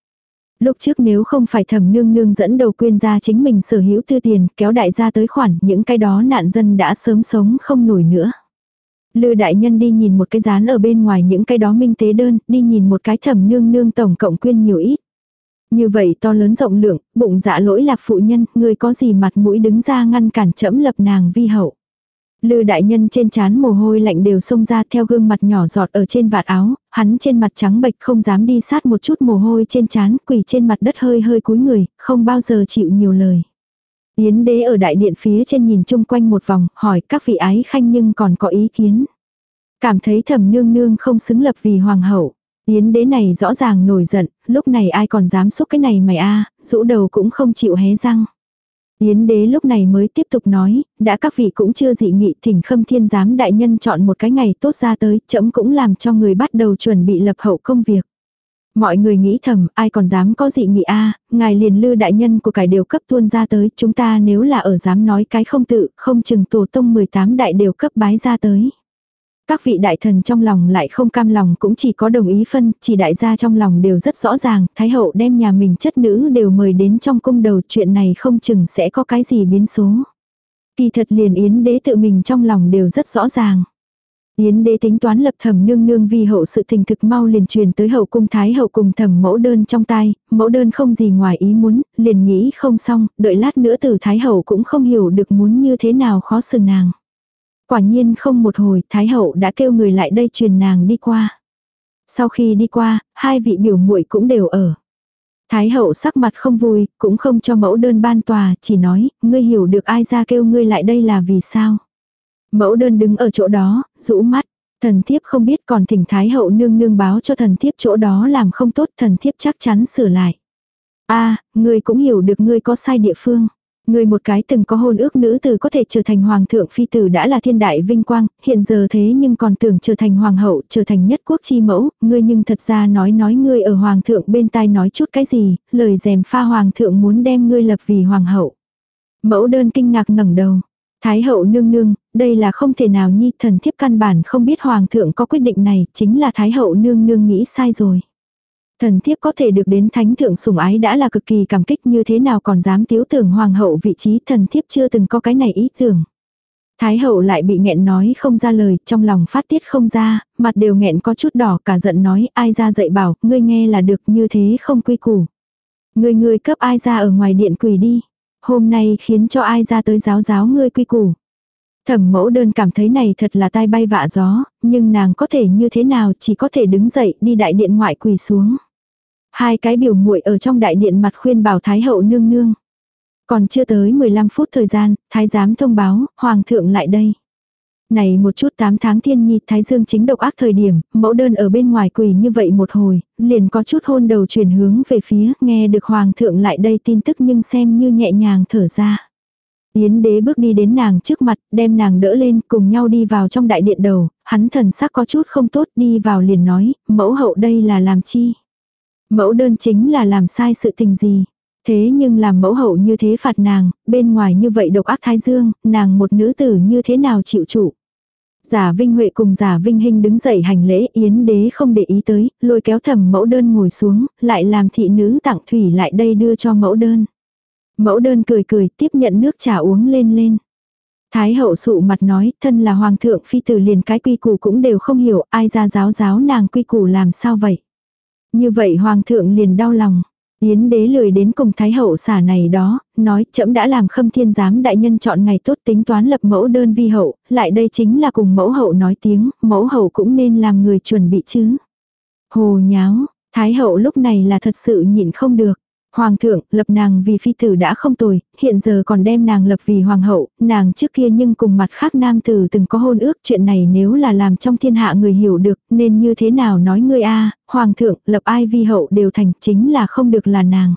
Lúc trước nếu không phải thẩm nương nương dẫn đầu quyên ra chính mình sở hữu tư tiền, kéo đại gia tới khoản, những cái đó nạn dân đã sớm sống không nổi nữa. Lư đại nhân đi nhìn một cái rán ở bên ngoài những cái đó minh tế đơn, đi nhìn một cái thẩm nương nương tổng cộng quyên nhiều ít. Như vậy to lớn rộng lượng, bụng dạ lỗi lạc phụ nhân, người có gì mặt mũi đứng ra ngăn cản chẫm lập nàng vi hậu. Lư đại nhân trên trán mồ hôi lạnh đều xông ra theo gương mặt nhỏ giọt ở trên vạt áo, hắn trên mặt trắng bệch không dám đi sát một chút mồ hôi trên trán, quỳ trên mặt đất hơi hơi cúi người, không bao giờ chịu nhiều lời. Yến đế ở đại điện phía trên nhìn chung quanh một vòng, hỏi các vị ái khanh nhưng còn có ý kiến. Cảm thấy thẩm nương nương không xứng lập vì hoàng hậu. Yến đế này rõ ràng nổi giận, lúc này ai còn dám xúc cái này mày a rũ đầu cũng không chịu hé răng. Yến đế lúc này mới tiếp tục nói, đã các vị cũng chưa dị nghị thỉnh khâm thiên giám đại nhân chọn một cái ngày tốt ra tới, chấm cũng làm cho người bắt đầu chuẩn bị lập hậu công việc. Mọi người nghĩ thầm, ai còn dám có dị nghị a ngài liền lư đại nhân của cải đều cấp tuôn ra tới, chúng ta nếu là ở dám nói cái không tự, không chừng tổ tông 18 đại đều cấp bái ra tới. Các vị đại thần trong lòng lại không cam lòng cũng chỉ có đồng ý phân, chỉ đại gia trong lòng đều rất rõ ràng, Thái hậu đem nhà mình chất nữ đều mời đến trong cung đầu chuyện này không chừng sẽ có cái gì biến số. Kỳ thật liền Yến đế tự mình trong lòng đều rất rõ ràng. Yến đế tính toán lập thẩm nương nương vì hậu sự tình thực mau liền truyền tới hậu cung thái hậu cùng thẩm mẫu đơn trong tay, mẫu đơn không gì ngoài ý muốn, liền nghĩ không xong, đợi lát nữa từ thái hậu cũng không hiểu được muốn như thế nào khó xử nàng. Quả nhiên không một hồi, Thái hậu đã kêu người lại đây truyền nàng đi qua. Sau khi đi qua, hai vị biểu muội cũng đều ở. Thái hậu sắc mặt không vui, cũng không cho mẫu đơn ban tòa, chỉ nói, ngươi hiểu được ai ra kêu ngươi lại đây là vì sao. Mẫu đơn đứng ở chỗ đó, rũ mắt. Thần thiếp không biết còn thỉnh Thái hậu nương nương báo cho thần thiếp chỗ đó làm không tốt thần thiếp chắc chắn sửa lại. a ngươi cũng hiểu được ngươi có sai địa phương. Người một cái từng có hôn ước nữ tử có thể trở thành hoàng thượng phi tử đã là thiên đại vinh quang, hiện giờ thế nhưng còn tưởng trở thành hoàng hậu, trở thành nhất quốc chi mẫu, ngươi nhưng thật ra nói nói ngươi ở hoàng thượng bên tai nói chút cái gì, lời dèm pha hoàng thượng muốn đem ngươi lập vì hoàng hậu. Mẫu đơn kinh ngạc ngẩng đầu. Thái hậu nương nương, đây là không thể nào nhi thần thiếp căn bản không biết hoàng thượng có quyết định này, chính là thái hậu nương nương nghĩ sai rồi. Thần thiếp có thể được đến thánh thượng sủng ái đã là cực kỳ cảm kích như thế nào còn dám tiếu tưởng hoàng hậu vị trí thần thiếp chưa từng có cái này ý tưởng. Thái hậu lại bị nghẹn nói không ra lời, trong lòng phát tiết không ra, mặt đều nghẹn có chút đỏ cả giận nói ai ra dạy bảo, ngươi nghe là được như thế không quy củ. Ngươi ngươi cấp ai ra ở ngoài điện quỳ đi. Hôm nay khiến cho ai ra tới giáo giáo ngươi quy củ. Thẩm mẫu đơn cảm thấy này thật là tai bay vạ gió, nhưng nàng có thể như thế nào chỉ có thể đứng dậy đi đại điện ngoại quỳ xuống. Hai cái biểu muội ở trong đại điện mặt khuyên bảo Thái hậu nương nương. Còn chưa tới 15 phút thời gian, Thái giám thông báo, Hoàng thượng lại đây. Này một chút 8 tháng thiên nhi Thái Dương chính độc ác thời điểm, mẫu đơn ở bên ngoài quỳ như vậy một hồi, liền có chút hôn đầu chuyển hướng về phía, nghe được Hoàng thượng lại đây tin tức nhưng xem như nhẹ nhàng thở ra. Yến đế bước đi đến nàng trước mặt, đem nàng đỡ lên, cùng nhau đi vào trong đại điện đầu, hắn thần sắc có chút không tốt đi vào liền nói, mẫu hậu đây là làm chi? Mẫu đơn chính là làm sai sự tình gì? Thế nhưng làm mẫu hậu như thế phạt nàng, bên ngoài như vậy độc ác thái dương, nàng một nữ tử như thế nào chịu trụ? Giả Vinh Huệ cùng giả Vinh Hinh đứng dậy hành lễ, Yến đế không để ý tới, lôi kéo thầm mẫu đơn ngồi xuống, lại làm thị nữ tặng thủy lại đây đưa cho mẫu đơn. Mẫu đơn cười cười tiếp nhận nước trà uống lên lên. Thái hậu sụ mặt nói, thân là hoàng thượng phi tử liền cái quy củ cũng đều không hiểu, ai ra giáo giáo nàng quy củ làm sao vậy. Như vậy hoàng thượng liền đau lòng. Yến đế lười đến cùng thái hậu xả này đó, nói trẫm đã làm khâm thiên giám đại nhân chọn ngày tốt tính toán lập mẫu đơn vi hậu, lại đây chính là cùng mẫu hậu nói tiếng, mẫu hậu cũng nên làm người chuẩn bị chứ. Hồ nháo, thái hậu lúc này là thật sự nhịn không được. Hoàng thượng, lập nàng vì phi tử đã không tồi, hiện giờ còn đem nàng lập vì hoàng hậu, nàng trước kia nhưng cùng mặt khác nam tử từng có hôn ước chuyện này nếu là làm trong thiên hạ người hiểu được, nên như thế nào nói ngươi a hoàng thượng, lập ai vi hậu đều thành chính là không được là nàng.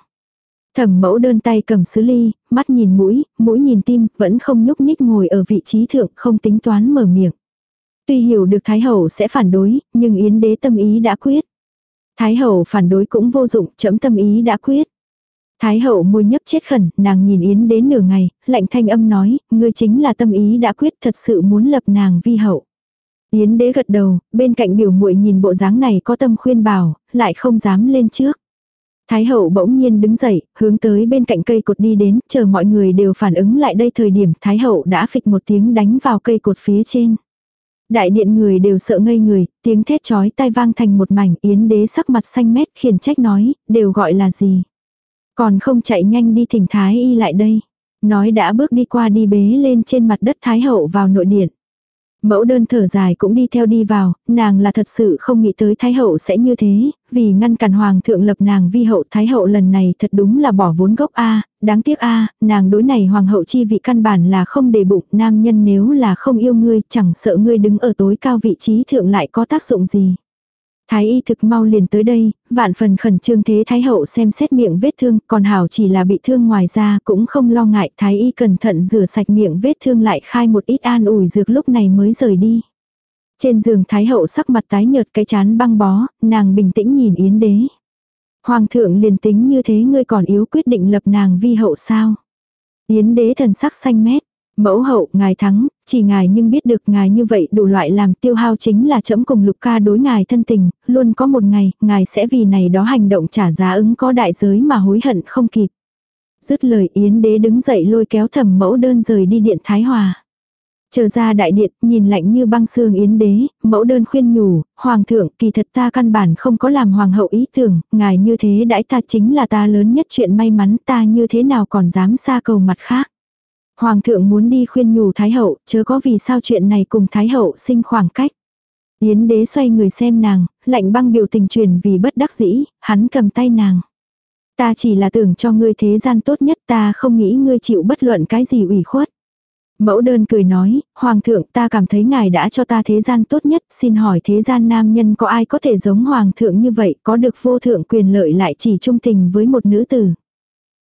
Thẩm mẫu đơn tay cầm sứ ly, mắt nhìn mũi, mũi nhìn tim, vẫn không nhúc nhích ngồi ở vị trí thượng không tính toán mở miệng. Tuy hiểu được Thái Hậu sẽ phản đối, nhưng Yến đế tâm ý đã quyết. Thái Hậu phản đối cũng vô dụng, chấm tâm ý đã quyết. Thái hậu môi nhấp chết khẩn, nàng nhìn Yến đến nửa ngày, lạnh thanh âm nói, ngươi chính là tâm ý đã quyết thật sự muốn lập nàng vi hậu. Yến đế gật đầu, bên cạnh biểu muội nhìn bộ dáng này có tâm khuyên bảo, lại không dám lên trước. Thái hậu bỗng nhiên đứng dậy, hướng tới bên cạnh cây cột đi đến, chờ mọi người đều phản ứng lại đây thời điểm Thái hậu đã phịch một tiếng đánh vào cây cột phía trên. Đại điện người đều sợ ngây người, tiếng thét chói tai vang thành một mảnh, yến đế sắc mặt xanh mét khiển trách nói, đều gọi là gì. Còn không chạy nhanh đi thỉnh Thái y lại đây. Nói đã bước đi qua đi bế lên trên mặt đất Thái hậu vào nội điện. Mẫu đơn thở dài cũng đi theo đi vào, nàng là thật sự không nghĩ tới Thái hậu sẽ như thế, vì ngăn cản hoàng thượng lập nàng vi hậu Thái hậu lần này thật đúng là bỏ vốn gốc A, đáng tiếc A, nàng đối này hoàng hậu chi vị căn bản là không để bụng, nam nhân nếu là không yêu ngươi, chẳng sợ ngươi đứng ở tối cao vị trí thượng lại có tác dụng gì. Thái y thực mau liền tới đây, vạn phần khẩn trương thế Thái hậu xem xét miệng vết thương, còn hảo chỉ là bị thương ngoài ra cũng không lo ngại. Thái y cẩn thận rửa sạch miệng vết thương lại khai một ít an ủi dược lúc này mới rời đi. Trên giường Thái hậu sắc mặt tái nhợt cái chán băng bó, nàng bình tĩnh nhìn Yến đế. Hoàng thượng liền tính như thế ngươi còn yếu quyết định lập nàng vi hậu sao. Yến đế thần sắc xanh mét, Mẫu hậu, ngài thắng, chỉ ngài nhưng biết được ngài như vậy đủ loại làm tiêu hao chính là chấm cùng lục ca đối ngài thân tình, luôn có một ngày, ngài sẽ vì này đó hành động trả giá ứng có đại giới mà hối hận không kịp. Dứt lời Yến đế đứng dậy lôi kéo thẩm mẫu đơn rời đi điện Thái Hòa. trở ra đại điện, nhìn lạnh như băng xương yến đế, mẫu đơn khuyên nhủ, hoàng thượng, kỳ thật ta căn bản không có làm hoàng hậu ý tưởng, ngài như thế đãi ta chính là ta lớn nhất chuyện may mắn ta như thế nào còn dám xa cầu mặt khác. Hoàng thượng muốn đi khuyên nhủ Thái hậu, chớ có vì sao chuyện này cùng Thái hậu sinh khoảng cách. Yến đế xoay người xem nàng, lạnh băng biểu tình truyền vì bất đắc dĩ, hắn cầm tay nàng. Ta chỉ là tưởng cho ngươi thế gian tốt nhất ta không nghĩ ngươi chịu bất luận cái gì ủy khuất. Mẫu đơn cười nói, Hoàng thượng ta cảm thấy ngài đã cho ta thế gian tốt nhất, xin hỏi thế gian nam nhân có ai có thể giống Hoàng thượng như vậy, có được vô thượng quyền lợi lại chỉ trung tình với một nữ tử.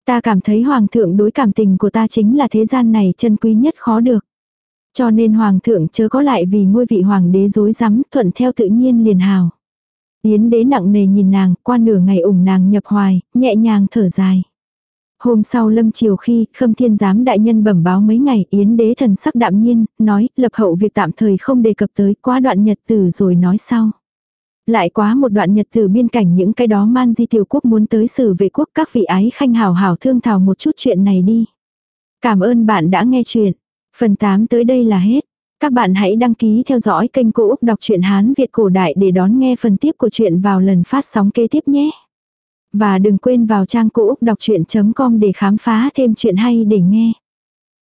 Ta cảm thấy hoàng thượng đối cảm tình của ta chính là thế gian này chân quý nhất khó được. Cho nên hoàng thượng chớ có lại vì ngôi vị hoàng đế dối rắm thuận theo tự nhiên liền hào. Yến đế nặng nề nhìn nàng, qua nửa ngày ủng nàng nhập hoài, nhẹ nhàng thở dài. Hôm sau lâm chiều khi, khâm thiên giám đại nhân bẩm báo mấy ngày, yến đế thần sắc đạm nhiên, nói, lập hậu việc tạm thời không đề cập tới, quá đoạn nhật tử rồi nói sau. Lại quá một đoạn nhật từ biên cảnh những cái đó man di tiểu quốc muốn tới xử vệ quốc, các vị ái khanh hào hào thương thảo một chút chuyện này đi. Cảm ơn bạn đã nghe chuyện. Phần 8 tới đây là hết. Các bạn hãy đăng ký theo dõi kênh Cô Úc Đọc truyện Hán Việt Cổ Đại để đón nghe phần tiếp của chuyện vào lần phát sóng kế tiếp nhé. Và đừng quên vào trang Cô Úc Đọc Chuyện.com để khám phá thêm chuyện hay để nghe.